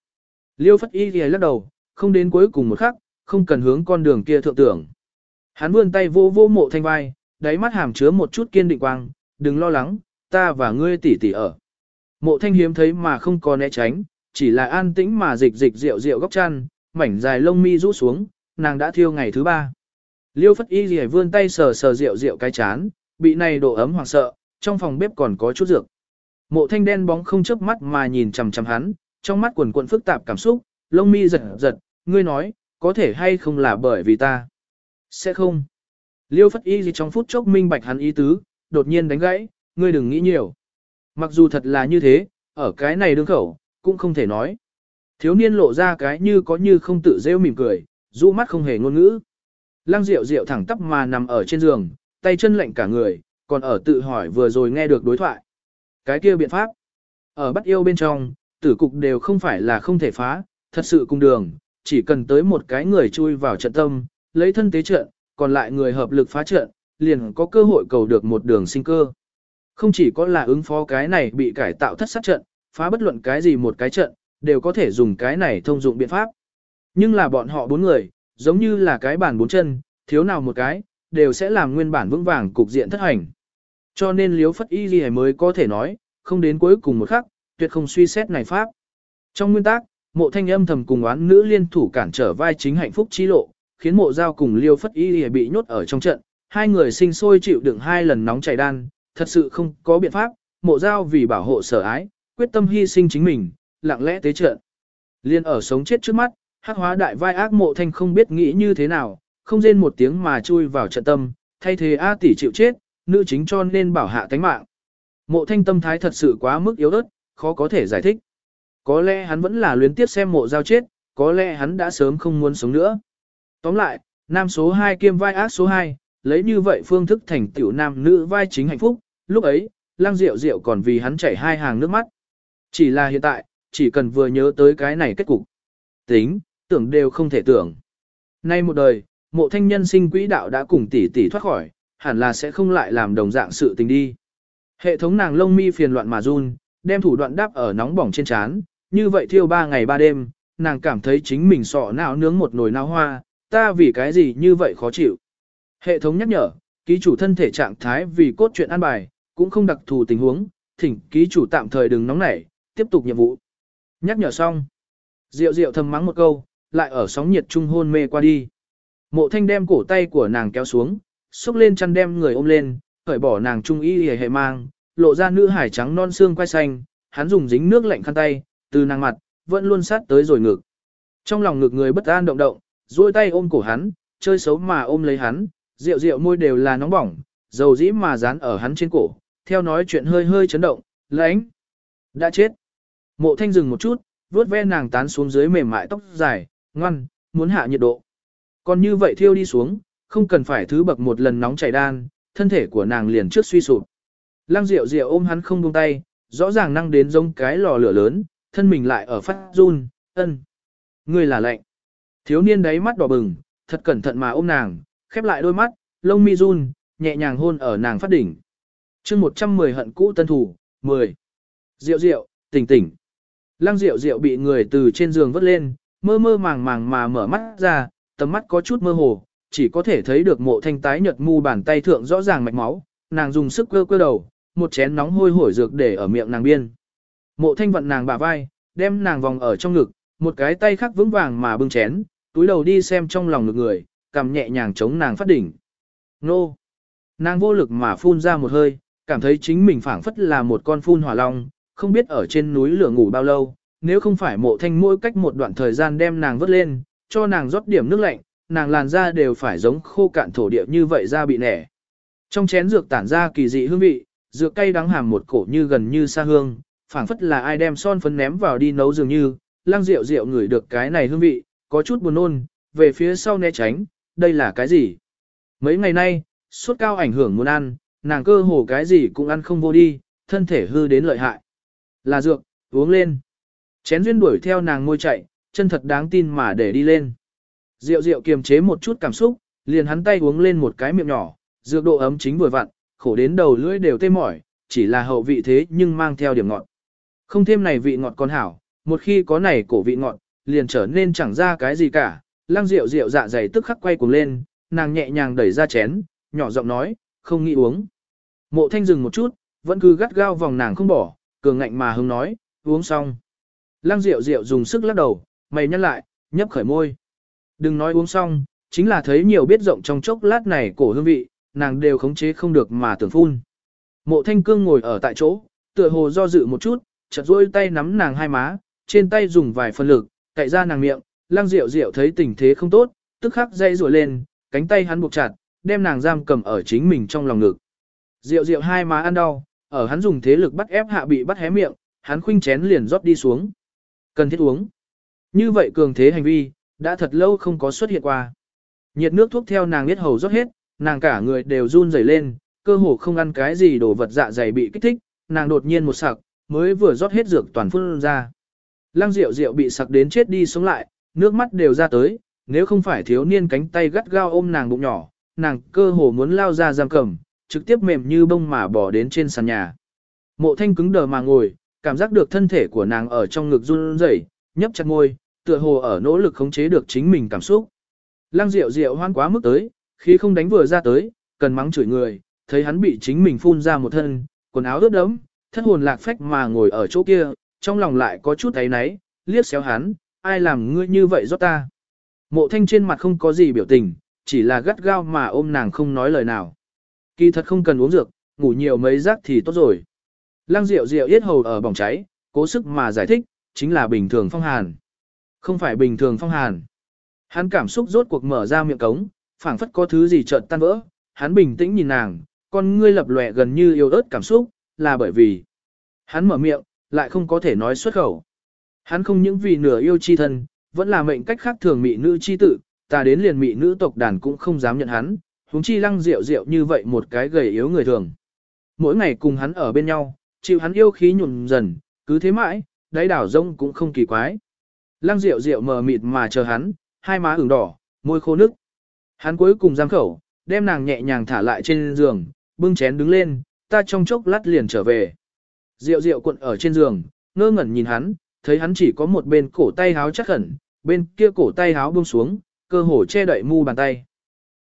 Liêu phất ý gì lắc đầu, không đến cuối cùng một khắc, không cần hướng con đường kia thượng tưởng. Hắn vươn tay vô vô mộ thanh vai, đáy mắt hàm chứa một chút kiên định quang, đừng lo lắng, ta và ngươi tỷ tỷ ở. Mộ thanh hiếm thấy mà không có né tránh, chỉ là an tĩnh mà dịch dịch rượu rượu góc chăn, mảnh dài lông mi rũ xuống, nàng đã thiêu ngày thứ ba. Liêu phất y Lì vươn tay sờ sờ rượu rượu cái chán, bị này độ ấm hoảng sợ, trong phòng bếp còn có chút dược. Mộ thanh đen bóng không chớp mắt mà nhìn chằm chằm hắn, trong mắt quần quần phức tạp cảm xúc, lông mi giật giật, ngươi nói, có thể hay không là bởi vì ta. Sẽ không. Liêu phất y gì trong phút chốc minh bạch hắn ý tứ, đột nhiên đánh gãy, ngươi đừng nghĩ nhiều. Mặc dù thật là như thế, ở cái này đương khẩu, cũng không thể nói. Thiếu niên lộ ra cái như có như không tự rêu mỉm cười, rũ mắt không hề ngôn ngữ. Lăng Diệu Diệu thẳng tắp mà nằm ở trên giường, tay chân lạnh cả người, còn ở tự hỏi vừa rồi nghe được đối thoại. Cái kia biện pháp, ở bắt yêu bên trong, tử cục đều không phải là không thể phá, thật sự cùng đường, chỉ cần tới một cái người chui vào trận tâm, lấy thân tế trận, còn lại người hợp lực phá trận, liền có cơ hội cầu được một đường sinh cơ. Không chỉ có là ứng phó cái này bị cải tạo thất sát trận, phá bất luận cái gì một cái trận, đều có thể dùng cái này thông dụng biện pháp. Nhưng là bọn họ bốn người, giống như là cái bàn bốn chân, thiếu nào một cái, đều sẽ làm nguyên bản vững vàng cục diện thất hành. Cho nên liếu phất y gì mới có thể nói, không đến cuối cùng một khắc, tuyệt không suy xét này pháp. Trong nguyên tắc, mộ thanh âm thầm cùng oán nữ liên thủ cản trở vai chính hạnh phúc chi lộ, khiến mộ giao cùng liêu phất y bị nhốt ở trong trận, hai người sinh sôi chịu đựng hai lần nóng chảy đan, thật sự không có biện pháp, mộ giao vì bảo hộ sở ái, quyết tâm hy sinh chính mình, lặng lẽ tế trận. Liên ở sống chết trước mắt, hắc hóa đại vai ác mộ thanh không biết nghĩ như thế nào, không rên một tiếng mà chui vào trận tâm, thay thế A tỷ chịu chết, nữ chính cho nên bảo hạ tánh mạng. Mộ thanh tâm thái thật sự quá mức yếu ớt, khó có thể giải thích. Có lẽ hắn vẫn là luyến tiếp xem mộ giao chết, có lẽ hắn đã sớm không muốn sống nữa. Tóm lại, nam số 2 kiêm vai ác số 2, lấy như vậy phương thức thành tiểu nam nữ vai chính hạnh phúc, lúc ấy, lang diệu diệu còn vì hắn chảy hai hàng nước mắt. Chỉ là hiện tại, chỉ cần vừa nhớ tới cái này kết cục. Tính, tưởng đều không thể tưởng. Nay một đời, mộ thanh nhân sinh quỹ đạo đã cùng tỷ tỷ thoát khỏi, hẳn là sẽ không lại làm đồng dạng sự tình đi. Hệ thống nàng lông mi phiền loạn mà run, đem thủ đoạn đáp ở nóng bỏng trên trán, như vậy thiêu ba ngày ba đêm, nàng cảm thấy chính mình sọ não nướng một nồi nao hoa, ta vì cái gì như vậy khó chịu. Hệ thống nhắc nhở, ký chủ thân thể trạng thái vì cốt truyện an bài, cũng không đặc thù tình huống, thỉnh ký chủ tạm thời đừng nóng nảy, tiếp tục nhiệm vụ. Nhắc nhở xong. Diệu diệu thầm mắng một câu, lại ở sóng nhiệt trung hôn mê qua đi. Mộ thanh đem cổ tay của nàng kéo xuống, xúc lên chăn đem người ôm lên, khởi bỏ nàng trung y hề hệ mang, lộ ra nữ hải trắng non xương quay xanh, hắn dùng dính nước lạnh khăn tay, từ nàng mặt, vẫn luôn sát tới rồi ngực. Trong lòng ngực người bất an động động, duỗi tay ôm cổ hắn, chơi xấu mà ôm lấy hắn, rượu rượu môi đều là nóng bỏng, dầu dĩ mà dán ở hắn trên cổ, theo nói chuyện hơi hơi chấn động, lãnh. Đã chết. Mộ thanh dừng một chút, vuốt ve nàng tán xuống dưới mềm mại tóc dài, ngoan, muốn hạ nhiệt độ. Còn như vậy thiêu đi xuống, không cần phải thứ bậc một lần nóng chảy đan, thân thể của nàng liền trước suy sụp. Lăng Diệu Diệu ôm hắn không buông tay, rõ ràng năng đến giống cái lò lửa lớn, thân mình lại ở phát run, ân. Người là lạnh. Thiếu niên đáy mắt đỏ bừng, thật cẩn thận mà ôm nàng, khép lại đôi mắt, lông mi run, nhẹ nhàng hôn ở nàng phát đỉnh. chương 110 hận cũ tân thủ, 10. Diệu Diệu, tỉnh tỉnh. Lăng Diệu Diệu bị người từ trên giường vớt lên, mơ mơ màng màng mà mở mắt ra, tầm mắt có chút mơ hồ, chỉ có thể thấy được mộ thanh tái nhợt mu bàn tay thượng rõ ràng mạch máu, nàng dùng sức cơ cơ đầu, một chén nóng hôi hổi dược để ở miệng nàng biên. Mộ thanh vận nàng bả vai, đem nàng vòng ở trong ngực, một cái tay khác vững vàng mà bưng chén, túi đầu đi xem trong lòng ngực người, cầm nhẹ nhàng chống nàng phát đỉnh. Nô! Nàng vô lực mà phun ra một hơi, cảm thấy chính mình phảng phất là một con phun hỏa long, không biết ở trên núi lửa ngủ bao lâu, nếu không phải mộ thanh mỗi cách một đoạn thời gian đem nàng vớt lên, cho nàng rót điểm nước lạnh, nàng làn da đều phải giống khô cạn thổ địa như vậy ra bị nẻ. Trong chén dược tản ra kỳ dị hương vị, dược cay đắng hàm một cổ như gần như xa hương, phảng phất là ai đem son phấn ném vào đi nấu dường như, lang rượu rượu ngửi được cái này hương vị, có chút buồn nôn, về phía sau né tránh, đây là cái gì? Mấy ngày nay, suốt cao ảnh hưởng muốn ăn, nàng cơ hồ cái gì cũng ăn không vô đi, thân thể hư đến lợi hại. Là dược, uống lên. Chén duyên đuổi theo nàng ngôi chạy, chân thật đáng tin mà để đi lên. Rượu rượu kiềm chế một chút cảm xúc, liền hắn tay uống lên một cái miệng nhỏ, dược độ ấm chính vừa vặn, khổ đến đầu lưỡi đều tê mỏi, chỉ là hậu vị thế nhưng mang theo điểm ngọt. Không thêm này vị ngọt còn hảo, một khi có này cổ vị ngọt, liền trở nên chẳng ra cái gì cả. Lăng rượu rượu dạ dày tức khắc quay cuồng lên, nàng nhẹ nhàng đẩy ra chén, nhỏ giọng nói, không nghĩ uống. Mộ thanh dừng một chút, vẫn cứ gắt gao vòng nàng không bỏ, cường ngạnh mà hứng nói, uống xong. Lăng Diệu Diệu dùng sức lắc đầu, mày nhăn lại, nhấp khởi môi. Đừng nói uống xong, chính là thấy nhiều biết rộng trong chốc lát này cổ hương vị, nàng đều khống chế không được mà tưởng phun. Mộ thanh cương ngồi ở tại chỗ, tựa hồ do dự một chút, chợt rôi tay nắm nàng hai má, trên tay dùng vài phân lực, cậy ra nàng miệng, lang Diệu Diệu thấy tình thế không tốt, tức khắc dây rủa lên, cánh tay hắn buộc chặt, đem nàng giam cầm ở chính mình trong lòng ngực. Diệu Diệu hai má ăn đau, ở hắn dùng thế lực bắt ép hạ bị bắt hé miệng, hắn khuynh chén liền rót đi xuống. Cần thiết uống. Như vậy cường thế hành vi, đã thật lâu không có xuất hiện qua. Nhiệt nước thuốc theo nàng biết hầu rót hết, nàng cả người đều run rẩy lên, cơ hồ không ăn cái gì đồ vật dạ dày bị kích thích, nàng đột nhiên một sặc, mới vừa rót hết dược toàn phun ra. Lăng Diệu Diệu bị sặc đến chết đi sống lại, nước mắt đều ra tới, nếu không phải thiếu niên cánh tay gắt gao ôm nàng bụng nhỏ, nàng cơ hồ muốn lao ra giam cầm, trực tiếp mềm như bông mà bỏ đến trên sàn nhà. Mộ thanh cứng đờ mà ngồi, cảm giác được thân thể của nàng ở trong ngực run rẩy, nhấp chặt môi, tựa hồ ở nỗ lực khống chế được chính mình cảm xúc. Lăng Diệu Diệu hoan quá mức tới, khi không đánh vừa ra tới, cần mắng chửi người, thấy hắn bị chính mình phun ra một thân, quần áo ướt đẫm, thân hồn lạc phách mà ngồi ở chỗ kia, trong lòng lại có chút thấy náy, liếc xéo hắn, ai làm ngươi như vậy giúp ta. Mộ thanh trên mặt không có gì biểu tình, chỉ là gắt gao mà ôm nàng không nói lời nào. Kỳ thật không cần uống dược, ngủ nhiều mấy giấc thì tốt rồi. Lăng Diệu Diệu yết hầu ở bỏng cháy, cố sức mà giải thích, chính là bình thường phong hàn. Không phải bình thường phong hàn. Hắn cảm xúc rốt cuộc mở ra miệng cống, phảng phất có thứ gì chợt tan vỡ, hắn bình tĩnh nhìn nàng, con ngươi lập lòe gần như yêu ớt cảm xúc, là bởi vì hắn mở miệng, lại không có thể nói xuất khẩu. Hắn không những vì nửa yêu chi thân, vẫn là mệnh cách khác thường mị nữ chi tự, ta đến liền mị nữ tộc đàn cũng không dám nhận hắn, huống chi lăng rượu rượu như vậy một cái gầy yếu người thường. Mỗi ngày cùng hắn ở bên nhau, chịu hắn yêu khí nhuộm dần, cứ thế mãi, đáy đảo rông cũng không kỳ quái. Lăng rượu rượu mờ mịt mà chờ hắn, hai má ửng đỏ, môi khô nức. Hắn cuối cùng giam khẩu, đem nàng nhẹ nhàng thả lại trên giường, bưng chén đứng lên, ta trong chốc lát liền trở về. Rượu rượu cuộn ở trên giường, ngơ ngẩn nhìn hắn, thấy hắn chỉ có một bên cổ tay háo chắc khẩn, bên kia cổ tay háo buông xuống, cơ hồ che đậy mu bàn tay.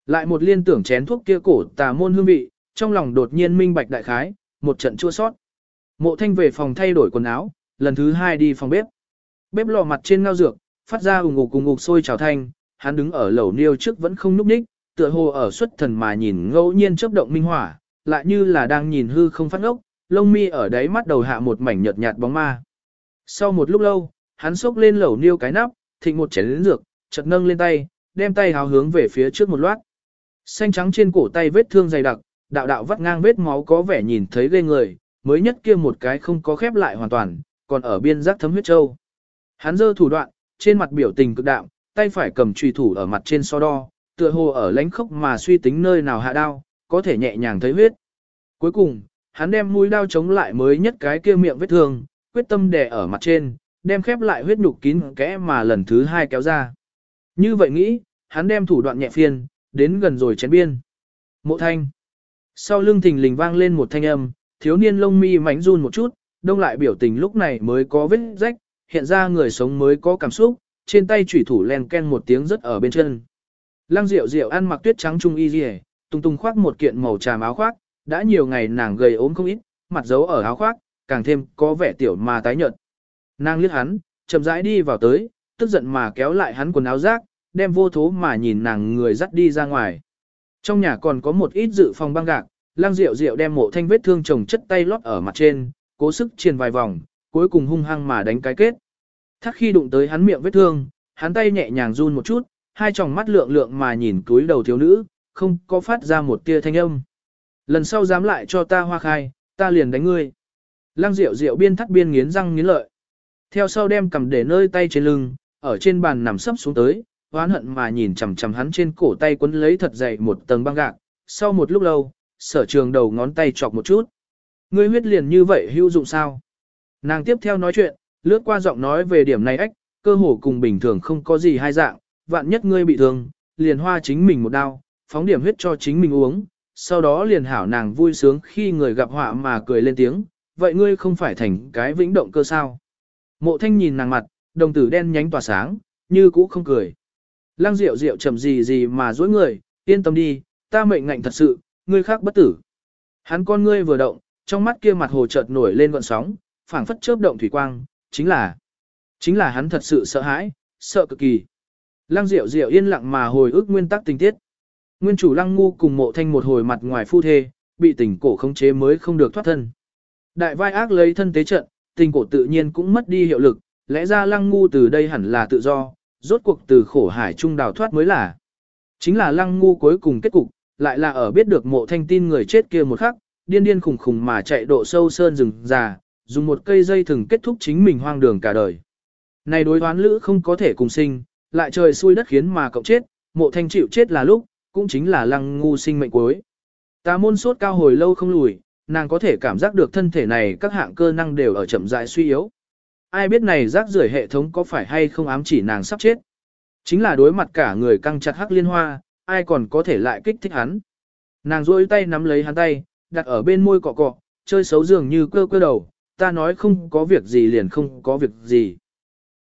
Lại một liên tưởng chén thuốc kia cổ tà môn hương vị, trong lòng đột nhiên minh bạch đại khái, một trận chua sót. Mộ thanh về phòng thay đổi quần áo, lần thứ hai đi phòng bếp. Bếp lò mặt trên ngao dược, phát ra ủng ngục cùng ngục sôi trào thanh, hắn đứng ở lẩu niêu trước vẫn không núp ních, tựa hồ ở xuất thần mà nhìn ngẫu nhiên chớp động minh hỏa, lại như là đang nhìn hư không phát ốc, lông mi ở đáy mắt đầu hạ một mảnh nhợt nhạt bóng ma. Sau một lúc lâu, hắn xốc lên lẩu niêu cái nắp, thịnh một chén lĩnh dược, chợt nâng lên tay, đem tay hào hướng về phía trước một loát. Xanh trắng trên cổ tay vết thương dày đặc, đạo đạo vắt ngang vết máu có vẻ nhìn thấy ghê người, mới nhất kia một cái không có khép lại hoàn toàn, còn ở biên giác thấm huyết châu. Hắn giơ thủ đoạn, trên mặt biểu tình cực đạm, tay phải cầm chùy thủ ở mặt trên so đo, tựa hồ ở lánh khốc mà suy tính nơi nào hạ đao, có thể nhẹ nhàng thấy huyết. Cuối cùng, hắn đem mũi đao chống lại mới nhất cái kia miệng vết thương, quyết tâm đè ở mặt trên, đem khép lại huyết nhục kín kẽ mà lần thứ hai kéo ra. Như vậy nghĩ, hắn đem thủ đoạn nhẹ phiên, đến gần rồi chén biên. Mộ thanh. Sau lưng thình lình vang lên một thanh âm, thiếu niên lông mi mánh run một chút, đông lại biểu tình lúc này mới có vết rách, hiện ra người sống mới có cảm xúc, trên tay chủy thủ len ken một tiếng rất ở bên chân. Lăng Diệu Diệu ăn mặc tuyết trắng trung y liễu, tung tung khoác một kiện màu trà áo khoác, đã nhiều ngày nàng gầy ốm không ít, mặt giấu ở áo khoác, càng thêm có vẻ tiểu mà tái nhợt. Nàng liếc hắn, chậm rãi đi vào tới, tức giận mà kéo lại hắn quần áo rác, đem vô thố mà nhìn nàng người dắt đi ra ngoài. Trong nhà còn có một ít dự phòng băng gạc, Lang Diệu Diệu đem mộ thanh vết thương chồng chất tay lót ở mặt trên, cố sức truyền vài vòng, cuối cùng hung hăng mà đánh cái kết. Thắc khi đụng tới hắn miệng vết thương, hắn tay nhẹ nhàng run một chút, hai tròng mắt lượng lượng mà nhìn túi đầu thiếu nữ, không có phát ra một tia thanh âm. Lần sau dám lại cho ta hoa khai, ta liền đánh ngươi. Lăng Diệu Diệu biên thắt biên nghiến răng nghiến lợi. Theo sau đem cầm để nơi tay trên lưng, ở trên bàn nằm sấp xuống tới, oán hận mà nhìn chằm chằm hắn trên cổ tay quấn lấy thật dày một tầng băng gạc. Sau một lúc lâu, sở trường đầu ngón tay chọc một chút. Ngươi huyết liền như vậy hữu dụng sao? Nàng tiếp theo nói chuyện, lướt qua giọng nói về điểm này ách, cơ hồ cùng bình thường không có gì hai dạng, vạn nhất ngươi bị thương, liền hoa chính mình một đao, phóng điểm huyết cho chính mình uống, sau đó liền hảo nàng vui sướng khi người gặp họa mà cười lên tiếng, vậy ngươi không phải thành cái vĩnh động cơ sao? Mộ thanh nhìn nàng mặt, đồng tử đen nhánh tỏa sáng, như cũ không cười. Lăng rượu rượu chậm gì gì mà dối người, yên tâm đi, ta mệnh ngạnh thật sự, ngươi khác bất tử. Hắn con ngươi vừa động, trong mắt kia mặt hồ chợt nổi lên gọn sóng, phảng phất chớp động thủy quang, chính là, chính là hắn thật sự sợ hãi, sợ cực kỳ. Lăng Diệu Diệu yên lặng mà hồi ức nguyên tắc tình tiết. Nguyên chủ Lăng Ngu cùng Mộ Thanh một hồi mặt ngoài phu thê, bị tình cổ khống chế mới không được thoát thân. Đại vai ác lấy thân tế trận, tình cổ tự nhiên cũng mất đi hiệu lực, lẽ ra Lăng Ngu từ đây hẳn là tự do, rốt cuộc từ khổ hải trung đào thoát mới là. Chính là Lăng Ngu cuối cùng kết cục, lại là ở biết được Mộ Thanh tin người chết kia một khắc, điên điên khủng khủng mà chạy độ sâu sơn rừng già, dùng một cây dây thừng kết thúc chính mình hoang đường cả đời. Này đối toán lữ không có thể cùng sinh, lại trời xui đất khiến mà cộng chết, mộ thanh chịu chết là lúc, cũng chính là lăng ngu sinh mệnh cuối. Ta môn sốt cao hồi lâu không lùi, nàng có thể cảm giác được thân thể này các hạng cơ năng đều ở chậm rãi suy yếu. Ai biết này rác rưởi hệ thống có phải hay không ám chỉ nàng sắp chết. Chính là đối mặt cả người căng chặt hắc liên hoa, ai còn có thể lại kích thích hắn. Nàng rôi tay nắm lấy hắn tay, đặt ở bên môi cọ cọ, chơi xấu dường như cơ cơ đầu, ta nói không có việc gì liền không có việc gì.